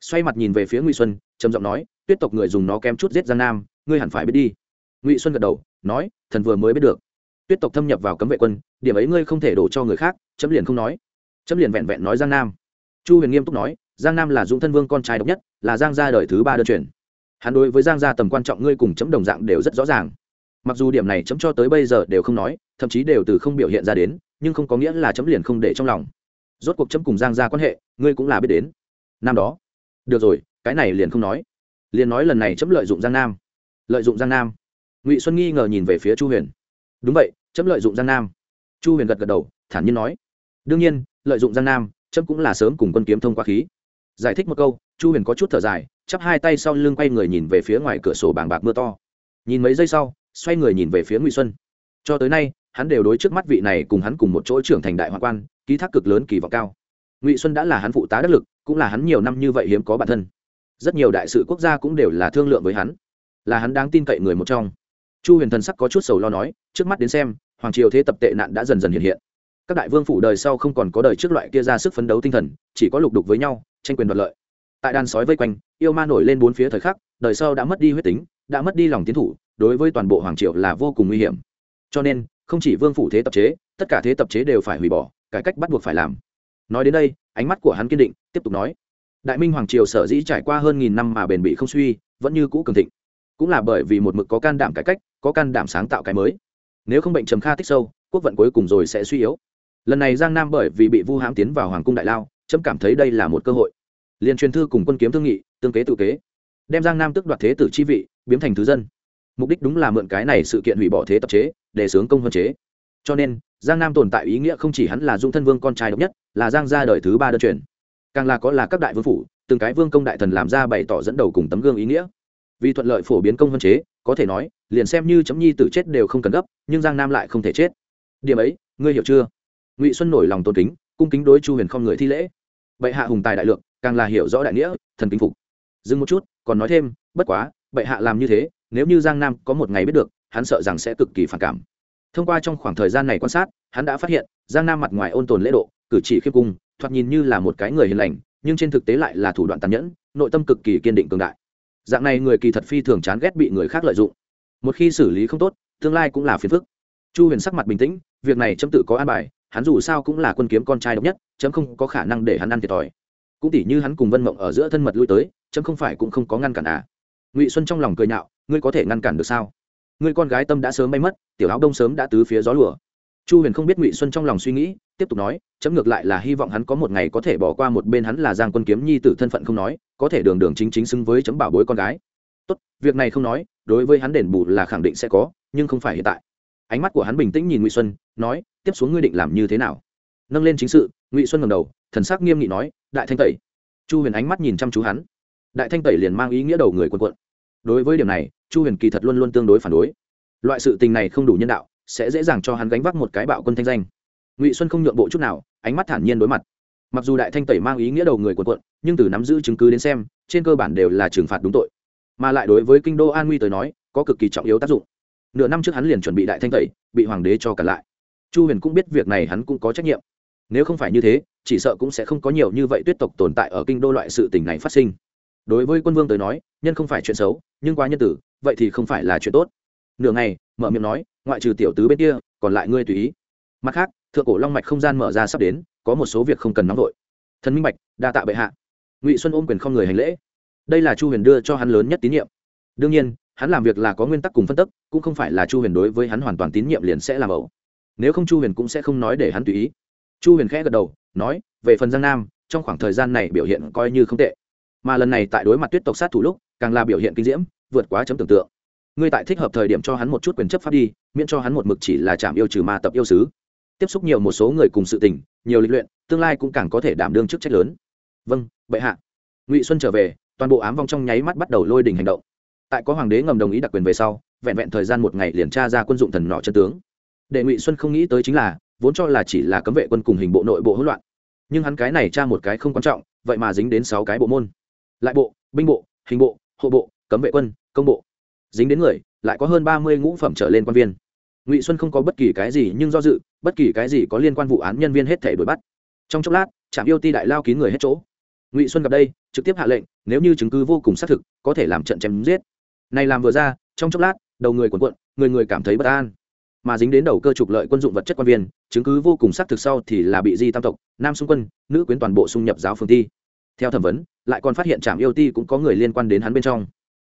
Speaker 1: Xoay mặt nhìn về phía ngụy xuân, trầm giọng nói, tuyết tộc người dùng nó kém chút giết giang nam, ngươi hẳn phải biết đi. Ngụy xuân gật đầu, nói, thần vừa mới biết được. Tuyết tộc thâm nhập vào cấm vệ quân, điểm ấy ngươi không thể đổ cho người khác, chấm liền không nói. Chấm liền vẹn vẹn nói giang nam. Chu huyền nghiêm túc nói, giang nam là dũng thân vương con trai độc nhất, là giang gia đời thứ ba đơn truyền. Hắn đối với giang gia tầm quan trọng ngươi cùng chấm đồng dạng đều rất rõ ràng. Mặc dù điểm này chấm cho tới bây giờ đều không nói, thậm chí đều từ không biểu hiện ra đến, nhưng không có nghĩa là chấm liền không để trong lòng rốt cuộc chấm cùng giang gia quan hệ, ngươi cũng là biết đến. Năm đó. Được rồi, cái này liền không nói. Liền nói lần này chấm lợi dụng giang nam. Lợi dụng giang nam. Ngụy xuân nghi ngờ nhìn về phía chu huyền. Đúng vậy, chấm lợi dụng giang nam. Chu huyền gật gật đầu, thản nhiên nói. Đương nhiên, lợi dụng giang nam, chấm cũng là sớm cùng quân kiếm thông qua khí. Giải thích một câu, chu huyền có chút thở dài, chắp hai tay sau lưng quay người nhìn về phía ngoài cửa sổ bàng bạc mưa to. Nhìn mấy giây sau, xoay người nhìn về phía ngụy xuân. Cho tới nay, hắn đều đối trước mắt vị này cùng hắn cùng một chỗ trưởng thành đại hoa quan ký thác cực lớn kỳ vọng cao. Ngụy xuân đã là hắn phụ tá đắc lực, cũng là hắn nhiều năm như vậy hiếm có bản thân. Rất nhiều đại sự quốc gia cũng đều là thương lượng với hắn, là hắn đáng tin cậy người một trong. Chu huyền thần sắc có chút sầu lo nói, trước mắt đến xem, hoàng triều thế tập tệ nạn đã dần dần hiện hiện. Các đại vương phủ đời sau không còn có đời trước loại kia ra sức phấn đấu tinh thần, chỉ có lục đục với nhau, tranh quyền đoạt lợi. Tại đàn sói vây quanh, yêu ma nổi lên bốn phía thời khắc, đời sau đã mất đi huyết tính, đã mất đi lòng tiến thủ, đối với toàn bộ hoàng triều là vô cùng nguy hiểm. Cho nên, không chỉ vương phủ thế tập chế, tất cả thế tập chế đều phải hủy bỏ cải cách bắt buộc phải làm. Nói đến đây, ánh mắt của hắn kiên định, tiếp tục nói. Đại minh hoàng triều sở dĩ trải qua hơn nghìn năm mà bền bỉ không suy, vẫn như cũ cường thịnh. Cũng là bởi vì một mực có can đảm cải cách, có can đảm sáng tạo cái mới. Nếu không bệnh trầm kha tích sâu, quốc vận cuối cùng rồi sẽ suy yếu. Lần này giang nam bởi vì bị vu hãm tiến vào hoàng cung đại lao trâm cảm thấy đây là một cơ hội. Liền truyền thư cùng quân kiếm thương nghị, tương kế tự kế. Đem giang nam tức đoạt thế tử chi vị, biến thành thứ dân. Mục đích đúng là mượn cái này sự kiện hủy bỏ thế tập chế, để sướng công hơn chế. Cho nên giang nam tồn tại ý nghĩa không chỉ hắn là dung thân vương con trai độc nhất, là giang gia đời thứ ba đơn truyền. Càng là có là các đại vương phủ, từng cái vương công đại thần làm ra bày tỏ dẫn đầu cùng tấm gương ý nghĩa. Vì thuận lợi phổ biến công hơn chế, có thể nói, liền xem như chấm nhi tử chết đều không cần gấp, nhưng giang nam lại không thể chết. Điểm ấy, ngươi hiểu chưa? Ngụy xuân nổi lòng tôn kính, cung kính đối chu huyền không người thi lễ. Bệ hạ hùng tài đại lượng, càng là hiểu rõ đại nghĩa, thần kính phục. Dừng một chút, còn nói thêm, bất quá, bệ hạ làm như thế, nếu như giang nam có một ngày biết được, hắn sợ rằng sẽ cực kỳ phản cảm thông qua trong khoảng thời gian này quan sát, hắn đã phát hiện, giang nam mặt ngoài ôn tồn lễ độ, cử chỉ khiêm cung, thoạt nhìn như là một cái người hiền lành, nhưng trên thực tế lại là thủ đoạn tàn nhẫn, nội tâm cực kỳ kiên định cường đại. Dạng này người kỳ thật phi thường chán ghét bị người khác lợi dụng. Một khi xử lý không tốt, tương lai cũng là phiền phức. Chu huyền sắc mặt bình tĩnh, việc này chấm tự có an bài, hắn dù sao cũng là quân kiếm con trai độc nhất, chấm không có khả năng để hắn ăn thiệt thòi. Cũng tỉ như hắn cùng vân mộng ở giữa thân mật lui tới, chấm không phải cũng không có ngăn cản à. Ngụy xuân trong lòng cười nhạo, ngươi có thể ngăn cản được sao? Người con gái tâm đã sớm bay mất, tiểu áo đông sớm đã tứ phía gió lùa. Chu huyền không biết ngụy xuân trong lòng suy nghĩ, tiếp tục nói, chấm ngược lại là hy vọng hắn có một ngày có thể bỏ qua một bên hắn là giang quân kiếm nhi tử thân phận không nói, có thể đường đường chính chính xứng với chấm bảo bối con gái. Tốt, việc này không nói, đối với hắn đền bù là khẳng định sẽ có, nhưng không phải hiện tại. Ánh mắt của hắn bình tĩnh nhìn ngụy xuân, nói, tiếp xuống ngươi định làm như thế nào? Nâng lên chính sự, ngụy xuân ngầm đầu, thần sắc nghiêm nghị nói, đại thanh tẩy. Chu huyền ánh mắt nhìn chăm chú hắn. Đại thanh tẩy liền mang ý nghĩa đầu người quân quận đối với điểm này, chu huyền kỳ thật luôn luôn tương đối phản đối. Loại sự tình này không đủ nhân đạo, sẽ dễ dàng cho hắn gánh vác một cái bạo quân thanh danh. Ngụy xuân không nhượng bộ chút nào, ánh mắt thản nhiên đối mặt. Mặc dù đại thanh tẩy mang ý nghĩa đầu người quần quận nhưng từ nắm giữ chứng cứ đến xem, trên cơ bản đều là trừng phạt đúng tội. Mà lại đối với kinh đô an nguy tới nói, có cực kỳ trọng yếu tác dụng. Nửa năm trước hắn liền chuẩn bị đại thanh tẩy, bị hoàng đế cho cả lại. Chu huyền cũng biết việc này hắn cũng có trách nhiệm. Nếu không phải như thế, chỉ sợ cũng sẽ không có nhiều như vậy tuyết tộc tồn tại ở kinh đô loại sự tình này phát sinh đối với quân vương tới nói, nhân không phải chuyện xấu, nhưng quá nhân tử, vậy thì không phải là chuyện tốt. Nửa ngày, mở miệng nói, ngoại trừ tiểu tứ bên kia, còn lại ngươi tùy ý. Mặt khác, thượng cổ long mạch không gian mở ra sắp đến, có một số việc không cần nóng vội. Thần minh bạch đa tạ bệ hạ. Ngụy xuân ôm quyền không người hành lễ. Đây là chu huyền đưa cho hắn lớn nhất tín nhiệm. Đương nhiên, hắn làm việc là có nguyên tắc cùng phân tức, cũng không phải là chu huyền đối với hắn hoàn toàn tín nhiệm liền sẽ làm ẩu. Nếu không chu huyền cũng sẽ không nói để hắn tùy ý. Chu huyền khẽ gật đầu, nói, về phần giang nam, trong khoảng thời gian này biểu hiện coi như không tệ mà lần này tại đối mặt tuyết tộc sát thủ lúc, càng là biểu hiện kinh diễm, vượt quá chấm tưởng tượng. Ngươi tại thích hợp thời điểm cho hắn một chút quyền chấp pháp đi, miễn cho hắn một mực chỉ là chạm yêu trừ ma tập yêu sứ. Tiếp xúc nhiều một số người cùng sự tình, nhiều lịch luyện, tương lai cũng càng có thể đảm đương chức trách lớn. Vâng bệ hạ. Ngụy xuân trở về, toàn bộ ám vong trong nháy mắt bắt đầu lôi đình hành động. Tại có hoàng đế ngầm đồng ý đặc quyền về sau, vẹn vẹn thời gian một ngày liền tra ra quân dụng thần nọ chân tướng. Đệ ngụy xuân không nghĩ tới chính là, vốn cho là chỉ là cấm vệ quân cùng hình bộ nội bộ hỗn loạn. Nhưng hắn cái này tra một cái không quan trọng, vậy mà dính đến sáu cái bộ môn lại bộ, binh bộ, hình bộ, hộ bộ, cấm vệ quân, công bộ. Dính đến người, lại có hơn ba mươi ngũ phẩm trở lên quan viên. Ngụy xuân không có bất kỳ cái gì nhưng do dự, bất kỳ cái gì có liên quan vụ án nhân viên hết thể đuổi bắt. Trong chốc lát, trạm yêu ti đại lao kín người hết chỗ. Ngụy xuân gặp đây, trực tiếp hạ lệnh, nếu như chứng cứ vô cùng xác thực, có thể làm trận chém giết. Này làm vừa ra, trong chốc lát, đầu người quần quận người người cảm thấy bất an. Mà dính đến đầu cơ trục lợi quân dụng vật chất quan viên, chứng cứ vô cùng xác thực sau thì là bị di tam tộc, nam xung quân, nữ quyến toàn bộ xung nhập giáo phương ti. Theo thẩm vấn lại còn phát hiện trạm yêu ti cũng có người liên quan đến hắn bên trong.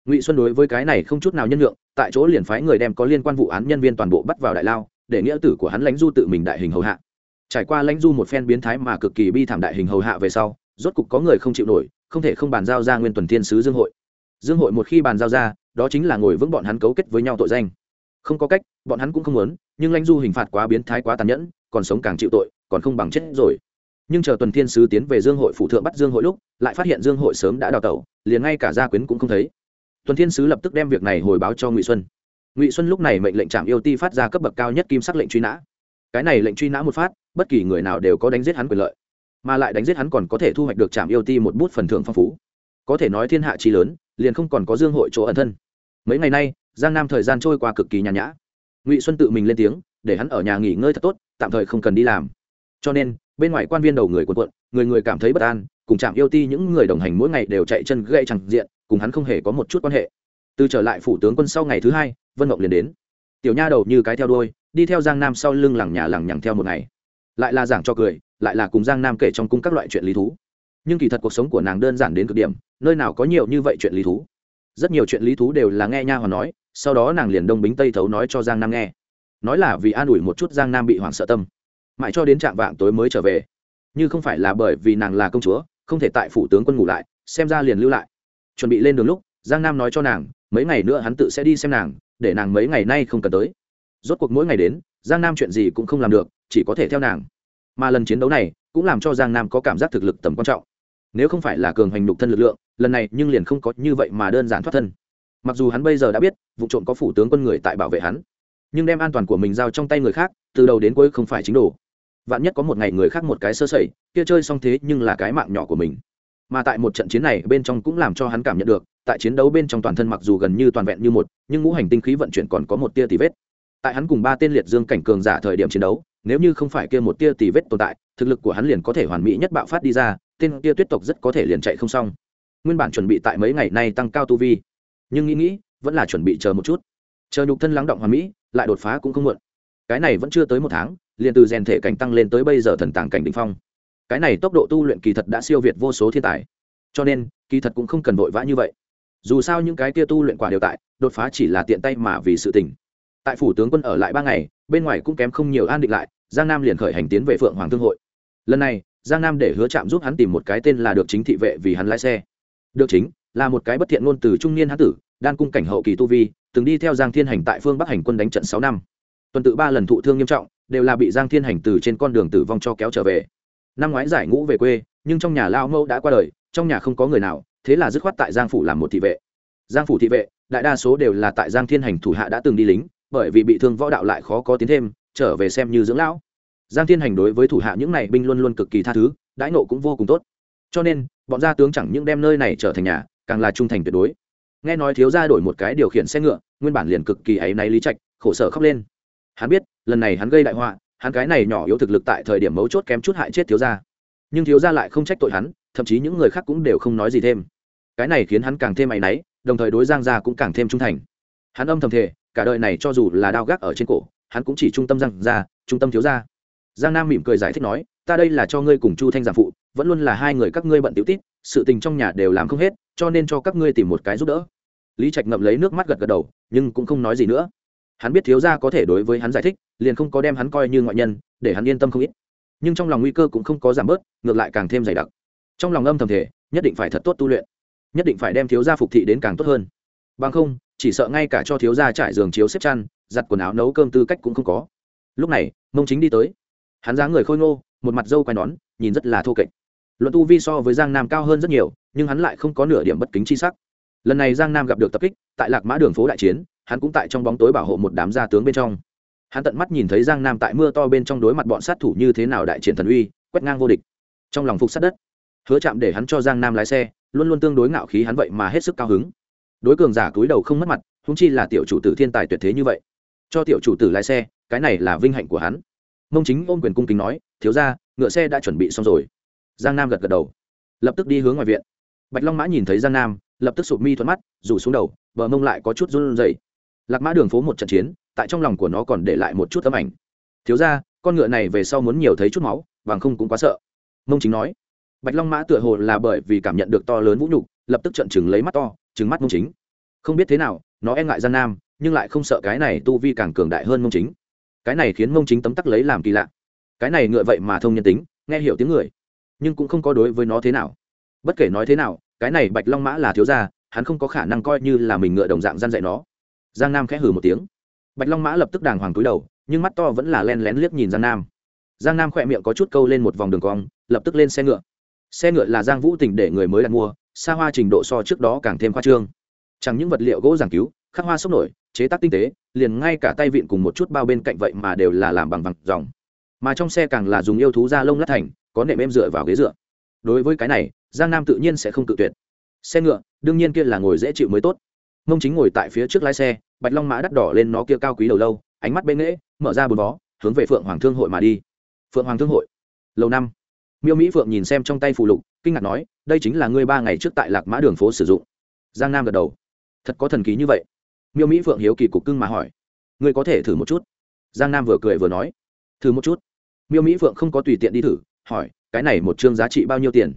Speaker 1: Ngụy xuân đối với cái này không chút nào nhân lượng tại chỗ liền phái người đem có liên quan vụ án nhân viên toàn bộ bắt vào đại lao, để nghĩa tử của hắn lãnh du tự mình đại hình hầu hạ. Trải qua lãnh du một phen biến thái mà cực kỳ bi thảm đại hình hầu hạ về sau, rốt cục có người không chịu nổi, không thể không bàn giao ra nguyên tuần thiên sứ dương hội. Dương hội một khi bàn giao ra, đó chính là ngồi vững bọn hắn cấu kết với nhau tội danh. Không có cách, bọn hắn cũng không muốn, nhưng lãnh du hình phạt quá biến thái quá tàn nhẫn, còn sống càng chịu tội, còn không bằng chết rồi nhưng chờ tuần thiên sứ tiến về dương hội phụ thượng bắt dương hội lúc, lại phát hiện dương hội sớm đã đào tẩu, liền ngay cả gia quyến cũng không thấy. Tuần thiên sứ lập tức đem việc này hồi báo cho ngụy xuân. Ngụy xuân lúc này mệnh lệnh trạm yêu ti phát ra cấp bậc cao nhất kim sắc lệnh truy nã. Cái này lệnh truy nã một phát, bất kỳ người nào đều có đánh giết hắn quyền lợi, mà lại đánh giết hắn còn có thể thu hoạch được trạm yêu ti một bút phần thưởng phong phú. Có thể nói thiên hạ trí lớn, liền không còn có dương hội chỗ ẩn thân. Mấy ngày nay, giang nam thời gian trôi qua cực kỳ nhàn nhã. Ngụy xuân tự mình lên tiếng, để hắn ở nhà nghỉ ngơi thật tốt, tạm thời không cần đi làm. Cho nên bên ngoài quan viên đầu người quần quận người người cảm thấy bất an, cùng chạm yêu ti những người đồng hành mỗi ngày đều chạy chân gây chẳng diện, cùng hắn không hề có một chút quan hệ. Từ trở lại phủ tướng quân sau ngày thứ hai, vân mộng liền đến. Tiểu nha đầu như cái theo đôi đi theo giang nam sau lưng lẳng nhà lẳng nhằng theo một ngày. Lại là giảng cho cười, lại là cùng giang nam kể trong cung các loại chuyện lý thú. Nhưng kỳ thật cuộc sống của nàng đơn giản đến cực điểm, nơi nào có nhiều như vậy chuyện lý thú. Rất nhiều chuyện lý thú đều là nghe nha hoàn nói, sau đó nàng liền đông bính tây thấu nói cho giang nam nghe. Nói là vì an ủi một chút giang nam bị hoảng sợ tâm mãi cho đến trạm vạng tối mới trở về. Như không phải là bởi vì nàng là công chúa, không thể tại phủ tướng quân ngủ lại, xem ra liền lưu lại. Chuẩn bị lên đường lúc, giang nam nói cho nàng, mấy ngày nữa hắn tự sẽ đi xem nàng, để nàng mấy ngày nay không cần tới. Rốt cuộc mỗi ngày đến, giang nam chuyện gì cũng không làm được, chỉ có thể theo nàng. Mà lần chiến đấu này, cũng làm cho giang nam có cảm giác thực lực tầm quan trọng. Nếu không phải là cường hành đục thân lực lượng, lần này nhưng liền không có như vậy mà đơn giản thoát thân. Mặc dù hắn bây giờ đã biết, vụ trộm có phủ tướng quân người tại bảo vệ hắn, nhưng đem an toàn của mình giao trong tay người khác, từ đầu đến cuối không phải chính đồ vạn nhất có một ngày người khác một cái sơ sẩy, kia chơi xong thế nhưng là cái mạng nhỏ của mình. Mà tại một trận chiến này, bên trong cũng làm cho hắn cảm nhận được, tại chiến đấu bên trong toàn thân mặc dù gần như toàn vẹn như một, nhưng ngũ hành tinh khí vận chuyển còn có một tia tì vết. Tại hắn cùng ba tên liệt dương cảnh cường giả thời điểm chiến đấu, nếu như không phải kia một tia tì vết tồn tại, thực lực của hắn liền có thể hoàn mỹ nhất bạo phát đi ra, tên kia tuyết tộc rất có thể liền chạy không xong. Nguyên bản chuẩn bị tại mấy ngày nay tăng cao tu vi, nhưng nghĩ nghĩ, vẫn là chuẩn bị chờ một chút. Chờ nhục thân lắng động hoàn mỹ, lại đột phá cũng không muộn cái này vẫn chưa tới một tháng, liền từ rèn thể cảnh tăng lên tới bây giờ thần tàng cảnh đ ỉ n h phong. Cái này tốc độ tu luyện kỳ thật đã siêu việt vô số thiên tài. Cho nên, kỳ thật cũng không cần vội vã như vậy. Dù sao những cái kia tu luyện quả đều tại, đột phá chỉ là tiện tay mà vì sự tình. Tại phủ tướng quân ở lại ba ngày, bên ngoài cũng kém không nhiều an định lại, giang nam liền khởi hành tiến về phượng hoàng thương hội. Lần này, giang nam để hứa chạm giúp hắn tìm một cái tên là được chính thị vệ vì hắn lái xe. Được chính là một cái bất thiện ngôn từ trung niên hán tử, đan cung cảnh hậu kỳ tu vi, từng đi theo giang thiên hành tại phương bắc hành quân đánh trận sáu năm tuần tự ba lần thụ thương nghiêm trọng, đều là bị giang thiên hành từ trên con đường tử vong cho kéo trở về. Năm ngoái giải ngũ về quê, nhưng trong nhà lao mẫu đã qua đời, trong nhà không có người nào, thế là dứt khoát tại giang phủ làm một thị vệ. Giang phủ thị vệ, đại đa số đều là tại giang thiên hành thủ hạ đã từng đi lính, bởi vì bị thương võ đạo lại khó có tiến thêm, trở về xem như dưỡng lão. Giang thiên hành đối với thủ hạ những này binh luôn luôn cực kỳ tha thứ, đãi nộ cũng vô cùng tốt. Cho nên, bọn gia tướng chẳng những đem nơi này trở thành nhà, càng là trung thành tuyệt đối. Nghe nói thiếu gia đổi một cái điều khiển xe ngựa, nguyên bản liền cực kỳ áy náy lý trạch, khổ sở khóc lên hắn biết, lần này hắn gây đại họa, hắn cái này nhỏ yếu thực lực tại thời điểm mấu chốt kém chút hại chết thiếu gia. Nhưng thiếu gia lại không trách tội hắn, thậm chí những người khác cũng đều không nói gì thêm. Cái này khiến hắn càng thêm áy náy, đồng thời đối giang gia cũng càng thêm trung thành. Hắn âm thầm thể cả đời này cho dù là đao gác ở trên cổ, hắn cũng chỉ trung tâm giang gia, trung tâm thiếu gia. Giang nam mỉm cười giải thích nói, ta đây là cho ngươi cùng chu thanh giảng phụ, vẫn luôn là hai người các ngươi bận tiểu tít, sự tình trong nhà đều làm không hết, cho nên cho các ngươi tìm một cái giúp đỡ. Lý trạch ngậm lấy nước mắt gật gật đầu, nhưng cũng không nói gì nữa hắn biết thiếu gia có thể đối với hắn giải thích, liền không có đem hắn coi như ngoại nhân, để hắn yên tâm không ít. Nhưng trong lòng nguy cơ cũng không có giảm bớt, ngược lại càng thêm dày đặc. Trong lòng âm thầm thể nhất định phải thật tốt tu luyện. Nhất định phải đem thiếu gia phục thị đến càng tốt hơn. Bằng không, chỉ sợ ngay cả cho thiếu gia trải giường chiếu xếp chăn, giặt quần áo nấu cơm tư cách cũng không có. Lúc này, mông chính đi tới. Hắn dáng người khôi ngô, một mặt dâu quai nón, nhìn rất là thô kệch. Luận tu vi so với giang nam cao hơn rất nhiều, nhưng hắn lại không có nửa điểm bất kính chi sắc lần này giang nam gặp được tập kích, tại lạc mã đường phố đại chiến, hắn cũng tại trong bóng tối bảo hộ một đám gia tướng bên trong. Hắn tận mắt nhìn thấy giang nam tại mưa to bên trong đối mặt bọn sát thủ như thế nào đại triển thần uy, quét ngang vô địch. Trong lòng phục sát đất, hứa chạm để hắn cho giang nam lái xe, luôn luôn tương đối ngạo khí hắn vậy mà hết sức cao hứng. Đối cường giả cúi đầu không mất mặt húng chi là tiểu chủ tử thiên tài tuyệt thế như vậy. Cho tiểu chủ tử lái xe, cái này là vinh hạnh của hắn. Mông chính ôm quyền cung kính nói, thiếu ra ngựa xe đã chuẩn bị xong rồi. Giang nam gật gật đầu, lập tức đi hướng ngoài viện. Bạch long mã nhìn thấy giang nam lập tức sụp mi thuận mắt, rủ xuống đầu, bờ mông lại có chút run rẩy. Lạc mã đường phố một trận chiến, tại trong lòng của nó còn để lại một chút tấm ảnh. Thiếu ra con ngựa này về sau muốn nhiều thấy chút máu vàng không cũng quá sợ. Mông chính nói. Bạch long mã tựa hồ là bởi vì cảm nhận được to lớn vũ nhục, lập tức trận chừng lấy mắt to chừng mắt mông chính. Không biết thế nào, nó e ngại gian nam, nhưng lại không sợ cái này tu vi càng cường đại hơn mông chính. Cái này khiến mông chính tấm tắc lấy làm kỳ lạ. Cái này ngựa vậy mà thông nhân tính, nghe hiểu tiếng người, nhưng cũng không có đối với nó thế nào. Bất kể nói thế nào cái này bạch long mã là thiếu gia, hắn không có khả năng coi như là mình ngựa đồng dạng gian dạy nó. Giang nam khẽ hừ một tiếng. Bạch long mã lập tức đàng hoàng túi đầu, nhưng mắt to vẫn là len lén liếc nhìn giang nam. Giang nam khỏe miệng có chút câu lên một vòng đường cong, lập tức lên xe ngựa. Xe ngựa là giang vũ tỉnh để người mới đặt mua, xa hoa trình độ so trước đó càng thêm khoa trương. Chẳng những vật liệu gỗ giảng cứu, khắc hoa sốc nổi, chế tác tinh tế, liền ngay cả tay vịn cùng một chút bao bên cạnh vậy mà đều là làm bằng vằng dòng. Mà trong xe càng là dùng yêu thú da lông lát thành, có nệm êm dựa vào ghế dựa. Đối với cái này giang nam tự nhiên sẽ không tự tuyệt xe ngựa đương nhiên kia là ngồi dễ chịu mới tốt mông chính ngồi tại phía trước lái xe bạch long mã đắt đỏ lên nó kia cao quý đầu lâu ánh mắt bên nghễ mở ra bùn bó hướng về phượng hoàng thương hội mà đi phượng hoàng thương hội lâu năm miêu mỹ phượng nhìn xem trong tay phù lục kinh ngạc nói đây chính là ngươi ba ngày trước tại lạc mã đường phố sử dụng giang nam gật đầu thật có thần ký như vậy miêu mỹ phượng hiếu kỳ cục cưng mà hỏi ngươi có thể thử một chút giang nam vừa cười vừa nói thử một chút miêu mỹ phượng không có tùy tiện đi thử hỏi cái này một chương giá trị bao nhiêu tiền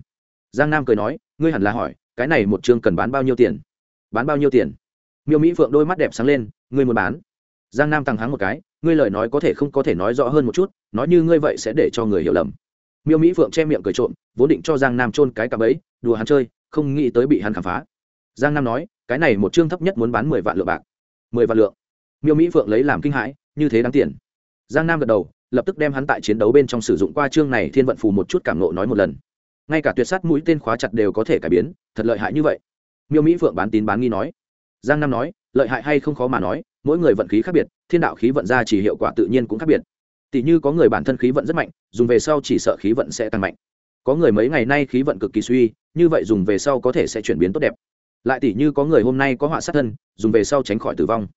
Speaker 1: giang nam cười nói, ngươi hẳn là hỏi, cái này một chương cần bán bao nhiêu tiền? Bán bao nhiêu tiền? Miêu mỹ phượng đôi mắt đẹp sáng lên, ngươi muốn bán? Giang nam tăng háng một cái, ngươi lời nói có thể không có thể nói rõ hơn một chút, nói như ngươi vậy sẽ để cho người hiểu lầm. Miêu mỹ phượng che miệng cười trộm, vốn định cho giang nam trôn cái cặp ấy, đùa hắn chơi, không nghĩ tới bị hắn khám phá. Giang nam nói, cái này một chương thấp nhất muốn bán mười vạn lượng bạc. Mười vạn lượng? Miêu mỹ phượng lấy làm kinh hãi, như thế đáng tiền. Giang nam gật đầu, lập tức đem hắn tại chiến đấu bên trong sử dụng qua chương này thiên vận phù một chút cảm nộ nói một lần ngay cả tuyệt sát mũi tên khóa chặt đều có thể cải biến, thật lợi hại như vậy. Miêu mỹ phượng bán tín bán nghi nói. Giang nam nói, lợi hại hay không khó mà nói, mỗi người vận khí khác biệt, thiên đạo khí vận ra chỉ hiệu quả tự nhiên cũng khác biệt. Tỷ như có người bản thân khí vận rất mạnh, dùng về sau chỉ sợ khí vận sẽ tăng mạnh. Có người mấy ngày nay khí vận cực kỳ suy, như vậy dùng về sau có thể sẽ chuyển biến tốt đẹp. Lại tỷ như có người hôm nay có họa sát thân, dùng về sau tránh khỏi tử vong.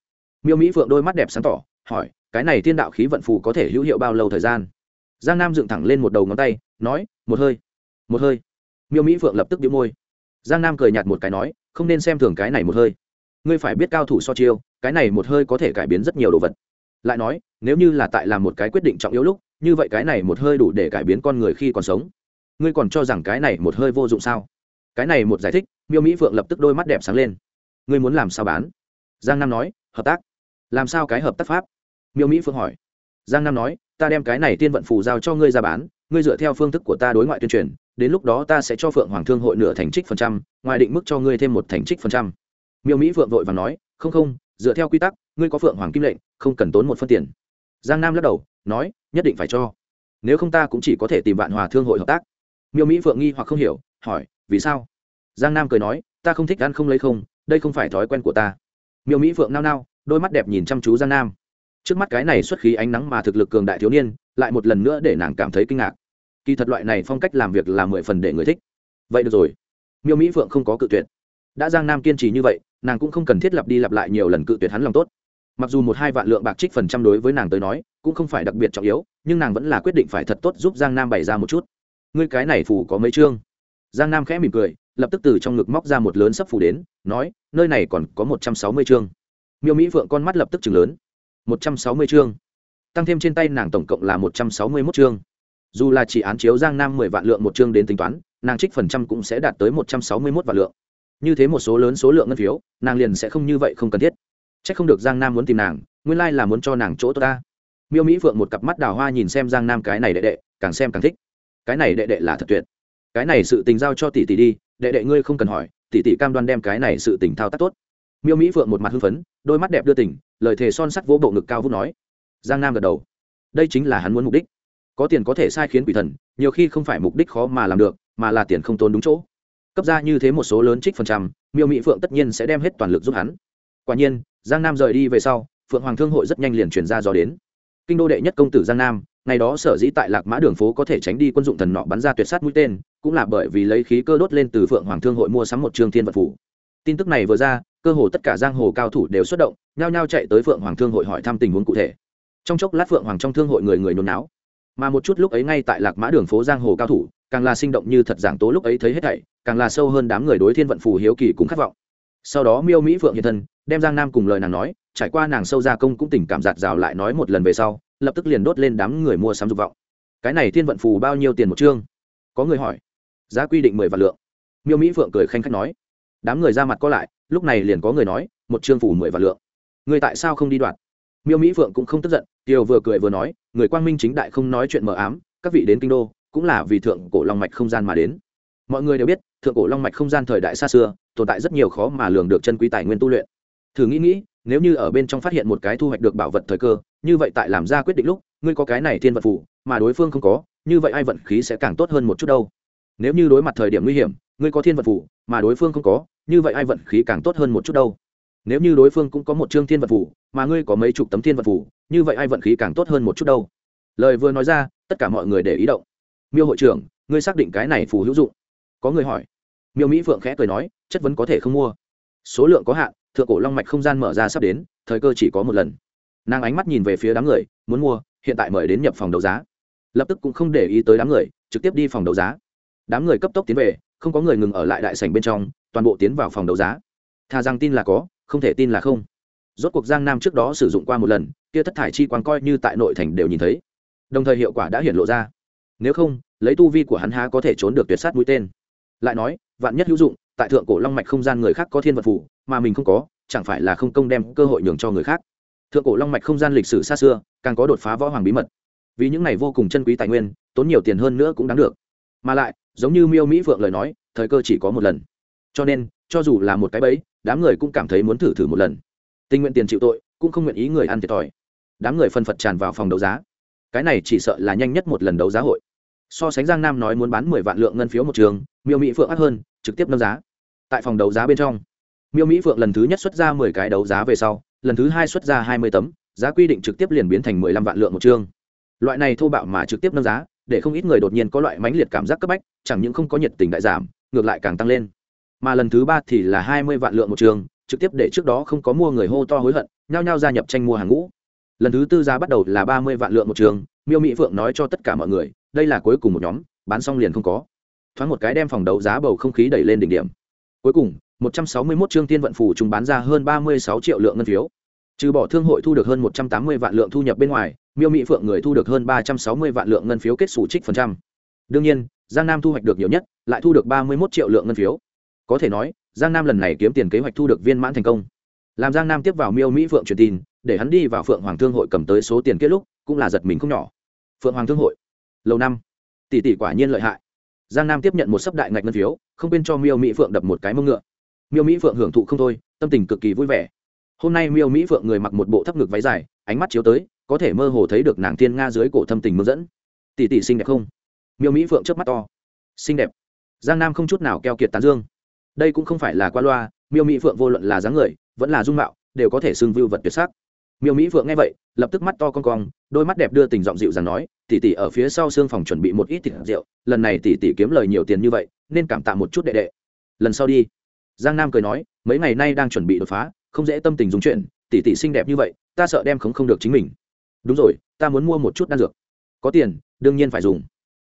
Speaker 1: Miêu mỹ phượng đôi mắt đẹp sáng tỏ, hỏi, cái này thiên đạo khí vận phù có thể hữu hiệu bao lâu thời gian? Giang nam dựng thẳng lên một đầu ngón tay, nói, một hơi một hơi. Miêu mỹ phượng lập tức đĩu môi. Giang nam cười nhạt một cái nói, không nên xem thường cái này một hơi. Ngươi phải biết cao thủ so chiêu, cái này một hơi có thể cải biến rất nhiều đồ vật. Lại nói, nếu như là tại làm một cái quyết định trọng yếu lúc, như vậy cái này một hơi đủ để cải biến con người khi còn sống. Ngươi còn cho rằng cái này một hơi vô dụng sao? Cái này một giải thích, miêu mỹ phượng lập tức đôi mắt đẹp sáng lên. Ngươi muốn làm sao bán? Giang nam nói, hợp tác. Làm sao cái hợp tác pháp? Miêu mỹ phượng hỏi. Giang nam nói, ta đem cái này tiên vận phù giao cho ngươi ra bán ngươi dựa theo phương thức của ta đối ngoại tuyên truyền, đến lúc đó ta sẽ cho phượng hoàng thương hội nửa thành trích phần trăm, ngoài định mức cho ngươi thêm một thành trích phần trăm. Miêu mỹ phượng vội và nói, không không, dựa theo quy tắc, ngươi có phượng hoàng kim lệnh, không cần tốn một phân tiền. Giang nam lắc đầu, nói, nhất định phải cho. Nếu không ta cũng chỉ có thể tìm vạn hòa thương hội hợp tác. Miêu mỹ phượng nghi hoặc không hiểu, hỏi, vì sao? Giang nam cười nói, ta không thích ăn không lấy không, đây không phải thói quen của ta. Miêu mỹ phượng nao nao, đôi mắt đẹp nhìn chăm chú giang nam trước mắt cái này xuất khí ánh nắng mà thực lực cường đại thiếu niên, lại một lần nữa để nàng cảm thấy kinh ngạc. Kỳ thật loại này phong cách làm việc là mười phần để người thích. Vậy được rồi. Miêu mỹ phượng không có cự tuyệt. Đã giang nam kiên trì như vậy, nàng cũng không cần thiết lặp đi lặp lại nhiều lần cự tuyệt hắn lòng tốt. Mặc dù một hai vạn lượng bạc trích phần trăm đối với nàng tới nói, cũng không phải đặc biệt trọng yếu, nhưng nàng vẫn là quyết định phải thật tốt giúp giang nam bày ra một chút. Ngươi cái này phủ có mấy chương? Giang nam khẽ mỉm cười, lập tức từ trong ngực móc ra một lớn sấp phủ đến, nói, nơi này còn có một trăm sáu mươi chương. Miêu mỹ phượng con mắt lập tức chừng lớn một trăm sáu mươi chương. Tăng thêm trên tay nàng tổng cộng là một trăm sáu mươi mốt chương. Dù là chỉ án chiếu giang nam mười vạn lượng một chương đến tính toán, nàng trích phần trăm cũng sẽ đạt tới một trăm sáu mươi mốt vạn lượng. Như thế một số lớn số lượng ngân phiếu, nàng liền sẽ không như vậy không cần thiết. C h ắ c không được giang nam muốn tìm nàng, nguyên lai là muốn cho nàng chỗ tốt ta. Miêu mỹ phượng một cặp mắt đào hoa nhìn xem giang nam cái này đệ đệ, càng xem càng thích. Cái này đệ đệ là thật tuyệt. Cái này sự tình giao cho tỷ tỷ đi, đệ đệ ngươi không cần hỏi, tỷ tỷ cam đoan đem cái này sự tình thao tác tốt miêu mỹ phượng một mặt hưng phấn, đôi mắt đẹp đưa tỉnh lời thề son sắt vỗ bộ ngực cao vút nói. Giang nam gật đầu. Đây chính là hắn muốn mục đích. Có tiền có thể sai khiến quỷ thần, nhiều khi không phải mục đích khó mà làm được, mà là tiền không tốn đúng chỗ. Cấp ra như thế một số lớn trích phần trăm, miêu mỹ phượng tất nhiên sẽ đem hết toàn lực giúp hắn. Quả nhiên, giang nam rời đi về sau, phượng hoàng thương hội rất nhanh liền chuyển ra do đến. Kinh đô đệ nhất công tử giang nam, ngày đó sở dĩ tại lạc mã đường phố có thể tránh đi quân dụng thần nọ bắn ra tuyệt sát mũi tên, cũng là bởi vì lấy khí cơ đốt lên từ phượng hoàng thương hội mua sắm một trường thiên vật phủ tin tức này vừa ra, cơ hồ tất cả giang hồ cao thủ đều xuất động, nhao nhao chạy tới phượng hoàng thương hội hỏi thăm tình huống cụ thể. Trong chốc lát phượng hoàng trong thương hội người người nôn náo. Mà một chút lúc ấy ngay tại lạc mã đường phố giang hồ cao thủ, càng là sinh động như thật giảng tố lúc ấy thấy hết thảy, càng là sâu hơn đám người đối thiên vận phù hiếu kỳ cũng khát vọng. Sau đó miêu mỹ phượng hiện thân, đem giang nam cùng lời nàng nói, trải qua nàng sâu gia công cũng tình cảm giạt rào lại nói một lần về sau, lập tức liền đốt lên đám người mua sắm dục vọng. Cái này thiên vận phù bao nhiêu tiền một chương? Có người hỏi. Giá quy định mười vạn lượng. Miêu mỹ phượng cười khanh khách nói đám người ra mặt có lại, lúc này liền có người nói, một trương phủ mười vạn lượng. Người tại sao không đi đoạt? Miêu mỹ phượng cũng không tức giận kiều vừa cười vừa nói, người quang minh chính đại không nói chuyện mờ ám, các vị đến kinh đô, cũng là vì thượng cổ long mạch không gian mà đến. Mọi người đều biết, thượng cổ long mạch không gian thời đại xa xưa, tồn tại rất nhiều khó mà lường được chân quý tài nguyên tu luyện. Thử nghĩ nghĩ, nếu như ở bên trong phát hiện một cái thu hoạch được bảo vật thời cơ, như vậy tại làm ra quyết định lúc, ngươi có cái này thiên vật phủ, mà đối phương không có, như vậy ai vận khí sẽ càng tốt hơn một chút đâu. Nếu như đối mặt thời điểm nguy hiểm ngươi có thiên vật phủ, mà đối phương không có, như vậy ai vận khí càng tốt hơn một chút đâu. Nếu như đối phương cũng có một chương thiên vật phủ, mà ngươi có mấy chục tấm thiên vật phủ, như vậy ai vận khí càng tốt hơn một chút đâu. Lời vừa nói ra, tất cả mọi người để ý động. Miêu hội trưởng, ngươi xác định cái này phù hữu dụng. Có người hỏi. Miêu mỹ phượng khẽ cười nói, chất vấn có thể không mua. Số lượng có hạn, thượng cổ long mạch không gian mở ra sắp đến, thời cơ chỉ có một lần. Nàng ánh mắt nhìn về phía đám người, muốn mua, hiện tại mời đến nhập phòng đấu giá. Lập tức cũng không để ý tới đám người, trực tiếp đi phòng đấu giá. Đám người cấp tốc tiến về không có người ngừng ở lại đại sảnh bên trong, toàn bộ tiến vào phòng đấu giá. Thà rằng tin là có, không thể tin là không. Rốt cuộc giang nam trước đó sử dụng qua một lần, kia thất thải chi quang coi như tại nội thành đều nhìn thấy. Đồng thời hiệu quả đã hiện lộ ra. Nếu không, lấy tu vi của hắn há có thể trốn được tuyệt sát mũi tên. Lại nói, vạn nhất hữu dụng, tại thượng cổ long mạch không gian người khác có thiên vật phủ mà mình không có, chẳng phải là không công đem cơ hội nhường cho người khác. Thượng cổ long mạch không gian lịch sử xa xưa, càng có đột phá võ hoàng bí mật. Vì những này vô cùng chân quý tài nguyên, tốn nhiều tiền hơn nữa cũng đáng được. Mà lại giống như miêu mỹ phượng lời nói, thời cơ chỉ có một lần. Cho nên, cho dù là một cái bẫy, đám người cũng cảm thấy muốn thử thử một lần. Tình nguyện tiền chịu tội, cũng không nguyện ý người ăn thiệt thòi. Đám người phân phật tràn vào phòng đấu giá. Cái này chỉ sợ là nhanh nhất một lần đấu giá hội. So sánh giang nam nói muốn bán mười vạn lượng ngân phiếu một trường, miêu mỹ phượng ác hơn, trực tiếp nâng giá. Tại phòng đấu giá bên trong, miêu mỹ phượng lần thứ nhất xuất ra mười cái đấu giá về sau, lần thứ hai xuất ra hai mươi tấm, giá quy định trực tiếp liền biến thành mười lăm vạn lượng một chương loại này thô bạo mà trực tiếp nâng giá để không ít người đột nhiên có loại mãnh liệt cảm giác cấp bách, chẳng những không có nhiệt tình đại giảm, ngược lại càng tăng lên. Mà lần thứ ba thì là hai mươi vạn lượng một trường, trực tiếp để trước đó không có mua người hô to hối hận, nhao nhao gia nhập tranh mua hàng ngũ. Lần thứ tư giá bắt đầu là ba mươi vạn lượng một trường, miêu mỹ phượng nói cho tất cả mọi người, đây là cuối cùng một nhóm, bán xong liền không có. Thoáng một cái đem phòng đấu giá bầu không khí đẩy lên đỉnh điểm. Cuối cùng, một trăm sáu mươi 161 chương tiên vận phủ chúng bán ra hơn ba mươi sáu triệu lượng ngân phiếu. Trừ bỏ thương hội thu được hơn một trăm tám mươi vạn lượng thu nhập bên ngoài miêu mỹ phượng người thu được hơn ba trăm sáu mươi vạn lượng ngân phiếu kết xù trích phần trăm. Đương nhiên, giang nam thu hoạch được nhiều nhất, lại thu được ba mươi một triệu lượng ngân phiếu. Có thể nói, giang nam lần này kiếm tiền kế hoạch thu được viên mãn thành công. Làm giang nam tiếp vào miêu mỹ phượng truyền tin, để hắn đi vào phượng hoàng thương hội cầm tới số tiền kết lúc, cũng là giật mình không nhỏ. Phượng hoàng thương hội, lâu năm. Tỷ tỷ quả nhiên lợi hại. Giang nam tiếp nhận một sấp đại ngạch ngân phiếu, không quên cho miêu mỹ phượng đập một cái mông ngựa. Miêu mỹ phượng hưởng thụ không thôi, tâm tình cực kỳ vui vẻ. Hôm nay miêu mỹ phượng người mặc một bộ thấp ngực váy dài, ánh mắt chiếu tới có thể mơ hồ thấy được nàng tiên nga dưới cổ thâm tình mưa dẫn. Tỷ tỷ xinh đẹp không? Miêu mỹ phượng trước mắt to. Xinh đẹp. Giang nam không chút nào keo kiệt tán dương. Đây cũng không phải là qua loa, miêu mỹ phượng vô luận là dáng người, vẫn là dung mạo, đều có thể xưng vưu vật tuyệt sắc. Miêu mỹ phượng nghe vậy, lập tức mắt to con cong, đôi mắt đẹp đưa tình giọng dịu dàng nói, tỷ tỷ ở phía sau xương phòng chuẩn bị một ít thịt rượu, lần này tỷ tỷ kiếm lời nhiều tiền như vậy, nên cảm tạ một chút đệ đệ. Lần sau đi. Giang nam cười nói, mấy ngày nay đang chuẩn bị đột phá, không dễ tâm tình dùng chuyện, tỷ tỷ xinh đẹp như vậy, ta sợ đem khống không được chính mình đúng rồi, ta muốn mua một chút đan dược. Có tiền, đương nhiên phải dùng.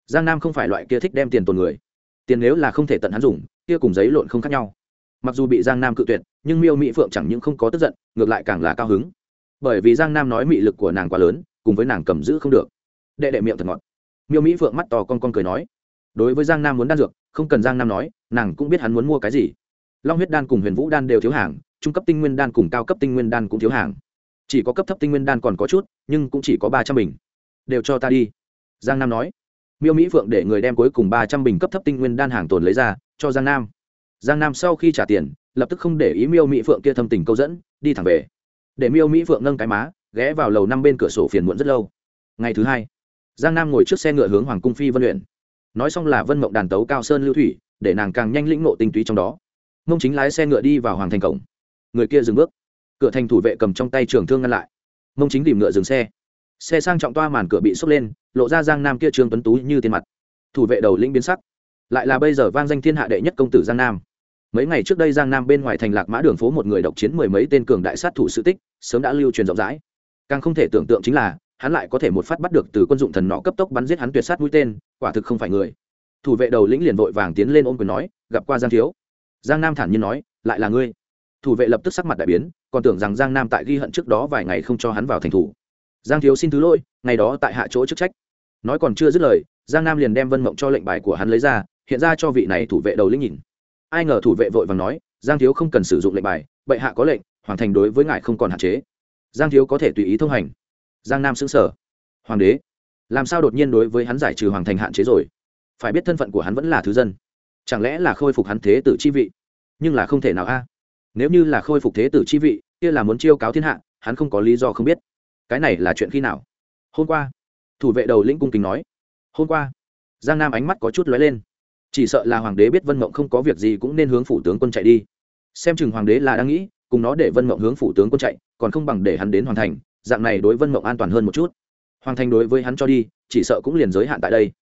Speaker 1: Giang nam không phải loại kia thích đem tiền tồn người. Tiền nếu là không thể tận hắn dùng, kia cùng giấy lộn không khác nhau. Mặc dù bị giang nam cự tuyệt, nhưng miêu mỹ phượng chẳng những không có tức giận, ngược lại càng là cao hứng. Bởi vì giang nam nói mị lực của nàng quá lớn, cùng với nàng cầm giữ không được. Đệ đệ miệng thật ngọt. Miêu mỹ phượng mắt to con con cười nói, đối với giang nam muốn đan dược, không cần giang nam nói, nàng cũng biết hắn muốn mua cái gì. Long huyết đan cùng huyền vũ đan đều thiếu hàng, trung cấp tinh nguyên đan cùng cao cấp tinh nguyên đan cũng thiếu hàng chỉ có cấp thấp tinh nguyên đan còn có chút, nhưng cũng chỉ có ba trăm bình. Đều cho ta đi. Giang nam nói. Miêu mỹ phượng để người đem cuối cùng ba trăm bình cấp thấp tinh nguyên đan hàng tồn lấy ra, cho giang nam. Giang nam sau khi trả tiền, lập tức không để ý miêu mỹ phượng kia thâm tình câu dẫn, đi thẳng về. Để miêu mỹ phượng nâng cái má, ghé vào lầu năm bên cửa sổ phiền muộn rất lâu. Ngày thứ hai, giang nam ngồi trước xe ngựa hướng hoàng cung phi vân luyện nói xong là vân mộng đàn tấu cao sơn lưu thủy, để nàng càng nhanh lĩnh nộ tinh túy trong đó. Ngông chính lái xe ngựa đi vào hoàng thành cổng. Người kia dừng bước cửa thành thủ vệ cầm trong tay trường thương ngăn lại. Mông chính tìm ngựa dừng xe. Xe sang trọng toa màn cửa bị sốc lên, lộ ra giang nam kia trương tuấn tú như tiền mặt. Thủ vệ đầu lĩnh biến sắc. Lại là bây giờ vang danh thiên hạ đệ nhất công tử giang nam. Mấy ngày trước đây giang nam bên ngoài thành lạc mã đường phố một người độc chiến mười mấy tên cường đại sát thủ sự tích, sớm đã lưu truyền rộng rãi. Càng không thể tưởng tượng chính là, hắn lại có thể một phát bắt được từ quân dụng thần nọ cấp tốc bắn giết hắn tuyệt sát mũi tên, quả thực không phải người. Thủ vệ đầu lĩnh liền vội vàng tiến lên ôm quyền nói, gặp qua giang thiếu. Giang nam thản nhiên nói, lại là ngươi. Thủ vệ lập tức sắc mặt đại biến còn tưởng rằng giang nam tại ghi hận trước đó vài ngày không cho hắn vào thành thủ. Giang thiếu xin thứ lỗi, ngày đó tại hạ chỗ chức trách. Nói còn chưa dứt lời, giang nam liền đem vân mộng cho lệnh bài của hắn lấy ra, hiện ra cho vị này thủ vệ đầu lĩnh nhìn. Ai ngờ thủ vệ vội vàng nói, giang thiếu không cần sử dụng lệnh bài, bệ hạ có lệnh hoàn thành đối với ngài không còn hạn chế. Giang thiếu có thể tùy ý thông hành. Giang nam xứng sở hoàng đế, làm sao đột nhiên đối với hắn giải trừ hoàng thành hạn chế rồi? Phải biết thân phận của hắn vẫn là thứ dân. Chẳng lẽ là khôi phục hắn thế tử chi vị? Nhưng là không thể nào a. Nếu như là khôi phục thế tử chi vị kia là muốn chiêu cáo thiên hạ, hắn không có lý do không biết. Cái này là chuyện khi nào? Hôm qua, thủ vệ đầu lĩnh cung kính nói. Hôm qua, giang nam ánh mắt có chút lóe lên. Chỉ sợ là hoàng đế biết vân mộng không có việc gì cũng nên hướng phủ tướng quân chạy đi. Xem chừng hoàng đế là đang nghĩ, cùng nó để vân mộng hướng phủ tướng quân chạy, còn không bằng để hắn đến hoàn thành, dạng này đối vân mộng an toàn hơn một chút. Hoàng thành đối với hắn cho đi, chỉ sợ cũng liền giới hạn tại đây.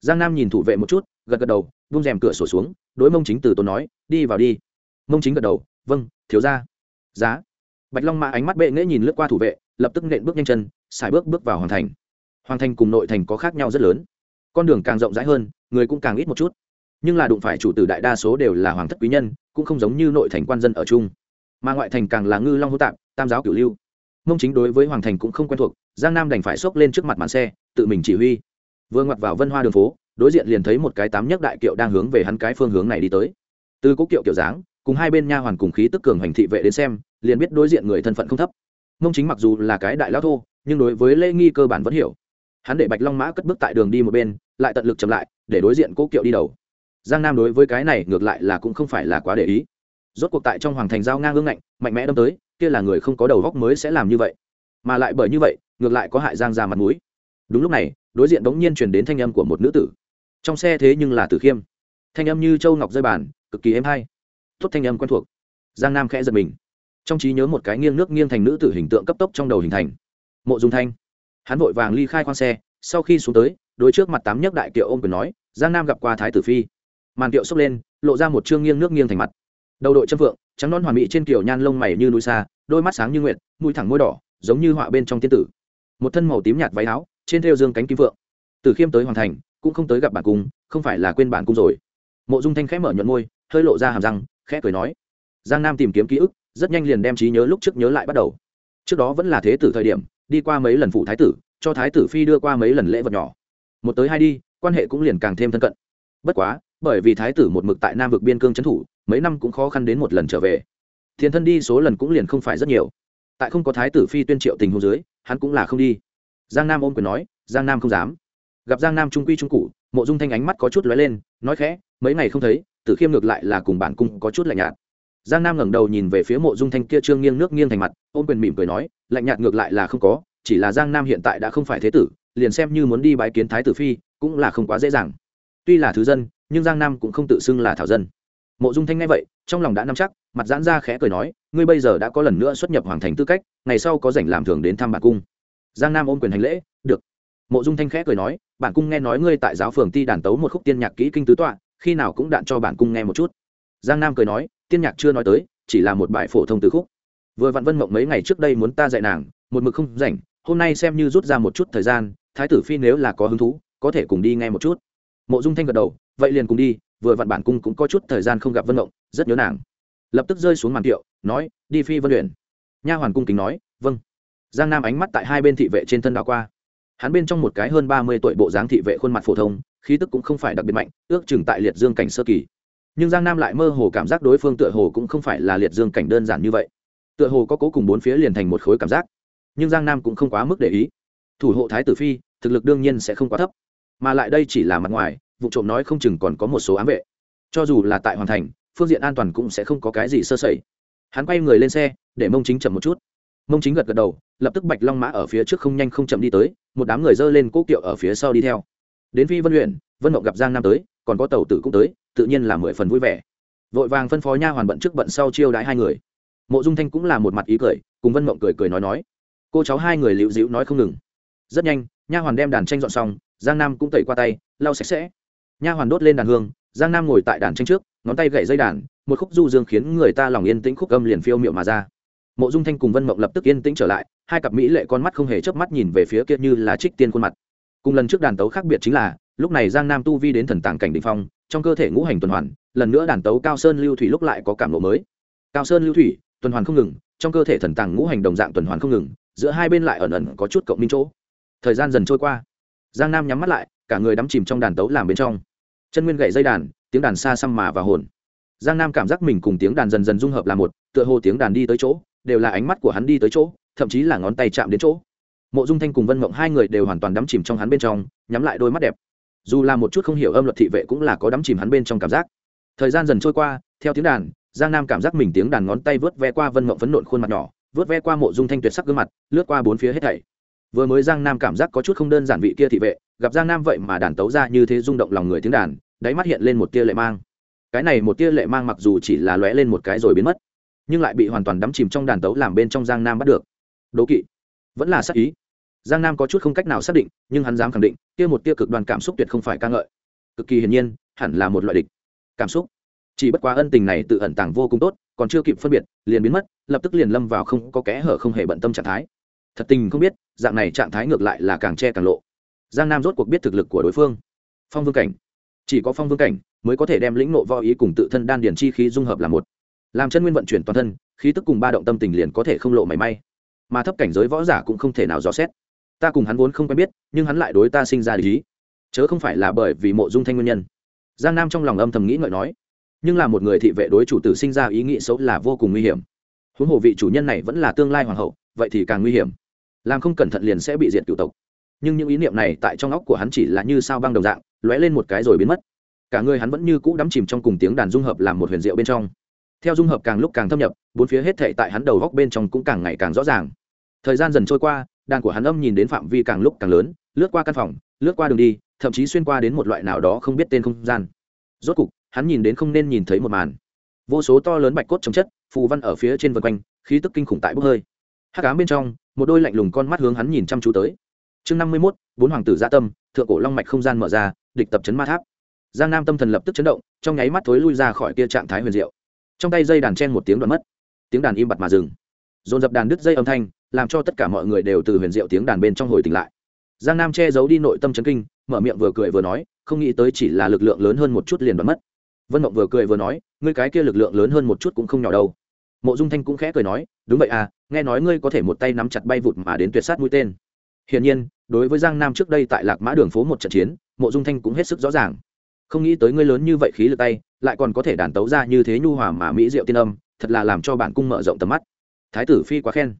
Speaker 1: Giang nam nhìn thủ vệ một chút, gật gật đầu, vung rèm cửa sổ xuống, đối mông chính từ tốn nói, đi vào đi. Mông chính gật đầu vâng thiếu ra giá bạch long mã ánh mắt bệ nghễ nhìn lướt qua thủ vệ, lập tức nện bước nhanh chân, xài bước bước vào hoàng thành. Hoàng thành cùng nội thành có khác nhau rất lớn. Con đường càng rộng rãi hơn, người cũng càng ít một chút. Nhưng là đụng phải chủ tử đại đa số đều là hoàng thất quý nhân, cũng không giống như nội thành quan dân ở chung. Mà ngoại thành càng là ngư long hô tạp, tam giáo cửu lưu. Mông chính đối với hoàng thành cũng không quen thuộc, giang nam đành phải xốc lên trước mặt màn xe, tự mình chỉ huy. Vừa ngoặt vào vân hoa đường phố, đối diện liền thấy một cái tám nhấc đại kiệu đang hướng về hắn cái phương hướng này đi tới. Từ cố kiệu kiểu dáng, cùng hai bên nha hoàn cùng khí tức cường hành thị vệ đến xem liền biết đối diện người thân phận không thấp. Mông chính mặc dù là cái đại lao thô, nhưng đối với lễ nghi cơ bản vẫn hiểu. Hắn để bạch long mã cất bước tại đường đi một bên, lại tận lực chậm lại, để đối diện cố kiệu đi đầu. Giang nam đối với cái này ngược lại là cũng không phải là quá để ý. Rốt cuộc tại trong hoàng thành giao ngang ương ngạnh, mạnh mẽ đâm tới, kia là người không có đầu góc mới sẽ làm như vậy. Mà lại bởi như vậy, ngược lại có hại giang ra mặt mũi. Đúng lúc này, đối diện bỗng nhiên truyền đến thanh âm của một nữ tử. Trong xe thế nhưng là tử khiêm. Thanh âm như châu ngọc rơi bàn, cực kỳ êm hay. Tốt thanh âm quen thuộc. Giang nam khẽ giật mình trong trí nhớ một cái nghiêng nước nghiêng thành nữ tử hình tượng cấp tốc trong đầu hình thành. Mộ dung thanh. Hắn vội vàng ly khai khoang xe, sau khi xuống tới đôi trước mặt tám nhấc đại kiệu ôm quyền nói, giang nam gặp qua thái tử phi. Màn kiệu xốc lên, lộ ra một chương nghiêng nước nghiêng thành mặt. Đầu đội châm phượng trắng non hoàn mỹ trên kiểu nhan lông mày như núi xa, đôi mắt sáng như nguyện mũi thẳng môi đỏ, giống như họa bên trong tiên tử. Một thân màu tím nhạt váy áo, trên theo dương cánh kim phượng từ khiêm tới hoàn thành, cũng không tới gặp bản cung, không phải là quên bản cung rồi. Mộ dung thanh khẽ mở nhuận môi, hơi lộ ra hàm răng, khẽ cười nói, giang nam tìm kiếm ký ức rất nhanh liền đem trí nhớ lúc trước nhớ lại bắt đầu. Trước đó vẫn là thế tử thời điểm, đi qua mấy lần phụ thái tử, cho thái tử phi đưa qua mấy lần lễ vật nhỏ. Một tới hai đi, quan hệ cũng liền càng thêm thân cận. Bất quá, bởi vì thái tử một mực tại nam vực biên cương trấn thủ, mấy năm cũng khó khăn đến một lần trở về. Thiên thân đi số lần cũng liền không phải rất nhiều. Tại không có thái tử phi tuyên triệu tình hồ dưới, hắn cũng là không đi. Giang nam ôm quyền nói, giang nam không dám. Gặp giang nam trung quy trung cụ mộ dung thanh ánh mắt có chút lóe lên, nói khẽ, mấy ngày không thấy, tử khiêm ngược lại là cùng bản cung có chút lạnh nhạt giang nam ngẩng đầu nhìn về phía mộ dung thanh kia trương nghiêng nước nghiêng thành mặt, ôm quyền mỉm cười nói, lạnh nhạt ngược lại là không có, chỉ là giang nam hiện tại đã không phải thế tử, liền xem như muốn đi bái kiến thái tử phi, cũng là không quá dễ dàng. Tuy là thứ dân, nhưng giang nam cũng không tự xưng là thảo dân. Mộ dung thanh nghe vậy, trong lòng đã nắm chắc, mặt giãn ra khẽ cười nói, ngươi bây giờ đã có lần nữa xuất nhập hoàng thành tư cách, ngày sau có rảnh làm thường đến thăm bản cung. Giang nam ôm quyền hành lễ, được. Mộ dung thanh khẽ cười nói, bản cung nghe nói ngươi tại giáo phường ti đàn tấu một khúc tiên nhạc kỹ kinh tứ tọa, khi nào cũng đạn cho bản cung nghe một chút giang nam cười nói, tiên nhạc chưa nói tới, chỉ là một bài phổ thông từ khúc. Vừa Vạn vân mộng mấy ngày trước đây muốn ta dạy nàng, một mực không rảnh, hôm nay xem như rút ra một chút thời gian, thái tử phi nếu là có hứng thú, có thể cùng đi nghe một chút. Mộ dung thanh gật đầu, vậy liền cùng đi, vừa vặn bản cung cũng có chút thời gian không gặp vân mộng, rất nhớ nàng. Lập tức rơi xuống màn kiệu, nói, đi phi vân luyện nha hoàn cung kính nói vâng. Giang nam ánh mắt tại hai bên thị vệ trên thân đảo qua. Hắn bên trong một cái hơn ba mươi tuổi bộ dáng thị vệ khuôn mặt phổ thông, khí tức cũng không phải đặc biệt mạnh, ước chừng tại liệt dương cảnh sơ kỳ nhưng giang nam lại mơ hồ cảm giác đối phương tựa hồ cũng không phải là liệt dương cảnh đơn giản như vậy. Tựa hồ có cố cùng bốn phía liền thành một khối cảm giác. Nhưng giang nam cũng không quá mức để ý. Thủ hộ thái tử phi, thực lực đương nhiên sẽ không quá thấp. Mà lại đây chỉ là mặt ngoài, vụ trộm nói không chừng còn có một số ám vệ. Cho dù là tại hoàn thành, phương diện an toàn cũng sẽ không có cái gì sơ sẩy. Hắn quay người lên xe, để mông chính chậm một chút. Mông chính gật gật đầu, lập tức bạch long mã ở phía trước không nhanh không chậm đi tới, một đám người dơ lên cố kiệu ở phía sau đi theo. Đến phi vân huyện, vân mộng gặp giang nam tới, còn có tàu tử cũng tới tự nhiên là mười phần vui vẻ. Vội vàng phân phó nha hoàn bận trước bận sau chiêu đãi hai người. Mộ dung thanh cũng là một mặt ý cười, cùng vân mộng cười cười nói nói. Cô cháu hai người liễu dịu nói không ngừng. Rất nhanh, nha hoàn đem đàn tranh dọn xong, giang nam cũng tẩy qua tay, lau sạch sẽ. Nha hoàn đốt lên đàn hương, giang nam ngồi tại đàn tranh trước, ngón tay gậy dây đàn, một khúc du dương khiến người ta lòng yên tĩnh khúc âm liền phiêu miệu mà ra. Mộ dung thanh cùng vân mộng lập tức yên tĩnh trở lại, hai cặp mỹ lệ con mắt không hề chớp mắt nhìn về phía kia như là trích tiên khuôn mặt. Cùng lần trước đàn tấu khác biệt chính là, lúc này giang nam tu vi đến thần tàng cảnh đ ỉ n h phong trong cơ thể ngũ hành tuần hoàn, lần nữa đàn tấu cao sơn lưu thủy lúc lại có cảm lộ mới. Cao sơn lưu thủy, tuần hoàn không ngừng, trong cơ thể thần tàng ngũ hành đồng dạng tuần hoàn không ngừng, giữa hai bên lại ẩn ẩn có chút cộng minh chỗ. Thời gian dần trôi qua. Giang nam nhắm mắt lại, cả người đắm chìm trong đàn tấu làm bên trong. Chân nguyên gậy dây đàn, tiếng đàn xa xăm mà và hồn. Giang nam cảm giác mình cùng tiếng đàn dần dần dung hợp là một, tựa hồ tiếng đàn đi tới chỗ, đều là ánh mắt của hắn đi tới chỗ, thậm chí là ngón tay chạm đến chỗ. Mộ dung thanh cùng vân mộng hai người đều hoàn toàn đắm chìm trong hắn bên trong, nhắm lại đôi mắt đẹp dù là một chút không hiểu âm luật thị vệ cũng là có đắm chìm hắn bên trong cảm giác. Thời gian dần trôi qua, theo tiếng đàn, giang nam cảm giác mình tiếng đàn ngón tay vớt ve qua vân mộng phấn nộn khuôn mặt nhỏ, vớt ve qua mộ dung thanh tuyệt sắc gương mặt, lướt qua bốn phía hết thảy. Vừa mới giang nam cảm giác có chút không đơn giản vị kia thị vệ, gặp giang nam vậy mà đàn tấu ra như thế rung động lòng người tiếng đàn, đáy mắt hiện lên một tia lệ mang. Cái này một tia lệ mang mặc dù chỉ là lóe lên một cái rồi biến mất, nhưng lại bị hoàn toàn đắm chìm trong đàn tấu làm bên trong giang nam bắt được. Đố kỵ, vẫn là sắc ý giang nam có chút không cách nào xác định, nhưng hắn dám khẳng định, kia một tia cực đoan cảm xúc tuyệt không phải ca ngợi. Cực kỳ hiển nhiên, hẳn là một loại địch. Cảm xúc. Chỉ bất quá ân tình này tự ẩn tàng vô cùng tốt, còn chưa kịp phân biệt, liền biến mất, lập tức liền lâm vào không có kẽ hở không hề bận tâm trạng thái. Thật tình không biết, dạng này trạng thái ngược lại là càng che càng lộ. Giang nam rốt cuộc biết thực lực của đối phương. Phong vương cảnh. Chỉ có phong vương cảnh mới có thể đem lĩnh nộ võ ý cùng tự thân đan điển chi khí dung hợp là một. Làm chân nguyên vận chuyển toàn thân, khí tức cùng ba động tâm tình liền có thể không lộ mảy may. Mà thấp cảnh giới võ giả cũng không thể nào dò xét ta cùng hắn vốn không quen biết, nhưng hắn lại đối ta sinh ra lý. Chớ không phải là bởi vì mộ dung thanh nguyên nhân. Giang nam trong lòng âm thầm nghĩ ngợi nói, nhưng là một người thị vệ đối chủ tử sinh ra ý nghĩ xấu là vô cùng nguy hiểm. Huống hồ vị chủ nhân này vẫn là tương lai hoàng hậu, vậy thì càng nguy hiểm. Làm không cẩn thận liền sẽ bị diệt cựu tộc. Nhưng những ý niệm này tại trong óc của hắn chỉ là như sao băng đồng dạng, lóe lên một cái rồi biến mất. Cả người hắn vẫn như cũ đắm chìm trong cùng tiếng đàn dung hợp làm một huyền diệu bên trong. Theo dung hợp càng lúc càng thâm nhập, bốn phía hết thệ tại hắn đầu góc bên trong cũng càng ngày càng rõ ràng. Thời gian dần trôi qua đàn của hắn âm nhìn đến phạm vi càng lúc càng lớn, lướt qua căn phòng, lướt qua đường đi, thậm chí xuyên qua đến một loại nào đó không biết tên không gian. Rốt cục, hắn nhìn đến không nên nhìn thấy một màn. Vô số to lớn bạch cốt chống chất, phù văn ở phía trên vân quanh, khí tức kinh khủng tại bốc hơi. Hắc ám bên trong, một đôi lạnh lùng con mắt hướng hắn nhìn chăm chú tới. Chương năm mươi mốt, bốn hoàng tử gia tâm, thượng cổ long mạch không gian mở ra, địch tập chấn ma tháp. Giang nam tâm thần lập tức chấn động, trong nháy mắt thối lui ra khỏi kia trạng thái huyền diệu. Trong tay dây đàn chen một tiếng đoạn mất. Tiếng đàn im bặt mà dừng. Dồn dập đàn đứt dây âm thanh làm cho tất cả mọi người đều từ huyền diệu tiếng đàn bên trong hồi tỉnh lại. Giang nam che giấu đi nội tâm chấn kinh, mở miệng vừa cười vừa nói, không nghĩ tới chỉ là lực lượng lớn hơn một chút liền đoạn mất. Vân mộng vừa cười vừa nói, ngươi cái kia lực lượng lớn hơn một chút cũng không nhỏ đâu. Mộ dung thanh cũng khẽ cười nói, đúng vậy à nghe nói ngươi có thể một tay nắm chặt bay vụt mà đến tuyệt sát mũi tên. Hiển nhiên, đối với giang nam trước đây tại lạc mã đường phố một trận chiến, mộ dung thanh cũng hết sức rõ ràng. Không nghĩ tới ngươi lớn như vậy khí lực tay, lại còn có thể đàn tấu ra như thế nhu hòa mà mỹ diệu tiên âm, thật là làm cho bản cung mở rộng tầm mắt. Thái tử phi quá khen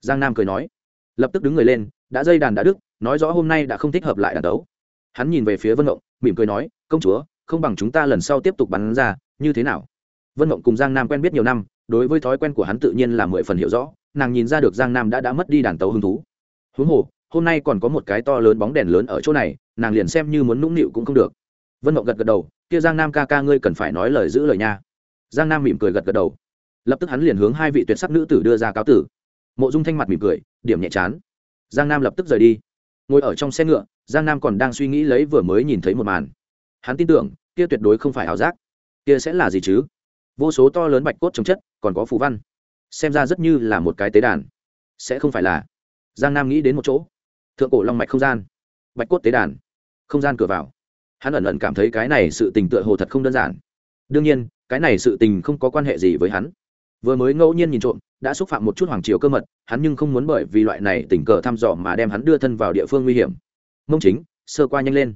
Speaker 1: giang nam cười nói. Lập tức đứng người lên, đã dây đàn đã đức nói rõ hôm nay đã không thích hợp lại đàn đấu. hắn nhìn về phía vân mộng mỉm cười nói, công chúa, không bằng chúng ta lần sau tiếp tục bắn ra, như thế nào? Vân mộng cùng giang nam quen biết nhiều năm, đối với thói quen của hắn tự nhiên là mười phần hiểu rõ, nàng nhìn ra được giang nam đã đã mất đi đàn tấu hứng thú. Huống hồ, hôm nay còn có một cái to lớn bóng đèn lớn ở chỗ này, nàng liền xem như muốn nũng nịu cũng không được. Vân mộng gật gật đầu, kia giang nam ca ca ngươi cần phải nói lời giữ lời nha. Giang nam mỉm cười gật gật đầu. Lập tức hắn liền hướng hai vị tuyệt sắc nữ tử đưa ra cáo tử mộ dung thanh mặt mỉm cười, điểm nhẹ chán. Giang nam lập tức rời đi. Ngồi ở trong xe ngựa, giang nam còn đang suy nghĩ lấy vừa mới nhìn thấy một màn. Hắn tin tưởng, kia tuyệt đối không phải ảo giác. Kia sẽ là gì chứ? Vô số to lớn bạch cốt trồng chất, còn có phù văn. Xem ra rất như là một cái tế đàn. Sẽ không phải là. Giang nam nghĩ đến một chỗ. Thượng cổ long mạch không gian. Bạch cốt tế đàn. Không gian cửa vào. Hắn ẩn ẩn cảm thấy cái này sự tình tựa hồ thật không đơn giản. Đương nhiên, cái này sự tình không có quan hệ gì với hắn. Vừa mới ngẫu nhiên nhìn trộm đã xúc phạm một chút hoàng triều cơ mật, hắn nhưng không muốn bởi vì loại này tình cờ thăm dò mà đem hắn đưa thân vào địa phương nguy hiểm. Mông chính, sơ qua nhanh lên.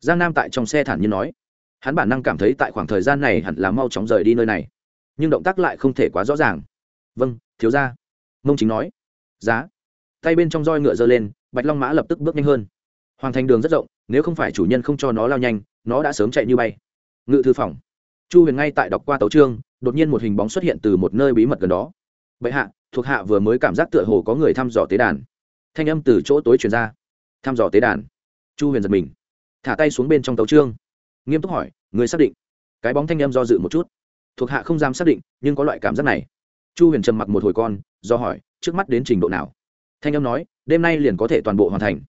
Speaker 1: Giang nam tại trong xe thản nhiên nói, hắn bản năng cảm thấy tại khoảng thời gian này hẳn là mau chóng rời đi nơi này, nhưng động tác lại không thể quá rõ ràng. Vâng thiếu ra mông chính nói. Giá. Tay bên trong roi ngựa giơ lên, bạch long mã lập tức bước nhanh hơn. Hoàng thành đường rất rộng, nếu không phải chủ nhân không cho nó lao nhanh, nó đã sớm chạy như bay. Ngự thư phòng. Chu huyền ngay tại đọc qua tấu trương đột nhiên một hình bóng xuất hiện từ một nơi bí mật gần đó bệ hạ, thuộc hạ vừa mới cảm giác tựa hồ có người thăm dò tế đàn. Thanh âm từ chỗ tối truyền ra. Thăm dò tế đàn. Chu huyền giật mình. Thả tay xuống bên trong tấu trương nghiêm túc hỏi, người xác định? Cái bóng thanh âm do dự một chút. Thuộc hạ không dám xác định, nhưng có loại cảm giác này. Chu huyền trầm mặc một hồi con, do hỏi, trước mắt đến trình độ nào? Thanh âm nói, đêm nay liền có thể toàn bộ hoàn thành.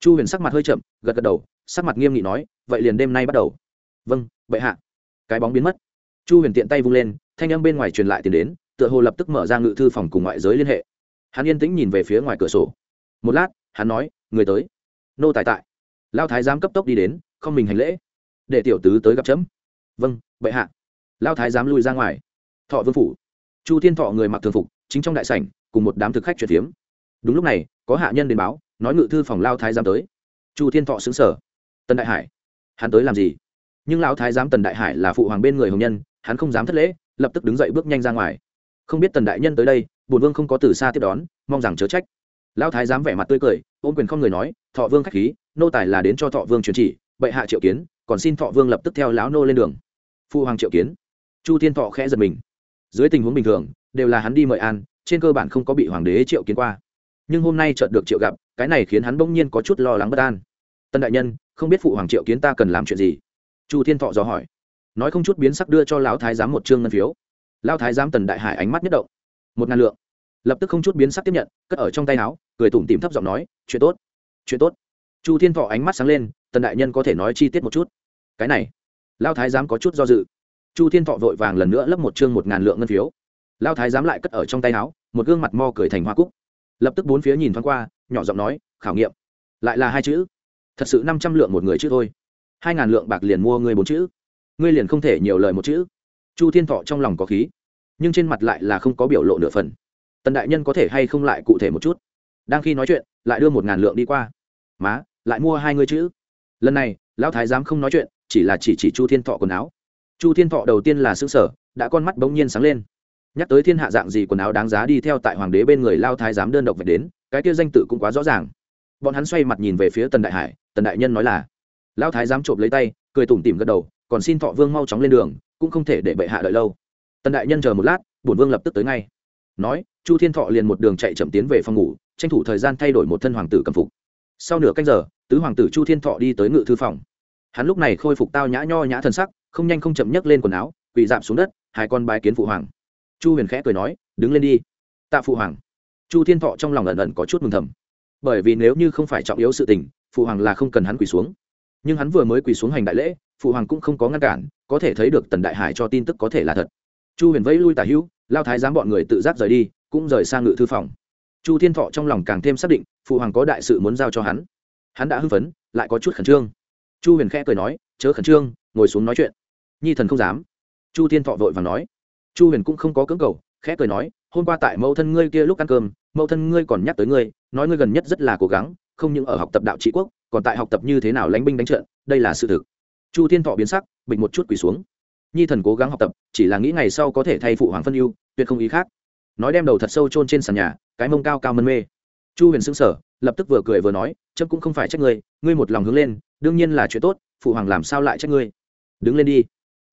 Speaker 1: Chu huyền sắc mặt hơi chậm, gật gật đầu, sắc mặt nghiêm nghị nói, vậy liền đêm nay bắt đầu. Vâng bệ hạ. Cái bóng biến mất. Chu huyền tiện tay vung lên, thanh âm bên ngoài truyền lại tiền đến tựa hồ lập tức mở ra ngự thư phòng cùng ngoại giới liên hệ. Hắn yên tĩnh nhìn về phía ngoài cửa sổ. Một lát, hắn nói, người tới. Nô tài tại. Lao thái giám cấp tốc đi đến, không mình hành lễ. Để tiểu tứ tới gặp chấm. Vâng bệ hạ. Lao thái giám lui ra ngoài. Thọ vương phủ. Chu thiên thọ người mặc thường phục, chính trong đại sảnh, cùng một đám thực khách chuyển phiếm. Đúng lúc này, có hạ nhân đến báo, nói ngự thư phòng lao thái giám tới. Chu thiên thọ xứng sở tân đại hải, hắn tới làm gì? Nhưng lão thái giám tần đại hải là phụ hoàng bên người hồng nhân, hắn không dám thất lễ, lập tức đứng dậy bước nhanh ra ngoài không biết tần đại nhân tới đây bùn vương không có từ xa tiếp đón, mong rằng chớ trách. Lão thái giám vẻ mặt tươi cười ôm quyền không người nói, thọ vương k h á c h khí, nô tài là đến cho thọ vương truyền chỉ, bệ hạ triệu kiến, còn xin thọ vương lập tức theo lão nô lên đường. Phụ hoàng triệu kiến. Chu thiên thọ khẽ giật mình. Dưới tình huống bình thường, đều là hắn đi mời an, trên cơ bản không có bị hoàng đế triệu kiến qua. Nhưng hôm nay chợt được triệu gặp, cái này khiến hắn bỗng nhiên có chút lo lắng bất an. Tân đại nhân, không biết phụ hoàng triệu kiến ta cần làm chuyện gì? Chu thiên thọ dò hỏi. Nói không chút biến sắc đưa cho lão thái giám một trương ngân phiếu lão thái giám tần đại hải ánh mắt nhất động. Một ngàn lượng. Lập tức không chút biến sắc tiếp nhận, cất ở trong tay áo, cười tủm tìm thấp giọng nói, chuyện tốt chuyện tốt. Chu thiên thọ ánh mắt sáng lên, tần đại nhân có thể nói chi tiết một chút. Cái này lão thái giám có chút do dự. Chu thiên thọ vội vàng lần nữa lấp một chương một ngàn lượng ngân phiếu. Lão thái giám lại cất ở trong tay áo, một gương mặt mo cười thành hoa cúc. Lập tức bốn phía nhìn thoáng qua, nhỏ giọng nói, khảo nghiệm. Lại là hai chữ. Thật sự năm trăm lượng một người chứ thôi. Hai ngàn lượng bạc liền mua ngươi bốn chữ. Ngươi liền không thể nhiều lời một chữ chu thiên thọ trong lòng có khí, nhưng trên mặt lại là không có biểu lộ nửa phần. Tần đại nhân có thể hay không lại cụ thể một chút? Đang khi nói chuyện, lại đưa một ngàn lượng đi qua. Má, lại mua hai ngươi chữ lần này, lão thái giám không nói chuyện, chỉ là chỉ chỉ chu thiên thọ quần áo. Chu thiên thọ đầu tiên là xứ sở đã con mắt bỗng nhiên sáng lên. Nhắc tới thiên hạ dạng gì quần áo đáng giá đi theo tại hoàng đế bên người lao thái giám đơn độc về đến, cái kia danh tự cũng quá rõ ràng. Bọn hắn xoay mặt nhìn về phía tần đại hải, tần đại nhân nói là. Lão thái giám trộm lấy tay, cười tủm tỉm gật đầu, còn xin thọ vương mau chóng lên đường cũng không thể để bệ hạ đợi lâu. Tần đại nhân chờ một lát, bổn vương lập tức tới ngay. Nói, chu thiên thọ liền một đường chạy chậm tiến về phòng ngủ, tranh thủ thời gian thay đổi một thân hoàng tử cầm phục. Sau nửa canh giờ, tứ hoàng tử chu thiên thọ đi tới ngự thư phòng. Hắn lúc này khôi phục tao nhã nho nhã thần sắc, không nhanh không chậm nhấc lên quần áo, quỳ dạp xuống đất hai con bái kiến phụ hoàng. Chu huyền khẽ cười nói, đứng lên đi. Tạ phụ hoàng. Chu thiên thọ trong lòng ẩn ẩn có chút mừng thầm. Bởi vì nếu như không phải trọng yếu sự tình, phụ hoàng là không cần hắn quỳ xuống. Nhưng hắn vừa mới quỳ xuống hành đại lễ phụ hoàng cũng không có ngăn cản, có thể thấy được tần đại hải cho tin tức có thể là thật. Chu huyền vẫy lui tả hữu, lao thái giám bọn người tự giác rời đi, cũng rời sang ngự thư phòng. Chu thiên thọ trong lòng càng thêm xác định, phụ hoàng có đại sự muốn giao cho hắn. Hắn đã hưng phấn, lại có chút khẩn trương. Chu huyền khẽ cười nói, chớ khẩn trương, ngồi xuống nói chuyện. Nhi thần không dám. Chu thiên thọ vội và nói. Chu huyền cũng không có cưỡng cầu, khẽ cười nói, hôm qua tại mẫu thân ngươi kia lúc ăn cơm, mẫu thân ngươi còn nhắc tới ngươi, nói ngươi gần nhất rất là cố gắng, không những ở học tập đạo trị quốc, còn tại học tập như thế nào lánh binh đánh trận, đây là sự thực chu thiên thọ biến sắc, bịch một chút quỳ xuống. Nhi thần cố gắng học tập, chỉ là nghĩ ngày sau có thể thay phụ hoàng phân ưu, tuyệt không ý khác. Nói đem đầu thật sâu chôn trên sàn nhà, cái mông cao cao mân mê. Chu huyền xứng sở lập tức vừa cười vừa nói trâm cũng không phải trách ngươi ngươi một lòng hướng lên, đương nhiên là chuyện tốt, phụ hoàng làm sao lại trách ngươi? Đứng lên đi.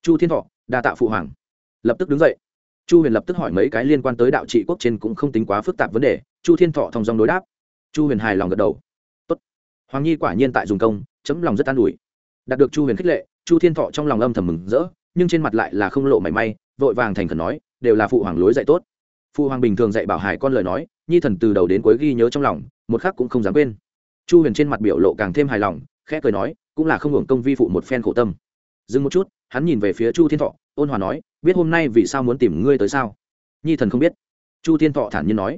Speaker 1: Chu thiên thọ, đa tạ phụ hoàng. Lập tức đứng dậy. Chu huyền lập tức hỏi mấy cái liên quan tới đạo trị quốc trên cũng không tính quá phức tạp vấn đề, chu thiên thọ thong dong đối đáp. Chu huyền hài lòng gật đầu. Tốt. hoàng nhi quả nhiên tại dùng công, chấm lòng rất an ủi đạt được chu huyền khích lệ, chu thiên thọ trong lòng âm thầm mừng rỡ, nhưng trên mặt lại là không lộ mảy may, vội vàng thành khẩn nói, đều là phụ hoàng lối dạy tốt. Phụ hoàng bình thường dạy bảo hải con lời nói, nhi thần từ đầu đến cuối ghi nhớ trong lòng, một khắc cũng không dám quên. Chu huyền trên mặt biểu lộ càng thêm hài lòng, khẽ cười nói, cũng là không hưởng công vi phụ một phen khổ tâm. Dừng một chút, hắn nhìn về phía chu thiên thọ, ôn hòa nói, biết hôm nay vì sao muốn tìm ngươi tới sao? Nhi thần không biết. Chu thiên thọ thản nhiên nói.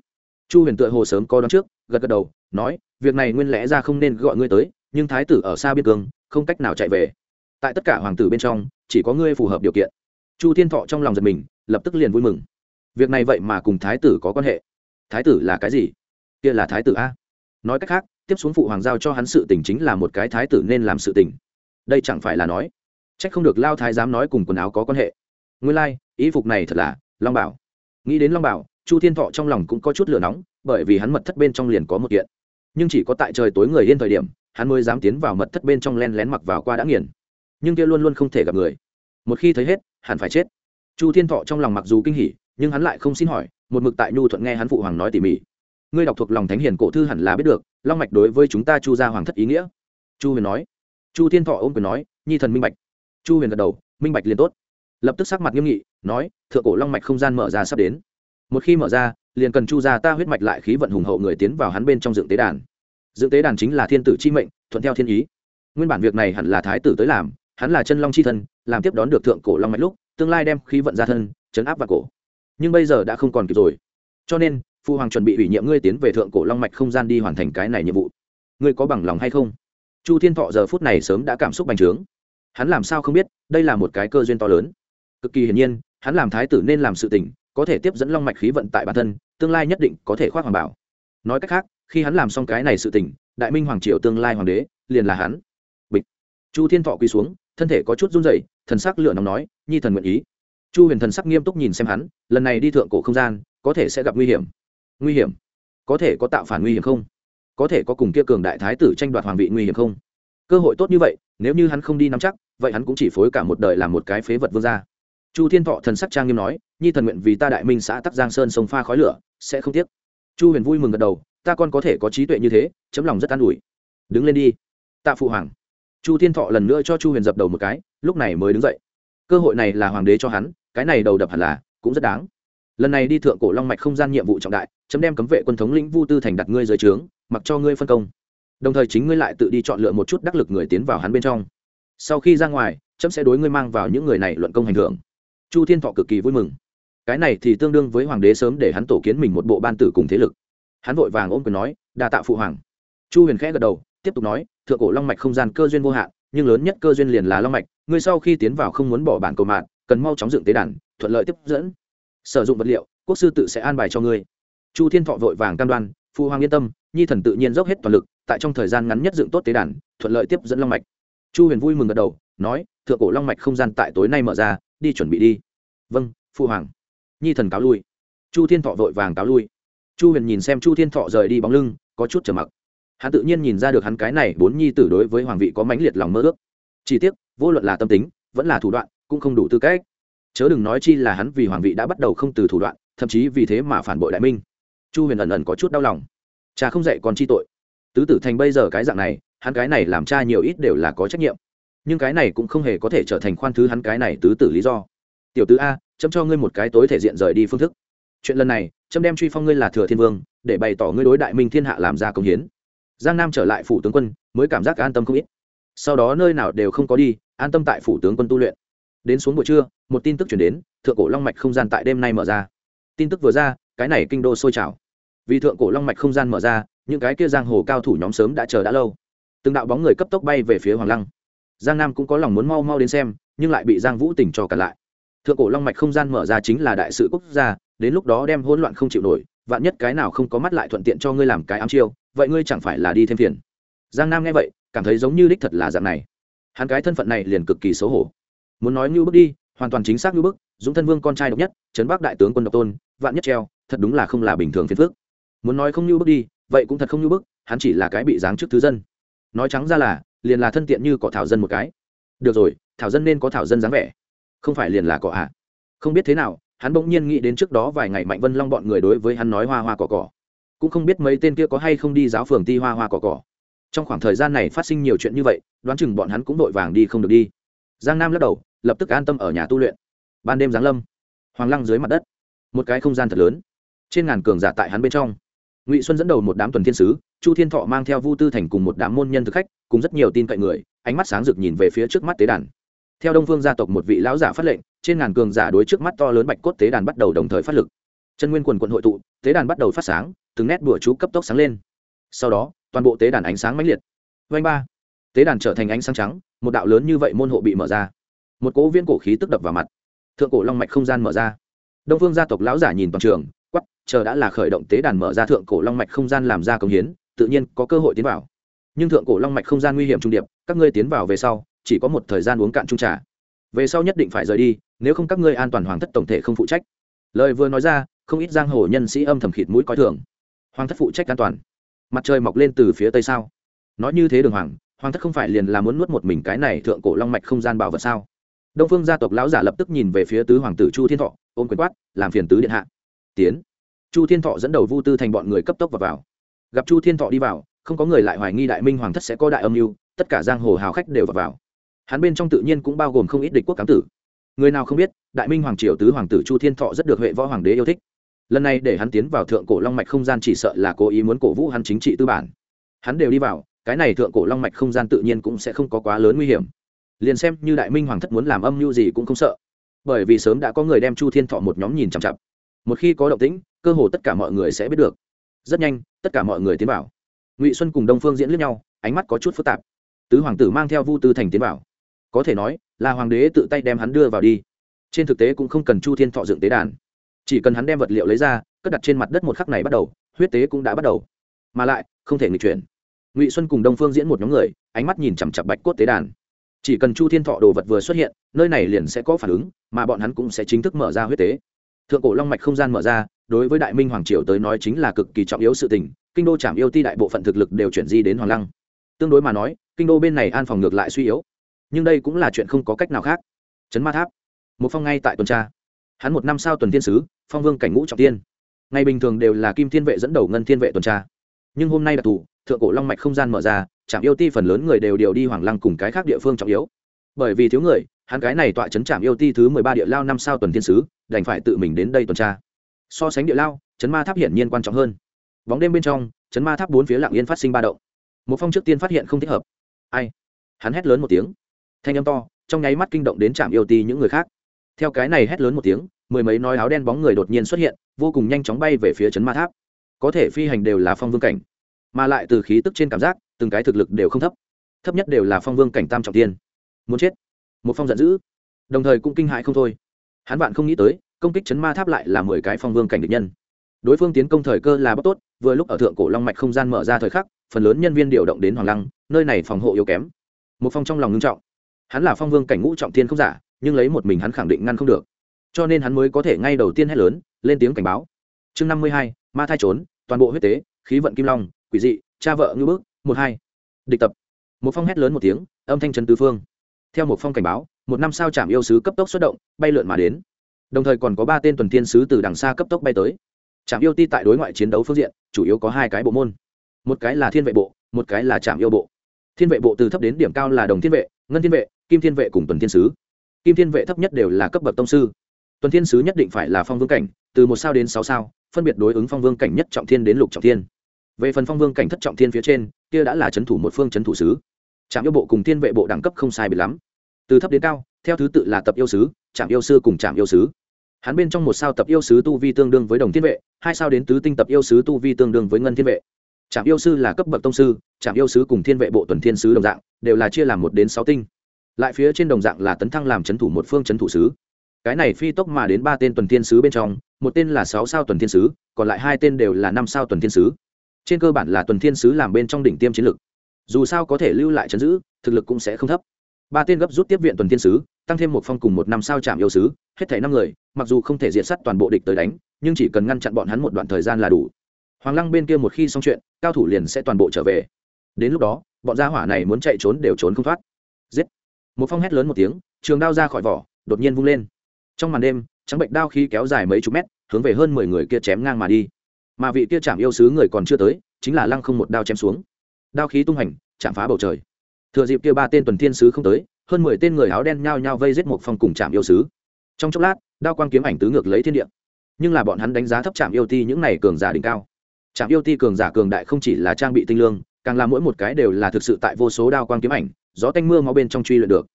Speaker 1: Chu huyền tựa hồ sớm có đón trước, gật gật đầu, nói, việc này nguyên lẽ ra không nên gọi ngươi tới, nhưng thái tử ở xa biên cương không cách nào chạy về. Tại tất cả hoàng tử bên trong chỉ có ngươi phù hợp điều kiện. Chu thiên thọ trong lòng giật mình lập tức liền vui mừng. Việc này vậy mà cùng thái tử có quan hệ. Thái tử là cái gì? Kia là thái tử a. Nói cách khác tiếp xuống phụ hoàng giao cho hắn sự tình chính là một cái thái tử nên làm sự tình. Đây chẳng phải là nói trách không được lao thái dám nói cùng quần áo có quan hệ. Nguyên lai、like, ý phục này thật là long bảo. Nghĩ đến long bảo chu thiên thọ trong lòng cũng có chút lửa nóng bởi vì hắn mật thất bên trong liền có một kiện. Nhưng chỉ có tại trời tối người yên thời điểm hắn mới dám tiến vào mật thất bên trong len lén mặc vào qua đã nghiền. Nhưng kia luôn luôn không thể gặp người. Một khi thấy hết, hẳn phải chết. Chu thiên thọ trong lòng mặc dù kinh hỉ, nhưng hắn lại không xin hỏi, một mực tại nhu thuận nghe hắn phụ hoàng nói tỉ mỉ. Ngươi đọc thuộc lòng thánh hiền cổ thư hẳn là biết được, long mạch đối với chúng ta chu gia hoàng thất ý nghĩa. Chu huyền nói. Chu thiên thọ ôm quyền nói, nhi thần minh bạch. Chu huyền gật đầu, minh bạch liền tốt. Lập tức sắc mặt nghiêm nghị, nói, thượng cổ long mạch không gian mở ra sắp đến. Một khi mở ra, liền cần chu gia ta huyết mạch lại khí vận hùng hậu người tiến vào hắn bên trong dựng tế đàn dựng tế đàn chính là thiên tử chi mệnh, thuận theo thiên ý. Nguyên bản việc này hẳn là thái tử tới làm, hắn là chân long chi thân, làm tiếp đón được thượng cổ long mạch lúc, tương lai đem khí vận ra thân, chấn áp vào cổ. Nhưng bây giờ đã không còn kịp rồi. Cho nên, phu hoàng chuẩn bị ủy nhiệm ngươi tiến về thượng cổ long mạch không gian đi hoàn thành cái này nhiệm vụ. Ngươi có bằng lòng hay không? Chu thiên thọ giờ phút này sớm đã cảm xúc bành trướng. Hắn làm sao không biết, đây là một cái cơ duyên to lớn. Cực kỳ hiển nhiên, hắn làm thái tử nên làm sự tình, có thể tiếp dẫn long mạch khí vận tại bản thân, tương lai nhất định có thể khoác hoàng bảo. Nói cách khác khi hắn làm xong cái này sự tình, đại minh hoàng triều tương lai hoàng đế, liền là hắn. Bịch. Chu thiên thọ quỳ xuống, thân thể có chút run rẩy, thần sắc lửa nóng nói, nhi thần nguyện ý. Chu huyền thần sắc nghiêm túc nhìn xem hắn, lần này đi thượng cổ không gian, có thể sẽ gặp nguy hiểm. Nguy hiểm? Có thể có tạo phản nguy hiểm không? Có thể có cùng kia cường đại thái tử tranh đoạt hoàng vị nguy hiểm không? Cơ hội tốt như vậy, nếu như hắn không đi nắm chắc, vậy hắn cũng chỉ phối cả một đời làm một cái phế vật vương gia. Chu thiên thọ thần sắc trang nghiêm nói, nhi thần nguyện vì ta đại minh xã tắc giang sơn sông pha khói lửa, sẽ không tiếc. Chu huyền vui mừng gật đầu ta con có thể có trí tuệ như thế, chấm lòng rất an ủi. Đứng lên đi. Tạ phụ hoàng. Chu thiên thọ lần nữa cho chu huyền dập đầu một cái, lúc này mới đứng dậy. Cơ hội này là hoàng đế cho hắn, cái này đầu đập hẳn là, cũng rất đáng. Lần này đi thượng cổ long mạch không gian nhiệm vụ trọng đại, chấm đem cấm vệ quân thống lĩnh vu tư thành đặt ngươi dưới trướng, mặc cho ngươi phân công. Đồng thời chính ngươi lại tự đi chọn lựa một chút đắc lực người tiến vào hắn bên trong. Sau khi ra ngoài, chấm sẽ đối ngươi mang vào những người này luận công hành hưởng. Chu thiên thọ cực kỳ vui mừng. Cái này thì tương đương với hoàng đế sớm để hắn tổ kiến mình một bộ ban tử cùng thế lực hắn vội vàng ôm quyền nói, đa tạ phụ hoàng. Chu huyền khẽ gật đầu, tiếp tục nói, thượng cổ long mạch không gian cơ duyên vô hạn, nhưng lớn nhất cơ duyên liền là long mạch, ngươi sau khi tiến vào không muốn bỏ bản cầu mạng, cần mau chóng dựng tế đàn, thuận lợi tiếp dẫn. Sử dụng vật liệu, quốc sư tự sẽ an bài cho ngươi. Chu thiên thọ vội vàng cam đoan phụ hoàng yên tâm, nhi thần tự nhiên dốc hết toàn lực, tại trong thời gian ngắn nhất dựng tốt tế đàn, thuận lợi tiếp dẫn long mạch. Chu huyền vui mừng gật đầu, nói, thượng cổ long mạch không gian tại tối nay mở ra, đi chuẩn bị đi. Vâng phụ hoàng. Nhi thần cáo lui. Chu thiên thọ vội vàng cáo lui chu huyền nhìn xem chu thiên thọ rời đi bóng lưng, có chút trở mặc. Hắn tự nhiên nhìn ra được hắn cái này bốn nhi tử đối với hoàng vị có mãnh liệt lòng mơ ước. Chỉ tiếc, vô luận là tâm tính, vẫn là thủ đoạn, cũng không đủ tư cách. Chớ đừng nói chi là hắn vì hoàng vị đã bắt đầu không từ thủ đoạn, thậm chí vì thế mà phản bội đại minh. Chu huyền ẩn ẩn có chút đau lòng. Cha không dạy còn chi tội. Tứ tử thành bây giờ cái dạng này, hắn cái này làm cha nhiều ít đều là có trách nhiệm. Nhưng cái này cũng không hề có thể trở thành khoan thứ hắn cái này tứ tử lý do. Tiểu tứ a, chấm cho ngươi một cái tối thể diện rời đi phương thức chuyện lần này trâm đem truy phong ngươi là thừa thiên vương, để bày tỏ ngươi đối đại minh thiên hạ làm ra công hiến. Giang nam trở lại phủ tướng quân, mới cảm giác an tâm không ít. Sau đó nơi nào đều không có đi, an tâm tại phủ tướng quân tu luyện. Đến xuống buổi trưa, một tin tức chuyển đến, thượng cổ long mạch không gian tại đêm nay mở ra. Tin tức vừa ra, cái này kinh đô sôi trào. Vì thượng cổ long mạch không gian mở ra, những cái kia giang hồ cao thủ nhóm sớm đã chờ đã lâu. Từng đạo bóng người cấp tốc bay về phía hoàng lăng. Giang nam cũng có lòng muốn mau mau đến xem, nhưng lại bị giang vũ tỉnh cho cả lại. Thượng cổ long mạch không gian mở ra chính là đại sự quốc gia đến lúc đó đem hỗn loạn không chịu nổi, vạn nhất cái nào không có mắt lại thuận tiện cho ngươi làm cái ám chiêu, vậy ngươi chẳng phải là đi thêm phiền. Giang nam nghe vậy, cảm thấy giống như đích thật là dạng này. Hắn cái thân phận này liền cực kỳ xấu hổ. Muốn nói như bước đi, hoàn toàn chính xác như bước dũng thân vương con trai độc nhất, trấn bắc đại tướng quân độc tôn, vạn nhất treo, thật đúng là không là bình thường phiền phước muốn nói không như bước đi, vậy cũng thật không như bước hắn chỉ là cái bị giáng trước thứ dân. Nói trắng ra là, liền là thân tiện như cỏ thảo dân một cái. Được rồi, thảo dân nên có thảo dân dáng vẻ, không phải liền là cỏ ạ. À. không biết thế nào hắn bỗng nhiên nghĩ đến trước đó vài ngày mạnh vân long bọn người đối với hắn nói hoa hoa cỏ cỏ. Cũng không biết mấy tên kia có hay không đi giáo phường ti hoa hoa cỏ cỏ. Trong khoảng thời gian này phát sinh nhiều chuyện như vậy, đoán chừng bọn hắn cũng vội vàng đi không được đi. Giang nam lắc đầu, lập tức an tâm ở nhà tu luyện. Ban đêm giáng lâm, hoàng lăng dưới mặt đất. Một cái không gian thật lớn, trên ngàn cường giả tại hắn bên trong. Ngụy xuân dẫn đầu một đám tuần thiên sứ, chu thiên thọ mang theo vu tư thành cùng một đám môn nhân thực khách, cùng rất nhiều tin cậy người, ánh mắt sáng rực nhìn về phía trước mắt tế đàn theo đông phương gia tộc một vị lão giả phát lệnh, trên ngàn cường giả đối trước mắt to lớn bạch cốt tế đàn bắt đầu đồng thời phát lực. Chân nguyên quần quận hội tụ, tế đàn bắt đầu phát sáng, từng nét bùa chú cấp tốc sáng lên. Sau đó, toàn bộ tế đàn ánh sáng mãnh liệt. Vanh ba, tế đàn trở thành ánh sáng trắng, một đạo lớn như vậy môn hộ bị mở ra. Một cỗ viên cổ khí tức đập vào mặt. Thượng cổ long mạch không gian mở ra. Đông phương gia tộc lão giả nhìn toàn trường quắp chờ đã là khởi động tế đàn mở ra thượng cổ long mạch không gian làm ra công hiến, tự nhiên có cơ hội tiến vào. Nhưng thượng cổ long mạch không gian nguy hiểm trung điệp, các ngươi tiến vào về sau chỉ có một thời gian uống cạn chung trà. Về sau nhất định phải rời đi nếu không các ngươi an toàn hoàng thất tổng thể không phụ trách. Lời vừa nói ra không ít giang hồ nhân sĩ âm thầm khịt mũi coi thường. Hoàng thất phụ trách an toàn? Mặt trời mọc lên từ phía tây sao? Nói như thế đường hoàng hoàng thất không phải liền là muốn nuốt một mình cái này thượng cổ long mạch không gian bảo vật sao? Đông phương gia tộc lão giả lập tức nhìn về phía tứ hoàng tử chu thiên thọ ôm quyền quát làm phiền tứ điện hạ. Tiến. Chu thiên thọ dẫn đầu vu tư thành bọn người cấp tốc vào, vào. gặp chu thiên thọ đi vào không có người lại hoài nghi đại minh hoàng thất sẽ có đại âm mưu tất cả giang hồ hào khách đều vào, vào hắn bên trong tự nhiên cũng bao gồm không ít địch quốc cám tử. Người nào không biết, đại minh hoàng triều tứ hoàng tử chu thiên thọ rất được huệ võ hoàng đế yêu thích. Lần này để hắn tiến vào thượng cổ long mạch không gian chỉ sợ là cố ý muốn cổ vũ hắn chính trị tư bản. Hắn đều đi vào, cái này thượng cổ long mạch không gian tự nhiên cũng sẽ không có quá lớn nguy hiểm. Liền xem như đại minh hoàng thất muốn làm âm mưu gì cũng không sợ. Bởi vì sớm đã có người đem chu thiên thọ một nhóm nhìn chằm chặp một khi có động tĩnh, cơ hồ tất cả mọi người sẽ biết được. Rất nhanh, tất cả mọi người tiến vào. Ngụy xuân cùng đông phương diễn lướt nhau, ánh mắt có chút phức tạp. Tứ hoàng tử mang theo vu tư thành tiến vào có thể nói là hoàng đế tự tay đem hắn đưa vào đi. Trên thực tế cũng không cần chu thiên thọ dựng tế đàn. Chỉ cần hắn đem vật liệu lấy ra, cất đặt trên mặt đất một khắc này bắt đầu, huyết tế cũng đã bắt đầu. Mà lại, không thể nghịch chuyển. Ngụy xuân cùng đông phương diễn một nhóm người, ánh mắt nhìn chằm chặp bạch cốt tế đàn. Chỉ cần chu thiên thọ đồ vật vừa xuất hiện, nơi này liền sẽ có phản ứng, mà bọn hắn cũng sẽ chính thức mở ra huyết tế. Thượng cổ long mạch không gian mở ra, đối với đại minh hoàng triều tới nói chính là cực kỳ trọng yếu sự tình, kinh đô trảm yêu ti đại bộ phận thực lực đều chuyển di đến hoàng lăng. Tương đối mà nói, kinh đô bên này an phòng ngược lại suy yếu nhưng đây cũng là chuyện không có cách nào khác. Trấn ma tháp, một phong ngay tại tuần tra. Hắn một năm sau tuần thiên sứ, phong vương cảnh ngũ trọng tiên. Ngày bình thường đều là kim thiên vệ dẫn đầu ngân thiên vệ tuần tra. Nhưng hôm nay đặc thù, thượng cổ long mạch không gian mở ra trạm yêu ti phần lớn người đều điều đi hoàng lăng cùng cái khác địa phương trọng yếu. Bởi vì thiếu người, hắn cái này tọa chấn trạm yêu ti thứ mười ba địa lao năm sao tuần thiên sứ, đành phải tự mình đến đây tuần tra. So sánh địa lao chấn ma tháp hiển nhiên quan trọng hơn. Bóng đêm bên trong chấn ma tháp bốn phía lạng yên phát sinh ba động. Một phong trước tiên phát hiện không thích hợp. Ai? Hắn hét lớn một tiếng thanh âm to, trong nháy mắt kinh động đến trạm yêu ti những người khác. Theo cái này hét lớn một tiếng, mười mấy nói áo đen bóng người đột nhiên xuất hiện, vô cùng nhanh chóng bay về phía chấn ma tháp. Có thể phi hành đều là phong vương cảnh, mà lại từ khí tức trên cảm giác, từng cái thực lực đều không thấp. Thấp nhất đều là phong vương cảnh tam trọng tiên. Muốn chết. Một phong giận dữ. Đồng thời cũng kinh hại không thôi. Hắn bạn không nghĩ tới, công kích chấn ma tháp lại là mười cái phong vương cảnh địch nhân. Đối phương tiến công thời cơ là bất tốt, vừa lúc ở thượng cổ long mạch không gian mở ra thời khắc, phần lớn nhân viên điều động đến hoàng lăng, nơi này phòng hộ yếu kém. Một phong trong lòng ngưng trọng hắn là phong vương cảnh ngũ trọng thiên không giả, nhưng lấy một mình hắn khẳng định ngăn không được. Cho nên hắn mới có thể ngay đầu tiên hét lớn, lên tiếng cảnh báo. Chương năm mươi hai, ma thai trốn, toàn bộ huyết tế, khí vận kim long, quỷ dị, cha vợ ngư bước một hai. Địch tập. Một phong hét lớn một tiếng, âm thanh trấn tứ phương. Theo một phong cảnh báo, một năm sao chạm yêu sứ cấp tốc xuất động, bay lượn mà đến. Đồng thời còn có ba tên tuần thiên sứ từ đằng xa cấp tốc bay tới. Trạm yêu ti tại đối ngoại chiến đấu phương diện, chủ yếu có hai cái bộ môn. Một cái là thiên vệ bộ, một cái là trạm yêu bộ. Thiên vệ bộ từ thấp đến điểm cao là đồng thiên vệ, ngân thiên vệ kim thiên vệ cùng tuần thiên sứ. Kim thiên vệ thấp nhất đều là cấp bậc tông sư. Tuần thiên sứ nhất định phải là phong vương cảnh, từ một sao đến sáu sao, phân biệt đối ứng phong vương cảnh nhất trọng thiên đến lục trọng thiên. Về phần phong vương cảnh thất trọng thiên phía trên, kia đã là c h ấ n thủ một phương c h ấ n thủ sứ. Trạm yêu bộ cùng thiên vệ bộ đẳng cấp không sai biệt lắm. Từ thấp đến cao, theo thứ tự là tập yêu sứ, trạm yêu sư cùng trạm yêu sứ. Hắn bên trong một sao tập yêu sứ tu vi tương đương với đồng thiên vệ, hai sao đến tứ tinh tập yêu sứ tu vi tương đương với ngân thiên vệ. Trạm yêu sư là cấp bậc tông sư, trạm yêu sứ cùng thiên vệ bộ tuần thiên sứ đồng dạng, đều là chia làm một đến sáu tinh lại phía trên đồng dạng là tấn thăng làm c h ấ n thủ một phương c h ấ n thủ sứ. Cái này phi tốc mà đến ba tên tuần thiên sứ bên trong, một tên là sáu sao tuần thiên sứ, còn lại hai tên đều là năm sao tuần thiên sứ. Trên cơ bản là tuần thiên sứ làm bên trong đỉnh tiêm chiến lực dù sao có thể lưu lại chấn giữ, thực lực cũng sẽ không thấp. Ba tên gấp rút tiếp viện tuần thiên sứ, tăng thêm một phong cùng một năm sao chạm yêu sứ, hết thảy năm người, mặc dù không thể diệt sát toàn bộ địch tới đánh, nhưng chỉ cần ngăn chặn bọn hắn một đoạn thời gian là đủ. Hoàng lăng bên kia một khi xong chuyện, cao thủ liền sẽ toàn bộ trở về. Đến lúc đó, bọn gia hỏa này muốn chạy trốn đều trốn không thoát. Giết! Một phong hét lớn một tiếng, trường đao ra khỏi vỏ, đột nhiên vung lên. Trong màn đêm, trắng bệnh đao khí kéo dài mấy chục mét, hướng về hơn mười người kia chém ngang mà đi. Mà vị kia chạm yêu sứ người còn chưa tới, chính là lăng không một đao chém xuống. Đao khí tung hành, chạm phá bầu trời. Thừa dịp kia ba tên tuần thiên sứ không tới, hơn mười tên người áo đen nhao nhao vây giết một phong cùng chạm yêu sứ. Trong chốc lát, đao quang kiếm ảnh tứ ngược lấy thiên địa. Nhưng là bọn hắn đánh giá thấp chạm yêu ti những này cường giả đỉnh cao. Chạm yêu ti cường giả cường đại không chỉ là trang bị tinh lương càng là mỗi một cái đều là thực sự tại vô số đao quang kiếm ảnh, gió tanh mưa máu bên trong truy luyện được.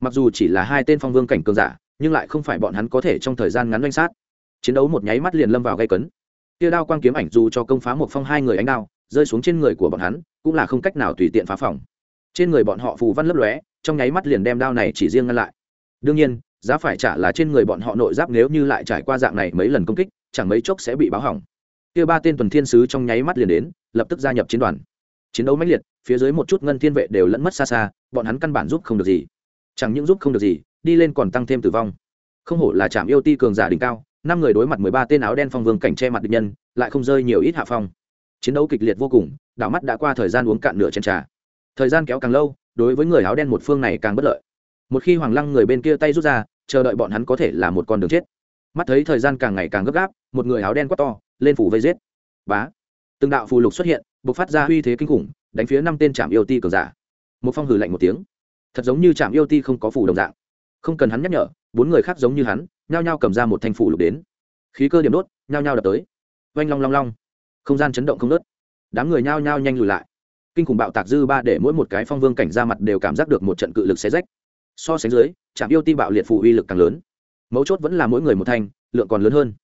Speaker 1: Mặc dù chỉ là hai tên phong vương cảnh cường giả, nhưng lại không phải bọn hắn có thể trong thời gian ngắn doanh sát. Chiến đấu một nháy mắt liền lâm vào gây cấn. Kia đao quang kiếm ảnh dù cho công phá một phong hai người ánh đao, rơi xuống trên người của bọn hắn, cũng là không cách nào tùy tiện phá phòng. Trên người bọn họ phù văn lấp lóe, trong nháy mắt liền đem đao này chỉ riêng ngăn lại. Đương nhiên, giá phải trả là trên người bọn họ nội giáp nếu như lại trải qua dạng này mấy lần công kích, chẳng mấy chốc sẽ bị báo hỏng. Kia ba tên tuần thiên sứ trong nháy mắt liền đến, lập tức gia nhập chiến đoàn chiến đấu mãnh liệt, phía dưới một chút ngân thiên vệ đều lẫn mất xa xa, bọn hắn căn bản giúp không được gì. Chẳng những giúp không được gì, đi lên còn tăng thêm tử vong. Không hổ là trạm yêu ti cường giả đỉnh cao, năm người đối mặt mười ba tên áo đen phong vương cảnh che mặt địch nhân, lại không rơi nhiều ít hạ phong. Chiến đấu kịch liệt vô cùng, đảo mắt đã qua thời gian uống cạn nửa chén trà. Thời gian kéo càng lâu, đối với người áo đen một phương này càng bất lợi. Một khi hoàng lăng người bên kia tay rút ra, chờ đợi bọn hắn có thể là một con đường chết. Mắt thấy thời gian càng ngày càng gấp gáp, một người áo đen quát to, lên phủ vây giết. Bá từng đạo phù lục xuất hiện b ộ c phát ra uy thế kinh khủng, đánh phía năm tên trạm yêu ti cường giả. Một phong hử lạnh một tiếng. Thật giống như trạm yêu ti không có phủ đồng dạng. Không cần hắn nhắc nhở, bốn người khác giống như hắn, nhao nhao cầm ra một thanh phủ lục đến. Khí cơ điểm đốt, nhao nhao đập tới. Oanh long long long. Không gian chấn động không nớt đám người nhao nhao nhanh lùi lại. Kinh khủng bạo tạc dư ba để mỗi một cái phong vương cảnh ra mặt đều cảm giác được một trận cự lực xé rách. So sánh dưới trạm yêu ti bạo liệt phù uy lực càng lớn. Mấu chốt vẫn là mỗi người một thanh, lượng còn lớn hơn.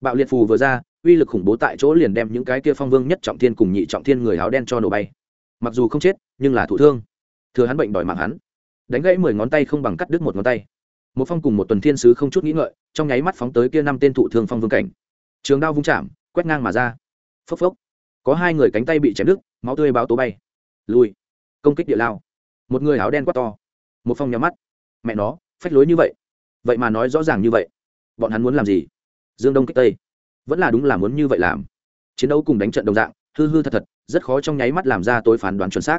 Speaker 1: Bạo liệt phù vừa ra uy lực khủng bố tại chỗ liền đem những cái kia phong vương nhất trọng thiên cùng nhị trọng thiên người áo đen cho nổ bay. Mặc dù không chết, nhưng là thụ thương. Thừa hắn bệnh đòi mạng hắn. Đánh gãy mười ngón tay không bằng cắt đứt một ngón tay. Một phong cùng một tuần thiên sứ không chút nghĩ ngợi, trong nháy mắt phóng tới kia năm tên thụ thương phong vương cảnh. Trường đao vung chạm, quét ngang mà ra. Phốc phốc. Có hai người cánh tay bị chém đứt, máu tươi báo tố bay. Lùi. Công kích địa lao. Một người áo đen quát to. Một phong nhắm mắt. Mẹ nó, phách lối như vậy. Vậy mà nói rõ ràng như vậy. Bọn hắn muốn làm gì? Dương đông kích tây vẫn là đúng là muốn như vậy làm. Chiến đấu cùng đánh trận đồng dạng, hư hư thật thật, rất khó trong nháy mắt làm ra tối phán đoán chuẩn xác.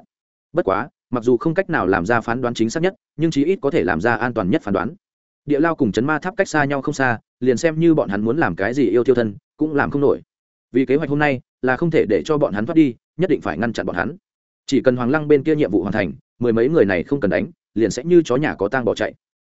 Speaker 1: Bất quá, mặc dù không cách nào làm ra phán đoán chính xác nhất, nhưng chí ít có thể làm ra an toàn nhất phán đoán. Địa lao cùng chấn ma tháp cách xa nhau không xa, liền xem như bọn hắn muốn làm cái gì yêu tiêu thân, cũng làm không nổi. Vì kế hoạch hôm nay, là không thể để cho bọn hắn thoát đi, nhất định phải ngăn chặn bọn hắn. Chỉ cần hoàng lăng bên kia nhiệm vụ hoàn thành, mười mấy người này không cần đánh, liền sẽ như chó nhà có tang bỏ chạy.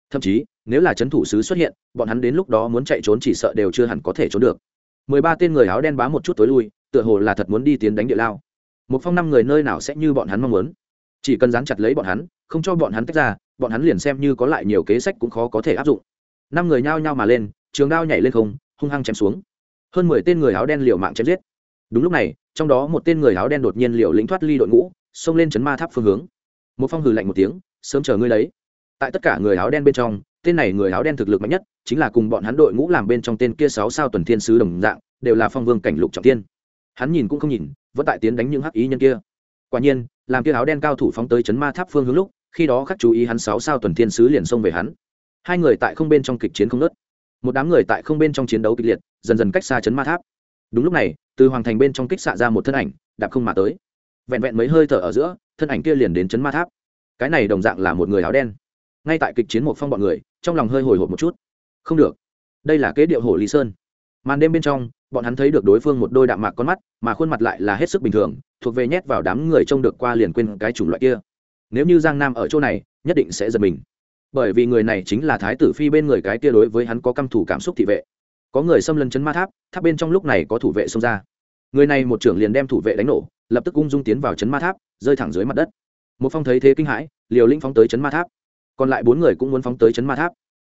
Speaker 1: Thậm chí, nếu là c h ấ n thủ sứ xuất hiện, bọn hắn đến lúc đó muốn chạy trốn chỉ sợ đều chưa hẳn có thể trốn được mười ba tên người áo đen bá một chút tối lui, tựa hồ là thật muốn đi tiến đánh địa lao. Một phong năm người nơi nào sẽ như bọn hắn mong muốn? Chỉ cần dán chặt lấy bọn hắn, không cho bọn hắn tách ra, bọn hắn liền xem như có lại nhiều kế sách cũng khó có thể áp dụng. Năm người nhao nhao mà lên, trường đao nhảy lên không, hung hăng chém xuống. Hơn mười tên người áo đen liều mạng chém giết. Đúng lúc này, trong đó một tên người áo đen đột nhiên liều lĩnh thoát ly đội ngũ, xông lên chấn ma tháp phương hướng. Một phong hừ lạnh một tiếng, sớm chờ ngươi lấy. Tại tất cả người áo đen bên trong tên này người áo đen thực lực mạnh nhất, chính là cùng bọn hắn đội ngũ làm bên trong tên kia sáu sao tuần thiên sứ đồng dạng, đều là phong vương cảnh lục trọng tiên. Hắn nhìn cũng không nhìn, vẫn tại tiến đánh những hắc ý nhân kia. Quả nhiên, làm kia áo đen cao thủ phóng tới chấn ma tháp phương hướng lúc, khi đó khắc chú ý hắn sáu sao tuần thiên sứ liền xông về hắn. Hai người tại không bên trong kịch chiến không nớt một đám người tại không bên trong chiến đấu kịch liệt, dần dần cách xa chấn ma tháp. Đúng lúc này, từ hoàng thành bên trong kích xạ ra một thân ảnh, đạp không mà tới. Vẹn vẹn mấy hơi thở ở giữa, thân ảnh kia liền đến chấn ma tháp. Cái này đồng dạng là một người áo đen ngay tại kịch chiến một phong bọn người, trong lòng hơi hồi hộp một chút. Không được. Đây là kế điệu hồ lý sơn. Màn đêm bên trong, bọn hắn thấy được đối phương một đôi đạm mạc con mắt, mà khuôn mặt lại là hết sức bình thường, thuộc về nhét vào đám người trông được qua liền quên cái chủng loại kia. Nếu như giang nam ở chỗ này, nhất định sẽ giật mình. Bởi vì người này chính là thái tử phi bên người cái kia đối với hắn có căm thủ cảm xúc thị vệ. Có người xâm lấn chấn ma tháp tháp bên trong lúc này có thủ vệ xông ra. Người này một trưởng liền đem thủ vệ đánh nổ, lập tức ung dung tiến vào chấn ma tháp, rơi thẳng dưới mặt đất. Một phong thấy thế kinh hãi, liều lĩnh phóng tới chấn ma tháp còn lại bốn người cũng muốn phóng tới chấn ma tháp.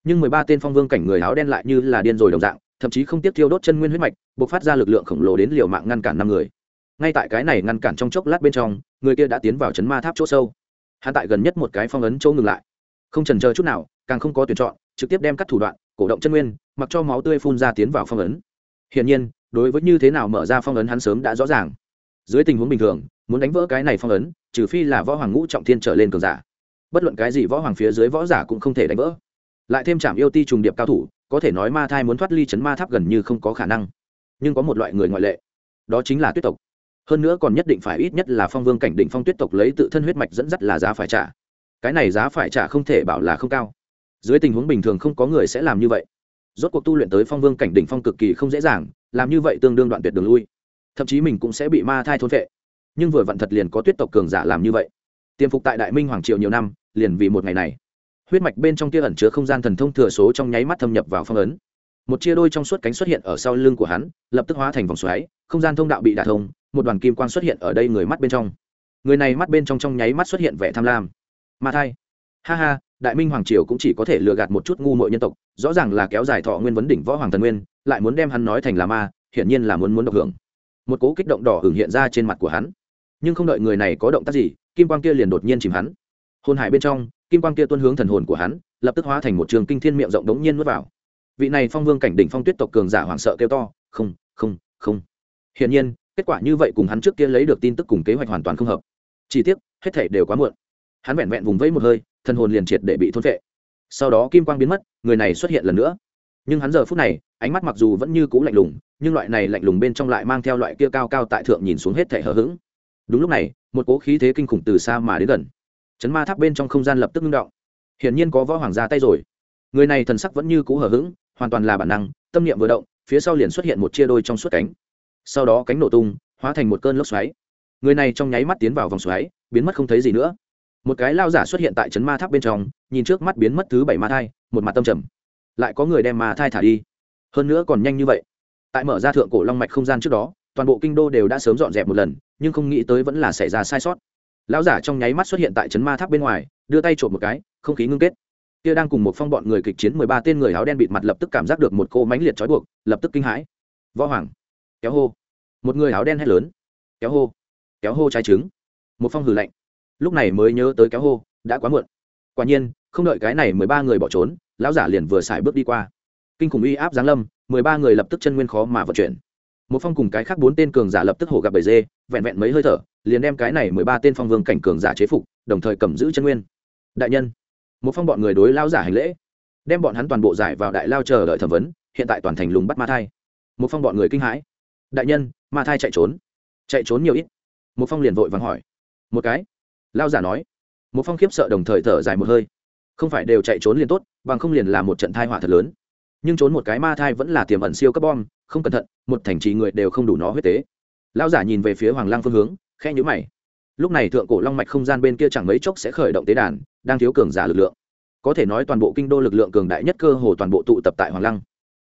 Speaker 1: Nhưng mười ba tên phong vương cảnh người áo đen lại như là điên rồi đồng dạng, thậm chí không tiếp thiêu đốt chân nguyên huyết mạch buộc phát ra lực lượng khổng lồ đến liều mạng ngăn cản năm người. Ngay tại cái này ngăn cản trong chốc lát bên trong, người kia đã tiến vào chấn ma tháp chỗ sâu. Hạ tại gần nhất một cái phong ấn chỗ ngừng lại. Không trần chờ chút nào, càng không có tuyển chọn, trực tiếp đem cắt thủ đoạn, cổ động chân nguyên, mặc cho máu tươi phun ra tiến vào phong ấn. Hiển nhiên, đối với như thế nào mở ra phong ấn hắn sớm đã rõ ràng. Dưới tình huống bình thường, muốn đánh vỡ cái này phong ấn, trừ phi là võ hoàng ngũ trọng thiên trở lên cường giả bất luận cái gì võ hoàng phía dưới võ giả cũng không thể đánh vỡ. Lại thêm trạm yêu ti trùng điệp cao thủ, có thể nói ma thai muốn thoát ly chấn ma tháp gần như không có khả năng. Nhưng có một loại người ngoại lệ, đó chính là tuyết tộc. Hơn nữa còn nhất định phải ít nhất là phong vương cảnh định phong tuyết tộc lấy tự thân huyết mạch dẫn dắt là giá phải trả. Cái này giá phải trả không thể bảo là không cao. Dưới tình huống bình thường không có người sẽ làm như vậy. Rốt cuộc tu luyện tới phong vương cảnh đỉnh phong cực kỳ không dễ dàng, làm như vậy tương đương đoạn tuyệt đường lui. Thậm chí mình cũng sẽ bị ma thai thôn vệ nhưng vừa vặn thật liền có tuyết tộc cường giả làm như vậy tiềm phục tại đại minh hoàng triều nhiều năm, liền vì một ngày này. Huyết mạch bên trong kia ẩn chứa không gian thần thông thừa số trong nháy mắt thâm nhập vào phong ấn. Một chia đôi trong suốt cánh xuất hiện ở sau lưng của hắn, lập tức hóa thành vòng xoáy, không gian thông đạo bị đả thông, một đoàn kim quang xuất hiện ở đây người mắt bên trong. Người này mắt bên trong trong nháy mắt xuất hiện vẻ tham lam. Ma thai. Ha ha, đại minh hoàng triều cũng chỉ có thể lừa gạt một chút ngu mội nhân tộc, rõ ràng là kéo dài thọ nguyên vấn đỉnh võ hoàng thần nguyên, lại muốn đem hắn nói thành là ma, hiển nhiên là muốn muốn độc hưởng. Một cố kích động đỏ hưởng hiện ra trên mặt của hắn nhưng không đợi người này có động tác gì, kim quang kia liền đột nhiên chìm hắn. Hồn hải bên trong, kim quang kia tuân hướng thần hồn của hắn, lập tức hóa thành một trường kinh thiên miệng rộng đống nhiên nuốt vào. Vị này phong vương cảnh đỉnh phong tuyết tộc cường giả hoảng sợ kêu to, không không không. Hiển nhiên, kết quả như vậy cùng hắn trước kia lấy được tin tức cùng kế hoạch hoàn toàn không hợp. Chi tiết hết thể đều quá muộn. Hắn vẹn vẹn vùng vẫy một hơi thân hồn liền triệt để bị thôn vệ sau đó kim quang biến mất, người này xuất hiện lần nữa. Nhưng hắn giờ phút này, ánh mắt mặc dù vẫn như cũ lạnh lùng, nhưng loại này lạnh lùng bên trong lại mang theo loại kia cao cao tại thượng nhìn xuống hết thể hờ hững đúng lúc này, một cố khí thế kinh khủng từ xa mà đến gần. Chấn ma tháp bên trong không gian lập tức ngưng động. Hiển nhiên có võ hoàng ra tay rồi. Người này thần sắc vẫn như cũ hờ hững, hoàn toàn là bản năng, tâm niệm vừa động, phía sau liền xuất hiện một chia đôi trong suốt cánh. Sau đó cánh nổ tung, hóa thành một cơn lốc xoáy. Người này trong nháy mắt tiến vào vòng xoáy, biến mất không thấy gì nữa. Một cái lao giả xuất hiện tại trấn ma tháp bên trong, nhìn trước mắt biến mất thứ bảy ma thai, một mặt tâm trầm. Lại có người đem ma thai thả đi. Hơn nữa còn nhanh như vậy. Tại mở ra thượng cổ long mạch không gian trước đó, toàn bộ kinh đô đều đã sớm dọn dẹp một lần nhưng không nghĩ tới vẫn là xảy ra sai sót. Lão giả trong nháy mắt xuất hiện tại trấn ma tháp bên ngoài, đưa tay trộm một cái, không khí ngưng kết. Kia đang cùng một phong bọn người kịch chiến mười ba tên người áo đen bịt mặt lập tức cảm giác được một cô mánh liệt trói buộc, lập tức kinh hãi. Võ hoàng, kéo hô. Một người áo đen hét lớn. Kéo hô kéo hô trái trứng. Một phong hử lạnh. Lúc này mới nhớ tới kéo hô, đã quá muộn. Quả nhiên, không đợi cái này mười ba người bỏ trốn, lão giả liền vừa xài bước đi qua. Kinh khủng uy áp giáng lâm, mười ba người lập tức chân nguyên khó mà vận chuyển một phong cùng cái khác bốn tên cường giả lập tức hổ gặp bầy dê, vẹn vẹn mấy hơi thở, liền đem cái này mười ba tên phong vương cảnh cường giả chế phục, đồng thời cầm giữ chân nguyên. Đại nhân, một phong bọn người đối lao giả hành lễ, đem bọn hắn toàn bộ giải vào đại lao chờ đợi thẩm vấn, hiện tại toàn thành lùng bắt ma thai. Một phong bọn người kinh hãi. Đại nhân, ma thai chạy trốn. Chạy trốn nhiều ít. Một phong liền vội vàng hỏi. Một cái. Lao giả nói. Một phong khiếp sợ đồng thời thở dài một hơi. Không phải đều chạy trốn liền tốt, bằng không liền là một trận thai họa thật lớn. Nhưng trốn một cái ma thai vẫn là tiềm ẩn siêu cấp bom, không cẩn thận một thành trì người đều không đủ nó huyết tế. Lao giả nhìn về phía hoàng lăng phương hướng khe nhữ mày. Lúc này thượng cổ long mạch không gian bên kia chẳng mấy chốc sẽ khởi động tế đàn, đang thiếu cường giả lực lượng. Có thể nói toàn bộ kinh đô lực lượng cường đại nhất cơ hồ toàn bộ tụ tập tại hoàng lăng.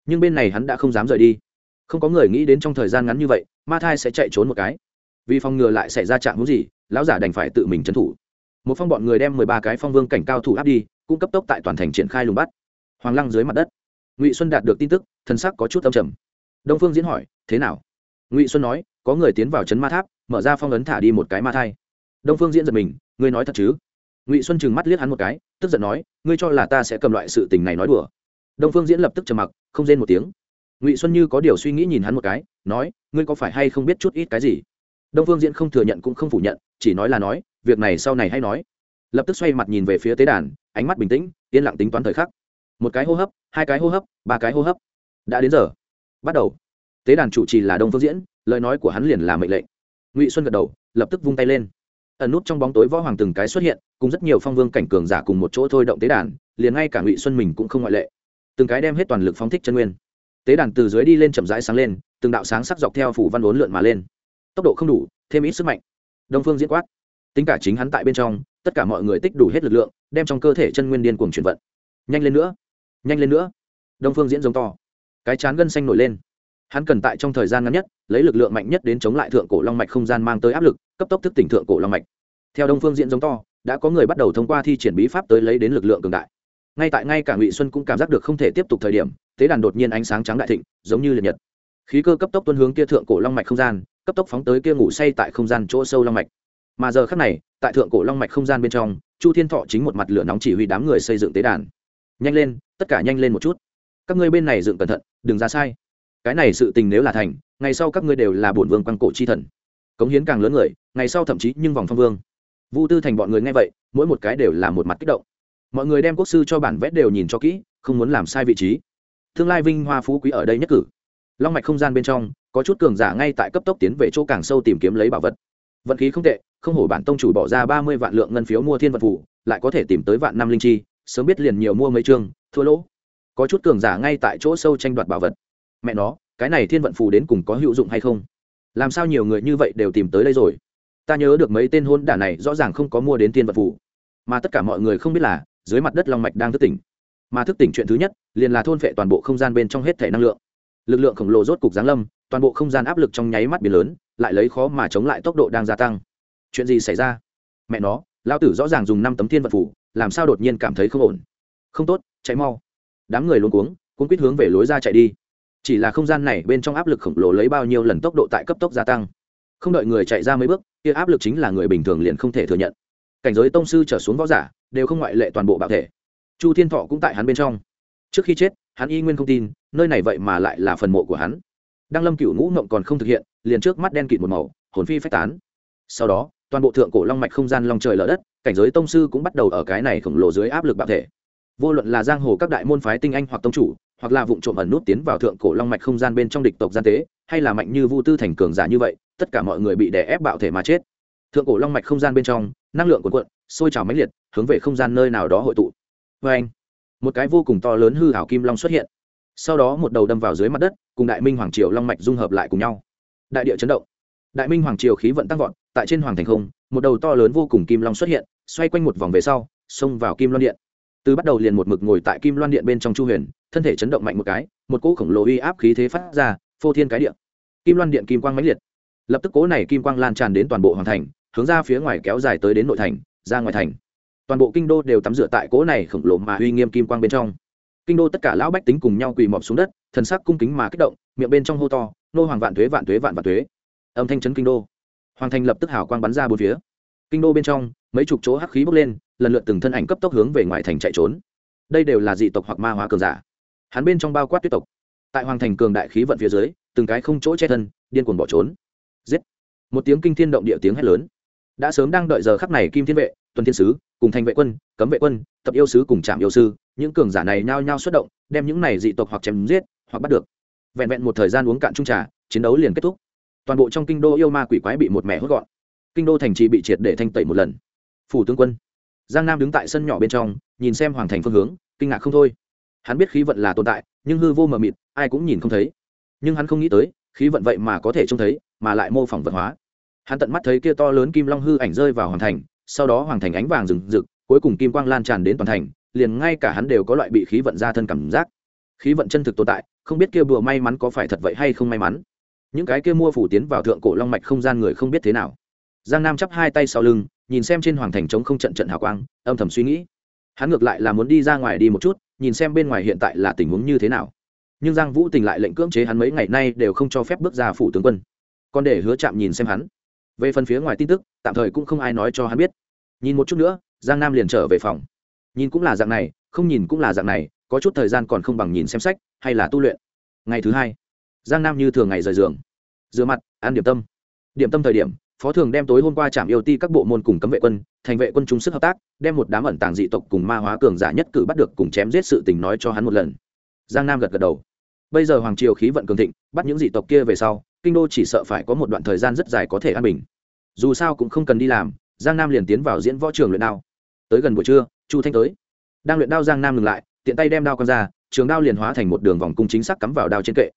Speaker 1: Nhưng bên này hắn đã không dám rời đi. Không có người nghĩ đến trong thời gian ngắn như vậy, ma thai sẽ chạy trốn một cái. Vì phòng ngừa lại xảy ra trạng hữu gì, lão giả đành phải tự mình trấn thủ. Một phong bọn người đem mười ba cái phong vương cảnh cao thủ áp đi, cũng cấp tốc tại toàn thành triển khai lùng bắt. Hoàng lăng dưới mặt đất. Ngụy xuân đạt được tin tức, thân sắc có chút âm trầm đông phương diễn hỏi, thế nào? Ngụy xuân nói, có người tiến vào trấn ma tháp, mở ra phong ấn thả đi một cái ma thai. Đông phương diễn giật mình, ngươi nói thật chứ? Ngụy xuân chừng mắt liếc hắn một cái, tức giận nói, ngươi cho là ta sẽ cầm loại sự tình này nói đùa? Đông phương diễn lập tức trầm mặc, không rên một tiếng. Ngụy xuân như có điều suy nghĩ nhìn hắn một cái, nói, ngươi có phải hay không biết chút ít cái gì? Đông phương diễn không thừa nhận cũng không phủ nhận, chỉ nói là nói, việc này sau này hay nói. Lập tức xoay mặt nhìn về phía tế đàn, ánh mắt bình tĩnh, yên lặng tính toán thời khắc. Một cái hô hấp, hai cái hô hấp, ba cái hô hấp. Đã đến giờ bắt đầu. Tế đàn chủ trì là đông phương diễn, lời nói của hắn liền là mệnh lệnh. Ngụy xuân gật đầu, lập tức vung tay lên. Ẩn nút trong bóng tối võ hoàng từng cái xuất hiện, cùng rất nhiều phong vương cảnh cường giả cùng một chỗ thôi động tế đàn, liền ngay cả ngụy xuân mình cũng không ngoại lệ. Từng cái đem hết toàn lực phóng thích chân nguyên. Tế đàn từ dưới đi lên chậm rãi sáng lên, từng đạo sáng sắc dọc theo phủ văn uốn lượn mà lên. Tốc độ không đủ, thêm ít sức mạnh. Đông phương diễn quát. Tính cả chính hắn tại bên trong, tất cả mọi người tích đủ hết lực lượng, đem trong cơ thể chân nguyên điên cuồng chuyển vận. Nhanh lên nữa. Nhanh lên nữa. Đông phương diễn giống to cái chán gân xanh nổi lên. Hắn cần tại trong thời gian ngắn nhất, lấy lực lượng mạnh nhất đến chống lại thượng cổ long mạch không gian mang tới áp lực, cấp tốc thức tỉnh thượng cổ long mạch. Theo đông phương diễn giống to, đã có người bắt đầu thông qua thi triển bí pháp tới lấy đến lực lượng cường đại. Ngay tại ngay cả ngụy xuân cũng cảm giác được không thể tiếp tục thời điểm, tế đàn đột nhiên ánh sáng trắng đại thịnh, giống như liệt nhật. Khí cơ cấp tốc tuân hướng kia thượng cổ long mạch không gian, cấp tốc phóng tới kia ngủ say tại không gian chỗ sâu long mạch. Mà giờ khắc này, tại thượng cổ long mạch không gian bên trong, chu thiên thọ chính một mặt lửa nóng chỉ huy đám người xây dựng tế đàn. Nhanh lên, tất cả nhanh lên một chút các ngươi bên này dựng cẩn thận, đừng ra sai. Cái này sự tình nếu là thành, ngày sau các ngươi đều là bổn vương quang cổ chi thần. Cống hiến càng lớn người, ngày sau thậm chí nhưng vòng phong vương. Vu tư thành bọn người nghe vậy, mỗi một cái đều là một mặt kích động. Mọi người đem quốc sư cho bản vẽ đều nhìn cho kỹ, không muốn làm sai vị trí. Tương lai vinh hoa phú quý ở đây nhất cử. Long mạch không gian bên trong, có chút cường giả ngay tại cấp tốc tiến về chỗ càng sâu tìm kiếm lấy bảo vật. Vận khí không tệ, không hổ bản tông chủ bỏ ra ba mươi vạn lượng ngân phiếu mua thiên vật phủ lại có thể tìm tới vạn năm linh chi, sớm biết liền nhiều mua mấy chương, thua lỗ có chút cường giả ngay tại chỗ sâu tranh đoạt bảo vật. Mẹ nó, cái này thiên vận phù đến cùng có hữu dụng hay không? Làm sao nhiều người như vậy đều tìm tới đây rồi? Ta nhớ được mấy tên hôn đả này rõ ràng không có mua đến thiên vận phù. Mà tất cả mọi người không biết là, dưới mặt đất long mạch đang thức tỉnh. Mà thức tỉnh chuyện thứ nhất, liền là thôn phệ toàn bộ không gian bên trong hết thể năng lượng. Lực lượng khổng lồ rốt cục giáng lâm, toàn bộ không gian áp lực trong nháy mắt biến lớn, lại lấy khó mà chống lại tốc độ đang gia tăng. Chuyện gì xảy ra? Mẹ nó lao tử rõ ràng dùng năm tấm thiên vật phủ làm sao đột nhiên cảm thấy không ổn? Không tốt cháy mau đám người luôn cuống cuống quýt hướng về lối ra chạy đi. Chỉ là không gian này bên trong áp lực khổng lồ lấy bao nhiêu lần tốc độ tại cấp tốc gia tăng. Không đợi người chạy ra mấy bước, kia áp lực chính là người bình thường liền không thể thừa nhận. Cảnh giới tông sư trở xuống võ giả, đều không ngoại lệ toàn bộ bạo thể. Chu thiên thọ cũng tại hắn bên trong. Trước khi chết, hắn y nguyên không tin, nơi này vậy mà lại là phần mộ của hắn. Đăng lâm cựu ngũ ngộng còn không thực hiện, liền trước mắt đen kịt một màu, hồn phi phách tán. Sau đó, toàn bộ thượng cổ long mạch không gian long trời lở đất, cảnh giới tông sư cũng bắt đầu ở cái này khổng lồ dưới áp lực bạo thể vô luận là giang hồ các đại môn phái tinh anh hoặc tông chủ, hoặc là vụ trộm ẩn nút tiến vào thượng cổ long mạch không gian bên trong địch tộc gian tế, hay là mạnh như vu tư thành cường giả như vậy, tất cả mọi người bị đè ép bạo thể mà chết. Thượng cổ long mạch không gian bên trong, năng lượng cuộn cuộn, sôi trào mãnh liệt, hướng về không gian nơi nào đó hội tụ. Vê anh, một cái vô cùng to lớn hư hảo kim long xuất hiện. Sau đó một đầu đâm vào dưới mặt đất, cùng đại minh hoàng triều long mạch dung hợp lại cùng nhau. Đại địa chấn động. Đại minh hoàng triều khí vận tăng vọt, tại trên hoàng thành không, một đầu to lớn vô cùng kim long xuất hiện, xoay quanh một vòng về sau, xông vào kim loan điện từ bắt đầu liền một mực ngồi tại kim loan điện bên trong chu huyền, thân thể chấn động mạnh một cái, một cỗ khổng lồ uy áp khí thế phát ra, phô thiên cái điện kim loan điện kim quang mãnh liệt. Lập tức cỗ này kim quang lan tràn đến toàn bộ hoàng thành, hướng ra phía ngoài kéo dài tới đến nội thành, ra ngoài thành. Toàn bộ kinh đô đều tắm rửa tại cỗ này khổng lồ mà uy nghiêm kim quang bên trong. Kinh đô tất cả lão bách tính cùng nhau quỳ mọp xuống đất, thần sắc cung kính mà kích động, miệng bên trong hô to, nô hoàng vạn thuế vạn thuế, vạn vạn thuế. Âm thanh chấn kinh đô. Hoàng thành lập tức hào quang bắn ra bốn phía. Kinh đô bên trong, mấy chục chỗ hắc khí bốc lên lần lượt từng thân ảnh cấp tốc hướng về ngoài thành chạy trốn. Đây đều là dị tộc hoặc ma hóa cường giả. Hắn bên trong bao quát tuyết tộc. Tại hoàng thành cường đại khí vận phía dưới, từng cái không chỗ che thân, điên cuồng bỏ trốn. Giết! Một tiếng kinh thiên động địa tiếng hét lớn. Đã sớm đang đợi giờ khắc này kim thiên vệ, tuần thiên sứ, cùng thành vệ quân, cấm vệ quân, tập yêu sứ cùng trạm yêu sư những cường giả này nhao nhao xuất động, đem những này dị tộc hoặc chém giết, hoặc bắt được. Vẹn vẹn một thời gian uống cạn trung trà, chiến đấu liền kết thúc. Toàn bộ trong kinh đô yêu ma quỷ quái bị một mẹ hốt gọn. Kinh đô thành trì bị triệt để thanh tẩy một lần. Phủ tướng quân giang nam đứng tại sân nhỏ bên trong, nhìn xem hoàng thành phương hướng, kinh ngạc không thôi. Hắn biết khí vận là tồn tại, nhưng hư vô mờ mịt, ai cũng nhìn không thấy. Nhưng hắn không nghĩ tới, khí vận vậy mà có thể trông thấy, mà lại mô phỏng vật hóa. Hắn tận mắt thấy kia to lớn kim long hư ảnh rơi vào hoàng thành, sau đó hoàng thành ánh vàng rừng rực, cuối cùng kim quang lan tràn đến toàn thành, liền ngay cả hắn đều có loại bị khí vận ra thân cảm giác. Khí vận chân thực tồn tại, không biết kia bùa may mắn có phải thật vậy hay không may mắn. Những cái kia mua phủ tiến vào thượng cổ long mạch không gian người không biết thế nào giang nam chắp hai tay sau lưng, nhìn xem trên hoàng thành trống không trận trận hào quang, âm thầm suy nghĩ. Hắn ngược lại là muốn đi ra ngoài đi một chút, nhìn xem bên ngoài hiện tại là tình huống như thế nào. Nhưng giang vũ tình lại lệnh cưỡng chế hắn mấy ngày nay đều không cho phép bước ra phủ tướng quân. Còn để hứa chạm nhìn xem hắn. Về phần phía ngoài tin tức, tạm thời cũng không ai nói cho hắn biết. Nhìn một chút nữa, giang nam liền trở về phòng. Nhìn cũng là dạng này, không nhìn cũng là dạng này, có chút thời gian còn không bằng nhìn xem sách, hay là tu luyện. Ngày thứ hai, giang nam như thường ngày rời giường. Rửa mặt, ăn điểm tâm. Điểm tâm thời điểm phó thường đem tối hôm qua trạm yêu ti các bộ môn cùng cấm vệ quân, thành vệ quân chung sức hợp tác, đem một đám ẩn tàng dị tộc cùng ma hóa cường giả nhất cử bắt được cùng chém giết sự tình nói cho hắn một lần. Giang nam gật gật đầu. Bây giờ hoàng triều khí vận cường thịnh, bắt những dị tộc kia về sau, kinh đô chỉ sợ phải có một đoạn thời gian rất dài có thể an bình. Dù sao cũng không cần đi làm, giang nam liền tiến vào diễn võ trường luyện đao. Tới gần buổi trưa, chu thanh tới. Đang luyện đao giang nam ngừng lại, tiện tay đem đao con ra, trường đao liền hóa thành một đường vòng cung chính xác cắm vào đao trên kệ.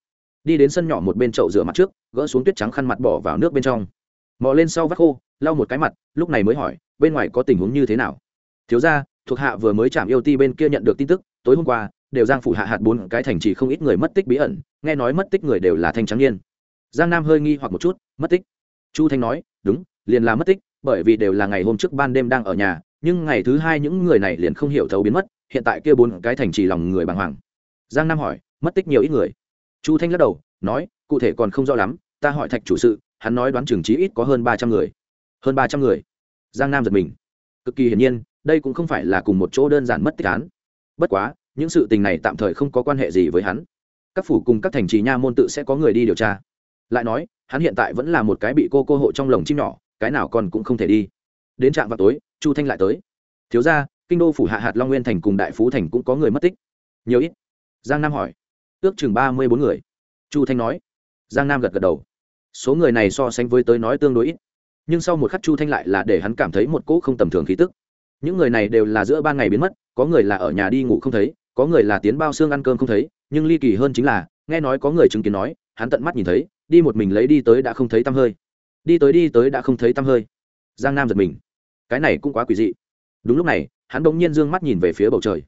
Speaker 1: Đi đến sân nhỏ một bên chậu rửa mặt trước, gỡ xuống tuyết trắng khăn mặt bỏ vào nước bên trong mò lên sau vắt khô, lau một cái mặt, lúc này mới hỏi, bên ngoài có tình huống như thế nào? Thiếu ra thuộc hạ vừa mới chạm yêu ti bên kia nhận được tin tức, tối hôm qua, đều giang phủ hạ hạt bốn cái thành trì không ít người mất tích bí ẩn, nghe nói mất tích người đều là thanh trắng niên. Giang nam hơi nghi hoặc một chút, mất tích. Chu thanh nói, đúng, liền là mất tích, bởi vì đều là ngày hôm trước ban đêm đang ở nhà, nhưng ngày thứ hai những người này liền không hiểu thấu biến mất, hiện tại kia bốn cái thành trì lòng người bàng hoàng. Giang nam hỏi, mất tích nhiều ít người? Chu thanh lắc đầu, nói, cụ thể còn không rõ lắm, ta hỏi thạch chủ sự hắn nói đoán chừng chí ít có hơn ba trăm người. Hơn ba trăm người. Giang nam giật mình. Cực kỳ hiển nhiên, đây cũng không phải là cùng một chỗ đơn giản mất tích án. Bất quá, những sự tình này tạm thời không có quan hệ gì với hắn. Các phủ cùng các thành trì nha môn tự sẽ có người đi điều tra. Lại nói, hắn hiện tại vẫn là một cái bị cô cô hộ trong lồng chim nhỏ, cái nào còn cũng không thể đi. Đến trạm vào tối, chu thanh lại tới. Thiếu ra kinh đô phủ hạ hạt long nguyên thành cùng đại phú thành cũng có người mất tích. Nhiều ít. Giang nam hỏi. Ước chừng ba mươi bốn người. Chu thanh nói. Giang nam gật gật đầu số người này so sánh với tới nói tương đối ít, nhưng sau một khắc chu thanh lại là để hắn cảm thấy một cỗ không tầm thường khí tức. Những người này đều là giữa ban ngày biến mất, có người là ở nhà đi ngủ không thấy, có người là tiến bao xương ăn cơm không thấy, nhưng ly kỳ hơn chính là, nghe nói có người chứng kiến nói, hắn tận mắt nhìn thấy, đi một mình lấy đi tới đã không thấy tăm hơi. Đi tới đi tới đã không thấy tăm hơi. Giang nam giật mình. Cái này cũng quá quỷ dị. Đúng lúc này, hắn bỗng nhiên d ư ơ n g mắt nhìn về phía bầu trời.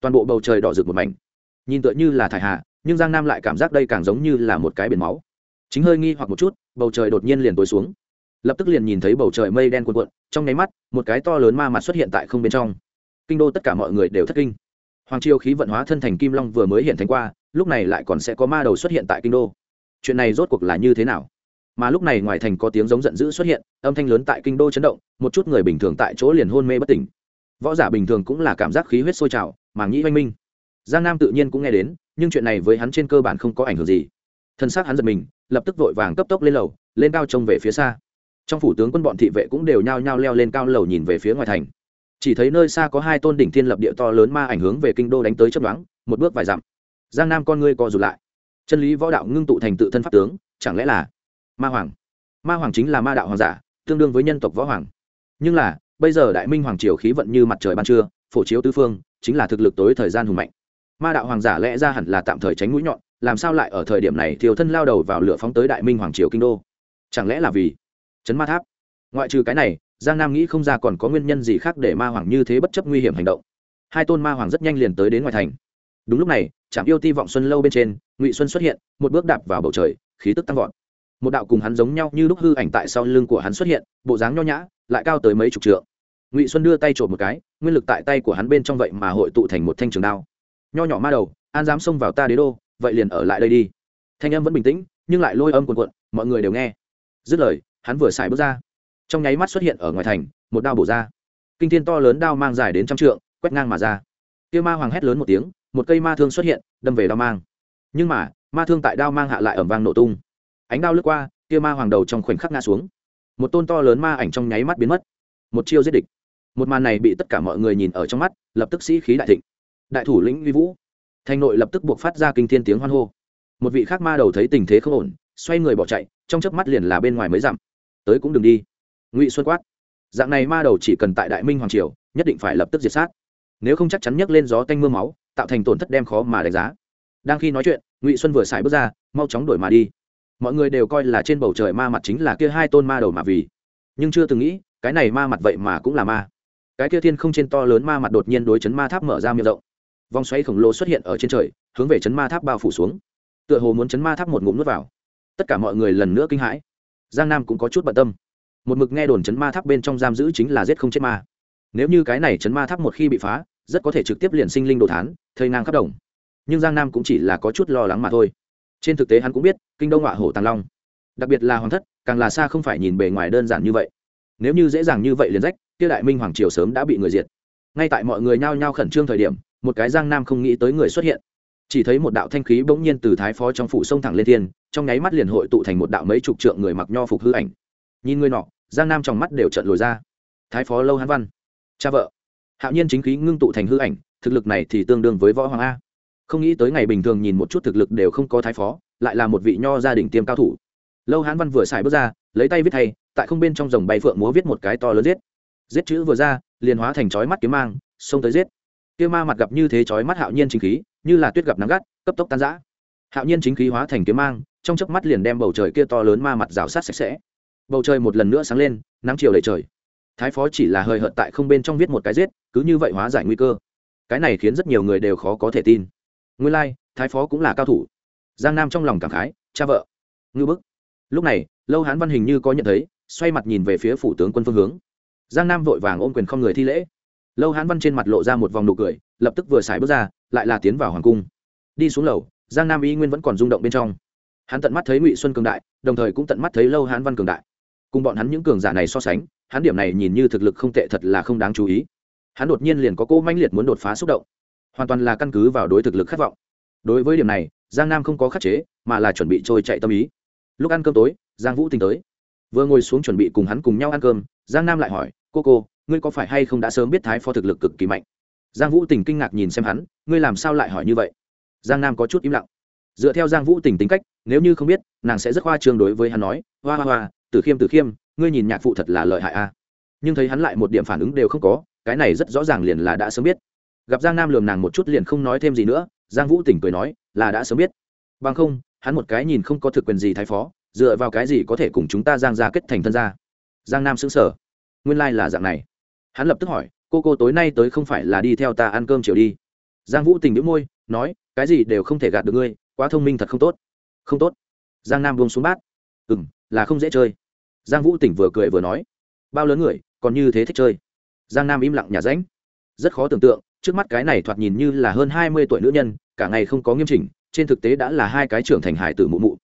Speaker 1: Toàn bộ bầu trời đỏ rực một mảnh. Nhìn tựa như là thải hạ nhưng giang nam lại cảm giác đây càng giống như là một cái biển máu chính hơi nghi hoặc một chút, bầu trời đột nhiên liền tối xuống. Lập tức liền nhìn thấy bầu trời mây đen cuộn cuộn, trong nháy mắt, một cái to lớn ma mặt xuất hiện tại không bên trong. Kinh đô tất cả mọi người đều thất kinh. Hoàng triều khí vận hóa thân thành kim long vừa mới hiện thành qua, lúc này lại còn sẽ có ma đầu xuất hiện tại kinh đô. Chuyện này rốt cuộc là như thế nào? Mà lúc này ngoài thành có tiếng giống giận dữ xuất hiện, âm thanh lớn tại kinh đô chấn động, một chút người bình thường tại chỗ liền hôn mê bất tỉnh. Võ giả bình thường cũng là cảm giác khí huyết sôi trào, mà nhĩ oanh minh. Giang nam tự nhiên cũng nghe đến, nhưng chuyện này với hắn trên cơ bản không có ảnh hưởng gì thân xác hắn giật mình, lập tức vội vàng cấp tốc lên lầu, lên cao trông về phía xa. Trong phủ tướng quân bọn thị vệ cũng đều nhao nhao leo lên cao lầu nhìn về phía ngoài thành. Chỉ thấy nơi xa có hai tôn đỉnh thiên lập địa to lớn ma ảnh hướng về kinh đô đánh tới chấp đoán một bước vài dặm. Giang nam con ngươi co rụt lại. Chân lý võ đạo ngưng tụ thành tự thân pháp tướng, chẳng lẽ là ma hoàng? Ma hoàng chính là ma đạo hoàng giả, tương đương với nhân tộc võ hoàng. Nhưng là, bây giờ đại minh hoàng triều khí vận như mặt trời ban trưa, phổ chiếu tư phương, chính là thực lực tối thời gian hùng mạnh. Ma đạo hoàng giả lẽ ra hẳn là tạm thời tránh mũi nhọn làm sao lại ở thời điểm này thiều thân lao đầu vào lửa phóng tới đại minh hoàng triều kinh đô? Chẳng lẽ là vì chấn ma tháp? Ngoại trừ cái này, giang nam nghĩ không ra còn có nguyên nhân gì khác để ma hoàng như thế bất chấp nguy hiểm hành động. Hai tôn ma hoàng rất nhanh liền tới đến ngoài thành. Đúng lúc này trạm yêu ti vọng xuân lâu bên trên, ngụy xuân xuất hiện, một bước đạp vào bầu trời, khí tức tăng vọt. Một đạo cùng hắn giống nhau như lúc hư ảnh tại sau lưng của hắn xuất hiện, bộ dáng nho nhã, lại cao tới mấy chục trượng. Ngụy xuân đưa tay trộm một cái, nguyên lực tại tay của hắn bên trong vậy mà hội tụ thành một thanh trường đao. Nho nhỏ ma đầu, an dám xông vào ta đế đô vậy liền ở lại đây đi. Thanh âm vẫn bình tĩnh, nhưng lại lôi âm cuồn cuộn, mọi người đều nghe. Dứt lời, hắn vừa xài bước ra. Trong nháy mắt xuất hiện ở ngoài thành, một đao bổ ra. Kinh thiên to lớn đao mang dài đến trăm trượng, quét ngang mà ra. Kia ma hoàng hét lớn một tiếng, một cây ma thương xuất hiện, đâm về đao mang. Nhưng mà, ma thương tại đao mang hạ lại ẩm vang nổ tung. Ánh đao lướt qua, kia ma hoàng đầu trong khoảnh khắc ngã xuống. Một tôn to lớn ma ảnh trong nháy mắt biến mất. Một chiêu giết địch. Một màn này bị tất cả mọi người nhìn ở trong mắt, lập tức sĩ khí đại thịnh. Đại thủ lĩnh vi vũ thành nội lập tức buộc phát ra kinh thiên tiếng hoan hô. Một vị khác ma đầu thấy tình thế không ổn, xoay người bỏ chạy, trong chớp mắt liền là bên ngoài mới dặm. Tới cũng đừng đi. Ngụy xuân quát. Dạng này ma đầu chỉ cần tại đại minh hoàng triều, nhất định phải lập tức diệt sát. Nếu không chắc chắn nhấc lên gió tanh m ư a máu, tạo thành tổn thất đem khó mà đánh giá. Đang khi nói chuyện, ngụy xuân vừa xài bước ra, mau chóng đổi mà đi. Mọi người đều coi là trên bầu trời ma mặt chính là kia hai tôn ma đầu mà vì. Nhưng chưa từng nghĩ, cái này ma mặt vậy mà cũng là ma. Cái kia thiên không trên to lớn ma mặt đột nhiên đối chấn ma tháp mở ra miệng rộng vòng xoáy khổng lồ xuất hiện ở trên trời, hướng về chấn ma tháp bao phủ xuống. Tựa hồ muốn chấn ma tháp một ngụm nước vào. Tất cả mọi người lần nữa kinh hãi. Giang nam cũng có chút bận tâm. Một mực nghe đồn chấn ma tháp bên trong giam giữ chính là giết không chết ma. Nếu như cái này chấn ma tháp một khi bị phá, rất có thể trực tiếp liền sinh linh đồ thán, thây ngang khắp đồng. Nhưng giang nam cũng chỉ là có chút lo lắng mà thôi. Trên thực tế hắn cũng biết, kinh đông họa hổ tàng long, đặc biệt là hoàng thất, càng là xa không phải nhìn bề ngoài đơn giản như vậy. Nếu như dễ dàng như vậy liền rách, kia đại minh hoàng triều sớm đã bị người diệt. Ngay tại mọi người nhao nhao khẩn trương thời điểm một cái giang nam không nghĩ tới người xuất hiện. Chỉ thấy một đạo thanh khí bỗng nhiên từ thái phó trong phủ sông thẳng lên thiên, trong nháy mắt liền hội tụ thành một đạo mấy chục trượng người mặc nho phục hư ảnh. Nhìn người nọ, giang nam trong mắt đều trận lồi ra. Thái phó lâu hán văn. Cha vợ. Hạo nhiên chính khí ngưng tụ thành hư ảnh, thực lực này thì tương đương với võ hoàng a. Không nghĩ tới ngày bình thường nhìn một chút thực lực đều không có thái phó, lại là một vị nho gia đình tiêm cao thủ. Lâu hán văn vừa xài bước ra, lấy tay viết thay tại không bên trong dòng bay phượng múa viết một cái to lớn giết. Giết chữ vừa ra, liền hóa thành chói mắt kiếm mang, xông tới giết kia ma mặt gặp như thế chói mắt hạo nhiên chính khí như là tuyết gặp nắng gắt cấp tốc tan rã. Hạo nhiên chính khí hóa thành kiếm mang trong chớp mắt liền đem bầu trời kia to lớn ma mặt rào sát sạch sẽ. Bầu trời một lần nữa sáng lên nắng chiều đầy trời. Thái phó chỉ là hơi hợt tại không bên trong viết một cái giết cứ như vậy hóa giải nguy cơ. Cái này khiến rất nhiều người đều khó có thể tin. Nguyên lai、like, thái phó cũng là cao thủ. Giang nam trong lòng cảm khái cha vợ. Ngư bức. Lúc này lâu hán văn hình như có nhận thấy xoay mặt nhìn về phía phủ tướng quân phương hướng. Giang nam vội vàng ôm quyền không người thi lễ lâu hán văn trên mặt lộ ra một vòng nụ cười, lập tức vừa xài bước ra, lại là tiến vào hoàng cung. Đi xuống lầu, giang nam y nguyên vẫn còn rung động bên trong. Hắn tận mắt thấy ngụy xuân cường đại, đồng thời cũng tận mắt thấy lâu hán văn cường đại. Cùng bọn hắn những cường giả này so sánh, hắn điểm này nhìn như thực lực không tệ thật là không đáng chú ý. Hắn đột nhiên liền có cô manh liệt muốn đột phá xúc động. Hoàn toàn là căn cứ vào đối thực lực khát vọng. Đối với điểm này, giang nam không có khắc chế, mà là chuẩn bị trôi chạy tâm ý. Lúc ăn cơm tối, giang vũ tình tới. Vừa ngồi xuống chuẩn bị cùng hắn cùng nhau ăn cơm, giang nam lại hỏi cô cô, ngươi có phải hay không đã sớm biết thái phó thực lực cực kỳ mạnh? Giang vũ tình kinh ngạc nhìn xem hắn, ngươi làm sao lại hỏi như vậy? Giang nam có chút im lặng. Dựa theo giang vũ tình tính cách, nếu như không biết, nàng sẽ rất hoa trương đối với hắn nói, hoa hoa hoa, tử khiêm tử khiêm, ngươi nhìn nhạc phụ thật là lợi hại a. Nhưng thấy hắn lại một điểm phản ứng đều không có, cái này rất rõ ràng liền là đã sớm biết. Gặp giang nam lườm nàng một chút liền không nói thêm gì nữa, giang vũ tỉnh cười nói, là đã sớm biết. Bằng không, hắn một cái nhìn không có thực quyền gì thái phó, dựa vào cái gì có thể cùng chúng ta giang ra kết thành thân gia? Giang nam xứng sở nguyên lai、like、là dạng này. Hắn lập tức hỏi, cô cô tối nay tới không phải là đi theo ta ăn cơm chiều đi? Giang vũ tình đĩu môi, nói, cái gì đều không thể gạt được ngươi, quá thông minh thật không tốt. Không tốt? Giang nam buông xuống bát. Ừ m là không dễ chơi. Giang vũ tỉnh vừa cười vừa nói, bao lớn người, còn như thế thích chơi. Giang nam im lặng nhà ránh. Rất khó tưởng tượng, trước mắt cái này thoạt nhìn như là hơn hai mươi tuổi nữ nhân, cả ngày không có nghiêm chỉnh, trên thực tế đã là hai cái trưởng thành hải tử mụ mụ.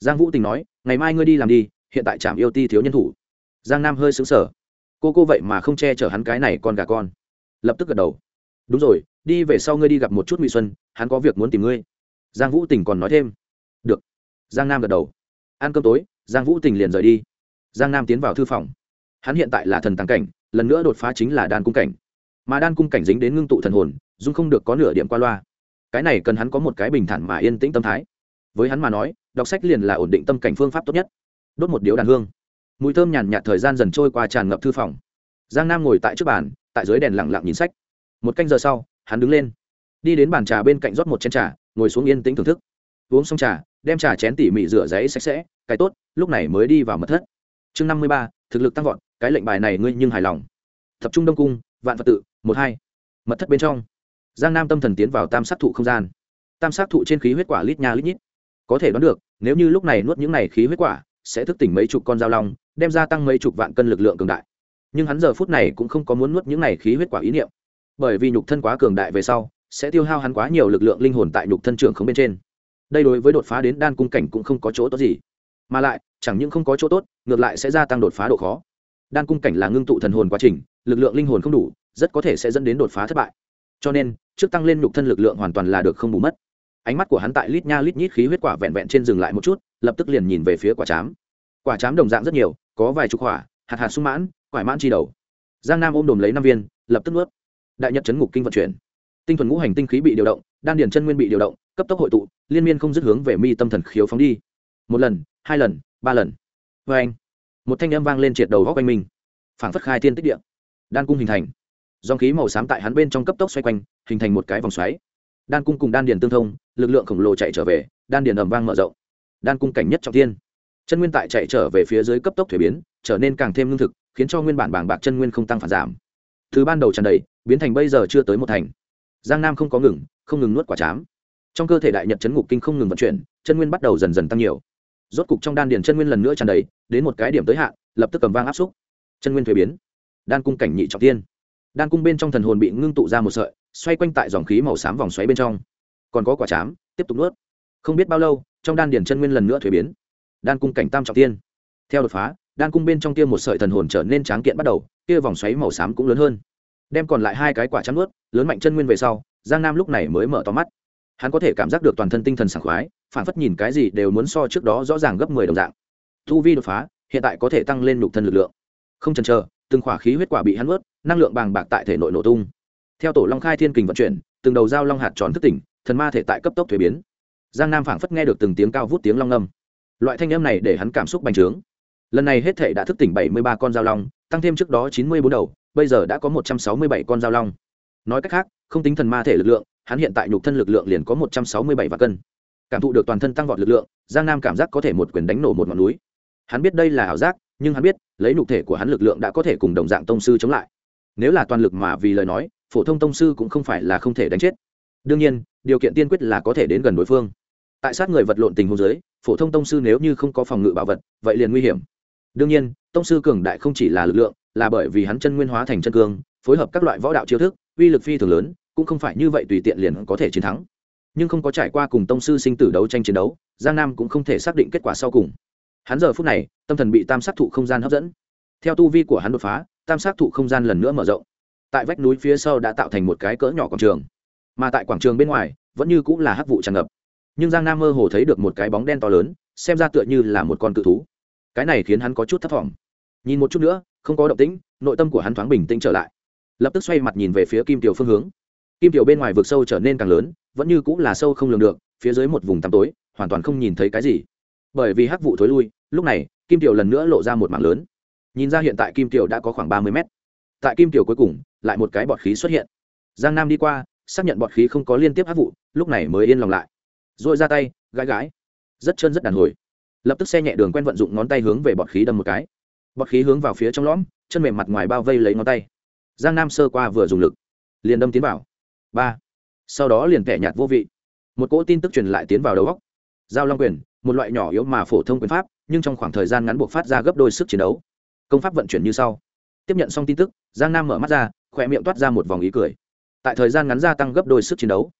Speaker 1: Giang vũ tình nói, ngày mai ngươi đi làm đi, hiện tại trạm yêu ti thiếu nhân thủ. Giang nam hơi xứng sở cô cô vậy mà không che chở hắn cái này con gà con. Lập tức gật đầu. Đúng rồi, đi về sau ngươi đi gặp một chút ngụy xuân, hắn có việc muốn tìm ngươi. Giang vũ tình còn nói thêm. Được. Giang nam gật đầu. Ăn cơm tối, giang vũ tình liền rời đi. Giang nam tiến vào thư phòng. Hắn hiện tại là thần tàng cảnh, lần nữa đột phá chính là đan cung cảnh. Mà đan cung cảnh dính đến ngưng tụ thần hồn, dung không được có nửa điểm qua loa. Cái này cần hắn có một cái bình thản mà yên tĩnh tâm thái. Với hắn mà nói, đọc sách liền là ổn định tâm cảnh phương pháp tốt nhất. Đốt một điếu đàn hương mùi thơm nhàn nhạt thời gian dần trôi qua tràn ngập thư phòng. Giang nam ngồi tại trước bàn, tại dưới đèn lặng lặng nhìn sách. Một canh giờ sau, hắn đứng lên. Đi đến bàn trà bên cạnh rót một chén trà, ngồi xuống yên tĩnh thưởng thức. Uống xong trà, đem trà chén tỉ mỉ rửa giấy sạch sẽ, cái tốt, lúc này mới đi vào mật thất. Chương năm mươi ba, thực lực tăng vọt, cái lệnh bài này ngươi nhưng hài lòng. Tập trung đông cung, vạn phật tự, một hai. Mật thất bên trong, giang nam tâm thần tiến vào tam sát thụ không gian. Tam sát thụ trên khí huyết quả lít nha lít nhít. Có thể đoán được, nếu như lúc này nuốt những này khí huyết quả, sẽ thức tỉnh mấy chục con dao long đem ra tăng mấy chục vạn cân lực lượng cường đại. Nhưng hắn giờ phút này cũng không có muốn nuốt những này khí huyết quả ý niệm. Bởi vì nhục thân quá cường đại về sau, sẽ tiêu hao hắn quá nhiều lực lượng linh hồn tại nhục thân trưởng không bên trên. Đây đối với đột phá đến đan cung cảnh cũng không có chỗ tốt gì. Mà lại, chẳng những không có chỗ tốt, ngược lại sẽ gia tăng đột phá độ khó. Đan cung cảnh là ngưng tụ thần hồn quá trình, lực lượng linh hồn không đủ, rất có thể sẽ dẫn đến đột phá thất bại. Cho nên, trước tăng lên nhục thân lực lượng hoàn toàn là được không bù mất. Ánh mắt của hắn tại lít nha lít nhít khí huyết quả vẹn vẹn trên dừng lại một chút, lập tức liền nhìn về phía quả chám quả chám đồng dạng rất nhiều, có vài chục quả, hạt hạt sung mãn, quải mãn chi đầu. Giang nam ôm đồm lấy năm viên, lập tức nuốt. Đại nhật chấn ngục kinh vận chuyển. Tinh thuần ngũ hành tinh khí bị điều động, đan điền chân nguyên bị điều động, cấp tốc hội tụ, liên miên không dứt hướng về mi tâm thần khiếu phóng đi. Một lần, hai lần, ba lần. Vê anh, một thanh âm vang lên triệt đầu góc quanh mình. Phảng phất khai thiên tích địa. Đan cung hình thành. Dòng khí màu xám tại hắn bên trong cấp tốc xoay quanh, hình thành một cái vòng xoáy. Đan cung cùng đan điền tương thông, lực lượng khổng lồ chạy trở về, đan điền ầm vang mở rộng. Đan cung cảnh nhất trọng thiên chân nguyên tại chạy trở về phía dưới cấp tốc thuế biến, trở nên càng thêm lương thực, khiến cho nguyên bản bảng bạc chân nguyên không tăng phản giảm. Từ ban đầu tràn đầy, biến thành bây giờ chưa tới một thành. Giang nam không có ngừng, không ngừng nuốt quả chám. Trong cơ thể đại nhật chấn ngục kinh không ngừng vận chuyển, chân nguyên bắt đầu dần dần tăng nhiều. Rốt cục trong đan điền chân nguyên lần nữa tràn đầy, đến một cái điểm tới hạn, lập tức cầm vang áp xúc. Chân nguyên thuế biến. Đan cung cảnh nhị trọng tiên. Đan cung bên trong thần hồn bị ngưng tụ ra một sợi, xoay quanh tại dòng khí màu xám vòng xoáy bên trong. Còn có quả chám, tiếp tục nuốt. Không biết bao lâu, trong đan điền chân nguyên lần nữa thuế biến đan cung cảnh tam trọng tiên. Theo đột phá đan cung bên trong kia một sợi thần hồn trở nên tráng kiện bắt đầu kia vòng xoáy màu xám cũng lớn hơn. Đem còn lại hai cái quả chấm nước, lớn mạnh chân nguyên về sau giang nam lúc này mới mở to mắt. Hắn có thể cảm giác được toàn thân tinh thần sảng khoái phản phất nhìn cái gì đều muốn so trước đó rõ ràng gấp mười đồng dạng. Thu vi đột phá hiện tại có thể tăng lên nhục thân lực lượng. Không chần chờ từng khỏa khí huyết quả bị hắn ướt năng lượng bàng bạc tại thể nội nổ tung. Theo tổ long khai thiên kình vận chuyển từng đầu dao long hạt tròn thức tỉnh thần ma thể tại cấp tốc thuế biến. Giang nam phảng phất nghe được từng tiếng cao vút tiếng long âm loại thanh âm này để hắn cảm xúc bành trướng. Lần này hết thể đã thức tỉnh bảy mươi ba con dao long, tăng thêm trước đó chín mươi bốn đầu, bây giờ đã có một trăm sáu mươi bảy con dao long. Nói cách khác, không tính thần ma thể lực lượng, hắn hiện tại nhục thân lực lượng liền có một trăm sáu mươi bảy vạn cân. Cảm thụ được toàn thân tăng vọt lực lượng, giang nam cảm giác có thể một quyền đánh nổ một ngọn núi. Hắn biết đây là ảo giác, nhưng hắn biết, lấy nhục thể của hắn lực lượng đã có thể cùng đồng dạng tông sư chống lại. Nếu là toàn lực mà vì lời nói, phổ thông tông sư cũng không phải là không thể đánh chết. Đương nhiên, điều kiện tiên quyết là có thể đến gần đối phương. Tại sát người vật lộn tình huống giới phổ thông tông sư nếu như không có phòng ngự bảo vật, vậy liền nguy hiểm. Đương nhiên, tông sư cường đại không chỉ là lực lượng, là bởi vì hắn chân nguyên hóa thành chân cương, phối hợp các loại võ đạo chiêu thức, uy lực phi thường lớn, cũng không phải như vậy tùy tiện liền có thể chiến thắng. Nhưng không có trải qua cùng tông sư sinh tử đấu tranh chiến đấu, giang nam cũng không thể xác định kết quả sau cùng. Hắn giờ phút này, tâm thần bị tam sát thụ không gian hấp dẫn. Theo tu vi của hắn đột phá, tam sát thụ không gian lần nữa mở rộng. Tại vách núi phía sau đã tạo thành một cái cỡ nhỏ quảng trường. Mà tại quảng trường bên ngoài, vẫn như cũng là hắc vụ tràn ngập nhưng giang nam mơ hồ thấy được một cái bóng đen to lớn, xem ra tựa như là một con cự thú. Cái này khiến hắn có chút thất vọng. Nhìn một chút nữa, không có động tĩnh, nội tâm của hắn thoáng bình tĩnh trở lại. Lập tức xoay mặt nhìn về phía kim tiểu phương hướng. Kim tiểu bên ngoài vực sâu trở nên càng lớn, vẫn như cũng là sâu không lường được, phía dưới một vùng tăm tối, hoàn toàn không nhìn thấy cái gì. Bởi vì hắc vụ thối lui, lúc này, kim tiểu lần nữa lộ ra một mảng lớn. Nhìn ra hiện tại kim tiểu đã có khoảng ba mươi mét. Tại kim tiểu cuối cùng, lại một cái bọt khí xuất hiện. Giang nam đi qua, xác nhận bọt khí không có liên tiếp hắc vụ, lúc này mới yên lòng lại rồi ra tay, gãi gãi. Rất chân rất đàn hồi. Lập tức xe nhẹ đường quen vận dụng ngón tay hướng về bọt khí đâm một cái. Bọt khí hướng vào phía trong lõm, chân mềm mặt ngoài bao vây lấy ngón tay. Giang nam sơ qua vừa dùng lực, liền đâm tiến vào. Ba. Sau đó liền kẻ nhạt vô vị. Một cỗ tin tức truyền lại tiến vào đầu góc giao long quyền, một loại nhỏ yếu mà phổ thông quyền pháp, nhưng trong khoảng thời gian ngắn buộc phát ra gấp đôi sức chiến đấu. Công pháp vận chuyển như sau. Tiếp nhận xong tin tức, giang nam mở mắt ra khỏe miệng toát ra một vòng ý cười. Tại thời gian ngắn gia tăng gấp đôi sức chiến đấu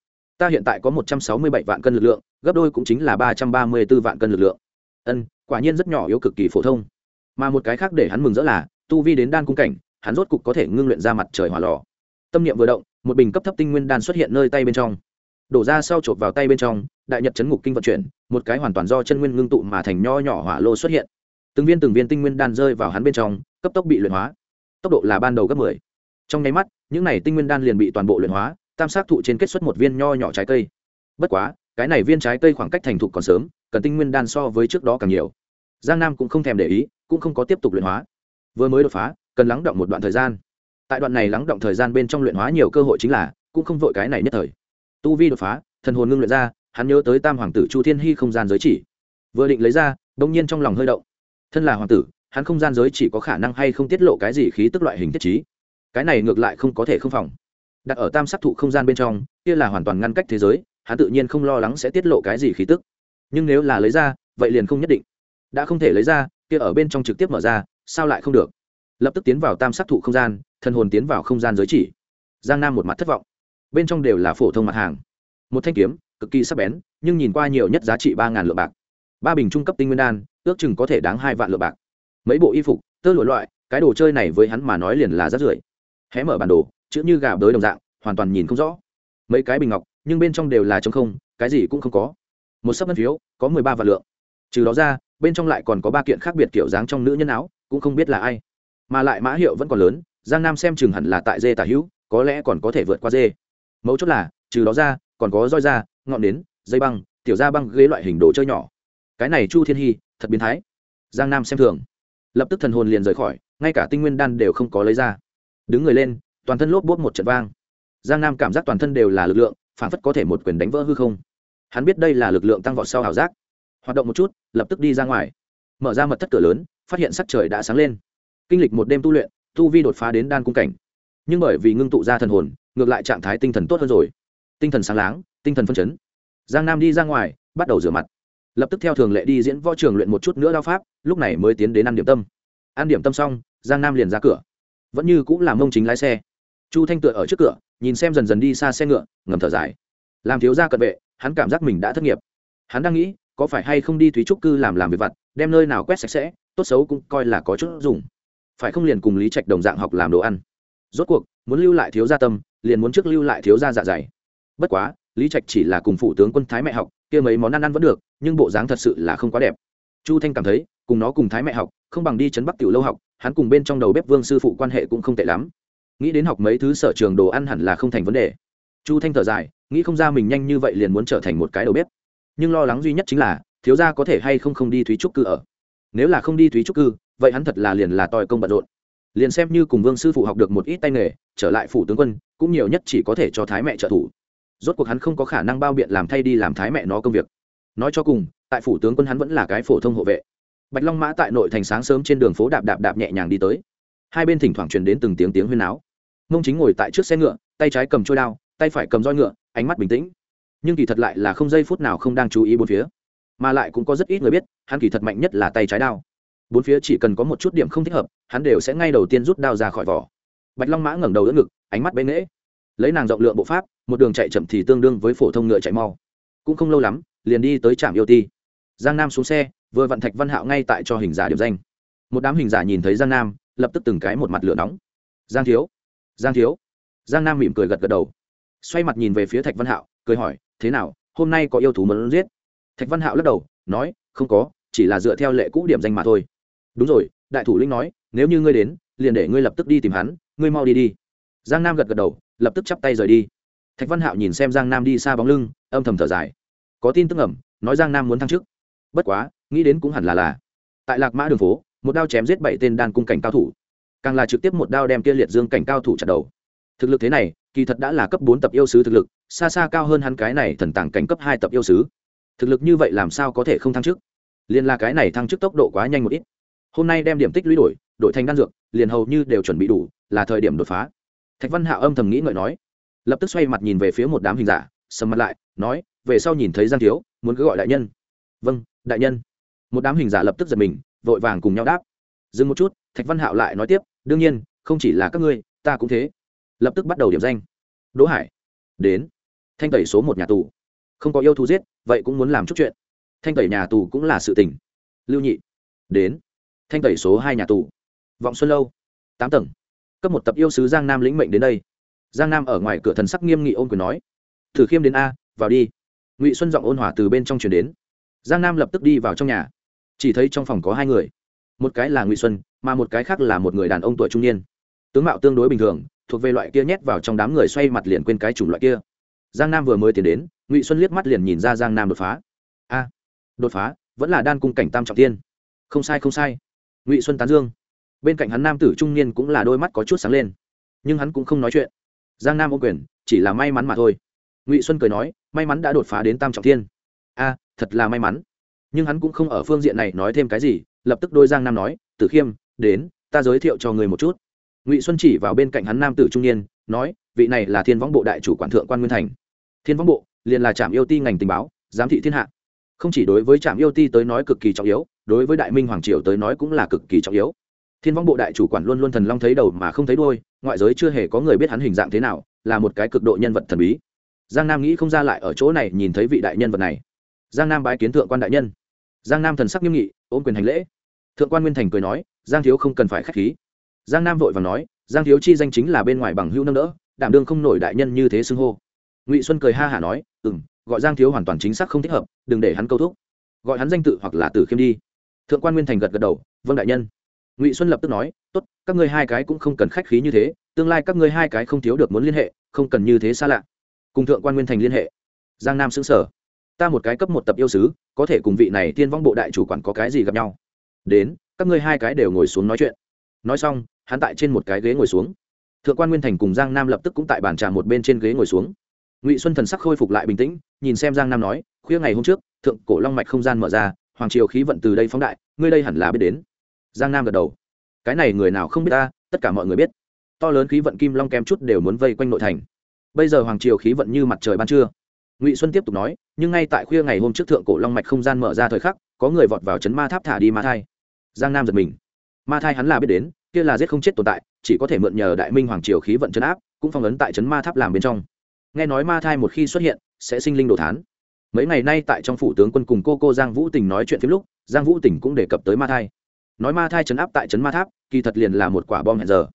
Speaker 1: ta hiện tại có một trăm sáu mươi bảy vạn cân lực lượng, gấp đôi cũng chính là ba trăm ba mươi b ố vạn cân lực lượng. Ân, quả nhiên rất nhỏ yếu cực kỳ phổ thông. Mà một cái khác để hắn mừng rỡ là, tu vi đến đan cung cảnh, hắn rốt cục có thể ngưng luyện ra mặt trời hỏa lò. Tâm niệm vừa động, một bình cấp thấp tinh nguyên đan xuất hiện nơi tay bên trong. Đổ ra sau chộp vào tay bên trong, đại nhật chấn ngục kinh vận chuyển, một cái hoàn toàn do chân nguyên ngưng tụ mà thành nho nhỏ hỏa lô xuất hiện. Từng viên từng viên tinh nguyên đan rơi vào hắn bên trong, cấp tốc bị luyện hóa. Tốc độ là ban đầu gấp mười. Trong nháy mắt, những này tinh nguyên đan liền bị toàn bộ luyện hóa tam sát thụ trên kết xuất một viên nho nhỏ trái cây. Bất quá, cái này viên trái cây khoảng cách thành thục còn sớm, cần tinh nguyên đan so với trước đó càng nhiều. Giang nam cũng không thèm để ý, cũng không có tiếp tục luyện hóa. Vừa mới đột phá, cần lắng động một đoạn thời gian. Tại đoạn này lắng động thời gian bên trong luyện hóa nhiều cơ hội chính là, cũng không vội cái này nhất thời. Tu vi đột phá, thần hồn ngưng luyện ra, hắn nhớ tới tam hoàng tử chu thiên hy không gian giới chỉ. Vừa định lấy ra đông nhiên trong lòng hơi động. Thân là hoàng tử, hắn không gian giới chỉ có khả năng hay không tiết lộ cái gì khí tức loại hình thiết trí. Cái này ngược lại không có thể không phòng đặt ở tam sắc thụ không gian bên trong, kia là hoàn toàn ngăn cách thế giới, hắn tự nhiên không lo lắng sẽ tiết lộ cái gì khí tức. Nhưng nếu là lấy ra, vậy liền không nhất định. Đã không thể lấy ra, kia ở bên trong trực tiếp mở ra, sao lại không được? Lập tức tiến vào tam sắc thụ không gian, thần hồn tiến vào không gian giới chỉ. Giang nam một mặt thất vọng. Bên trong đều là phổ thông mặt hàng. Một thanh kiếm, cực kỳ sắc bén, nhưng nhìn qua nhiều nhất giá trị ba ngàn lượng bạc. Ba bình trung cấp tinh nguyên đan, ước chừng có thể đáng hai vạn lượng bạc. Mấy bộ y phục, tơ lụa loại, cái đồ chơi này với hắn mà nói liền là rát rưởi. Hé mở bản đồ chữ như gà bới đồng dạng, hoàn toàn nhìn không rõ. Mấy cái bình ngọc, nhưng bên trong đều là t không, cái gì cũng không có. Một sấp ngân phiếu, có mười ba vạn lượng. Trừ đó ra, bên trong lại còn có ba kiện khác biệt kiểu dáng trong nữ nhân áo, cũng không biết là ai. Mà lại mã hiệu vẫn còn lớn, giang nam xem chừng hẳn là tại dê tả hữu, có lẽ còn có thể vượt qua dê. Mấu chốt là, trừ đó ra, còn có roi da, ngọn nến, dây băng, tiểu da băng ghế loại hình đồ chơi nhỏ. Cái này chu thiên hy, thật biến thái. Giang nam xem thường. Lập tức thần hồn liền rời khỏi, ngay cả tinh nguyên đan đều không có lấy ra. Đứng người lên toàn thân lốp bốt một trận vang. Giang nam cảm giác toàn thân đều là lực lượng phản phất có thể một quyền đánh vỡ hư không. Hắn biết đây là lực lượng tăng vọt sau ảo giác. Hoạt động một chút, lập tức đi ra ngoài. Mở ra mật thất cửa lớn, phát hiện sắc trời đã sáng lên. Kinh lịch một đêm tu luyện, tu vi đột phá đến đan cung cảnh. Nhưng bởi vì ngưng tụ ra thần hồn, ngược lại trạng thái tinh thần tốt hơn rồi. Tinh thần sáng láng, tinh thần phân chấn. Giang nam đi ra ngoài, bắt đầu rửa mặt. Lập tức theo thường lệ đi diễn võ trường luyện một chút nữa đao pháp, lúc này mới tiến đến ăn điểm tâm. Ăn điểm tâm xong, giang nam liền ra cửa. Vẫn như cũng làm mông chính lái xe chu thanh tựa ở trước cửa, nhìn xem dần dần đi xa xe ngựa, ngầm thở dài. Làm thiếu gia cận vệ, hắn cảm giác mình đã thất nghiệp. Hắn đang nghĩ, có phải hay không đi thúy trúc cư làm làm việc vặt, đem nơi nào quét sạch sẽ, tốt xấu cũng coi là có chút dùng. Phải không liền cùng lý trạch đồng dạng học làm đồ ăn? Rốt cuộc, muốn lưu lại thiếu gia tâm, liền muốn trước lưu lại thiếu gia dạ dày. Bất quá, lý trạch chỉ là cùng phụ tướng quân thái mẹ học, kia mấy món ăn ăn vẫn được, nhưng bộ dáng thật sự là không quá đẹp. Chu thanh cảm thấy, cùng nó cùng thái mẹ học, không bằng đi chấn bắc tiểu lâu học, hắn cùng bên trong đầu bếp vương sư phụ quan hệ cũng không tệ lắm nghĩ đến học mấy thứ sở trường đồ ăn hẳn là không thành vấn đề. Chu thanh thở dài, nghĩ không ra mình nhanh như vậy liền muốn trở thành một cái đầu bếp. Nhưng lo lắng duy nhất chính là, thiếu gia có thể hay không không đi thúy trúc cư ở. Nếu là không đi thúy trúc cư, vậy hắn thật là liền là tòi công bận rộn. Liền xem như cùng vương sư phụ học được một ít tay nghề, trở lại phủ tướng quân, cũng nhiều nhất chỉ có thể cho thái mẹ trợ thủ. Rốt cuộc hắn không có khả năng bao biện làm thay đi làm thái mẹ nó công việc. Nói cho cùng, tại phủ tướng quân hắn vẫn là cái phổ thông hộ vệ. Bạch long mã tại nội thành sáng sớm trên đường phố đạp đạp đạp nhẹ nhàng đi tới. Hai bên thỉnh thoảng truyền đến từng tiếng tiếng huyên áo mông chính ngồi tại trước xe ngựa, tay trái cầm trôi đao, tay phải cầm roi ngựa, ánh mắt bình tĩnh. Nhưng kỳ thật lại là không giây phút nào không đang chú ý bốn phía. Mà lại cũng có rất ít người biết, hắn kỳ thật mạnh nhất là tay trái đao. Bốn phía chỉ cần có một chút điểm không thích hợp, hắn đều sẽ ngay đầu tiên rút đao ra khỏi vỏ. Bạch long mã ngẩng đầu đỡ ngực, ánh mắt bén nghễ. Lấy nàng rộng lượng bộ pháp, một đường chạy chậm thì tương đương với phổ thông ngựa chạy mau. Cũng không lâu lắm, liền đi tới trạm yêu ti. Giang nam xuống xe, vừa vặn thạch văn hạo ngay tại cho hình giả điểm danh. Một đám hình giả nhìn thấy giang nam, lập tức từng cái một mặt lửa nóng. Giang thiếu giang thiếu. Giang nam mỉm cười gật gật đầu. Xoay mặt nhìn về phía thạch văn hạo, cười hỏi, thế nào, hôm nay có yêu thú muốn giết? Thạch văn hạo lắc đầu, nói, không có, chỉ là dựa theo lệ cũ điểm danh mà thôi. Đúng rồi, đại thủ linh nói, nếu như ngươi đến, liền để ngươi lập tức đi tìm hắn, ngươi mau đi đi. Giang nam gật gật đầu, lập tức chắp tay rời đi. Thạch văn hạo nhìn xem giang nam đi xa bóng lưng, âm thầm thở dài. Có tin tức ẩm, nói giang nam muốn thăng chức. Bất quá, nghĩ đến cũng hẳn là là. Tại lạc mã đường phố, một đao chém giết bảy tên đan cung cảnh cao thủ càng là trực tiếp một đao đem kia liệt dương cảnh cao thủ chặt đầu. Thực lực thế này, kỳ thật đã là cấp bốn tập yêu sứ thực lực, xa xa cao hơn hắn cái này thần tàng cảnh cấp hai tập yêu sứ. Thực lực như vậy làm sao có thể không thăng chức? Liền là cái này thăng chức tốc độ quá nhanh một ít. Hôm nay đem điểm tích lũy đổi đổi thành đan dược, liền hầu như đều chuẩn bị đủ, là thời điểm đột phá. Thạch văn hạo âm thầm nghĩ ngợi nói, lập tức xoay mặt nhìn về phía một đám hình giả, sầm mặt lại, nói, về sau nhìn thấy giang thiếu, muốn cứ gọi đại nhân. Vâng đại nhân. Một đám hình giả lập tức giật mình, vội vàng cùng nhau đáp. Dừng một chút, thạch văn hạo lại nói tiếp đương nhiên, không chỉ là các ngươi, ta cũng thế. Lập tức bắt đầu điểm danh. Đỗ hải. Đến. Thanh tẩy số một nhà tù. Không có yêu thú giết, vậy cũng muốn làm chút chuyện. Thanh tẩy nhà tù cũng là sự tình. Lưu nhị. Đến. Thanh tẩy số hai nhà tù. Vọng xuân lâu. Tám tầng. Cấp một tập yêu sứ giang nam lĩnh mệnh đến đây. Giang nam ở ngoài cửa thần sắc nghiêm nghị ôn quyền nói. Thử khiêm đến a, vào đi. Ngụy xuân giọng ôn hòa từ bên trong chuyển đến. Giang nam lập tức đi vào trong nhà. Chỉ thấy trong phòng có hai người. Một cái là ngụy xuân mà một cái khác là một người đàn ông tuổi trung niên. Tướng mạo tương đối bình thường, thuộc về loại kia nhét vào trong đám người xoay mặt liền quên cái chủng loại kia. Giang nam vừa mới tiến đến, ngụy xuân liếc mắt liền nhìn ra giang nam đột phá. A, đột phá, vẫn là đan cung cảnh tam trọng tiên không sai không sai. Ngụy xuân tán dương. Bên cạnh hắn nam tử trung niên cũng là đôi mắt có chút sáng lên. Nhưng hắn cũng không nói chuyện. Giang nam ô quyền, chỉ là may mắn mà thôi. Ngụy xuân cười nói, may mắn đã đột phá đến tam trọng thiên. A, thật là may mắn. Nhưng hắn cũng không ở phương diện này nói thêm cái gì, lập tức đôi giang nam nói, tử khiêm đến, ta giới thiệu cho người một chút. Ngụy xuân chỉ vào bên cạnh hắn nam tử trung niên, nói, vị này là thiên võng bộ đại chủ quản thượng quan nguyên thành. Thiên võng bộ, liền là trạm yêu ti ngành tình báo, giám thị thiên hạ. Không chỉ đối với trạm yêu ti tới nói cực kỳ trọng yếu, đối với đại minh hoàng triều tới nói cũng là cực kỳ trọng yếu. Thiên võng bộ đại chủ quản luôn luôn thần long thấy đầu mà không thấy đôi ngoại giới chưa hề có người biết hắn hình dạng thế nào, là một cái cực độ nhân vật thần bí. Giang nam nghĩ không ra lại ở chỗ này nhìn thấy vị đại nhân vật này. Giang nam bái kiến thượng quan đại nhân. Giang nam thần sắc nghiêm nghị, ôm quyền hành lễ thượng quan nguyên thành cười nói, giang thiếu không cần phải k h á c h khí. Giang nam vội và nói, giang thiếu chi danh chính là bên ngoài bằng hữu nâng đỡ, đảm đương không nổi đại nhân như thế xưng hô. Ngụy xuân cười ha hả nói ừ m gọi giang thiếu hoàn toàn chính xác không thích hợp, đừng để hắn câu thúc. Gọi hắn danh tự hoặc là tử khiêm đi. Thượng quan nguyên thành gật gật đầu vâng đại nhân. Ngụy xuân lập tức nói, tốt, các ngươi hai cái cũng không cần khách khí như thế, tương lai các ngươi hai cái không thiếu được muốn liên hệ, không cần như thế xa lạ. Cùng thượng quan nguyên thành liên hệ. Giang nam xứng sở ta một cái cấp một tập yêu sứ, có thể cùng vị này tiên vong bộ đại chủ quản có cái gì gặp nhau? Đến, các ngươi hai cái đều ngồi xuống nói chuyện. Nói xong, hắn tại trên một cái ghế ngồi xuống. Thượng quan nguyên thành cùng giang nam lập tức cũng tại bàn trà một bên trên ghế ngồi xuống. Ngụy xuân thần sắc khôi phục lại bình tĩnh, nhìn xem giang nam nói, khuya ngày hôm trước, thượng cổ long mạch không gian mở ra, hoàng triều khí vận từ đây phóng đại, ngươi đây hẳn là biết đến. Giang nam gật đầu. Cái này người nào không biết ta, tất cả mọi người biết. To lớn khí vận kim long kem chút đều muốn vây quanh nội thành. Bây giờ hoàng triều khí vận như mặt trời ban trưa. Ngụy xuân tiếp tục nói, nhưng ngay tại khuya ngày hôm trước thượng cổ long mạch không gian mở ra thời khắc, có người vọt vào chấn ma tháp thả đi ma thai giang nam giật mình. Ma thai hắn là biết đến, kia là giết không chết tồn tại, chỉ có thể mượn nhờ đại minh hoàng triều khí vận chấn áp, cũng phong ấn tại Trấn ma tháp làm bên trong. Nghe nói ma thai một khi xuất hiện, sẽ sinh linh đồ thán. Mấy ngày nay tại trong phủ tướng quân cùng cô cô giang vũ tình nói chuyện phim lúc, giang vũ tình cũng đề cập tới ma thai. Nói ma thai chấn áp tại Trấn ma tháp, kỳ thật liền là một quả bom hẹn giờ.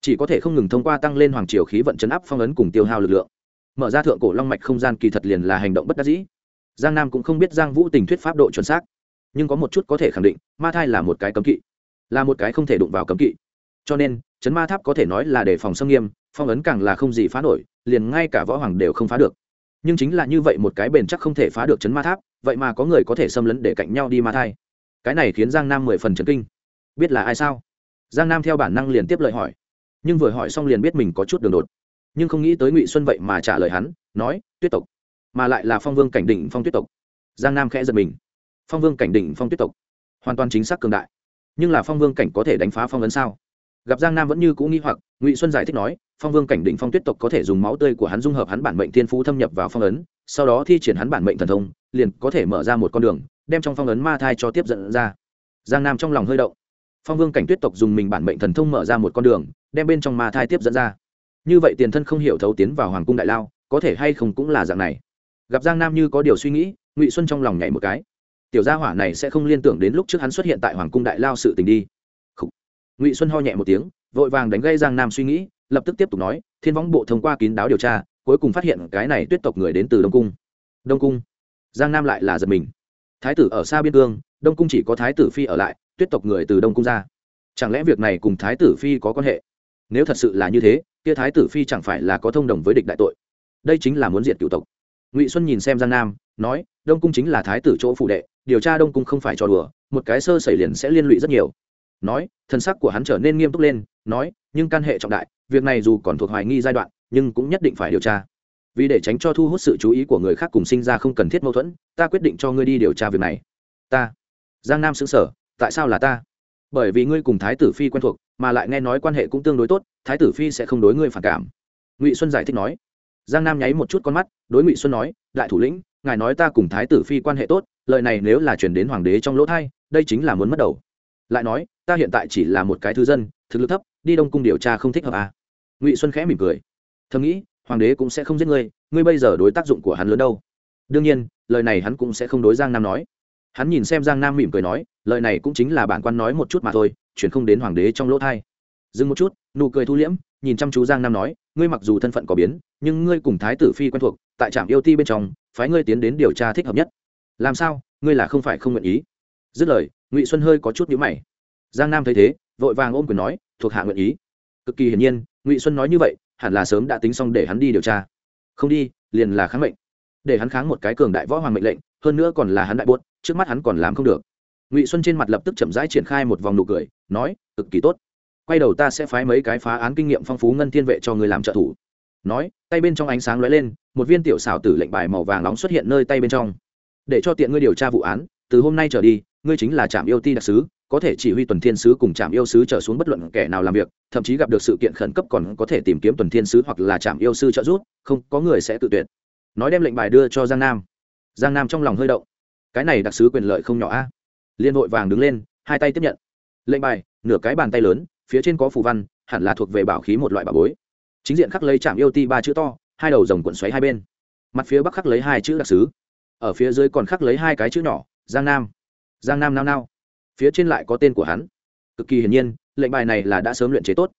Speaker 1: Chỉ có thể không ngừng thông qua tăng lên hoàng triều khí vận chấn áp phong ấn cùng tiêu hao lực lượng. Mở ra thượng cổ long mạch không gian kỳ thật liền là hành động bất đắc dĩ. Giang nam cũng không biết giang vũ tình thuyết pháp độ chuẩn xác nhưng có một chút có thể khẳng định, ma thai là một cái cấm kỵ, là một cái không thể đụng vào cấm kỵ. Cho nên chấn ma tháp có thể nói là để phòng xâm nghiêm, phong ấn càng là không gì phá nổi, liền ngay cả võ hoàng đều không phá được. Nhưng chính là như vậy một cái bền chắc không thể phá được chấn ma tháp, vậy mà có người có thể xâm lấn để cạnh nhau đi ma thai. Cái này khiến giang nam mười phần chấn kinh. Biết là ai sao? Giang nam theo bản năng liền tiếp lời hỏi. Nhưng vừa hỏi xong liền biết mình có chút đường đột. Nhưng không nghĩ tới ngụy xuân vậy mà trả lời hắn, nói, tuyết tộc. Mà lại là phong vương cảnh đỉnh phong tuyết tộc. Giang nam khẽ giật mình phong vương cảnh đỉnh phong tuyết tộc. Hoàn toàn chính xác cường đại. Nhưng là phong vương cảnh có thể đánh phá phong ấn sao? Gặp giang nam vẫn như cũ nghi hoặc, ngụy xuân giải thích nói, phong vương cảnh đỉnh phong tuyết tộc có thể dùng máu tươi của hắn dung hợp hắn bản mệnh thiên phú thâm nhập vào phong ấn, sau đó thi triển hắn bản mệnh thần thông, liền có thể mở ra một con đường, đem trong phong ấn ma thai cho tiếp dẫn ra. Giang nam trong lòng hơi động. Phong vương cảnh tuyết tộc dùng mình bản mệnh thần thông mở ra một con đường, đem bên trong ma thai tiếp dẫn ra. Như vậy tiền thân không hiểu thấu tiến vào hoàng cung đại lao, có thể hay không cũng là dạng này. Gặp giang nam như có điều suy nghĩ, ngụy xuân trong lòng nhảy một cái tiểu gia hỏa này sẽ không liên tưởng đến lúc trước hắn xuất hiện tại hoàng cung đại lao sự tình đi. Ngụy xuân ho nhẹ một tiếng, vội vàng đánh gây giang nam suy nghĩ, lập tức tiếp tục nói, thiên võng bộ thông qua kín đáo điều tra, cuối cùng phát hiện cái này tuyết tộc người đến từ đông cung. Đông cung. Giang nam lại là giật mình. Thái tử ở xa biên cương, đông cung chỉ có thái tử phi ở lại, tuyết tộc người từ đông cung ra. Chẳng lẽ việc này cùng thái tử phi có quan hệ? Nếu thật sự là như thế, kia thái tử phi chẳng phải là có thông đồng với địch đại tội? Đây chính là muốn diệt cựu tộc. Ngụy xuân nhìn xem giang nam, nói, đông cung chính là thái tử chỗ phụ đệ điều tra đông cung không phải trò đùa, một cái sơ xảy liền sẽ liên lụy rất nhiều. Nói thân sắc của hắn trở nên nghiêm túc lên, nói, nhưng can hệ trọng đại, việc này dù còn thuộc hoài nghi giai đoạn, nhưng cũng nhất định phải điều tra. Vì để tránh cho thu hút sự chú ý của người khác cùng sinh ra không cần thiết mâu thuẫn, ta quyết định cho ngươi đi điều tra việc này. Ta. Giang nam xứng sở tại sao là ta? Bởi vì ngươi cùng thái tử phi quen thuộc, mà lại nghe nói quan hệ cũng tương đối tốt, thái tử phi sẽ không đối ngươi phản cảm. Ngụy xuân giải thích nói. Giang nam nháy một chút con mắt, đối ngụy xuân nói, đại thủ lĩnh, ngài nói ta cùng thái tử phi quan hệ tốt lời này nếu là chuyển đến hoàng đế trong lỗ thai, đây chính là muốn mất đầu. Lại nói, ta hiện tại chỉ là một cái thư dân, thực lực thấp, đi đông cung điều tra không thích hợp à. ngụy xuân khẽ mỉm cười. Thầm nghĩ, hoàng đế cũng sẽ không giết ngươi ngươi bây giờ đối tác dụng của hắn lớn đâu. Đương nhiên, lời này hắn cũng sẽ không đối giang nam nói. Hắn nhìn xem giang nam mỉm cười nói, lời này cũng chính là bản quan nói một chút mà thôi, chuyển không đến hoàng đế trong lỗ thai. Dừng một chút, nụ cười thu liễm, nhìn chăm chú giang nam nói, ngươi mặc dù thân phận có biến, nhưng ngươi cùng thái tử phi quen thuộc, tại trạm yêu ti bên trong, phái ngươi tiến đến điều tra thích hợp nhất làm sao? Ngươi là không phải không nguyện ý. Dứt lời, ngụy xuân hơi có chút nhữ mày. Giang nam thấy thế, vội vàng ôm quyền nói, thuộc hạ nguyện ý. Cực kỳ hiển nhiên, ngụy xuân nói như vậy, hẳn là sớm đã tính xong để hắn đi điều tra. Không đi, liền là kháng mệnh. Để hắn kháng một cái cường đại võ hoàng mệnh lệnh, hơn nữa còn là hắn đại buốt, trước mắt hắn còn làm không được. Ngụy xuân trên mặt lập tức chậm rãi triển khai một vòng nụ cười, nói, cực kỳ tốt. Quay đầu ta sẽ phái mấy cái phá án kinh nghiệm phong phú ngân thiên vệ cho người làm trợ thủ. Nói, tay bên trong ánh sáng lóe lên, một viên tiểu xảo tử lệnh bài màu vàng nóng xuất hiện nơi tay bên trong để cho tiện ngươi điều tra vụ án, từ hôm nay trở đi, ngươi chính là trạm yêu ti đặc sứ, có thể chỉ huy tuần thiên sứ cùng trạm yêu sứ trở xuống bất luận kẻ nào làm việc, thậm chí gặp được sự kiện khẩn cấp còn có thể tìm kiếm tuần thiên sứ hoặc là trạm yêu sư trợ giúp, không, có người sẽ tự tuyệt. Nói đem lệnh bài đưa cho giang nam. Giang nam trong lòng hơi động. Cái này đặc sứ quyền lợi không nhỏ a. Liên hội vàng đứng lên, hai tay tiếp nhận. Lệnh bài, nửa cái bàn tay lớn, phía trên có phù văn, hẳn là thuộc về bảo khí một loại bảo bối. Chính diện khắc lấy trạm yêu ti ba chữ to, hai đầu rồng cuộn xoáy hai bên. Mặt phía bắc khắc lấy hai chữ đặc sứ ở phía dưới còn khắc lấy hai cái chữ nhỏ, giang nam. Giang nam nao nao. Phía trên lại có tên của hắn. Cực kỳ hiển nhiên, lệnh bài này là đã sớm luyện chế tốt.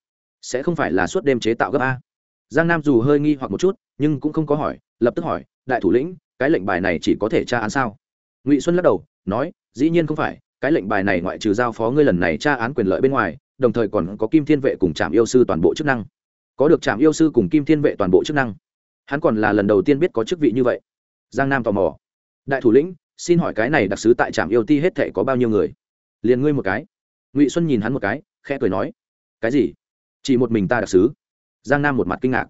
Speaker 1: Sẽ không phải là suốt đêm chế tạo gấp a. Giang nam dù hơi nghi hoặc một chút, nhưng cũng không có hỏi, lập tức hỏi, đại thủ lĩnh, cái lệnh bài này chỉ có thể tra án sao? Ngụy xuân lắc đầu, nói, dĩ nhiên không phải, cái lệnh bài này ngoại trừ giao phó ngươi lần này tra án quyền lợi bên ngoài, đồng thời còn có kim thiên vệ cùng trạm yêu sư toàn bộ chức năng. Có được trạm yêu sư cùng kim thiên vệ toàn bộ chức năng? Hắn còn là lần đầu tiên biết có chức vị như vậy. Giang nam tò mò đại thủ lĩnh, xin hỏi cái này đặc sứ tại trạm yêu ti hết thệ có bao nhiêu người? Liền ngươi một cái. Ngụy xuân nhìn hắn một cái, khẽ cười nói, cái gì? Chỉ một mình ta đặc sứ? Giang nam một mặt kinh ngạc.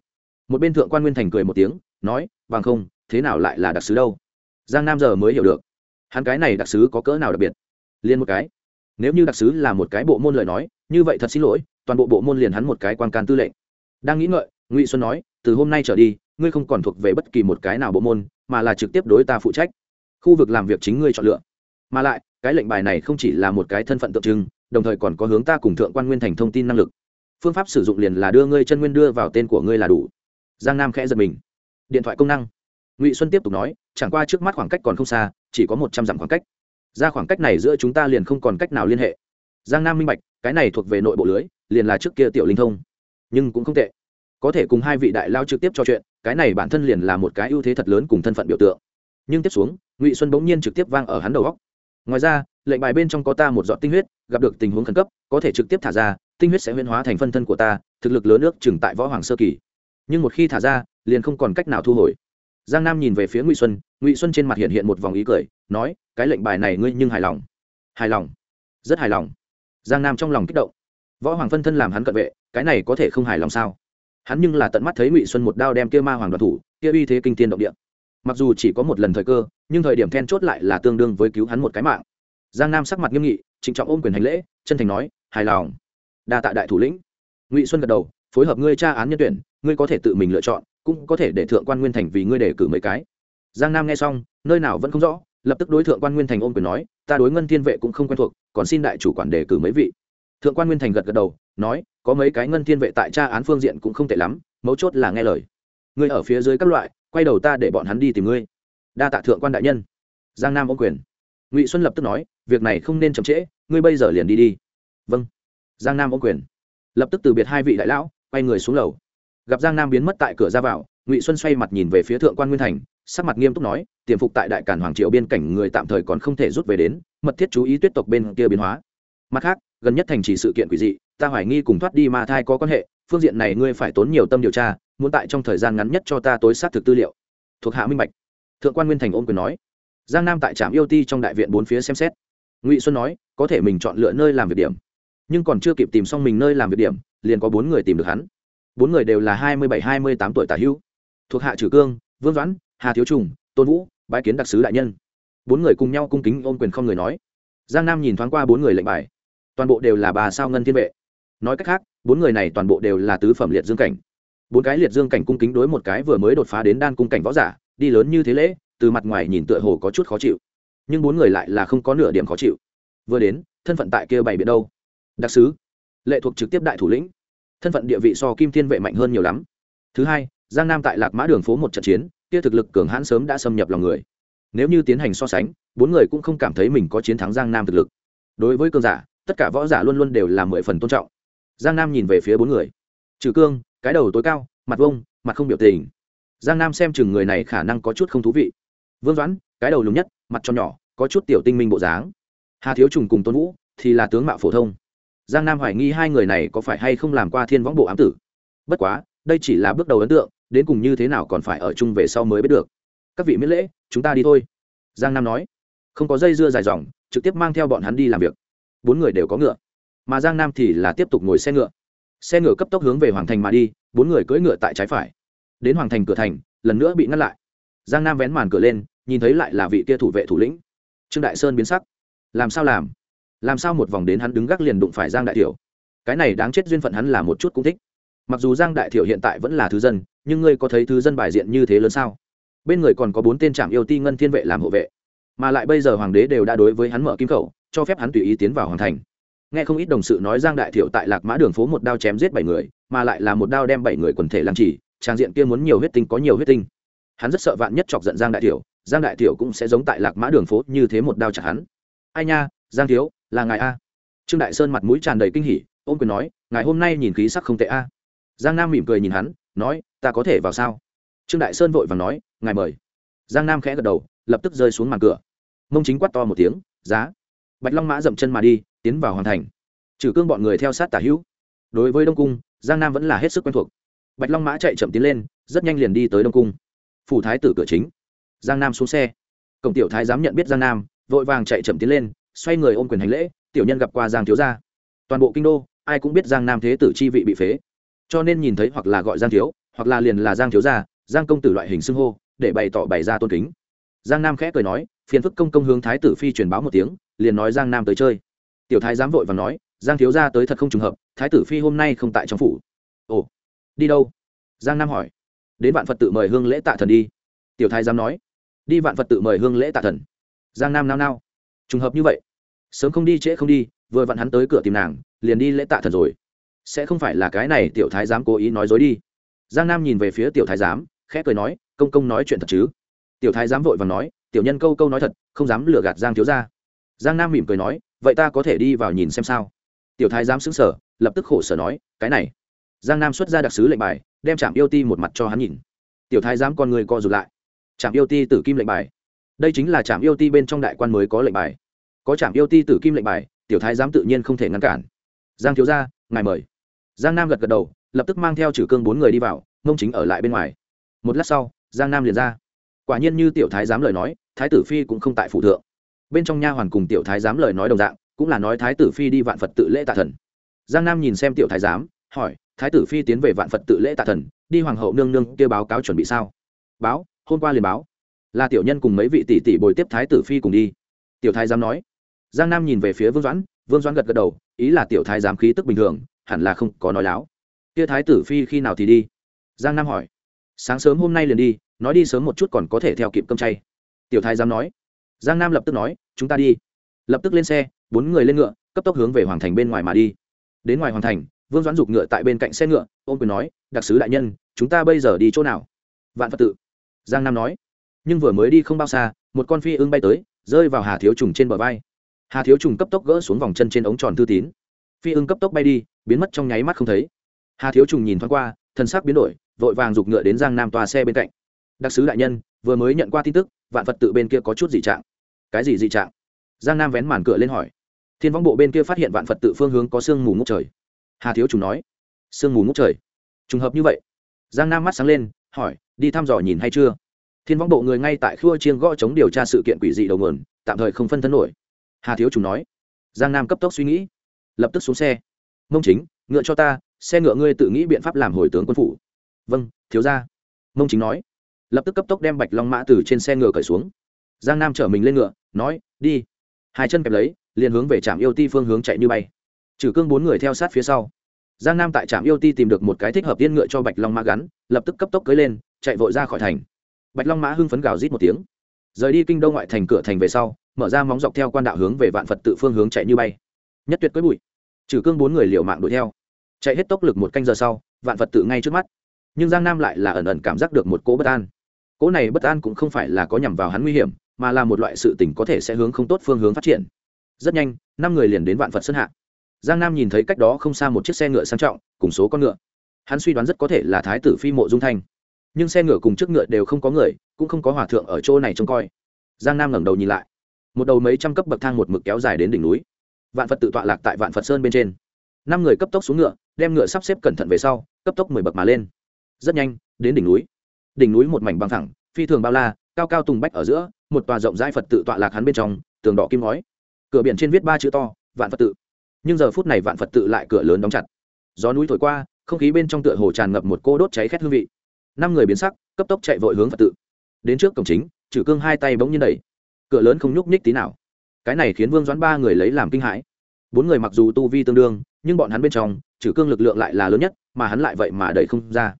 Speaker 1: Một bên thượng quan nguyên thành cười một tiếng, nói, bằng không, thế nào lại là đặc sứ đâu? Giang nam giờ mới hiểu được. Hắn cái này đặc sứ có cỡ nào đặc biệt? Liền một cái. Nếu như đặc sứ là một cái bộ môn lời nói, như vậy thật xin lỗi, toàn bộ bộ môn liền hắn một cái quan can tư lệnh. Đang nghĩ ngợi, ngụy xuân nói, từ hôm nay trở đi, ngươi không còn thuộc về bất kỳ một cái nào bộ môn, mà là trực tiếp đối ta phụ trách khu vực làm việc chính ngươi chọn lựa. Mà lại, cái lệnh bài này không chỉ là một cái thân phận tượng trưng, đồng thời còn có hướng ta cùng thượng quan nguyên thành thông tin năng lực. Phương pháp sử dụng liền là đưa ngươi chân nguyên đưa vào tên của ngươi là đủ. Giang nam khẽ giật mình. Điện thoại công năng. Ngụy xuân tiếp tục nói, chẳng qua trước mắt khoảng cách còn không xa, chỉ có một trăm dặm khoảng cách. Ra khoảng cách này giữa chúng ta liền không còn cách nào liên hệ. Giang nam minh bạch, cái này thuộc về nội bộ lưới, liền là trước kia tiểu linh thông. Nhưng cũng không tệ. Có thể cùng hai vị đại lao trực tiếp trò chuyện, cái này bản thân liền là một cái ưu thế thật lớn cùng thân phận biểu tượng. Nhưng tiếp xuống ngụy xuân bỗng nhiên trực tiếp vang ở hắn đầu góc ngoài ra lệnh bài bên trong có ta một giọt tinh huyết gặp được tình huống khẩn cấp có thể trực tiếp thả ra tinh huyết sẽ huyên hóa thành phân thân của ta thực lực lớn nước chừng tại võ hoàng sơ kỳ nhưng một khi thả ra liền không còn cách nào thu hồi giang nam nhìn về phía ngụy xuân ngụy xuân trên mặt hiện hiện một vòng ý cười nói cái lệnh bài này ngươi nhưng hài lòng hài lòng rất hài lòng giang nam trong lòng kích động võ hoàng phân thân làm hắn cận vệ cái này có thể không hài lòng sao hắn nhưng là tận mắt thấy ngụy xuân một đao đem kia ma hoàng Đoàn thủ kia uy thế kinh tiên động địa mặc dù chỉ có một lần thời cơ, nhưng thời điểm then chốt lại là tương đương với cứu hắn một cái mạng. Giang nam sắc mặt nghiêm nghị, trịnh trọng ôm quyền hành lễ, chân thành nói, hài lòng. Đa tạ đại thủ lĩnh. Ngụy xuân gật đầu, phối hợp ngươi tra án nhân tuyển, ngươi có thể tự mình lựa chọn, cũng có thể để thượng quan nguyên thành vì ngươi đề cử mấy cái. Giang nam nghe xong, nơi nào vẫn không rõ, lập tức đối thượng quan nguyên thành ôm quyền nói, ta đối ngân thiên vệ cũng không quen thuộc, còn xin đại chủ quản đề cử mấy vị. Thượng quan nguyên thành gật gật đầu, nói, có mấy cái ngân thiên vệ tại tra án phương diện cũng không tệ lắm, mấu chốt là nghe lời. Ngươi ở phía dưới các loại quay đầu ta để bọn hắn đi tìm ngươi. Đa tạ thượng quan đại nhân. Giang nam ô quyền. Ngụy xuân lập tức nói, việc này không nên chậm trễ, ngươi bây giờ liền đi đi. Vâng. Giang nam ô quyền. Lập tức từ biệt hai vị đại lão, quay người xuống lầu. Gặp giang nam biến mất tại cửa ra vào, ngụy xuân xoay mặt nhìn về phía thượng quan nguyên thành, sắc mặt nghiêm túc nói, tiềm phục tại đại cản hoàng triệu biên cảnh người tạm thời còn không thể rút về đến, mật thiết chú ý tuyết tộc bên kia biến hóa. Mặt khác, gần nhất thành chỉ sự kiện quỷ dị, ta hoài nghi cùng thoát đi ma thai có quan hệ, phương diện này ngươi phải tốn nhiều tâm điều tra muốn tại trong thời gian ngắn nhất cho ta tối xác thực tư liệu. Thuộc hạ minh bạch. Thượng quan nguyên thành ôm quyền nói. Giang nam tại trạm yêu ti trong đại viện bốn phía xem xét. Ngụy xuân nói, có thể mình chọn lựa nơi làm việc điểm, nhưng còn chưa kịp tìm xong mình nơi làm việc điểm, liền có bốn người tìm được hắn. Bốn người đều là hai mươi bảy, hai mươi tám tuổi tả hữu. Thuộc hạ trừ cương, vương doãn, hà thiếu trùng, tôn vũ bãi kiến đặc sứ đại nhân. Bốn người cùng nhau cung kính ôm quyền không người nói. Giang nam nhìn thoáng qua bốn người lệnh bài. Toàn bộ đều là bà sao ngân thiên vệ. Nói cách khác, bốn người này toàn bộ đều là tứ phẩm liệt dương cảnh bốn cái liệt dương cảnh cung kính đối một cái vừa mới đột phá đến đan cung cảnh võ giả, đi lớn như thế lễ, từ mặt ngoài nhìn tựa hồ có chút khó chịu. Nhưng bốn người lại là không có nửa điểm khó chịu. Vừa đến, thân phận tại kia bày biện đâu? Đặc sứ, lệ thuộc trực tiếp đại thủ lĩnh. Thân phận địa vị so kim thiên vệ mạnh hơn nhiều lắm. Thứ hai, giang nam tại lạc mã đường phố một trận chiến, kia thực lực cường hãn sớm đã xâm nhập lòng người. Nếu như tiến hành so sánh, bốn người cũng không cảm thấy mình có chiến thắng giang nam thực lực. Đối với cường giả, tất cả võ giả luôn luôn đều là mười phần tôn trọng. Giang nam nhìn về phía bốn người. Trừ cương cái đầu tối cao, mặt vông mặt không biểu tình. Giang nam xem chừng người này khả năng có chút không thú vị. Vương doãn, cái đầu lùng nhất, mặt cho nhỏ, có chút tiểu tinh minh bộ dáng. Hà thiếu trùng cùng tôn vũ thì là tướng mạo phổ thông. Giang nam hoài nghi hai người này có phải hay không làm qua thiên võng bộ ám tử. Bất quá, đây chỉ là bước đầu ấn tượng, đến cùng như thế nào còn phải ở chung về sau mới biết được. Các vị miễn lễ, chúng ta đi thôi. Giang nam nói. Không có dây dưa dài dòng, trực tiếp mang theo bọn hắn đi làm việc. Bốn người đều có ngựa. Mà giang nam thì là tiếp tục ngồi xe ngựa xe ngựa cấp tốc hướng về hoàng thành mà đi, bốn người cưỡi ngựa tại trái phải. Đến hoàng thành cửa thành, lần nữa bị ngăn lại. Giang nam vén màn cửa lên, nhìn thấy lại là vị kia thủ vệ thủ lĩnh. Trương đại sơn biến sắc. Làm sao làm? Làm sao một vòng đến hắn đứng gác liền đụng phải giang đại thiểu? Cái này đáng chết duyên phận hắn là một chút cũng thích. Mặc dù giang đại thiểu hiện tại vẫn là thứ dân, nhưng ngươi có thấy thứ dân bài diện như thế lớn sao? Bên người còn có bốn tên trạm yêu ti ngân thiên vệ làm hộ vệ. Mà lại bây giờ hoàng đế đều đã đối với hắn mở kim khẩu, cho phép hắn tùy ý tiến vào hoàng thành nghe không ít đồng sự nói giang đại thiệu tại lạc mã đường phố một đao chém giết bảy người, mà lại là một đao đem bảy người quần thể làm chỉ trang diện kia muốn nhiều huyết tinh có nhiều huyết tinh. Hắn rất sợ vạn nhất chọc giận giang đại thiệu giang đại thiệu cũng sẽ giống tại lạc mã đường phố như thế một đao chặt hắn. Ai nha, giang thiếu, là ngài a? Trương đại sơn mặt mũi tràn đầy kinh hỉ ôm quyền nói, ngài hôm nay nhìn khí sắc không tệ a. Giang nam mỉm cười nhìn hắn, nói, ta có thể vào sao? Trương đại sơn vội và nói, ngài mời. Giang nam khẽ gật đầu, lập tức rơi xuống màn cửa. Mông chính quát to một tiếng, giá. Bạch long mã dậm chân mà đi tiến vào hoàn thành. Trừ cương bọn người theo sát tả hữu. Đối với đông cung, giang nam vẫn là hết sức quen thuộc. Bạch long mã chạy chậm tiến lên, rất nhanh liền đi tới đông cung. Phủ thái tử cửa chính. Giang nam xuống xe. Cổng tiểu thái dám nhận biết giang nam, vội vàng chạy chậm tiến lên, xoay người ôm quyền hành lễ, tiểu nhân gặp qua giang thiếu gia. Toàn bộ kinh đô, ai cũng biết giang nam thế tử chi vị bị phế. Cho nên nhìn thấy hoặc là gọi giang thiếu, hoặc là liền là giang thiếu gia, giang công tử loại hình xưng hô, để bày tỏ bày ra tôn kính. Giang nam khẽ cười nói, phiền phức công công hướng thái tử phi truyền báo một tiếng, liền nói giang nam tới chơi tiểu thái dám vội và nói, giang thiếu gia tới thật không trùng hợp, thái tử phi hôm nay không tại trong phủ. Ồ, đi đâu? Giang nam hỏi. Đến vạn phật tự mời hương lễ tạ thần đi. Tiểu thái dám nói. Đi vạn phật tự mời hương lễ tạ thần. Giang nam nao nao. Trùng hợp như vậy. Sớm không đi trễ không đi, vừa vặn hắn tới cửa tìm nàng, liền đi lễ tạ thần rồi. Sẽ không phải là cái này tiểu thái giám cố ý nói dối đi. Giang nam nhìn về phía tiểu thái giám, khẽ cười nói, công công nói chuyện thật chứ? Tiểu thái giám vội và nói, tiểu nhân câu câu nói thật, không dám lừa gạt giang thiếu ra giang nam mỉm cười nói vậy ta có thể đi vào nhìn xem sao? Tiểu thái giám xứng sở lập tức khổ sở nói, cái này. Giang nam xuất ra đặc sứ lệnh bài, đem trạm yêu ti một mặt cho hắn nhìn. Tiểu thái giám con người co rụt lại. Trạm yêu ti tử kim lệnh bài. Đây chính là trạm yêu ti bên trong đại quan mới có lệnh bài. Có trạm yêu ti tử kim lệnh bài, tiểu thái giám tự nhiên không thể ngăn cản. Giang thiếu ra ngài mời. Giang nam gật gật đầu, lập tức mang theo trừ cương bốn người đi vào, mông chính ở lại bên ngoài. Một lát sau, giang nam liền ra. Quả nhiên như tiểu thái giám lời nói, thái tử phi cũng không tại phủ thượng bên trong nha hoàn cùng tiểu thái giám lời nói đồng dạng, cũng là nói thái tử phi đi vạn phật tự lễ tạ thần. Giang nam nhìn xem tiểu thái giám, hỏi, thái tử phi tiến về vạn phật tự lễ tạ thần, đi hoàng hậu nương nương kêu báo cáo chuẩn bị sao? Báo, hôm qua liền báo. Là tiểu nhân cùng mấy vị tỷ tỷ bồi tiếp thái tử phi cùng đi. Tiểu thái giám nói. Giang nam nhìn về phía vương doãn vương doãn gật gật đầu, ý là tiểu thái giám khí tức bình thường, hẳn là không có nói láo. Kia thái tử phi khi nào thì đi? Giang nam hỏi. Sáng sớm hôm nay liền đi, nói đi sớm một chút còn có thể theo kịp cơm chay. Tiểu thái giám nói giang nam lập tức nói, chúng ta đi. Lập tức lên xe, bốn người lên ngựa, cấp tốc hướng về hoàng thành bên ngoài mà đi. Đến ngoài hoàng thành, vương doãn giục ngựa tại bên cạnh xe ngựa, ôm quyền nói, đặc sứ đại nhân, chúng ta bây giờ đi chỗ nào? Vạn phật tự. Giang nam nói, nhưng vừa mới đi không bao xa, một con phi ưng bay tới, rơi vào hà thiếu trùng trên bờ vai. Hà thiếu trùng cấp tốc gỡ xuống vòng chân trên ống tròn thư tín. Phi ưng cấp tốc bay đi, biến mất trong nháy mắt không thấy. Hà thiếu trùng nhìn thoáng qua, thân xác biến đổi, vội vàng giục ngựa đến giang nam tòa xe bên cạnh. Đặc sứ đại nhân, vừa mới nhận qua tin tức, vạn phật tự bên kia có chút dị trạng cái gì dị trạng? Giang nam vén màn cửa lên hỏi. Thiên võng bộ bên kia phát hiện vạn phật tự phương hướng có sương mù ngốc trời. Hà thiếu chủ nói. Sương mù ngốc trời? Trùng hợp như vậy. Giang nam mắt sáng lên, hỏi, đi thăm dò nhìn hay chưa? Thiên võng bộ người ngay tại khua chiêng gõ chống điều tra sự kiện quỷ dị đầu nguồn, tạm thời không phân thân nổi. Hà thiếu chủ nói. Giang nam cấp tốc suy nghĩ. Lập tức xuống xe. Mông chính, ngựa cho ta, xe ngựa ngươi tự nghĩ biện pháp làm hồi tướng quân phủ. Vâng thiếu ra mông chính nói. Lập tức cấp tốc đem bạch long mã từ trên xe ngựa cởi xuống giang nam chở mình lên ngựa, nói, đi. Hai chân kẹp lấy, liền hướng về trạm yêu ti phương hướng chạy như bay. Trừ cương bốn người theo sát phía sau. Giang nam tại trạm yêu ti tìm được một cái thích hợp tiên ngựa cho bạch long mã gắn, lập tức cấp tốc cưới lên, chạy vội ra khỏi thành. Bạch long mã hưng phấn gào rít một tiếng. Rời đi kinh đô ngoại thành cửa thành về sau, mở ra móng dọc theo quan đạo hướng về vạn phật tự phương hướng chạy như bay. Nhất tuyệt cưới bụi. Trừ cương bốn người liều mạng đuổi theo. Chạy hết tốc lực một canh giờ sau, vạn phật tự ngay trước mắt. Nhưng giang nam lại là ẩn ẩn cảm giác được một cỗ bất an. Cỗ này bất an cũng không phải là có nhằm vào hắn nguy hiểm mà là một loại sự tình có thể sẽ hướng không tốt phương hướng phát triển. Rất nhanh, năm người liền đến vạn phật sơn hạ. Giang nam nhìn thấy cách đó không xa một chiếc xe ngựa sang trọng, cùng số con ngựa. Hắn suy đoán rất có thể là thái tử phi mộ dung thanh. Nhưng xe ngựa cùng chiếc ngựa đều không có người, cũng không có hòa thượng ở chỗ này trông coi. Giang nam ngẩng đầu nhìn lại. Một đầu mấy trăm cấp bậc thang một mực kéo dài đến đỉnh núi. Vạn phật tự tọa lạc tại vạn phật sơn bên trên. Năm người cấp tốc xuống ngựa, đem ngựa sắp xếp cẩn thận về sau, cấp tốc mười bậc mà lên. Rất nhanh, đến đỉnh núi. Đỉnh núi một mảnh bằng thẳng phi thường bao la cao cao tùng bách ở giữa, một tòa rộng rãi phật tự tọa lạc hắn bên trong, tường đỏ kim ngói. Cửa biển trên viết ba chữ to, vạn phật tự. Nhưng giờ phút này vạn phật tự lại cửa lớn đóng chặt. Gió núi thổi qua, không khí bên trong tựa hồ tràn ngập một cô đốt cháy khét hương vị. Năm người biến sắc, cấp tốc chạy vội hướng phật tự. Đến trước cổng chính trừ cương hai tay bỗng nhiên đẩy. Cửa lớn không nhúc nhích tí nào. Cái này khiến vương doãn ba người lấy làm kinh hãi. Bốn người mặc dù tu vi tương đương, nhưng bọn hắn bên trong trừ cương lực lượng lại là lớn nhất, mà hắn lại vậy mà đẩy không ra.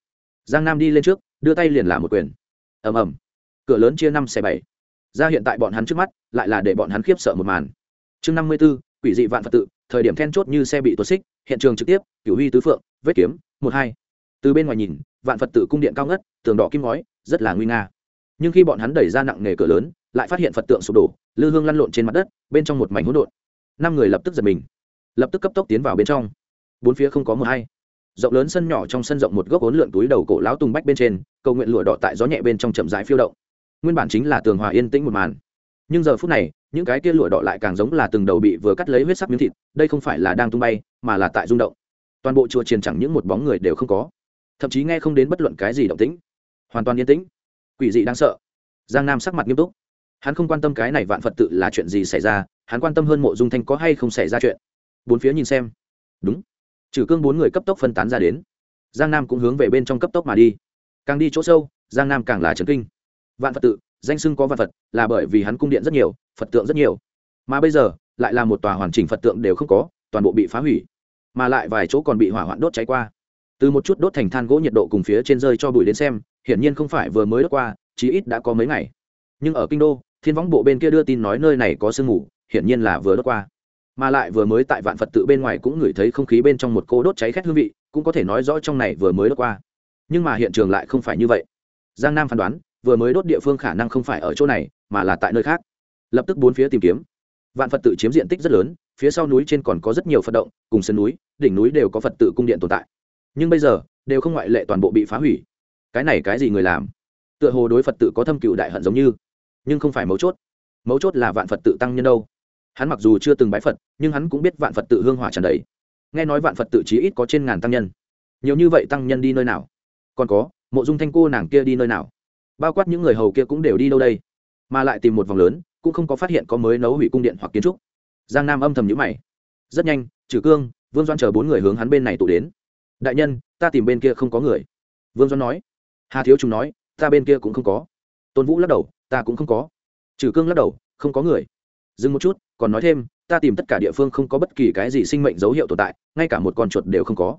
Speaker 1: Giang nam đi lên trước, đưa tay liền làm một quyền. Ầm ầm cửa lớn chia năm xẻ bảy. Ra hiện tại bọn hắn trước mắt, lại là để bọn hắn khiếp sợ một màn. Chương năm mươi b ố quỷ dị vạn phật tự, thời điểm then chốt như xe bị tuột xích, hiện trường trực tiếp, cửu huy tứ phượng, vết kiếm, một hai. Từ bên ngoài nhìn, vạn phật tự cung điện cao ngất, tường đỏ kim ngói, rất là nguy nga. Nhưng khi bọn hắn đẩy ra nặng nghề cửa lớn, lại phát hiện phật tượng sụp đổ, lư hương lăn lộn trên mặt đất, bên trong một mảnh hỗn độn. Năm người lập tức giật mình. Lập tức cấp tốc tiến vào bên trong. Bốn phía không có mờ hay. Rộng lớn sân nhỏ trong sân rộng một gốc ốn lượn túi đầu cổ lão tung bách bên trên, cầu nguyện lụa đỏ tại gió nhẹ bên trong chậm rãi phiêu động nguyên bản chính là tường hòa yên tĩnh một màn. Nhưng giờ phút này, những cái kia lụa đỏ lại càng giống là từng đầu bị vừa cắt lấy huyết sắc miếng thịt, đây không phải là đang tung bay, mà là tại rung động. Toàn bộ chùa triền chẳng những một bóng người đều không có, thậm chí nghe không đến bất luận cái gì động tĩnh. Hoàn toàn yên tĩnh. Quỷ dị đáng sợ. Giang nam sắc mặt nghiêm túc. Hắn không quan tâm cái này vạn phật tự là chuyện gì xảy ra, hắn quan tâm hơn mộ dung thanh có hay không xảy ra chuyện. Bốn phía nhìn xem. Đúng. Trừ cương bốn người cấp tốc phân tán ra đến. Giang nam cũng hướng về bên trong cấp tốc mà đi. Càng đi chỗ sâu, giang nam càng là trấn kinh vạn phật tự, danh sưng có vạn phật, là bởi vì hắn cung điện rất nhiều, phật tượng rất nhiều. Mà bây giờ, lại là một tòa hoàn chỉnh phật tượng đều không có, toàn bộ bị phá hủy. Mà lại vài chỗ còn bị hỏa hoạn đốt cháy qua. Từ một chút đốt thành than gỗ nhiệt độ cùng phía trên rơi cho bụi đến xem, hiển nhiên không phải vừa mới đốt qua, chí ít đã có mấy ngày. Nhưng ở kinh đô, thiên võng bộ bên kia đưa tin nói nơi này có sương mù, hiển nhiên là vừa đốt qua. Mà lại vừa mới tại vạn phật tự bên ngoài cũng ngửi thấy không khí bên trong một cô đốt cháy khét hương vị, cũng có thể nói rõ trong này vừa mới đốt qua. Nhưng mà hiện trường lại không phải như vậy. Giang nam phán đoán vừa mới đốt địa phương khả năng không phải ở chỗ này, mà là tại nơi khác. Lập tức bốn phía tìm kiếm. Vạn phật tự chiếm diện tích rất lớn, phía sau núi trên còn có rất nhiều phật động, cùng sân núi, đỉnh núi đều có phật tự cung điện tồn tại. Nhưng bây giờ, đều không ngoại lệ toàn bộ bị phá hủy. Cái này cái gì người làm? Tựa hồ đối phật tự có thâm cựu đại hận giống như. Nhưng không phải mấu chốt. Mấu chốt là vạn phật tự tăng nhân đâu. Hắn mặc dù chưa từng bái phật, nhưng hắn cũng biết vạn phật tự hương hỏa tràn đầy. Nghe nói vạn phật tự chí ít có trên ngàn tăng nhân. Nhiều như vậy tăng nhân đi nơi nào? Còn có, mộ dung thanh cô nàng kia đi nơi nào? Bao quát những người hầu kia cũng đều đi đâu đây? Mà lại tìm một vòng lớn, cũng không có phát hiện có mới nấu hủy cung điện hoặc kiến trúc. Giang nam âm thầm nhữ mày. Rất nhanh, trừ cương, vương doan chờ bốn người hướng hắn bên này tụ đến. Đại nhân, ta tìm bên kia không có người. Vương doan nói. Hà thiếu chúng nói, ta bên kia cũng không có. Tôn vũ lắc đầu, ta cũng không có. Trừ cương lắc đầu, không có người. Dừng một chút, còn nói thêm, ta tìm tất cả địa phương không có bất kỳ cái gì sinh mệnh dấu hiệu tồn tại, ngay cả một con chuột đều không có.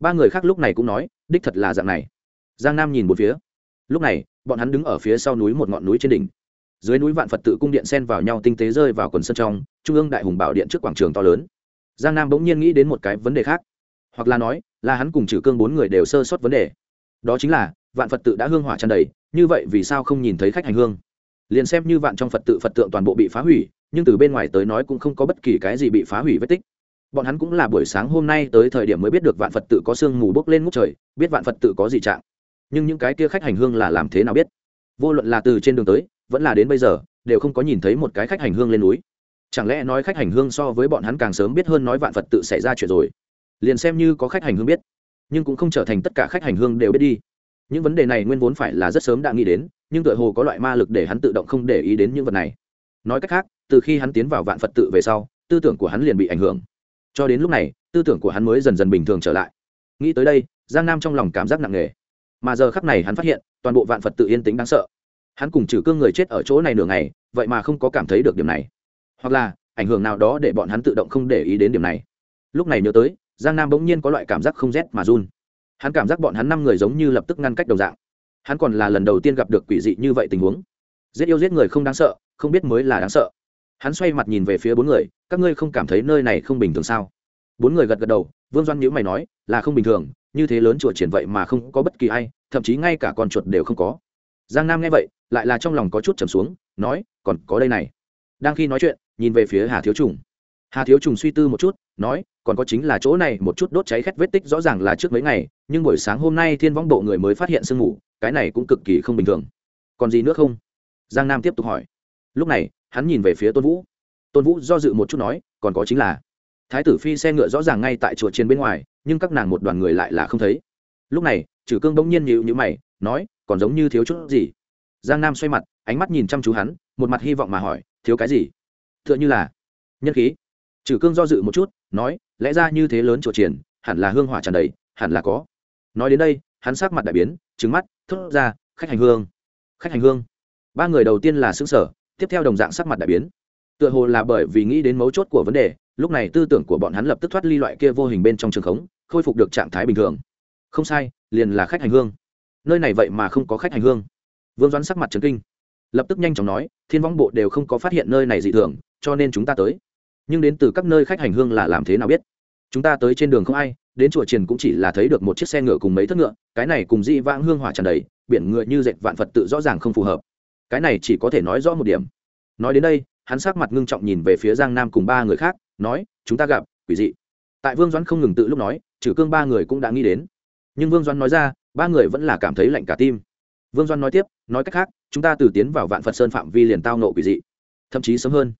Speaker 1: Ba người khác lúc này cũng nói, đích thật là dạng này. Giang nam nhìn một phía lúc này, bọn hắn đứng ở phía sau núi một ngọn núi trên đỉnh. Dưới núi vạn phật tự cung điện xen vào nhau tinh tế rơi vào quần sân trong, trung ương đại hùng bảo điện trước quảng trường to lớn. Giang nam bỗng nhiên nghĩ đến một cái vấn đề khác. Hoặc là nói, là hắn cùng trừ cương bốn người đều sơ sót vấn đề. Đó chính là, vạn phật tự đã hương hỏa tràn đầy, như vậy vì sao không nhìn thấy khách hành hương? Liền xem như vạn trong phật tự phật tượng toàn bộ bị phá hủy, nhưng từ bên ngoài tới nói cũng không có bất kỳ cái gì bị phá hủy vết tích. Bọn hắn cũng là buổi sáng hôm nay tới thời điểm mới biết được vạn phật tự có sương mù bốc lên ngút trời, biết vạn phật tự có gì trạng nhưng những cái kia khách hành hương là làm thế nào biết? Vô luận là từ trên đường tới, vẫn là đến bây giờ, đều không có nhìn thấy một cái khách hành hương lên núi. Chẳng lẽ nói khách hành hương so với bọn hắn càng sớm biết hơn nói vạn phật tự xảy ra chuyện rồi? Liền xem như có khách hành hương biết, nhưng cũng không trở thành tất cả khách hành hương đều biết đi. Những vấn đề này nguyên vốn phải là rất sớm đã nghĩ đến, nhưng tựa hồ có loại ma lực để hắn tự động không để ý đến những vật này. Nói cách khác, từ khi hắn tiến vào vạn phật tự về sau, tư tưởng của hắn liền bị ảnh hưởng. Cho đến lúc này, tư tưởng của hắn mới dần dần bình thường trở lại. Nghĩ tới đây, giang nam trong lòng cảm giác nặng nề mà giờ khắc này hắn phát hiện, toàn bộ vạn phật tự yên tĩnh đáng sợ. Hắn cùng trừ cương người chết ở chỗ này nửa ngày, vậy mà không có cảm thấy được điểm này. Hoặc là, ảnh hưởng nào đó để bọn hắn tự động không để ý đến điểm này. Lúc này nhớ tới, giang nam bỗng nhiên có loại cảm giác không rét mà run. Hắn cảm giác bọn hắn năm người giống như lập tức ngăn cách đồng dạng. Hắn còn là lần đầu tiên gặp được quỷ dị như vậy tình huống. Giết yêu giết người không đáng sợ, không biết mới là đáng sợ. Hắn xoay mặt nhìn về phía bốn người, các ngươi không cảm thấy nơi này không bình thường sao? Bốn người gật gật đầu, vương doan nhữ mày nói, là không bình thường như thế lớn chùa triển vậy mà không có bất kỳ ai, thậm chí ngay cả con chuột đều không có. Giang nam nghe vậy, lại là trong lòng có chút trầm xuống, nói, còn có đây này. Đang khi nói chuyện, nhìn về phía hà thiếu trùng. Hà thiếu trùng suy tư một chút, nói, còn có chính là chỗ này, một chút đốt cháy khét vết tích rõ ràng là trước mấy ngày, nhưng buổi sáng hôm nay thiên võng bộ người mới phát hiện sương mù, cái này cũng cực kỳ không bình thường. Còn gì nữa không? Giang nam tiếp tục hỏi. Lúc này, hắn nhìn về phía tôn vũ. Tôn vũ do dự một chút nói, còn có chính là. Thái tử phi xe ngựa rõ ràng ngay tại chùa trên bên ngoài nhưng các nàng một đoàn người lại là không thấy. Lúc này trừ cương bỗng nhiên nhịu nhữ mày, nói, còn giống như thiếu chút gì? Giang nam xoay mặt, ánh mắt nhìn chăm chú hắn, một mặt hy vọng mà hỏi, thiếu cái gì? T h ư ợ n h ư là nhân khí. Trừ cương do dự một chút, nói, lẽ ra như thế lớn chùa triển hẳn là hương hỏa tràn đầy, hẳn là có. Nói đến đây, hắn sắc mặt đại biến trứng mắt, thốt ra, khách hành hương. Khách hành hương? Ba người đầu tiên là xứng sở tiếp theo đồng dạng sắc mặt đại biến. Tựa hồ là bởi vì nghĩ đến mấu chốt của vấn đề, lúc này tư tưởng của bọn hắn lập tức thoát ly loại kia vô hình bên trong trường khống khôi phục được trạng thái bình thường. Không sai, liền là khách hành hương. Nơi này vậy mà không có khách hành hương. Vương doãn sắc mặt trấn kinh. Lập tức nhanh chóng nói, thiên võng bộ đều không có phát hiện nơi này dị thường, cho nên chúng ta tới. Nhưng đến từ các nơi khách hành hương là làm thế nào biết? Chúng ta tới trên đường không ai, đến chùa triền cũng chỉ là thấy được một chiếc xe ngựa cùng mấy thất ngựa, cái này cùng dị vãng hương hỏa tràn đầy, biển ngựa như dệt vạn phật tự rõ ràng không phù hợp. Cái này chỉ có thể nói rõ một điểm. Nói đến đây, hắn sắc mặt ngưng trọng nhìn về phía giang nam cùng ba người khác, nói, chúng ta gặp, quỷ dị tại vương doãn không ngừng tự lúc nói, trừ cương ba người cũng đã nghĩ đến. Nhưng vương doãn nói ra, ba người vẫn là cảm thấy lạnh cả tim. Vương Doãn nói tiếp, nói cách khác, chúng ta từ tiến vào vạn phật sơn phạm vi liền tao nộ quỷ dị. Thậm chí sớm hơn.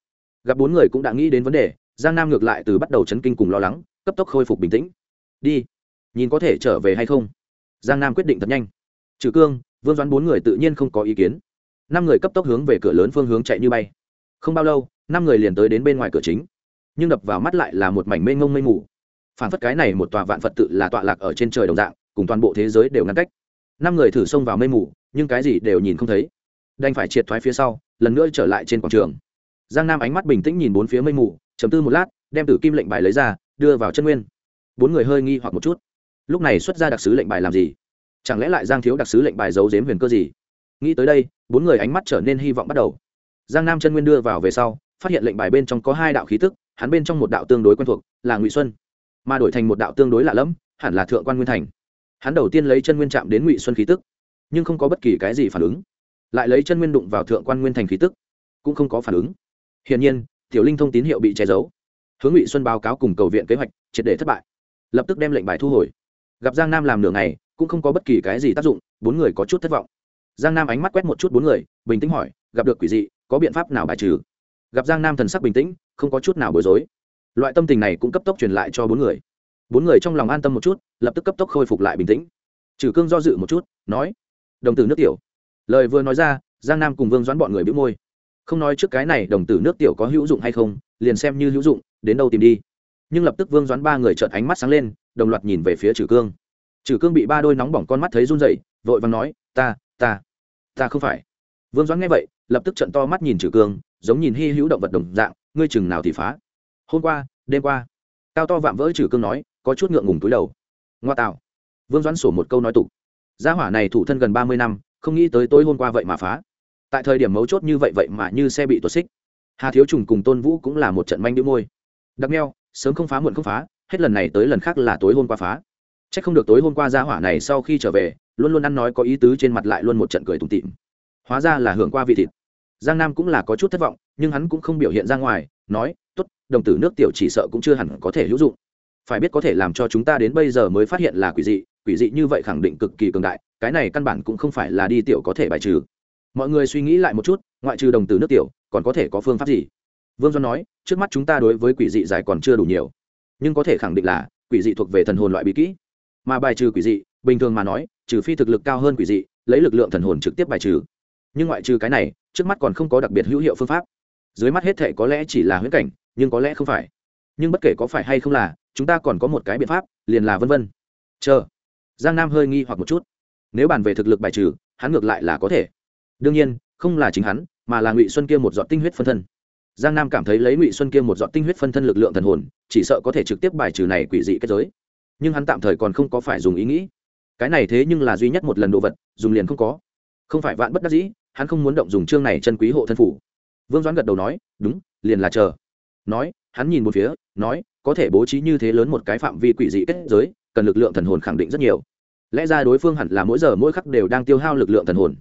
Speaker 1: Gặp bốn người cũng đã nghĩ đến vấn đề, giang nam ngược lại từ bắt đầu chấn kinh cùng lo lắng, cấp tốc khôi phục bình tĩnh. Đi. Nhìn có thể trở về hay không? Giang nam quyết định thật nhanh. Trừ cương, vương doãn bốn người tự nhiên không có ý kiến. Năm người cấp tốc hướng về cửa lớn phương hướng chạy như bay. Không bao lâu, năm người liền tới đến bên ngoài cửa chính nhưng đập vào mắt lại là một mảnh mê ngông mây mù. Phản phất cái này một tòa vạn phật tự là tọa lạc ở trên trời đồng dạng, cùng toàn bộ thế giới đều ngăn cách. Năm người thử xông vào mây mù, nhưng cái gì đều nhìn không thấy. Đành phải triệt thoái phía sau, lần nữa trở lại trên quảng trường. Giang nam ánh mắt bình tĩnh nhìn bốn phía mây mù, chấm tư một lát, đem tử kim lệnh bài lấy ra, đưa vào chân nguyên. Bốn người hơi nghi hoặc một chút. Lúc này xuất ra đặc sứ lệnh bài làm gì? Chẳng lẽ lại giang thiếu đặc sứ lệnh bài giấu giếm huyền cơ gì? Nghĩ tới đây, bốn người ánh mắt trở nên hy vọng bắt đầu. Giang nam chân nguyên đưa vào về sau, phát hiện lệnh bài bên trong có hai đạo khí tức hắn bên trong một đạo tương đối quen thuộc là ngụy xuân mà đổi thành một đạo tương đối lạ lẫm hẳn là thượng quan nguyên thành hắn đầu tiên lấy chân nguyên chạm đến ngụy xuân khí tức nhưng không có bất kỳ cái gì phản ứng lại lấy chân nguyên đụng vào thượng quan nguyên thành khí tức cũng không có phản ứng hiển nhiên tiểu linh thông tín hiệu bị che giấu hướng ngụy xuân báo cáo cùng cầu viện kế hoạch triệt để thất bại lập tức đem lệnh bài thu hồi gặp giang nam làm nửa ngày cũng không có bất kỳ cái gì tác dụng bốn người có chút thất vọng giang nam ánh mắt quét một chút bốn người bình tĩnh hỏi gặp được quỷ dị có biện pháp nào bài trừ gặp giang nam thần sắc bình tĩnh, không có chút nào bối rối. Loại tâm tình này cũng cấp tốc truyền lại cho bốn người. Bốn người trong lòng an tâm một chút, lập tức cấp tốc khôi phục lại bình tĩnh. Trừ cương do dự một chút, nói, đồng tử nước tiểu. Lời vừa nói ra, giang nam cùng vương doãn bọn người bĩu môi. Không nói trước cái này đồng tử nước tiểu có hữu dụng hay không, liền xem như hữu dụng, đến đâu tìm đi. Nhưng lập tức vương doãn ba người trợn ánh mắt sáng lên, đồng loạt nhìn về phía trừ cương. Trừ cương bị ba đôi nóng bỏng con mắt thấy run rẩy, vội vàng nói, ta ta ta không phải. Vương doãn nghe vậy, lập tức trận to mắt nhìn trừ cương giống nhìn hy hữu động vật đồng dạng, ngươi chừng nào thì phá. Hôm qua, đêm qua, cao to vạm vỡ trừ cương nói, có chút ngượng ngùng túi đầu. Ngoa tạo. Vương doãn sổ một câu nói tục. Gia hỏa này thủ thân gần ba mươi năm, không nghĩ tới tối hôm qua vậy mà phá. Tại thời điểm mấu chốt như vậy vậy mà như xe bị tuột xích. Hà thiếu trùng cùng tôn vũ cũng là một trận manh đĩu môi. Đặc neo sớm không phá muộn không phá, hết lần này tới lần khác là tối hôm qua phá. C h ắ c không được tối hôm qua gia hỏa này sau khi trở về, luôn luôn ăn nói có ý tứ trên mặt lại luôn một trận cười tủm tịm hóa ra là hưởng qua vị thịt giang nam cũng là có chút thất vọng, nhưng hắn cũng không biểu hiện ra ngoài, nói t ố t đồng tử nước tiểu chỉ sợ cũng chưa hẳn có thể hữu dụng. Phải biết có thể làm cho chúng ta đến bây giờ mới phát hiện là quỷ dị quỷ dị như vậy khẳng định cực kỳ cường đại, cái này căn bản cũng không phải là đi tiểu có thể bài trừ. Mọi người suy nghĩ lại một chút, ngoại trừ đồng tử nước tiểu, còn có thể có phương pháp gì? Vương doan nói, trước mắt chúng ta đối với quỷ dị giải còn chưa đủ nhiều, nhưng có thể khẳng định là quỷ dị thuộc về thần hồn loại bí kỹ. Mà bài trừ quỷ dị, bình thường mà nói, trừ phi thực lực cao hơn quỷ dị, lấy lực lượng thần hồn trực tiếp bài trừ nhưng ngoại trừ cái này, trước mắt còn không có đặc biệt hữu hiệu phương pháp. Dưới mắt hết thể có lẽ chỉ là huyễn cảnh, nhưng có lẽ không phải. Nhưng bất kể có phải hay không là, chúng ta còn có một cái biện pháp, liền là vân vân. Chờ. Giang nam hơi nghi hoặc một chút. Nếu bàn về thực lực bài trừ, hắn ngược lại là có thể. Đương nhiên, không là chính hắn, mà là ngụy xuân kia một giọt tinh huyết phân thân. Giang nam cảm thấy lấy ngụy xuân kia một giọt tinh huyết phân thân lực lượng thần hồn, chỉ sợ có thể trực tiếp bài trừ này quỷ dị kết giới. Nhưng hắn tạm thời còn không có phải dùng ý nghĩ. Cái này thế nhưng là duy nhất một lần đồ vật, dùng liền không có. Không phải vạn bất đắc dĩ hắn không muốn động dùng chương này chân quý hộ thân phủ. Vương doãn gật đầu nói, đúng, liền là chờ. Nói, hắn nhìn một phía, nói, có thể bố trí như thế lớn một cái phạm vi quỷ dị kết giới, cần lực lượng thần hồn khẳng định rất nhiều. Lẽ ra đối phương hẳn là mỗi giờ mỗi khắc đều đang tiêu hao lực lượng thần hồn.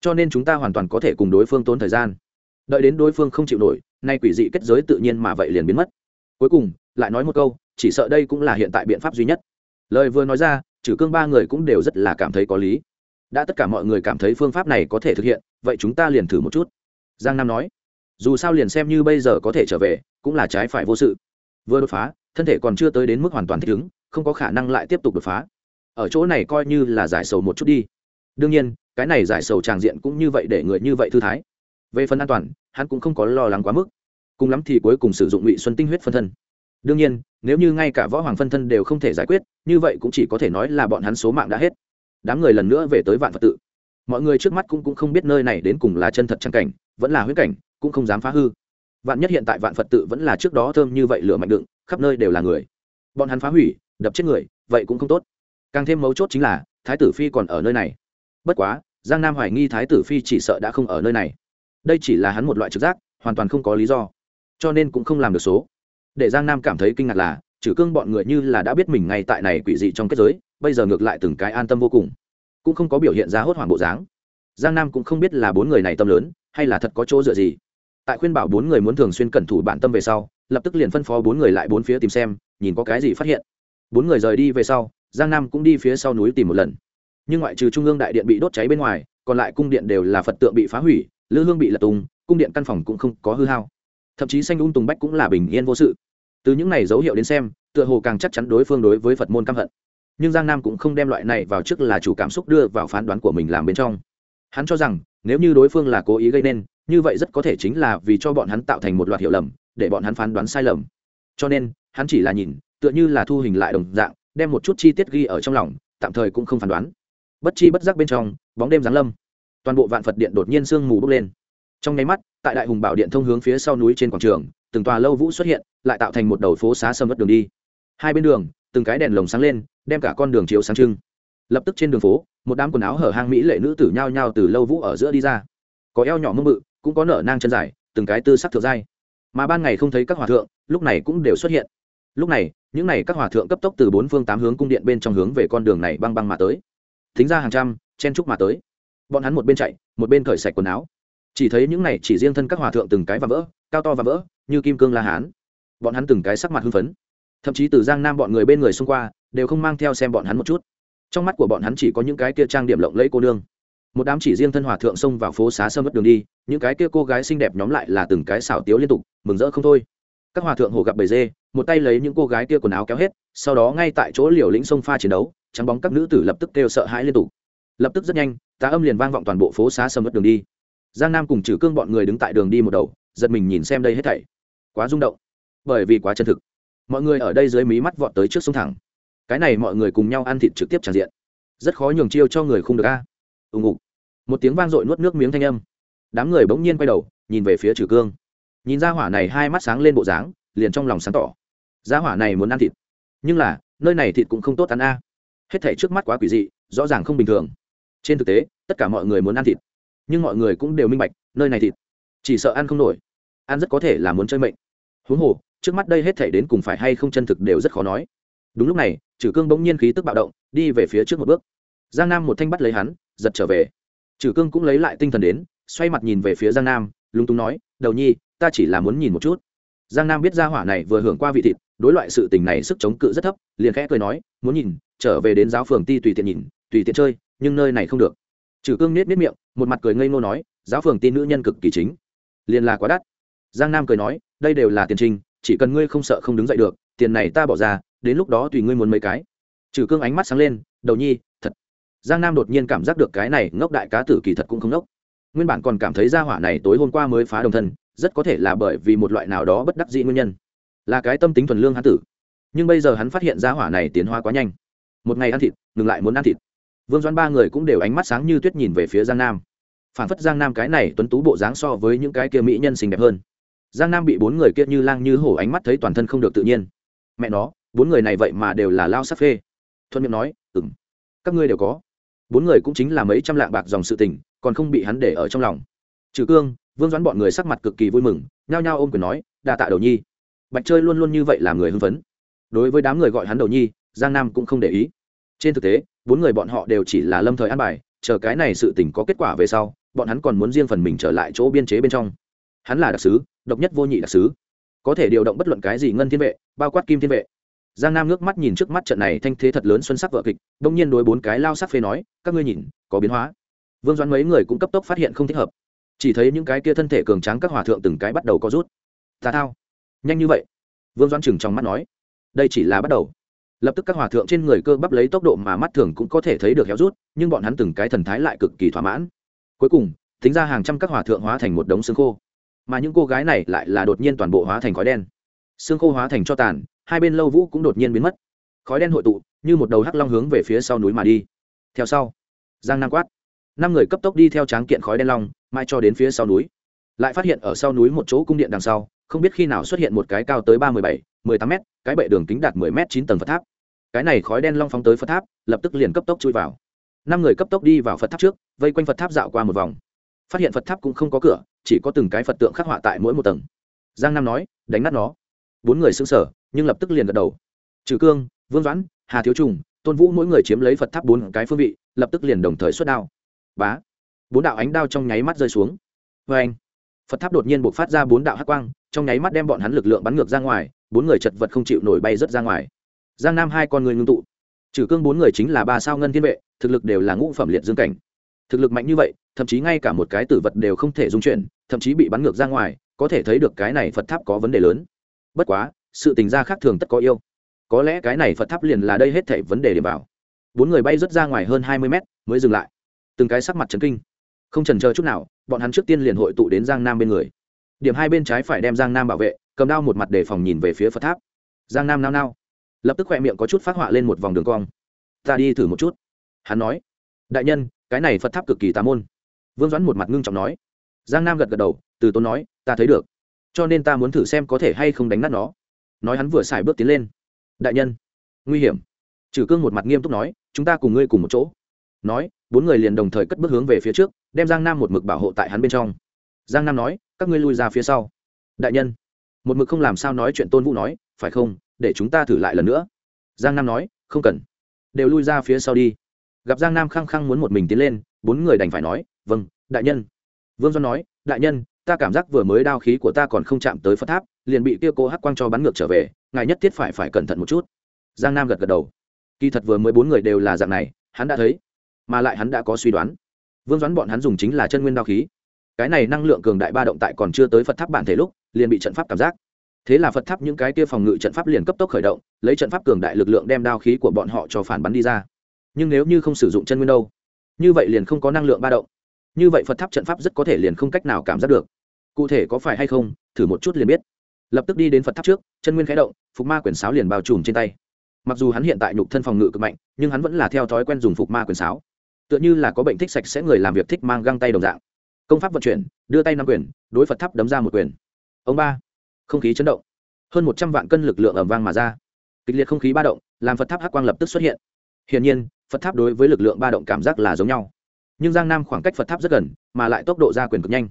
Speaker 1: Cho nên chúng ta hoàn toàn có thể cùng đối phương tốn thời gian. Đợi đến đối phương không chịu nổi, nay quỷ dị kết giới tự nhiên mà vậy liền biến mất. Cuối cùng, lại nói một câu, chỉ sợ đây cũng là hiện tại biện pháp duy nhất. Lời vừa nói ra, trừ cương ba người cũng đều rất là cảm thấy có lý đã tất cả mọi người cảm thấy phương pháp này có thể thực hiện, vậy chúng ta liền thử một chút. Giang nam nói. Dù sao liền xem như bây giờ có thể trở về, cũng là trái phải vô sự. Vừa đột phá, thân thể còn chưa tới đến mức hoàn toàn thích ứng, không có khả năng lại tiếp tục đột phá. Ở chỗ này coi như là giải sầu một chút đi. Đương nhiên, cái này giải sầu tràng diện cũng như vậy để người như vậy thư thái. Về phần an toàn, hắn cũng không có lo lắng quá mức. Cùng lắm thì cuối cùng sử dụng ngụy xuân tinh huyết phân thân. Đương nhiên, nếu như ngay cả võ hoàng phân thân đều không thể giải quyết, như vậy cũng chỉ có thể nói là bọn hắn số mạng đã hết đám người lần nữa về tới vạn phật tự. Mọi người trước mắt cũng, cũng không biết nơi này đến cùng là chân thật trang cảnh vẫn là huyết cảnh cũng không dám phá hư. Vạn nhất hiện tại vạn phật tự vẫn là trước đó thơm như vậy lửa mạnh đựng khắp nơi đều là người. Bọn hắn phá hủy đập chết người vậy cũng không tốt. Càng thêm mấu chốt chính là thái tử phi còn ở nơi này. Bất quá giang nam hoài nghi thái tử phi chỉ sợ đã không ở nơi này. Đây chỉ là hắn một loại trực giác hoàn toàn không có lý do. Cho nên cũng không làm được số. Để giang nam cảm thấy kinh ngạc là trừ cương bọn người như là đã biết mình ngay tại này quỷ dị trong kết giới bây giờ ngược lại từng cái an tâm vô cùng. Cũng không có biểu hiện ra hốt hoảng bộ dáng. Giang nam cũng không biết là bốn người này tâm lớn, hay là thật có chỗ dựa gì. Tại khuyên bảo bốn người muốn thường xuyên cẩn thủ bản tâm về sau, lập tức liền phân phó bốn người lại bốn phía tìm xem, nhìn có cái gì phát hiện. Bốn người rời đi về sau, giang nam cũng đi phía sau núi tìm một lần. Nhưng ngoại trừ trung ương đại điện bị đốt cháy bên ngoài, còn lại cung điện đều là phật tượng bị phá hủy, lư hương bị lật tung, cung điện căn phòng cũng không có hư hao. Thậm chí xanh ung tùng bách cũng là bình yên vô sự. Từ những này dấu hiệu đến xem, tựa hồ càng chắc chắn đối phương đối với phật môn căm hận nhưng giang nam cũng không đem loại này vào trước là chủ cảm xúc đưa vào phán đoán của mình làm bên trong. Hắn cho rằng, nếu như đối phương là cố ý gây nên, như vậy rất có thể chính là vì cho bọn hắn tạo thành một loạt hiểu lầm, để bọn hắn phán đoán sai lầm. Cho nên, hắn chỉ là nhìn, tựa như là thu hình lại đồng dạng, đem một chút chi tiết ghi ở trong lòng, tạm thời cũng không phán đoán. Bất chi bất giác bên trong, bóng đêm giáng lâm. Toàn bộ vạn phật điện đột nhiên sương mù bốc lên. Trong nháy mắt, tại đại hùng bảo điện thông hướng phía sau núi trên quảng trường, từng tòa lâu vũ xuất hiện, lại tạo thành một đầu phố xá sầm mất đường đi. Hai bên đường, từng cái đèn lồng sáng lên đem cả con đường chiếu sáng trưng. Lập tức trên đường phố, một đám quần áo hở hang mỹ lệ nữ tử nhao nhao từ lâu vũ ở giữa đi ra. Có eo nhỏ mưng bự, cũng có nở nang chân dài, từng cái tư sắc thượng dai mà ban ngày không thấy các hòa thượng, lúc này cũng đều xuất hiện. Lúc này, những n à y các hòa thượng cấp tốc từ bốn phương tám hướng cung điện bên trong hướng về con đường này băng băng mà tới. Thính ra hàng trăm, chen trúc mà tới. Bọn hắn một bên chạy, một bên cởi sạch quần áo. Chỉ thấy những này chỉ riêng thân các hòa thượng từng cái và vỡ, cao to và vỡ, như kim cương la hán. Bọn hắn từng cái sắc mặt hưng phấn thậm chí từ giang nam bọn người bên người xung qua đều không mang theo xem bọn hắn một chút trong mắt của bọn hắn chỉ có những cái kia trang điểm lộng lẫy cô nương một đám chỉ riêng thân hòa thượng xông vào phố xá sâm mất đường đi những cái kia cô gái xinh đẹp nhóm lại là từng cái xảo tiếu liên tục mừng rỡ không thôi các hòa thượng hồ gặp bầy dê một tay lấy những cô gái kia quần áo kéo hết sau đó ngay tại chỗ liều lĩnh sông pha chiến đấu trắng bóng các nữ tử lập tức kêu sợ hãi liên tục lập tức rất nhanh tá âm liền vang vọng toàn bộ phố xá sơ mất đường đi giang nam cùng trừ cương bọn người đứng tại đường đi một đầu giật mình nhìn xem đây hết thảy quá rung động bởi vì quá chân thực mọi người ở đây dưới mí mắt vọt tới trước sông thẳng. Cái này mọi người cùng nhau ăn thịt trực tiếp tràn diện. Rất khó nhường chiêu cho người không được a. À. ùng ục một tiếng vang dội nuốt nước miếng thanh âm. Đám người bỗng nhiên quay đầu, nhìn về phía trừ cương. Nhìn ra hỏa này hai mắt sáng lên bộ dáng, liền trong lòng sáng tỏ. Ra hỏa này muốn ăn thịt. Nhưng là, nơi này thịt cũng không tốt ăn a. Hết thể trước mắt quá quỷ dị, rõ ràng không bình thường. Trên thực tế, tất cả mọi người muốn ăn thịt. Nhưng mọi người cũng đều minh bạch, nơi này thịt. Chỉ sợ ăn không nổi. Ăn rất có thể là muốn chơi mệnh. Huống hồ trước mắt đây hết thể đến cùng phải hay không chân thực đều rất khó nói. Đúng lúc này trừ cương bỗng nhiên khí tức bạo động, đi về phía trước một bước. Giang nam một thanh bắt lấy hắn, giật trở về. Trừ cương cũng lấy lại tinh thần đến, xoay mặt nhìn về phía giang nam, lúng túng nói, đầu nhi, ta chỉ là muốn nhìn một chút. Giang nam biết ra hỏa này vừa hưởng qua vị thịt, đối loại sự tình này sức chống cự rất thấp, liền khẽ cười nói, muốn nhìn, trở về đến giáo phường ti tùy tiện nhìn, tùy tiện chơi, nhưng nơi này không được. Trừ cương nết nết miệng, một mặt cười ngây ngô nói, giáo phường ti nữ nhân cực kỳ chính. Liền là quá đắt. Giang nam cười nói, đây đều là tiền trình chỉ cần ngươi không sợ không đứng dậy được, tiền này ta bỏ ra, đến lúc đó tùy ngươi muốn mấy cái. Trừ cương ánh mắt sáng lên, đầu nhi, thật. Giang nam đột nhiên cảm giác được cái này ngốc đại cá tử kỳ thật cũng không ngốc nguyên bản còn cảm thấy gia hỏa này tối hôm qua mới phá đồng thân, rất có thể là bởi vì một loại nào đó bất đắc dĩ nguyên nhân. Là cái tâm tính thuần lương hán tử. Nhưng bây giờ hắn phát hiện gia hỏa này tiến hóa quá nhanh. Một ngày ăn thịt, ngừng lại muốn ăn thịt. Vương doãn ba người cũng đều ánh mắt sáng như tuyết nhìn về phía giang nam. Phản phất giang nam cái này tuấn tú bộ dáng so với những cái kia mỹ nhân xinh đẹp hơn giang nam bị bốn người kia như lang như hổ ánh mắt thấy toàn thân không được tự nhiên. Mẹ nó, bốn người này vậy mà đều là lao sắc phê. Thuận miệng nói ừ m các ngươi đều có. Bốn người cũng chính là mấy trăm lạng bạc dòng sự tình, còn không bị hắn để ở trong lòng. Trừ cương, vương doãn bọn người sắc mặt cực kỳ vui mừng, nhao nhao ôm quyền nói, đa tạ đầu nhi. Bạch chơi luôn luôn như vậy làm người hưng phấn. Đối với đám người gọi hắn đầu nhi, giang nam cũng không để ý. Trên thực tế, bốn người bọn họ đều chỉ là lâm thời an bài, chờ cái này sự tình có kết quả về sau, bọn hắn còn muốn riêng phần mình trở lại chỗ biên chế bên trong. Hắn là đặc sứ độc nhất vô nhị đặc sứ. Có thể điều động bất luận cái gì ngân thiên vệ, bao quát kim thiên vệ. Giang nam nước mắt nhìn trước mắt trận này thanh thế thật lớn xuân sắc vợ kịch, đông nhiên đối bốn cái lao sắc phê nói, các ngươi nhìn, có biến hóa. Vương doãn mấy người cũng cấp tốc phát hiện không thích hợp. Chỉ thấy những cái kia thân thể cường tráng các hòa thượng từng cái bắt đầu có rút. Tà thao. Nhanh như vậy. Vương doãn chừng trong mắt nói. Đây chỉ là bắt đầu. Lập tức các hòa thượng trên người cơ bắp lấy tốc độ mà mắt thường cũng có thể thấy được héo rút, nhưng bọn hắn từng cái thần thái lại cực kỳ thỏa mãn. Cuối cùng, tính ra hàng trăm các hòa thượng hóa thành một đống xương khô mà những cô gái này lại là đột nhiên toàn bộ hóa thành khói đen. Xương khô hóa thành cho tàn, hai bên lâu vũ cũng đột nhiên biến mất. Khói đen hội tụ, như một đầu hắc long hướng về phía sau núi mà đi. Theo sau, giang nam quát. Năm người cấp tốc đi theo tráng kiện khói đen long mai cho đến phía sau núi. Lại phát hiện ở sau núi một chỗ cung điện đằng sau, không biết khi nào xuất hiện một cái cao tới ba mươi bảy, mười tám m cái bệ đường kính đạt mười m chín tầng phật tháp. Cái này khói đen long phóng tới phật tháp, lập tức liền cấp tốc chui vào. Năm người cấp tốc đi vào phật tháp trước, vây quanh phật tháp dạo qua một vòng. Phát hiện phật tháp cũng không có cửa chỉ có từng cái phật tượng khắc họa tại mỗi một tầng. Giang nam nói, đánh nát nó. Bốn người xứng sở nhưng lập tức liền gật đầu. Trừ cương, vương doãn, hà thiếu trùng, tôn vũ mỗi người chiếm lấy phật tháp bốn cái phương vị, lập tức liền đồng thời xuất đao. Bá. Bốn đạo ánh đao trong nháy mắt rơi xuống. Vê anh, phật tháp đột nhiên buộc phát ra bốn đạo hắc quang, trong nháy mắt đem bọn hắn lực lượng bắn ngược ra ngoài, bốn người chật vật không chịu nổi bay rớt ra ngoài. Giang nam hai con người ngưng tụ. Trừ cương bốn người chính là ba sao ngân thiên vệ, thực lực đều là ngũ phẩm liệt dương cảnh thực lực mạnh như vậy, thậm chí ngay cả một cái tử vật đều không thể dung chuyển, thậm chí bị bắn ngược ra ngoài, có thể thấy được cái này phật tháp có vấn đề lớn. Bất quá, sự tình gia khác thường tất có yêu. Có lẽ cái này phật tháp liền là đây hết thể vấn đề điểm vào. Bốn người bay rớt ra ngoài hơn hai mươi mét, mới dừng lại. Từng cái sắc mặt trấn kinh. Không trần chờ chút nào, bọn hắn trước tiên liền hội tụ đến giang nam bên người. Điểm hai bên trái phải đem giang nam bảo vệ, cầm đao một mặt để phòng nhìn về phía phật tháp. Giang nam nao nao. Lập tức khoe miệng có chút phát họa lên một vòng đường cong. Ta đi thử một chút. Hắn nói. Đại nhân cái này phật tháp cực kỳ tà môn vương doãn một mặt ngưng trọng nói giang nam gật gật đầu từ tốn nói ta thấy được cho nên ta muốn thử xem có thể hay không đánh nát nó nói hắn vừa xài bước tiến lên đại nhân nguy hiểm trừ cương một mặt nghiêm túc nói chúng ta cùng ngươi cùng một chỗ nói bốn người liền đồng thời cất bước hướng về phía trước đem giang nam một mực bảo hộ tại hắn bên trong giang nam nói các ngươi lui ra phía sau đại nhân một mực không làm sao nói chuyện tôn vũ nói phải không để chúng ta thử lại lần nữa giang nam nói không cần đều lui ra phía sau đi gặp giang nam khăng khăng muốn một mình tiến lên, bốn người đành phải nói vâng đại nhân. Vương doan nói, đại nhân, ta cảm giác vừa mới đao khí của ta còn không chạm tới phật tháp, liền bị kia cô hắc quang cho bắn ngược trở về, ngài nhất thiết phải phải cẩn thận một chút. Giang nam gật gật đầu. Kỳ thật vừa mới bốn người đều là dạng này, hắn đã thấy, mà lại hắn đã có suy đoán. Vương doãn bọn hắn dùng chính là chân nguyên đao khí. Cái này năng lượng cường đại ba động tại còn chưa tới phật tháp bản thể lúc, liền bị trận pháp cảm giác. Thế là phật tháp những cái kia phòng ngự trận pháp liền cấp tốc khởi động, lấy trận pháp cường đại lực lượng đem đao khí của bọn họ cho phản bắn đi ra nhưng nếu như không sử dụng chân nguyên đâu, như vậy liền không có năng lượng ba động. Như vậy phật tháp trận pháp rất có thể liền không cách nào cảm giác được. Cụ thể có phải hay không, thử một chút liền biết. Lập tức đi đến phật tháp trước, chân nguyên khái động, phục ma quyển sáo liền bao trùm trên tay. Mặc dù hắn hiện tại nhục thân phòng ngự cực mạnh, nhưng hắn vẫn là theo thói quen dùng phục ma quyển sáo. Tựa như là có bệnh thích sạch sẽ người làm việc thích mang găng tay đồng dạng. Công pháp vận chuyển, đưa tay năm quyền, đối phật tháp đấm ra một quyền. Ông ba, không khí chấn động. Hơn một trăm vạn cân lực lượng ẩm vang mà ra. Kịch liệt không khí ba động, làm phật tháp hắc quang lập tức xuất hiện. Hiển nhiên phật tháp đối với lực lượng ba động cảm giác là giống nhau. Nhưng giang nam khoảng cách phật tháp rất gần, mà lại tốc độ ra quyền cực nhanh.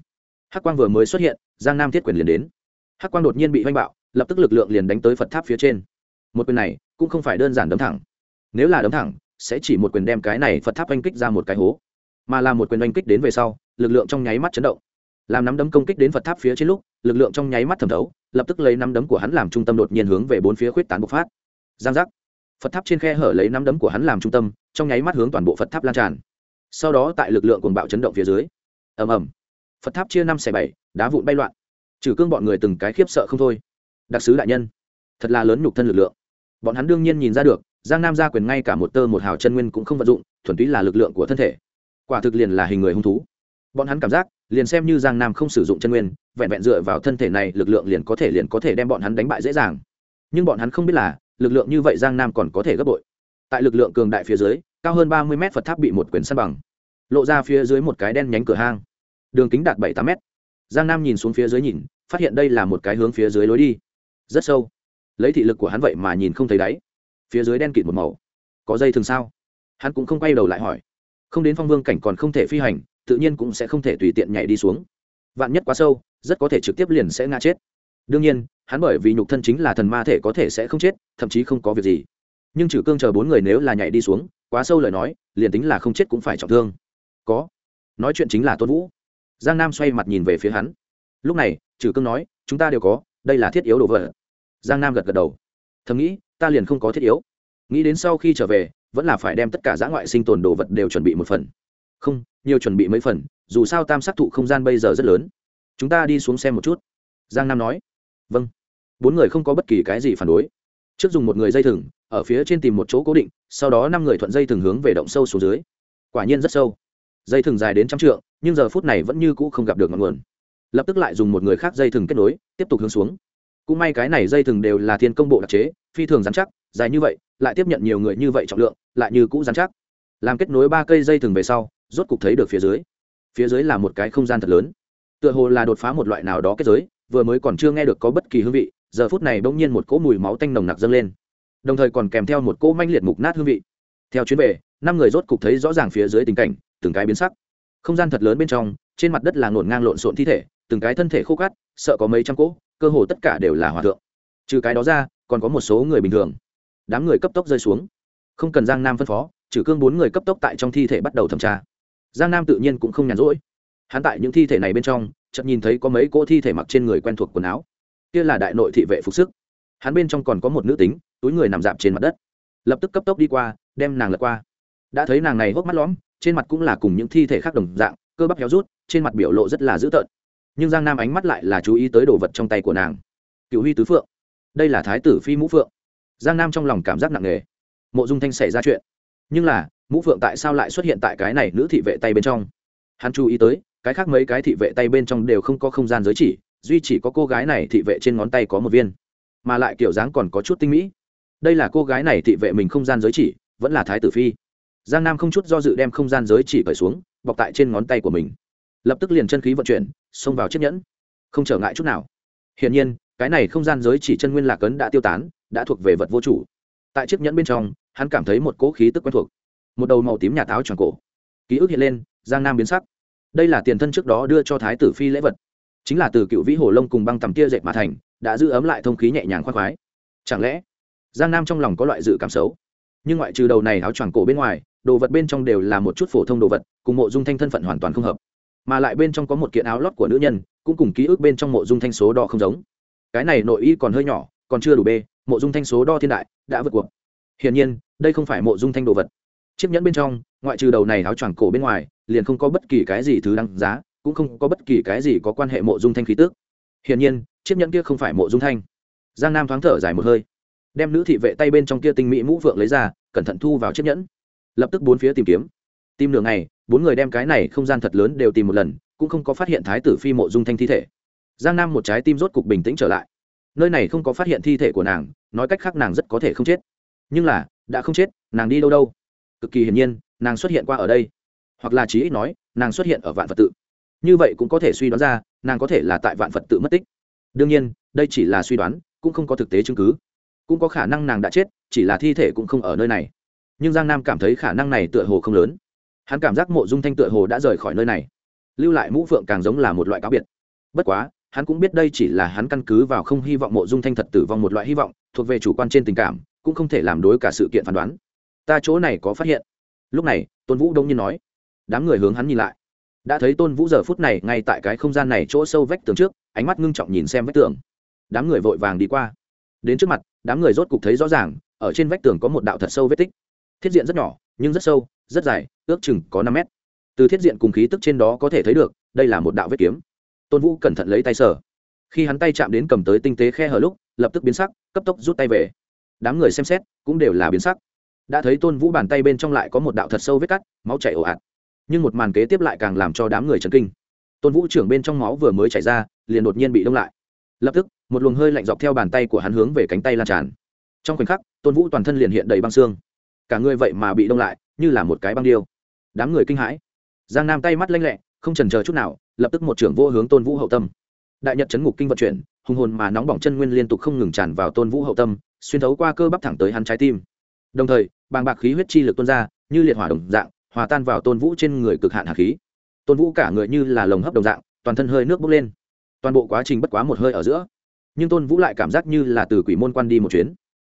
Speaker 1: Hắc quang vừa mới xuất hiện, giang nam thiết quyền liền đến. Hắc quang đột nhiên bị oanh bạo, lập tức lực lượng liền đánh tới phật tháp phía trên. Một quyền này, cũng không phải đơn giản đấm thẳng. Nếu là đấm thẳng, sẽ chỉ một quyền đem cái này phật tháp oanh kích ra một cái hố. Mà là một quyền oanh kích đến về sau, lực lượng trong nháy mắt chấn động. Làm nắm đấm công kích đến phật tháp phía trên lúc, lực lượng trong nháy mắt thẩm thấu, lập tức lấy nắm đấm của hắn làm trung tâm đột nhiên hướng về bốn phía khuyết tán bộc phát. Giang giác. Phật tháp trên khe hở lấy nắm đấm của hắn làm trung tâm trong nháy mắt hướng toàn bộ phật tháp lan tràn. Sau đó tại lực lượng cuồng bạo chấn động phía dưới. Ầm ầm. Phật tháp chia năm xẻ bảy, đá vụn bay loạn. Trừ cương bọn người từng cái khiếp sợ không thôi. Đặc sứ đại nhân, thật là lớn nhục thân lực lượng. Bọn hắn đương nhiên nhìn ra được, giang nam gia quyền ngay cả một tơ một hào chân nguyên cũng không vận dụng, thuần túy là lực lượng của thân thể. Quả thực liền là hình người hung thú. Bọn hắn cảm giác, liền xem như giang nam không sử dụng chân nguyên, vẹn vẹn dựa vào thân thể này, lực lượng liền có thể liền có thể đem bọn hắn đánh bại dễ dàng. Nhưng bọn hắn không biết là, lực lượng như vậy giang nam còn có thể gấp bội. Tại lực lượng cường đại phía dưới cao hơn ba mươi mét phật tháp bị một quyển săn bằng, lộ ra phía dưới một cái đen nhánh cửa hang. Đường kính đạt bảy tám mét. Giang nam nhìn xuống phía dưới nhìn, phát hiện đây là một cái hướng phía dưới lối đi. Rất sâu. Lấy thị lực của hắn vậy mà nhìn không thấy đáy. Phía dưới đen kịt một màu. Có dây thường sao? Hắn cũng không quay đầu lại hỏi. Không đến phong vương cảnh còn không thể phi hành, tự nhiên cũng sẽ không thể tùy tiện nhảy đi xuống. Vạn nhất quá sâu, rất có thể trực tiếp liền sẽ ngã chết. Đương nhiên, hắn bởi vì nhục thân chính là thần ma thể có thể sẽ không chết, thậm chí không có việc gì nhưng trừ cương chờ bốn người nếu là nhảy đi xuống, quá sâu lời nói, liền tính là không chết cũng phải trọng thương. Có. Nói chuyện chính là tôn vũ. Giang nam xoay mặt nhìn về phía hắn. Lúc này, trừ cương nói, chúng ta đều có, đây là thiết yếu đồ vật. Giang nam gật gật đầu. Thầm nghĩ, ta liền không có thiết yếu. Nghĩ đến sau khi trở về, vẫn là phải đem tất cả giã ngoại sinh tồn đồ vật đều chuẩn bị một phần. Không, nhiều chuẩn bị mấy phần, dù sao tam sắc thụ không gian bây giờ rất lớn. Chúng ta đi xuống xem một chút. Giang nam nói. Vâng. Bốn người không có bất kỳ cái gì phản đối. Trước dùng một người dây thừng ở phía trên tìm một chỗ cố định, sau đó năm người thuận dây thừng hướng về động sâu xuống dưới. Quả nhiên rất sâu. Dây thừng dài đến trăm trượng, nhưng giờ phút này vẫn như cũ không gặp được ngọn nguồn. Lập tức lại dùng một người khác dây thừng kết nối, tiếp tục hướng xuống. Cũng may cái này dây thừng đều là thiên công bộ đặc chế, phi thường dán chắc, dài như vậy, lại tiếp nhận nhiều người như vậy trọng lượng, lại như cũ dán chắc. Làm kết nối ba cây dây thừng về sau, rốt cục thấy được phía dưới. Phía dưới là một cái không gian thật lớn. Tựa hồ là đột phá một loại nào đó kết giới, vừa mới còn chưa nghe được có bất kỳ hương vị, giờ phút này bỗng nhiên một cỗ mùi máu tanh nồng nặc dâng lên đồng thời còn kèm theo một cỗ manh liệt mục nát hương vị. Theo chuyến về, năm người rốt cục thấy rõ ràng phía dưới tình cảnh, từng cái biến sắc. Không gian thật lớn bên trong, trên mặt đất là ngổn ngang lộn xộn thi thể, từng cái thân thể khô cát, sợ có mấy trăm cỗ, cơ hồ tất cả đều là hòa thượng. Trừ cái đó ra, còn có một số người bình thường. Đám người cấp tốc rơi xuống. Không cần giang nam phân phó, trừ cương bốn người cấp tốc tại trong thi thể bắt đầu thẩm tra. Giang nam tự nhiên cũng không nhàn rỗi. Hắn tại những thi thể này bên trong, chợt nhìn thấy có mấy cỗ thi thể mặc trên người quen thuộc quần áo. Kia là đại nội thị vệ phục sức. Hắn bên trong còn có một nữ tính túi người nằm dạp trên mặt đất. Lập tức cấp tốc đi qua, đem nàng lật qua. Đã thấy nàng này hốc mắt lõm, trên mặt cũng là cùng những thi thể khác đồng dạng, cơ bắp héo rút, trên mặt biểu lộ rất là dữ tợn. Nhưng giang nam ánh mắt lại là chú ý tới đồ vật trong tay của nàng. Cựu huy tứ phượng. Đây là thái tử phi mũ phượng. Giang nam trong lòng cảm giác nặng nề. Mộ dung thanh xảy ra chuyện. Nhưng là, mũ phượng tại sao lại xuất hiện tại cái này nữ thị vệ tay bên trong? Hắn chú ý tới, cái khác mấy cái thị vệ tay bên trong đều không có không gian giới chỉ, duy chỉ có cô gái này thị vệ trên ngón tay có một viên. Mà lại kiểu dáng còn có chút tinh mỹ đây là cô gái này thị vệ mình không gian giới chỉ, vẫn là thái tử phi. Giang nam không chút do dự đem không gian giới chỉ cởi xuống, bọc tại trên ngón tay của mình. Lập tức liền chân khí vận chuyển, xông vào chiếc nhẫn. Không trở ngại chút nào. Hiển nhiên, cái này không gian giới chỉ chân nguyên lạc ấn đã tiêu tán, đã thuộc về vật vô chủ. Tại chiếc nhẫn bên trong, hắn cảm thấy một cỗ khí tức quen thuộc. Một đầu màu tím nhà táo tròn cổ. Ký ức hiện lên, giang nam biến sắc. Đây là tiền thân trước đó đưa cho thái tử phi lễ vật. Chính là từ cựu vĩ hồ lông cùng băng tầm tia dệt mà thành, đã giữ ấm lại thông khí nhẹ nhàng khoác khoái. Chẳng lẽ giang nam trong lòng có loại dự cảm xấu. Nhưng ngoại trừ đầu này áo choàng cổ bên ngoài, đồ vật bên trong đều là một chút phổ thông đồ vật, cùng mộ dung thanh thân phận hoàn toàn không hợp. Mà lại bên trong có một kiện áo lót của nữ nhân, cũng cùng ký ức bên trong mộ dung thanh số đo không giống. Cái này nội y còn hơi nhỏ, còn chưa đủ b mộ dung thanh số đo thiên đại, đã vượt cuộc. Hiển nhiên, đây không phải mộ dung thanh đồ vật. Chiếc nhẫn bên trong, ngoại trừ đầu này áo choàng cổ bên ngoài, liền không có bất kỳ cái gì thứ đăng giá, cũng không có bất kỳ cái gì có quan hệ mộ dung thanh khí tước hiển nhiên, chiếc nhẫn kia không phải mộ dung thanh. Giang nam thoáng thở dài một hơi đem nữ thị vệ tay bên trong kia tinh mỹ mũ phượng lấy ra, cẩn thận thu vào chiếc nhẫn. Lập tức bốn phía tìm kiếm. Tìm đường này bốn người đem cái này không gian thật lớn đều tìm một lần, cũng không có phát hiện thái tử phi mộ dung thanh thi thể. Giang nam một trái tim rốt cục bình tĩnh trở lại. Nơi này không có phát hiện thi thể của nàng, nói cách khác nàng rất có thể không chết. Nhưng là, đã không chết, nàng đi đâu đâu? Cực kỳ hiển nhiên, nàng xuất hiện qua ở đây. Hoặc là chí ít nói, nàng xuất hiện ở vạn phật tự. Như vậy cũng có thể suy đoán ra, nàng có thể là tại vạn phật tự mất tích. Đương nhiên, đây chỉ là suy đoán, cũng không có thực tế chứng cứ cũng có khả năng nàng đã chết, chỉ là thi thể cũng không ở nơi này. Nhưng giang nam cảm thấy khả năng này tựa hồ không lớn. Hắn cảm giác mộ dung thanh tựa hồ đã rời khỏi nơi này. Lưu lại mũ phượng càng giống là một loại cáo biệt. Bất quá, hắn cũng biết đây chỉ là hắn căn cứ vào không hy vọng mộ dung thanh thật tử vong một loại hy vọng, thuộc về chủ quan trên tình cảm, cũng không thể làm đối cả sự kiện phán đoán. Ta chỗ này có phát hiện. Lúc này, tôn vũ đông nhiên nói. Đám người hướng hắn nhìn lại. Đã thấy tôn vũ giờ phút này ngay tại cái không gian này chỗ sâu vách tường trước, ánh mắt ngưng trọng nhìn xem vách tường. Đám người vội vàng đi qua đến trước mặt, đám người rốt cục thấy rõ ràng, ở trên vách tường có một đạo thật sâu vết tích. Thiết diện rất nhỏ, nhưng rất sâu, rất dài, ước chừng có năm mét. Từ thiết diện cùng khí tức trên đó có thể thấy được, đây là một đạo vết kiếm. Tôn vũ cẩn thận lấy tay sở khi hắn tay chạm đến cầm tới tinh tế khe hở lúc, lập tức biến sắc, cấp tốc rút tay về. Đám người xem xét, cũng đều là biến sắc. Đã thấy tôn vũ bàn tay bên trong lại có một đạo thật sâu vết cắt, máu chảy ồ ạt. Nhưng một màn kế tiếp lại càng làm cho đám người chấn kinh. Tôn vũ trưởng bên trong máu vừa mới chảy ra, liền đột nhiên bị đông lại. Lập tức một luồng hơi lạnh dọc theo bàn tay của hắn hướng về cánh tay lan tràn. Trong khoảnh khắc, tôn vũ toàn thân liền hiện đầy băng xương. Cả người vậy mà bị đông lại, như là một cái băng điêu. Đám người kinh hãi. Giang nam tay mắt lanh lẹ, không trần chờ chút nào, lập tức một trưởng vô hướng tôn vũ hậu tâm. Đại nhật chấn ngục kinh vận chuyển hùng hồn mà nóng bỏng chân nguyên liên tục không ngừng tràn vào tôn vũ hậu tâm, xuyên thấu qua cơ bắp thẳng tới hắn trái tim. Đồng thời, bàng bạc khí huyết chi lực tuôn ra, như liệt hỏa đồng dạng, hòa tan vào tôn vũ trên người cực hạn hạt khí. Tôn vũ cả người như là lồng hấp đồng dạng, toàn thân hơi nước bốc lên. Toàn bộ quá trình bất quá một hơi ở giữa nhưng tôn vũ lại cảm giác như là từ quỷ môn quan đi một chuyến.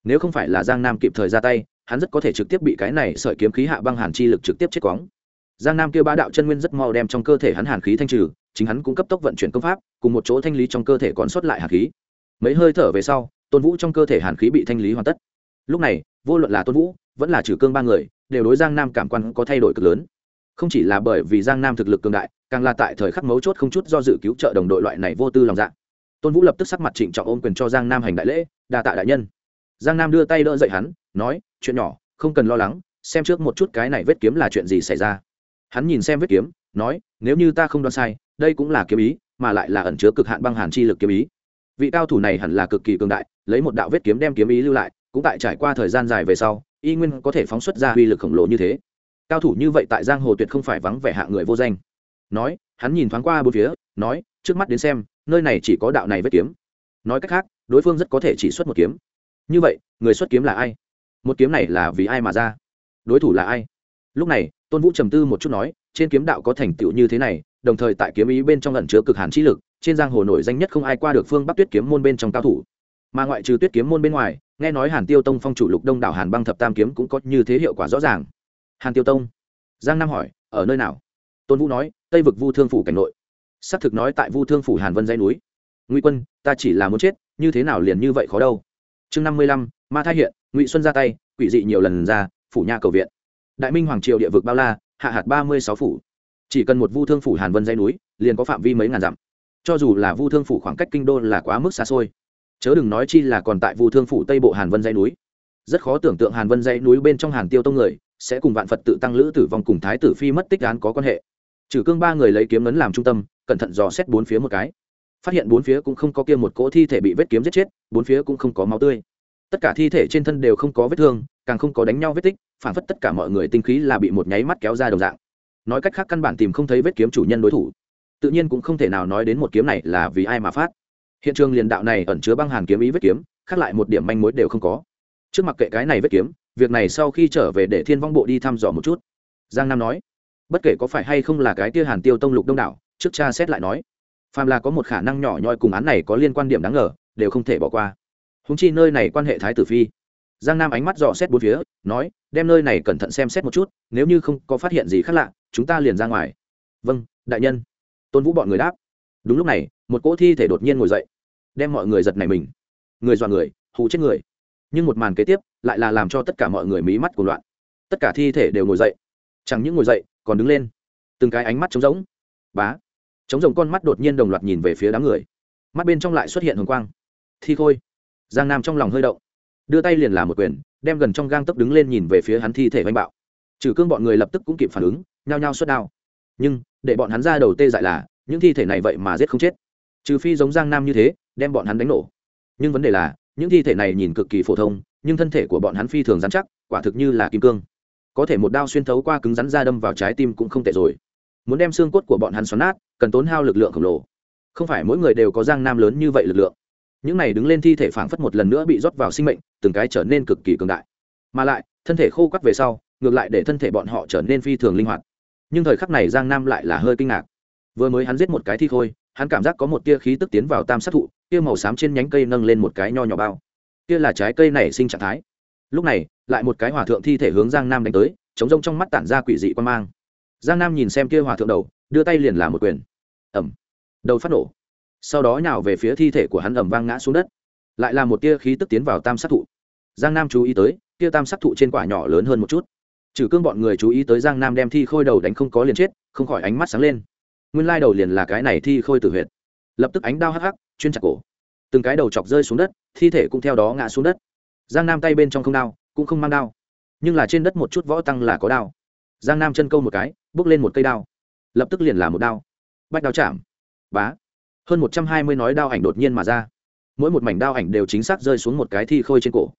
Speaker 1: Nếu không phải là giang nam kịp thời ra tay, hắn rất có thể trực tiếp bị cái này sợi kiếm khí hạ băng hàn chi lực trực tiếp chết quóng giang nam kêu ba đạo chân nguyên rất mau đem trong cơ thể hắn hàn khí thanh trừ, chính hắn cũng cấp tốc vận chuyển công pháp, cùng một chỗ thanh lý trong cơ thể còn sót lại hàn khí. Mấy hơi thở về sau, tôn vũ trong cơ thể hàn khí bị thanh lý hoàn tất. Lúc này, vô luận là tôn vũ, vẫn là trừ cương ba người, đều đối giang nam cảm quan có thay đổi cực lớn. Không chỉ là bởi vì giang nam thực lực cường đại, càng là tại thời khắc mấu chốt không chút do dự cứu trợ đồng đội loại này vô tư lòng dạ tôn vũ lập tức sắc mặt trịnh trọng ôm quyền cho giang nam hành đại lễ, đa tạ đại nhân. Giang nam đưa tay đỡ dậy hắn, nói, chuyện nhỏ, không cần lo lắng, xem trước một chút cái này vết kiếm là chuyện gì xảy ra. Hắn nhìn xem vết kiếm, nói, nếu như ta không đoán sai, đây cũng là kiếm ý, mà lại là ẩn chứa cực hạn băng hàn chi lực kiếm ý. Vị cao thủ này hẳn là cực kỳ cường đại, lấy một đạo vết kiếm đem kiếm ý lưu lại, cũng tại trải qua thời gian dài về sau, y nguyên có thể phóng xuất ra uy lực khổng lồ như thế. Cao thủ như vậy tại giang hồ tuyệt không phải vắng vẻ hạ người vô danh. Nói, hắn nhìn thoáng qua bốn phía, nói, trước mắt đến xem nơi này chỉ có đạo này vết kiếm. Nói cách khác, đối phương rất có thể chỉ xuất một kiếm. Như vậy, người xuất kiếm là ai? Một kiếm này là vì ai mà ra? Đối thủ là ai? Lúc này, tôn vũ trầm tư một chút nói, trên kiếm đạo có thành tựu như thế này, đồng thời tại kiếm ý bên trong lần chứa cực hàn trí lực, trên giang hồ nổi danh nhất không ai qua được phương bắc tuyết kiếm môn bên trong cao thủ. Mà ngoại trừ tuyết kiếm môn bên ngoài, nghe nói hàn tiêu tông phong chủ lục đông đảo hàn băng thập tam kiếm cũng có như thế hiệu quả rõ ràng. Hàn tiêu tông? Giang nam hỏi, ở nơi nào? Tôn vũ nói, tây vực vu thương phủ cảnh nội xác thực nói tại vu thương phủ hàn vân dãy núi. Ngụy quân, ta chỉ là muốn chết, như thế nào liền như vậy khó đâu. Chương năm mươi lăm, ma thai hiện, ngụy xuân ra tay, quỷ dị nhiều lần ra, phủ nha cầu viện. Đại minh hoàng triều địa vực bao la, hạ hạt ba mươi sáu phủ. Chỉ cần một vu thương phủ hàn vân dãy núi, liền có phạm vi mấy ngàn dặm. Cho dù là vu thương phủ khoảng cách kinh đô là quá mức xa xôi. Chớ đừng nói chi là còn tại vu thương phủ tây bộ hàn vân dãy núi. Rất khó tưởng tượng hàn vân dãy núi bên trong hàn tiêu tông người, sẽ cùng vạn phật tự tăng lữ tử vong cùng thái tử phi mất tích án có quan hệ trừ cương ba người lấy kiếm ngấn làm trung tâm, cẩn thận dò xét bốn phía một cái. Phát hiện bốn phía cũng không có kia một cỗ thi thể bị vết kiếm giết chết, bốn phía cũng không có máu tươi. Tất cả thi thể trên thân đều không có vết thương, càng không có đánh nhau vết tích, phản phất tất cả mọi người tinh khí là bị một nháy mắt kéo ra đồng dạng. Nói cách khác căn bản tìm không thấy vết kiếm chủ nhân đối thủ. Tự nhiên cũng không thể nào nói đến một kiếm này là vì ai mà phát. Hiện trường liền đạo này ẩn chứa băng hàn kiếm ý vết kiếm, khác lại một điểm manh mối đều không có. Trước mặt kệ cái này vết kiếm, việc này sau khi trở về để thiên vong bộ đi thăm dò một chút. Giang nam nói bất kể có phải hay không là cái tia hàn tiêu tông lục đông đảo, trước cha xét lại nói, phàm là có một khả năng nhỏ nhoi cùng án này có liên quan điểm đáng ngờ, đều không thể bỏ qua. Húng chi nơi này quan hệ thái tử phi. Giang nam ánh mắt dò xét bốn phía, nói, đem nơi này cẩn thận xem xét một chút, nếu như không có phát hiện gì khác lạ, chúng ta liền ra ngoài. Vâng đại nhân. Tôn vũ bọn người đáp. Đúng lúc này, một cỗ thi thể đột nhiên ngồi dậy, đem mọi người giật này mình. Người dọa người, hù chết người. Nhưng một màn kế tiếp, lại là làm cho tất cả mọi người mí mắt của loạn. Tất cả thi thể đều ngồi dậy. Chẳng những ngồi dậy còn đứng lên. Từng cái ánh mắt trống rỗng. Bá. Trống rỗng con mắt đột nhiên đồng loạt nhìn về phía đám người. Mắt bên trong lại xuất hiện hồng quang. Thi khôi. Giang nam trong lòng hơi động. Đưa tay liền làm một quyền, đem gần trong gang tấp đứng lên nhìn về phía hắn thi thể oanh bạo. Trừ cương bọn người lập tức cũng kịp phản ứng, nhao nhao xuất đao. Nhưng, để bọn hắn ra đầu tê dại là, những thi thể này vậy mà giết không chết. Trừ phi giống giang nam như thế, đem bọn hắn đánh nổ. Nhưng vấn đề là, những thi thể này nhìn cực kỳ phổ thông, nhưng thân thể của bọn hắn phi thường dán chắc, quả thực như là kim cương có thể một đao xuyên thấu qua cứng rắn ra đâm vào trái tim cũng không tệ rồi. Muốn đem xương cốt của bọn hắn xoắn nát, cần tốn hao lực lượng khổng lồ. Không phải mỗi người đều có giang nam lớn như vậy lực lượng. Những này đứng lên thi thể phảng phất một lần nữa bị rót vào sinh mệnh, từng cái trở nên cực kỳ cường đại. Mà lại, thân thể khô quắt về sau, ngược lại để thân thể bọn họ trở nên phi thường linh hoạt. Nhưng thời khắc này giang nam lại là hơi kinh ngạc. Vừa mới hắn giết một cái thi khôi, hắn cảm giác có một tia khí tức tiến vào tam sát thụ, tia màu xám trên nhánh cây nâng lên một cái nho nhỏ bao. Kia là trái cây nảy sinh trạng thái. Lúc này lại một cái hòa thượng thi thể hướng giang nam đánh tới, chống rông trong mắt tản ra quỷ dị quan mang. Giang nam nhìn xem kia hòa thượng đầu, đưa tay liền làm một quyền. Ẩm. Đầu phát nổ. Sau đó nhào về phía thi thể của hắn ẩm vang ngã xuống đất. Lại là một tia khí tức tiến vào tam sát thụ. Giang nam chú ý tới tia tam sát thụ trên quả nhỏ lớn hơn một chút. Trừ cương bọn người chú ý tới giang nam đem thi khôi đầu đánh không có liền chết, không khỏi ánh mắt sáng lên. Nguyên lai đầu liền là cái này thi khôi tử huyệt. Lập tức ánh đao hắc hắc, chuyên chặt cổ. Từng cái đầu chọc rơi xuống đất, thi thể cũng theo đó ngã xuống đất. Giang nam tay bên trong không đao cũng không mang đao. Nhưng là trên đất một chút võ tăng là có đao. Giang nam chân câu một cái, bước lên một cây đao. Lập tức liền là một đao. Bách đao chạm. Bá. Hơn một trăm hai mươi nói đao ảnh đột nhiên mà ra. Mỗi một mảnh đao ảnh đều chính xác rơi xuống một cái thi khôi trên cổ.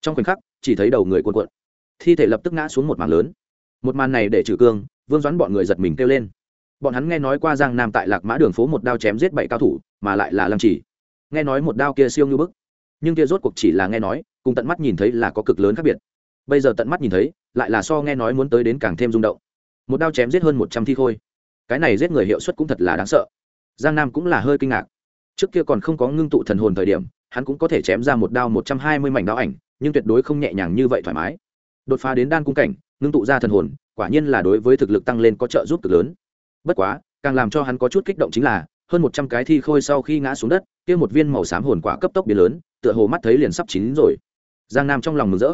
Speaker 1: Trong khoảnh khắc, chỉ thấy đầu người cuộn cuộn. Thi thể lập tức ngã xuống một mảng lớn. Một màn này để trừ cương, vương doãn bọn người giật mình kêu lên. Bọn hắn nghe nói qua giang nam tại lạc mã đường phố một đao chém giết bảy cao thủ, mà lại là lăng chỉ. Nghe nói một đao kia siêu như bức. Nhưng kia rốt cuộc chỉ là nghe nói cùng tận mắt nhìn thấy là có cực lớn khác biệt. Bây giờ tận mắt nhìn thấy, lại là so nghe nói muốn tới đến càng thêm rung động. Một đao chém giết hơn một trăm thi khôi. Cái này giết người hiệu suất cũng thật là đáng sợ. Giang nam cũng là hơi kinh ngạc. Trước kia còn không có ngưng tụ thần hồn thời điểm, hắn cũng có thể chém ra một đao một trăm hai mươi mảnh đao ảnh, nhưng tuyệt đối không nhẹ nhàng như vậy thoải mái. Đột phá đến đan cung cảnh, ngưng tụ ra thần hồn, quả nhiên là đối với thực lực tăng lên có trợ giúp cực lớn. Bất quá, càng làm cho hắn có chút kích động chính là, hơn một trăm cái thi khôi sau khi ngã xuống đất, kia một viên màu xám hồn quả cấp tốc biến lớn, tựa hồ mắt thấy liền sắp chín rồi giang nam trong lòng mừng rỡ.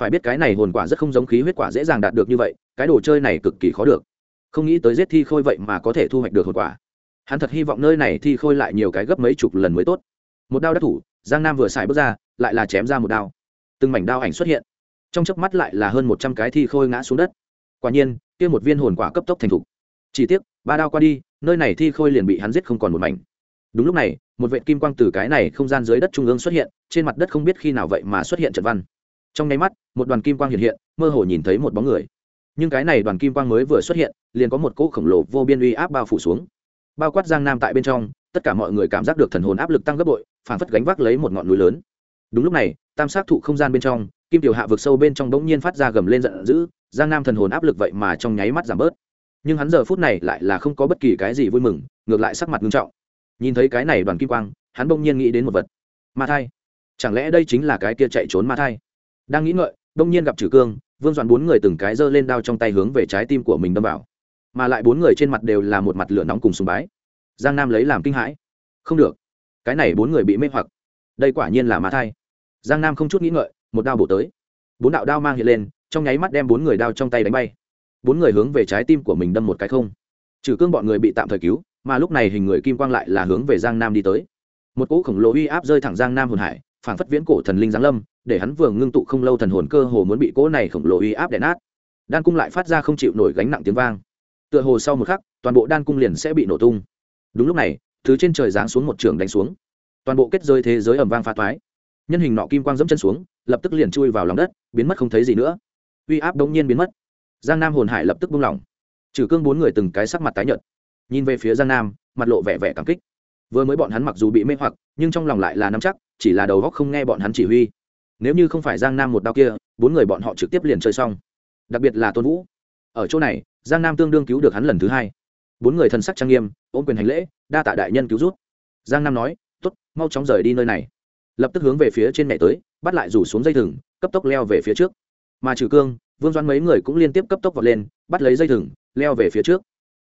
Speaker 1: Phải biết cái này hồn quả rất không giống khí huyết quả dễ dàng đạt được như vậy, cái đồ chơi này cực kỳ khó được. Không nghĩ tới giết thi khôi vậy mà có thể thu hoạch được hồn quả. Hắn thật hy vọng nơi này thi khôi lại nhiều cái gấp mấy chục lần mới tốt. Một đao đắc thủ, giang nam vừa xài bước ra, lại là chém ra một đao. Từng mảnh đao ảnh xuất hiện. Trong chớp mắt lại là hơn một trăm cái thi khôi ngã xuống đất. Quả nhiên, kia một viên hồn quả cấp tốc thành thục. Chỉ tiếc, ba đao qua đi, nơi này thi khôi liền bị hắn giết không còn một mảnh. Đúng lúc này một vệ kim quang từ cái này không gian dưới đất trung ương xuất hiện, trên mặt đất không biết khi nào vậy mà xuất hiện trận văn. Trong nháy mắt, một đoàn kim quang hiện hiện, mơ hồ nhìn thấy một bóng người. Nhưng cái này đoàn kim quang mới vừa xuất hiện, liền có một cỗ khổng lồ vô biên uy áp bao phủ xuống. Bao quát giang nam tại bên trong, tất cả mọi người cảm giác được thần hồn áp lực tăng gấp bội phản phất gánh vác lấy một ngọn núi lớn. Đúng lúc này, tam sát thụ không gian bên trong, kim tiểu hạ vực sâu bên trong bỗng nhiên phát ra gầm lên giận dữ, giang nam thần hồn áp lực vậy mà trong nháy mắt giảm bớt. Nhưng hắn giờ phút này lại là không có bất kỳ cái gì vui mừng, ngược lại sắc mặt nghiêm trọng nhìn thấy cái này đoàn kim quang, hắn bỗng nhiên nghĩ đến một vật. Ma thai. Chẳng lẽ đây chính là cái kia chạy trốn ma thai? Đang nghĩ ngợi, bỗng nhiên gặp trừ cương, vương doãn bốn người từng cái giơ lên đao trong tay hướng về trái tim của mình đâm vào. Mà lại bốn người trên mặt đều là một mặt lửa nóng cùng sùng bái. Giang nam lấy làm kinh hãi. Không được. Cái này bốn người bị mê hoặc. Đây quả nhiên là ma thai. Giang nam không chút nghĩ ngợi, một đao bổ tới. Bốn đạo đao mang hiện lên, trong nháy mắt đem bốn người đao trong tay đánh bay. Bốn người hướng về trái tim của mình đâm một cái không. Trừ cương bọn người bị tạm thời cứu mà lúc này hình người kim quang lại là hướng về giang nam đi tới. Một cỗ khổng lồ uy áp rơi thẳng giang nam hồn hải, phảng phất viễn cổ thần linh giáng lâm, để hắn vừa ngưng tụ không lâu thần hồn cơ hồ muốn bị cỗ này khổng lồ uy áp đè nát. Đan cung lại phát ra không chịu nổi gánh nặng tiếng vang. Tựa hồ sau một khắc, toàn bộ đan cung liền sẽ bị nổ tung. Đúng lúc này, thứ trên trời giáng xuống một trường đánh xuống. Toàn bộ kết rơi thế giới ẩm vang pha toái. Nhân hình nọ kim quang dẫm chân xuống, lập tức liền chui vào lòng đất, biến mất không thấy gì nữa. Uy áp đống nhiên biến mất. Giang nam hồn hải lập tức buông lỏng. Trừ cương bốn người từng cái sắc mặt tái nhợt nhìn về phía giang nam, mặt lộ vẻ vẻ cảm kích. Vừa mới bọn hắn mặc dù bị mê hoặc, nhưng trong lòng lại là nắm chắc, chỉ là đầu góc không nghe bọn hắn chỉ huy. Nếu như không phải giang nam một đau kia, bốn người bọn họ trực tiếp liền chơi xong. Đặc biệt là tôn vũ. Ở chỗ này, giang nam tương đương cứu được hắn lần thứ hai. Bốn người thần sắc trang nghiêm, ôm quyền hành lễ, đa tạ đại nhân cứu rút giang nam nói t ố t mau chóng rời đi nơi này. Lập tức hướng về phía trên mẹ tới, bắt lại rủ xuống dây thừng, cấp tốc leo về phía trước. Mà trừ cương, vương doan mấy người cũng liên tiếp cấp tốc vọt lên, bắt lấy dây thừng, leo về phía trước.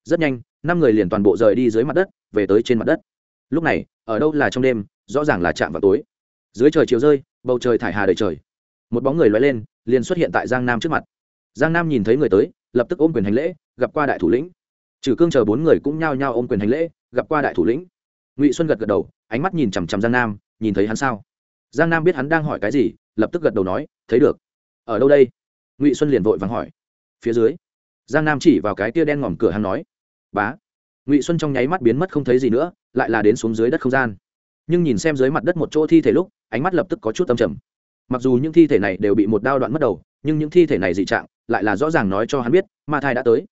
Speaker 1: Rất nhanh năm người liền toàn bộ rời đi dưới mặt đất, về tới trên mặt đất. Lúc này, ở đâu là trong đêm, rõ ràng là chạm vào tối. Dưới trời chiều rơi, bầu trời thải hà đầy trời. Một bóng người loay lên, liền xuất hiện tại giang nam trước mặt. Giang nam nhìn thấy người tới, lập tức ôm quyền hành lễ, gặp qua đại thủ lĩnh. Trừ cương chờ bốn người cũng nhao nhao ôm quyền hành lễ, gặp qua đại thủ lĩnh. Ngụy xuân gật gật đầu, ánh mắt nhìn chằm chằm giang nam, nhìn thấy hắn sao? Giang nam biết hắn đang hỏi cái gì, lập tức gật đầu nói, thấy được. Ở đâu đây? Ngụy xuân liền vội vàng hỏi. Phía dưới. Giang nam chỉ vào cái tia đen ngòm cửa hắn nói bá. Ngụy xuân trong nháy mắt biến mất không thấy gì nữa, lại là đến xuống dưới đất không gian. Nhưng nhìn xem dưới mặt đất một chỗ thi thể lúc, ánh mắt lập tức có chút tâm trầm. Mặc dù những thi thể này đều bị một đao đoạn mất đầu, nhưng những thi thể này dị trạng, lại là rõ ràng nói cho hắn biết, ma thai đã tới.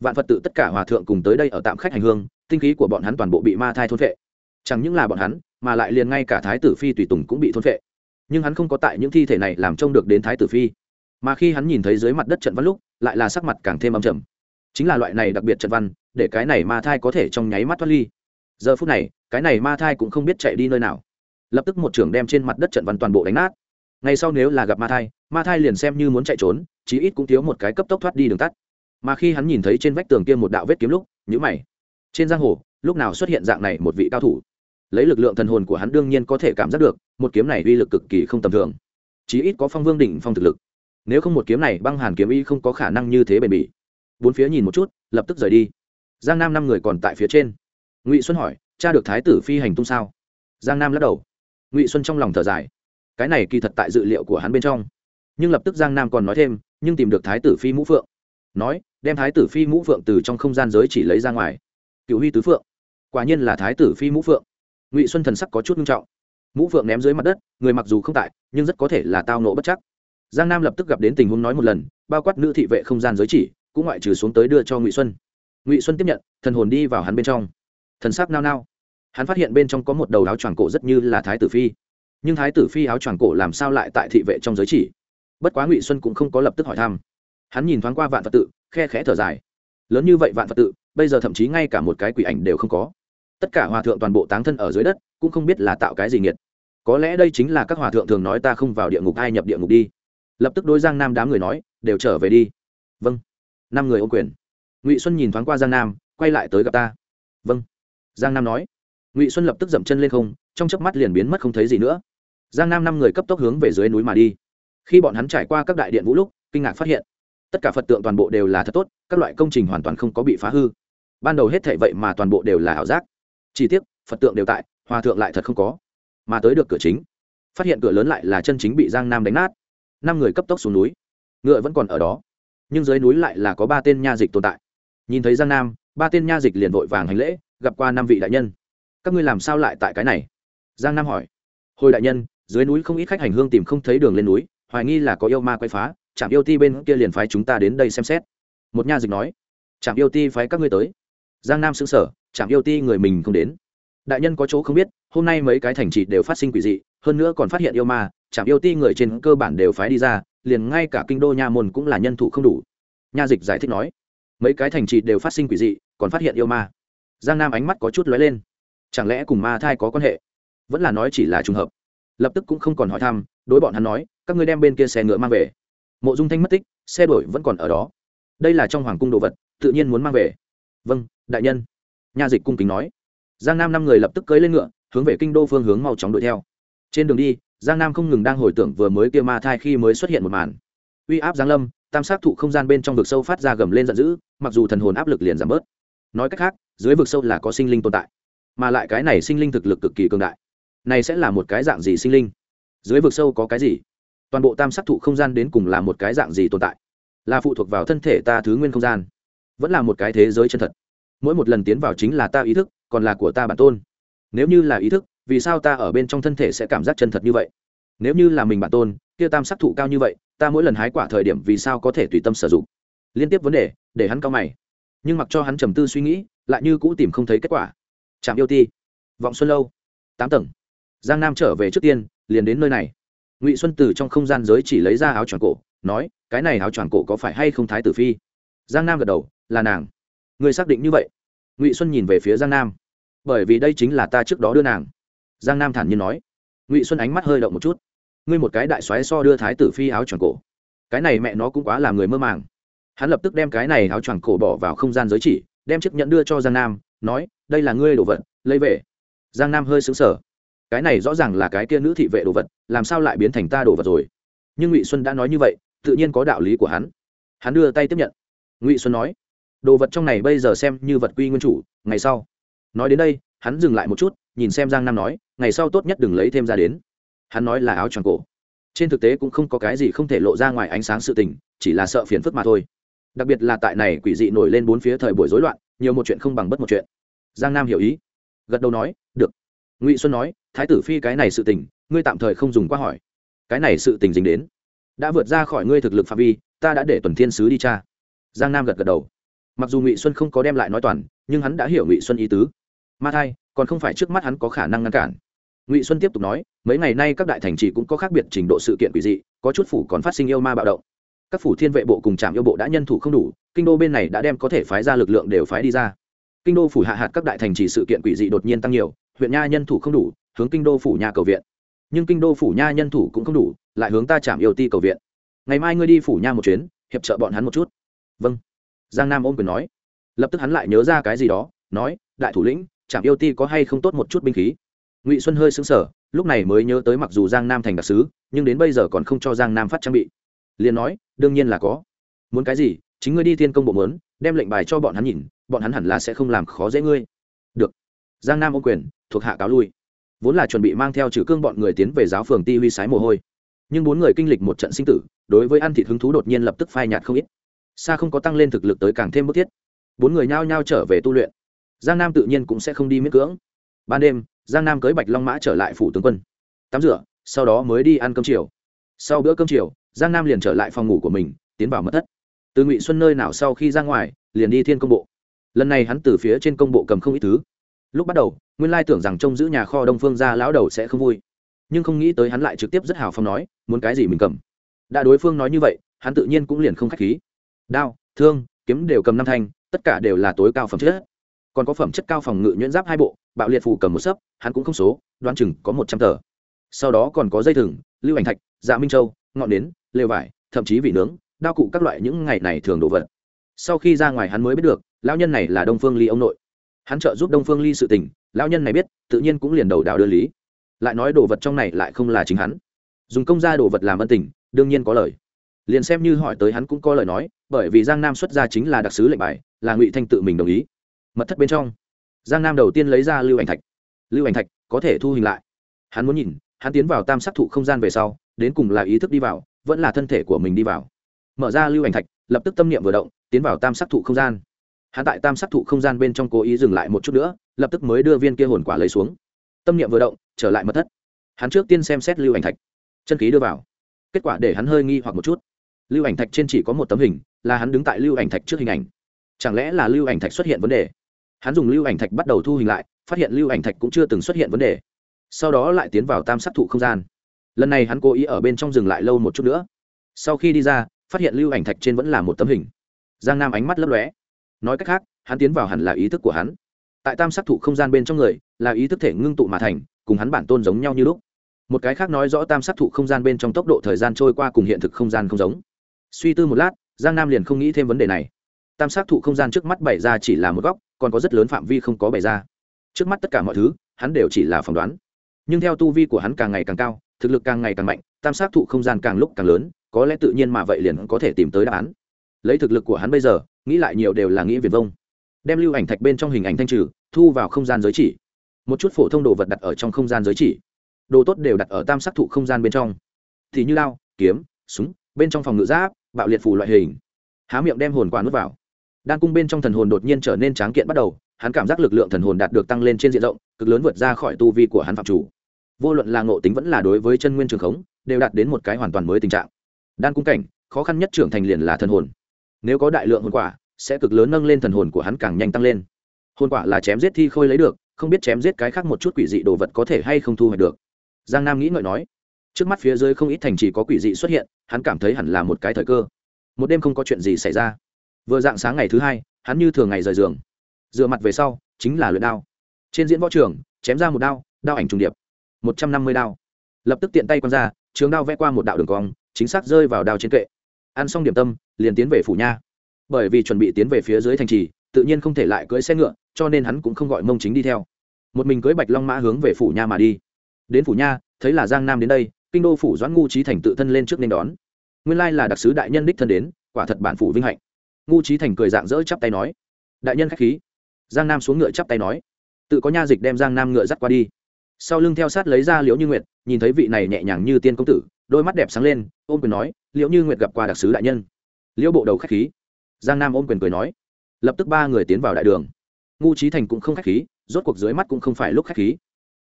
Speaker 1: Vạn phật tự tất cả hòa thượng cùng tới đây ở tạm khách hành hương, tinh khí của bọn hắn toàn bộ bị ma thai thôn vệ chẳng những là bọn hắn, mà lại liền ngay cả thái tử phi tùy tùng cũng bị thôn vệ nhưng hắn không có tại những thi thể này làm trông được đến thái tử phi. Mà khi hắn nhìn thấy dưới mặt đất trận văn lúc, lại là sắc mặt càng thêm âm trầm. Chính là loại này đặc biệt trận văn để cái này ma thai có thể trong nháy mắt thoát ly. Giờ phút này, cái này ma thai cũng không biết chạy đi nơi nào. Lập tức một trưởng đem trên mặt đất trận văn toàn bộ đánh nát. Ngay sau nếu là gặp ma thai ma thai liền xem như muốn chạy trốn, chí ít cũng thiếu một cái cấp tốc thoát đi đường tắt. Mà khi hắn nhìn thấy trên vách tường kia một đạo vết kiếm lúc nhữ mày. Trên giang hồ, lúc nào xuất hiện dạng này một vị cao thủ? Lấy lực lượng thần hồn của hắn đương nhiên có thể cảm giác được, một kiếm này uy lực cực kỳ không tầm thường. Chí ít có phong vương đỉnh phong thực lực. Nếu không một kiếm này băng hàn kiếm y không có khả năng như thế bền bỉ. Bốn phía nhìn một chút, lập tức rời đi giang nam năm người còn tại phía trên. Ngụy xuân hỏi, cha được thái tử phi hành tung sao? Giang nam lắc đầu. Ngụy xuân trong lòng thở dài. Cái này kỳ thật tại dự liệu của hắn bên trong. Nhưng lập tức giang nam còn nói thêm, nhưng tìm được thái tử phi mũ phượng. Nói, đem thái tử phi mũ phượng từ trong không gian giới chỉ lấy ra ngoài. Cựu huy tứ phượng. Quả nhiên là thái tử phi mũ phượng. Ngụy xuân thần sắc có chút nghiêm trọng. Mũ phượng ném dưới mặt đất, người mặc dù không tại, nhưng rất có thể là tao nộ bất chắc. Giang nam lập tức gặp đến tình huống nói một lần, bao quát nữ thị vệ không gian giới chỉ, cũng ngoại trừ xuống tới đưa cho ngụy xuân ngụy xuân tiếp nhận thần hồn đi vào hắn bên trong thần sắc nao nao hắn phát hiện bên trong có một đầu áo choàng cổ rất như là thái tử phi nhưng thái tử phi áo choàng cổ làm sao lại tại thị vệ trong giới chỉ bất quá ngụy xuân cũng không có lập tức hỏi thăm hắn nhìn thoáng qua vạn phật tự khe khẽ thở dài lớn như vậy vạn phật tự bây giờ thậm chí ngay cả một cái quỷ ảnh đều không có tất cả hòa thượng toàn bộ táng thân ở dưới đất cũng không biết là tạo cái gì nghiệt có lẽ đây chính là các hòa thượng thường nói ta không vào địa ngục ai nhập địa ngục đi lập tức đối giang nam đám người nói đều trở về đi vâng năm người ô quyền ngụy xuân nhìn thoáng qua giang nam, quay lại tới gặp ta. Vâng. Giang nam nói. Ngụy xuân lập tức dậm chân lên không, trong chớp mắt liền biến mất không thấy gì nữa. Giang nam năm người cấp tốc hướng về dưới núi mà đi. Khi bọn hắn trải qua các đại điện vũ lúc, kinh ngạc phát hiện, tất cả phật tượng toàn bộ đều là thật tốt, các loại công trình hoàn toàn không có bị phá hư. Ban đầu hết thể vậy mà toàn bộ đều là ảo giác. Chi tiết phật tượng đều tại, hòa thượng lại thật không có. Mà tới được cửa chính, phát hiện cửa lớn lại là chân chính bị giang nam đánh nát. Năm người cấp tốc xuống núi. Ngựa vẫn còn ở đó. Nhưng dưới núi lại là có ba tên nha dịch tồn tại nhìn thấy giang nam, ba tên nha dịch liền vội vàng hành lễ, gặp qua năm vị đại nhân. Các ngươi làm sao lại tại cái này? Giang nam hỏi. Hồi đại nhân, dưới núi không ít khách hành hương tìm không thấy đường lên núi, hoài nghi là có yêu ma quay phá trạm yêu ti bên kia liền phái chúng ta đến đây xem xét. Một nha dịch nói. Trạm yêu ti phái các ngươi tới. Giang nam xứng sở trạm yêu ti người mình không đến. Đại nhân có chỗ không biết, hôm nay mấy cái thành trì đều phát sinh quỷ dị, hơn nữa còn phát hiện yêu ma trạm yêu ti người trên cơ bản đều phái đi ra, liền ngay cả kinh đô nha môn cũng là nhân thủ không đủ. Nha dịch giải thích nói mấy cái thành trì đều phát sinh quỷ dị, còn phát hiện yêu ma. Giang nam ánh mắt có chút lóe lên. Chẳng lẽ cùng ma thai có quan hệ? Vẫn là nói chỉ là trùng hợp. Lập tức cũng không còn hỏi thăm, đối bọn hắn nói, các ngươi đem bên kia xe ngựa mang về. Mộ dung thanh mất tích, xe đổi vẫn còn ở đó. Đây là trong hoàng cung đồ vật, tự nhiên muốn mang về. Vâng đại nhân. Nha dịch cung kính nói. Giang nam năm người lập tức cưới lên ngựa, hướng về kinh đô phương hướng mau chóng đuổi theo. Trên đường đi, giang nam không ngừng đang hồi tưởng vừa mới kia ma thai khi mới xuất hiện một màn. Uy áp giang lâm tam sát thụ không gian bên trong vực sâu phát ra gầm lên giận dữ, mặc dù thần hồn áp lực liền giảm bớt. Nói cách khác, dưới vực sâu là có sinh linh tồn tại, mà lại cái này sinh linh thực lực cực kỳ cường đại. Này sẽ là một cái dạng gì sinh linh? Dưới vực sâu có cái gì? Toàn bộ tam sắc thụ không gian đến cùng là một cái dạng gì tồn tại? Là phụ thuộc vào thân thể ta thứ nguyên không gian, vẫn là một cái thế giới chân thật. Mỗi một lần tiến vào chính là ta ý thức, còn là của ta bản tôn. Nếu như là ý thức, vì sao ta ở bên trong thân thể sẽ cảm giác chân thật như vậy? Nếu như là mình bản tôn, kia tam sắc thụ cao như vậy ta mỗi lần hái quả thời điểm vì sao có thể tùy tâm sử dụng? Liên tiếp vấn đề, để hắn cao mày. Nhưng mặc cho hắn trầm tư suy nghĩ, lại như cũ tìm không thấy kết quả. Trạm yêu ti. Vọng xuân lâu. Tám tầng. Giang nam trở về trước tiên, liền đến nơi này. Ngụy xuân từ trong không gian giới chỉ lấy ra áo choàng cổ, nói, cái này áo choàng cổ có phải hay không thái tử phi? Giang nam gật đầu, là nàng. Người xác định như vậy? Ngụy xuân nhìn về phía giang nam. Bởi vì đây chính là ta trước đó đưa nàng. Giang nam thản nhiên nói. Ngụy xuân ánh mắt hơi động một chút ngươi một cái đại xoáy so đưa thái tử phi áo choàng cổ. Cái này mẹ nó cũng quá làm người mơ màng. Hắn lập tức đem cái này áo choàng cổ bỏ vào không gian giới chỉ, đem chiếc nhẫn đưa cho giang nam, nói, đây là ngươi đồ vật, lấy về. Giang nam hơi xứng sở cái này rõ ràng là cái kia nữ thị vệ đồ vật, làm sao lại biến thành ta đồ vật rồi? Nhưng ngụy xuân đã nói như vậy, tự nhiên có đạo lý của hắn. Hắn đưa tay tiếp nhận. Ngụy xuân nói, đồ vật trong này bây giờ xem như vật quy nguyên chủ, ngày sau. Nói đến đây, hắn dừng lại một chút, nhìn xem giang nam nói, ngày sau tốt nhất đừng lấy thêm ra đến hắn nói là áo tròn cổ. Trên thực tế cũng không có cái gì không thể lộ ra ngoài ánh sáng sự tình, chỉ là sợ phiền phức mà thôi. Đặc biệt là tại này quỷ dị nổi lên bốn phía thời buổi rối loạn, nhiều một chuyện không bằng bất một chuyện. Giang nam hiểu ý. Gật đầu nói, được. Ngụy xuân nói, thái tử phi cái này sự tình, ngươi tạm thời không dùng qua hỏi. Cái này sự tình dính đến. Đã vượt ra khỏi ngươi thực lực phạm vi, ta đã để tuần thiên sứ đi cha giang nam gật gật đầu. Mặc dù ngụy xuân không có đem lại nói toàn, nhưng hắn đã hiểu ngụy xuân ý tứ. Ma thai, còn không phải trước mắt hắn có khả năng ngăn cản ngụy xuân tiếp tục nói mấy ngày nay các đại thành trì cũng có khác biệt trình độ sự kiện quỷ dị có chút phủ còn phát sinh yêu ma bạo động các phủ thiên vệ bộ cùng trạm yêu bộ đã nhân thủ không đủ kinh đô bên này đã đem có thể phái ra lực lượng đều phái đi ra kinh đô phủ hạ hạt các đại thành trì sự kiện quỷ dị đột nhiên tăng nhiều huyện nha nhân thủ không đủ hướng kinh đô phủ nha cầu viện nhưng kinh đô phủ nha nhân thủ cũng không đủ lại hướng ta trạm yêu ti cầu viện ngày mai ngươi đi phủ nha một chuyến hiệp trợ bọn hắn một chút vâng giang nam ôm quyền nói lập tức hắn lại nhớ ra cái gì đó nói đại thủ lĩnh trạm yêu ti có hay không tốt một chút binh khí ngụy xuân hơi xứng sở lúc này mới nhớ tới mặc dù giang nam thành đặc sứ, nhưng đến bây giờ còn không cho giang nam phát trang bị. Liền nói, đương nhiên là có. Muốn cái gì, chính ngươi đi thiên công bộ mớn đem lệnh bài cho bọn hắn nhìn, bọn hắn hẳn là sẽ không làm khó dễ ngươi. Được. Giang nam ô quyền, thuộc hạ cáo lui. Vốn là chuẩn bị mang theo trừ cương bọn người tiến về giáo phường ti huy sái mồ hôi. Nhưng bốn người kinh lịch một trận sinh tử, đối với ăn thịt hứng thú đột nhiên lập tức phai nhạt không ít. Xa không có tăng lên thực lực tới càng thêm bức thiết. Bốn người nhao nhao trở về tu luyện. Giang nam tự nhiên cũng sẽ không đi miễn cưỡng. Ban đêm giang nam cưới bạch long mã trở lại phủ tướng quân. Tắm rửa, sau đó mới đi ăn cơm chiều. Sau bữa cơm chiều, giang nam liền trở lại phòng ngủ của mình, tiến vào mất thất. Từ ngụy xuân nơi nào sau khi ra ngoài, liền đi thiên công bộ. Lần này hắn từ phía trên công bộ cầm không ít thứ. Lúc bắt đầu, nguyên lai tưởng rằng trông giữ nhà kho đông phương ra lão đầu sẽ không vui. Nhưng không nghĩ tới hắn lại trực tiếp rất hào phong nói, muốn cái gì mình cầm? Đã đối phương nói như vậy, hắn tự nhiên cũng liền không k h á c h khí. Đao, thương, kiếm đều cầm năm thanh, tất cả đều là tối cao phẩm chất còn có phẩm chất cao phòng ngự nhuyễn giáp hai bộ, bạo liệt phủ cầm một sấp, hắn cũng không số, đoán chừng có một trăm tờ. Sau đó còn có dây thừng, lưu ảnh thạch dạ minh châu, ngọn nến, lều vải, thậm chí vị nướng, đao cụ các loại những ngày này thường đồ vật. Sau khi ra ngoài hắn mới biết được, lão nhân này là đông phương ly ông nội. Hắn trợ giúp đông phương ly sự tình, lão nhân này biết, tự nhiên cũng liền đầu đào đưa lý. Lại nói đồ vật trong này lại không là chính hắn. Dùng công gia đồ vật làm ân tình, đương nhiên có lời. Liền xem như hỏi tới hắn cũng có lời nói, bởi vì giang nam xuất gia chính là đặc sứ lệnh bài, là ngụy thanh tự mình đồng ý mật thất bên trong. Giang nam đầu tiên lấy ra lưu ảnh thạch. Lưu ảnh thạch có thể thu hình lại. Hắn muốn nhìn, hắn tiến vào tam sắc thụ không gian về sau, đến cùng là ý thức đi vào, vẫn là thân thể của mình đi vào. Mở ra lưu ảnh thạch, lập tức tâm niệm vừa động, tiến vào tam sắc thụ không gian. Hắn tại tam sắc thụ không gian bên trong cố ý dừng lại một chút nữa, lập tức mới đưa viên kia hồn quả lấy xuống. Tâm niệm vừa động, trở lại mật thất. Hắn trước tiên xem xét lưu ảnh thạch. Chân khí đưa vào. Kết quả để hắn hơi nghi hoặc một chút. Lưu ảnh thạch trên chỉ có một tấm hình, là hắn đứng tại lưu ảnh thạch trước hình ảnh. Chẳng lẽ là lưu ảnh thạch xuất hiện vấn đề? Hắn dùng lưu ảnh thạch bắt đầu thu hình lại, phát hiện lưu ảnh thạch cũng chưa từng xuất hiện vấn đề. Sau đó lại tiến vào tam sắc thụ không gian. Lần này hắn cố ý ở bên trong dừng lại lâu một chút nữa. Sau khi đi ra, phát hiện lưu ảnh thạch trên vẫn là một tấm hình. Giang nam ánh mắt lấp lóe. Nói cách khác, hắn tiến vào hẳn là ý thức của hắn. Tại tam sắc thụ không gian bên trong người, là ý thức thể ngưng tụ mà thành, cùng hắn bản tôn giống nhau như lúc. Một cái khác nói rõ tam sắc thụ không gian bên trong tốc độ thời gian trôi qua cùng hiện thực không gian không giống. Suy tư một lát, giang nam liền không nghĩ thêm vấn đề này. Tam sắc thụ không gian trước mắt bày ra chỉ là một góc còn có rất lớn phạm vi không có bày ra. Trước mắt tất cả mọi thứ, hắn đều chỉ là phỏng đoán. Nhưng theo tu vi của hắn càng ngày càng cao, thực lực càng ngày càng mạnh, tam sát thụ không gian càng lúc càng lớn, có lẽ tự nhiên mà vậy liền có thể tìm tới đáp án. Lấy thực lực của hắn bây giờ, nghĩ lại nhiều đều là nghĩ viền vông. Đem lưu ảnh thạch bên trong hình ảnh thanh trừ, thu vào không gian giới chỉ. Một chút phổ thông đồ vật đặt ở trong không gian giới chỉ. Đồ tốt đều đặt ở tam sát thụ không gian bên trong. Thì như lao kiếm, súng, bên trong phòng ngự giáp, bạo liệt phù loại hình. Há miệng đem hồn quả nuốt vào đan cung bên trong thần hồn đột nhiên trở nên tráng kiện bắt đầu, hắn cảm giác lực lượng thần hồn đạt được tăng lên trên diện rộng, cực lớn vượt ra khỏi tu vi của hắn phạm chủ. Vô luận là ngộ tính vẫn là đối với chân nguyên trường khống, đều đạt đến một cái hoàn toàn mới tình trạng. Đan cung cảnh, khó khăn nhất trưởng thành liền là thần hồn. Nếu có đại lượng hồn quả, sẽ cực lớn nâng lên thần hồn của hắn càng nhanh tăng lên. Hồn quả là chém giết thi khôi lấy được, không biết chém giết cái khác một chút quỷ dị đồ vật có thể hay không thu hoạch được. Giang nam nghĩ ngợi nói, trước mắt phía dưới không ít thành trì có quỷ dị xuất hiện, hắn cảm thấy hẳn là một cái thời cơ. Một đêm không có chuyện gì xảy ra vừa dạng sáng ngày thứ hai, hắn như thường ngày rời giường. Dựa mặt về sau, chính là luyện đao. Trên diễn võ trường, chém ra một đao đao ảnh trùng điệp. Một trăm năm mươi đao. Lập tức tiện tay quăng ra, trường đao vẽ qua một đạo đường cong, chính xác rơi vào đao trên kệ. Ăn xong điểm tâm, liền tiến về phủ nha. Bởi vì chuẩn bị tiến về phía dưới thành trì, tự nhiên không thể lại cưỡi xe ngựa, cho nên hắn cũng không gọi mông chính đi theo. Một mình cưỡi bạch long mã hướng về phủ nha mà đi. Đến phủ nha, thấy là giang nam đến đây, kinh đô phủ doãn ngu trí thành tự thân lên trước nên đón. Nguyên lai là đặc sứ đại nhân đích thân đến, quả thật bản phủ vinh hạnh ngu trí thành cười dạng dỡ chắp tay nói, đại nhân k h á c h khí. Giang nam xuống ngựa chắp tay nói, tự có nha dịch đem giang nam ngựa dắt qua đi. Sau lưng theo sát lấy ra liễu như nguyệt, nhìn thấy vị này nhẹ nhàng như tiên công tử, đôi mắt đẹp sáng lên, ôm quyền nói, liễu như nguyệt gặp qua đặc sứ đại nhân. Liễu bộ đầu k h á c h khí. Giang nam ôm quyền cười nói, lập tức ba người tiến vào đại đường. Ngu trí thành cũng không k h á c h khí, rốt cuộc dưới mắt cũng không phải lúc k h á c h khí.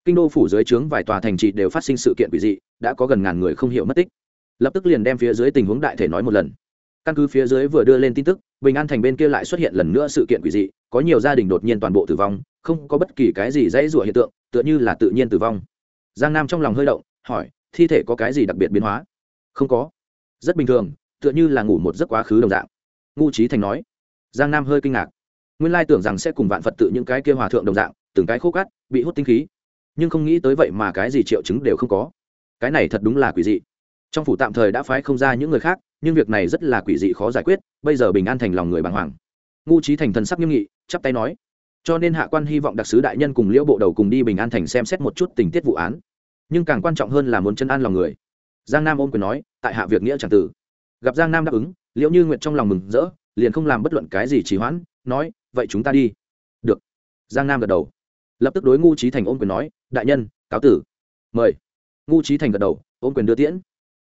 Speaker 1: Kinh đô phủ dưới trướng vài tòa thành trị đều phát sinh sự kiện quỷ dị, đã có gần ngàn người không hiểu mất tích. Lập tức liền đem phía dưới tình huống đại thể nói một lần căn cứ phía dưới vừa đưa lên tin tức, bình an thành bên kia lại xuất hiện lần nữa sự kiện quỷ dị, có nhiều gia đình đột nhiên toàn bộ tử vong, không có bất kỳ cái gì dãy rủa hiện tượng, tựa như là tự nhiên tử vong. Giang nam trong lòng hơi động, hỏi, thi thể có cái gì đặc biệt biến hóa? Không có. Rất bình thường, tựa như là ngủ một giấc quá khứ đồng dạng. Ngu trí thành nói. Giang nam hơi kinh ngạc. Nguyên lai tưởng rằng sẽ cùng vạn phật tự những cái kia hòa thượng đồng dạng, từng cái khô cắt bị hút tinh khí. Nhưng không nghĩ tới vậy mà cái gì triệu chứng đều không có. Cái này thật đúng là quỷ dị. Trong phủ tạm thời đã phái không ra những người khác nhưng việc này rất là quỷ dị khó giải quyết, bây giờ bình an thành lòng người bàng hoàng. Ngu trí thành thần sắc nghiêm nghị, chắp tay nói, cho nên hạ quan hy vọng đặc sứ đại nhân cùng liễu bộ đầu cùng đi bình an thành xem xét một chút tình tiết vụ án. Nhưng càng quan trọng hơn là muốn chân an lòng người. Giang nam ôm quyền nói, tại hạ việc nghĩa c tử gặp giang nam đáp ứng, liễu như nguyện trong lòng mừng rỡ, liền không làm bất luận cái gì trì hoãn, nói, vậy chúng ta đi. Được. Giang nam gật đầu. Lập tức đối ngu trí thành ôm quyền nói, đại nhân, cáo tử. Mời. Ngu trí thành gật đầu, ôm quyền đưa tiễn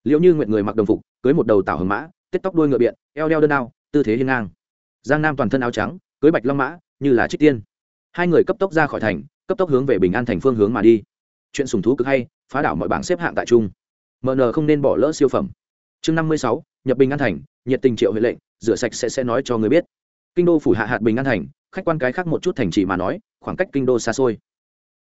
Speaker 1: liệu như nguyện người mặc đồng phục, cưới một đầu tảo hầm mã, tết tóc đuôi ngựa biện, eo đeo đơn đao tư thế hiên ngang. Giang nam toàn thân áo trắng, cưới bạch long mã, như là trích tiên. Hai người cấp tốc ra khỏi thành, cấp tốc hướng về bình an thành phương hướng mà đi. Chuyện sùng thú cực hay, phá đảo mọi bảng xếp hạng tại trung. Mn không nên bỏ lỡ siêu phẩm. Chương năm mươi sáu, nhập bình an thành, nhiệt tình triệu huệ lệnh, rửa sạch sẽ sẽ nói cho người biết. Kinh đô phủ hạ hạt bình an thành, khách quan cái khác một chút thành trì mà nói, khoảng cách kinh đô xa xôi.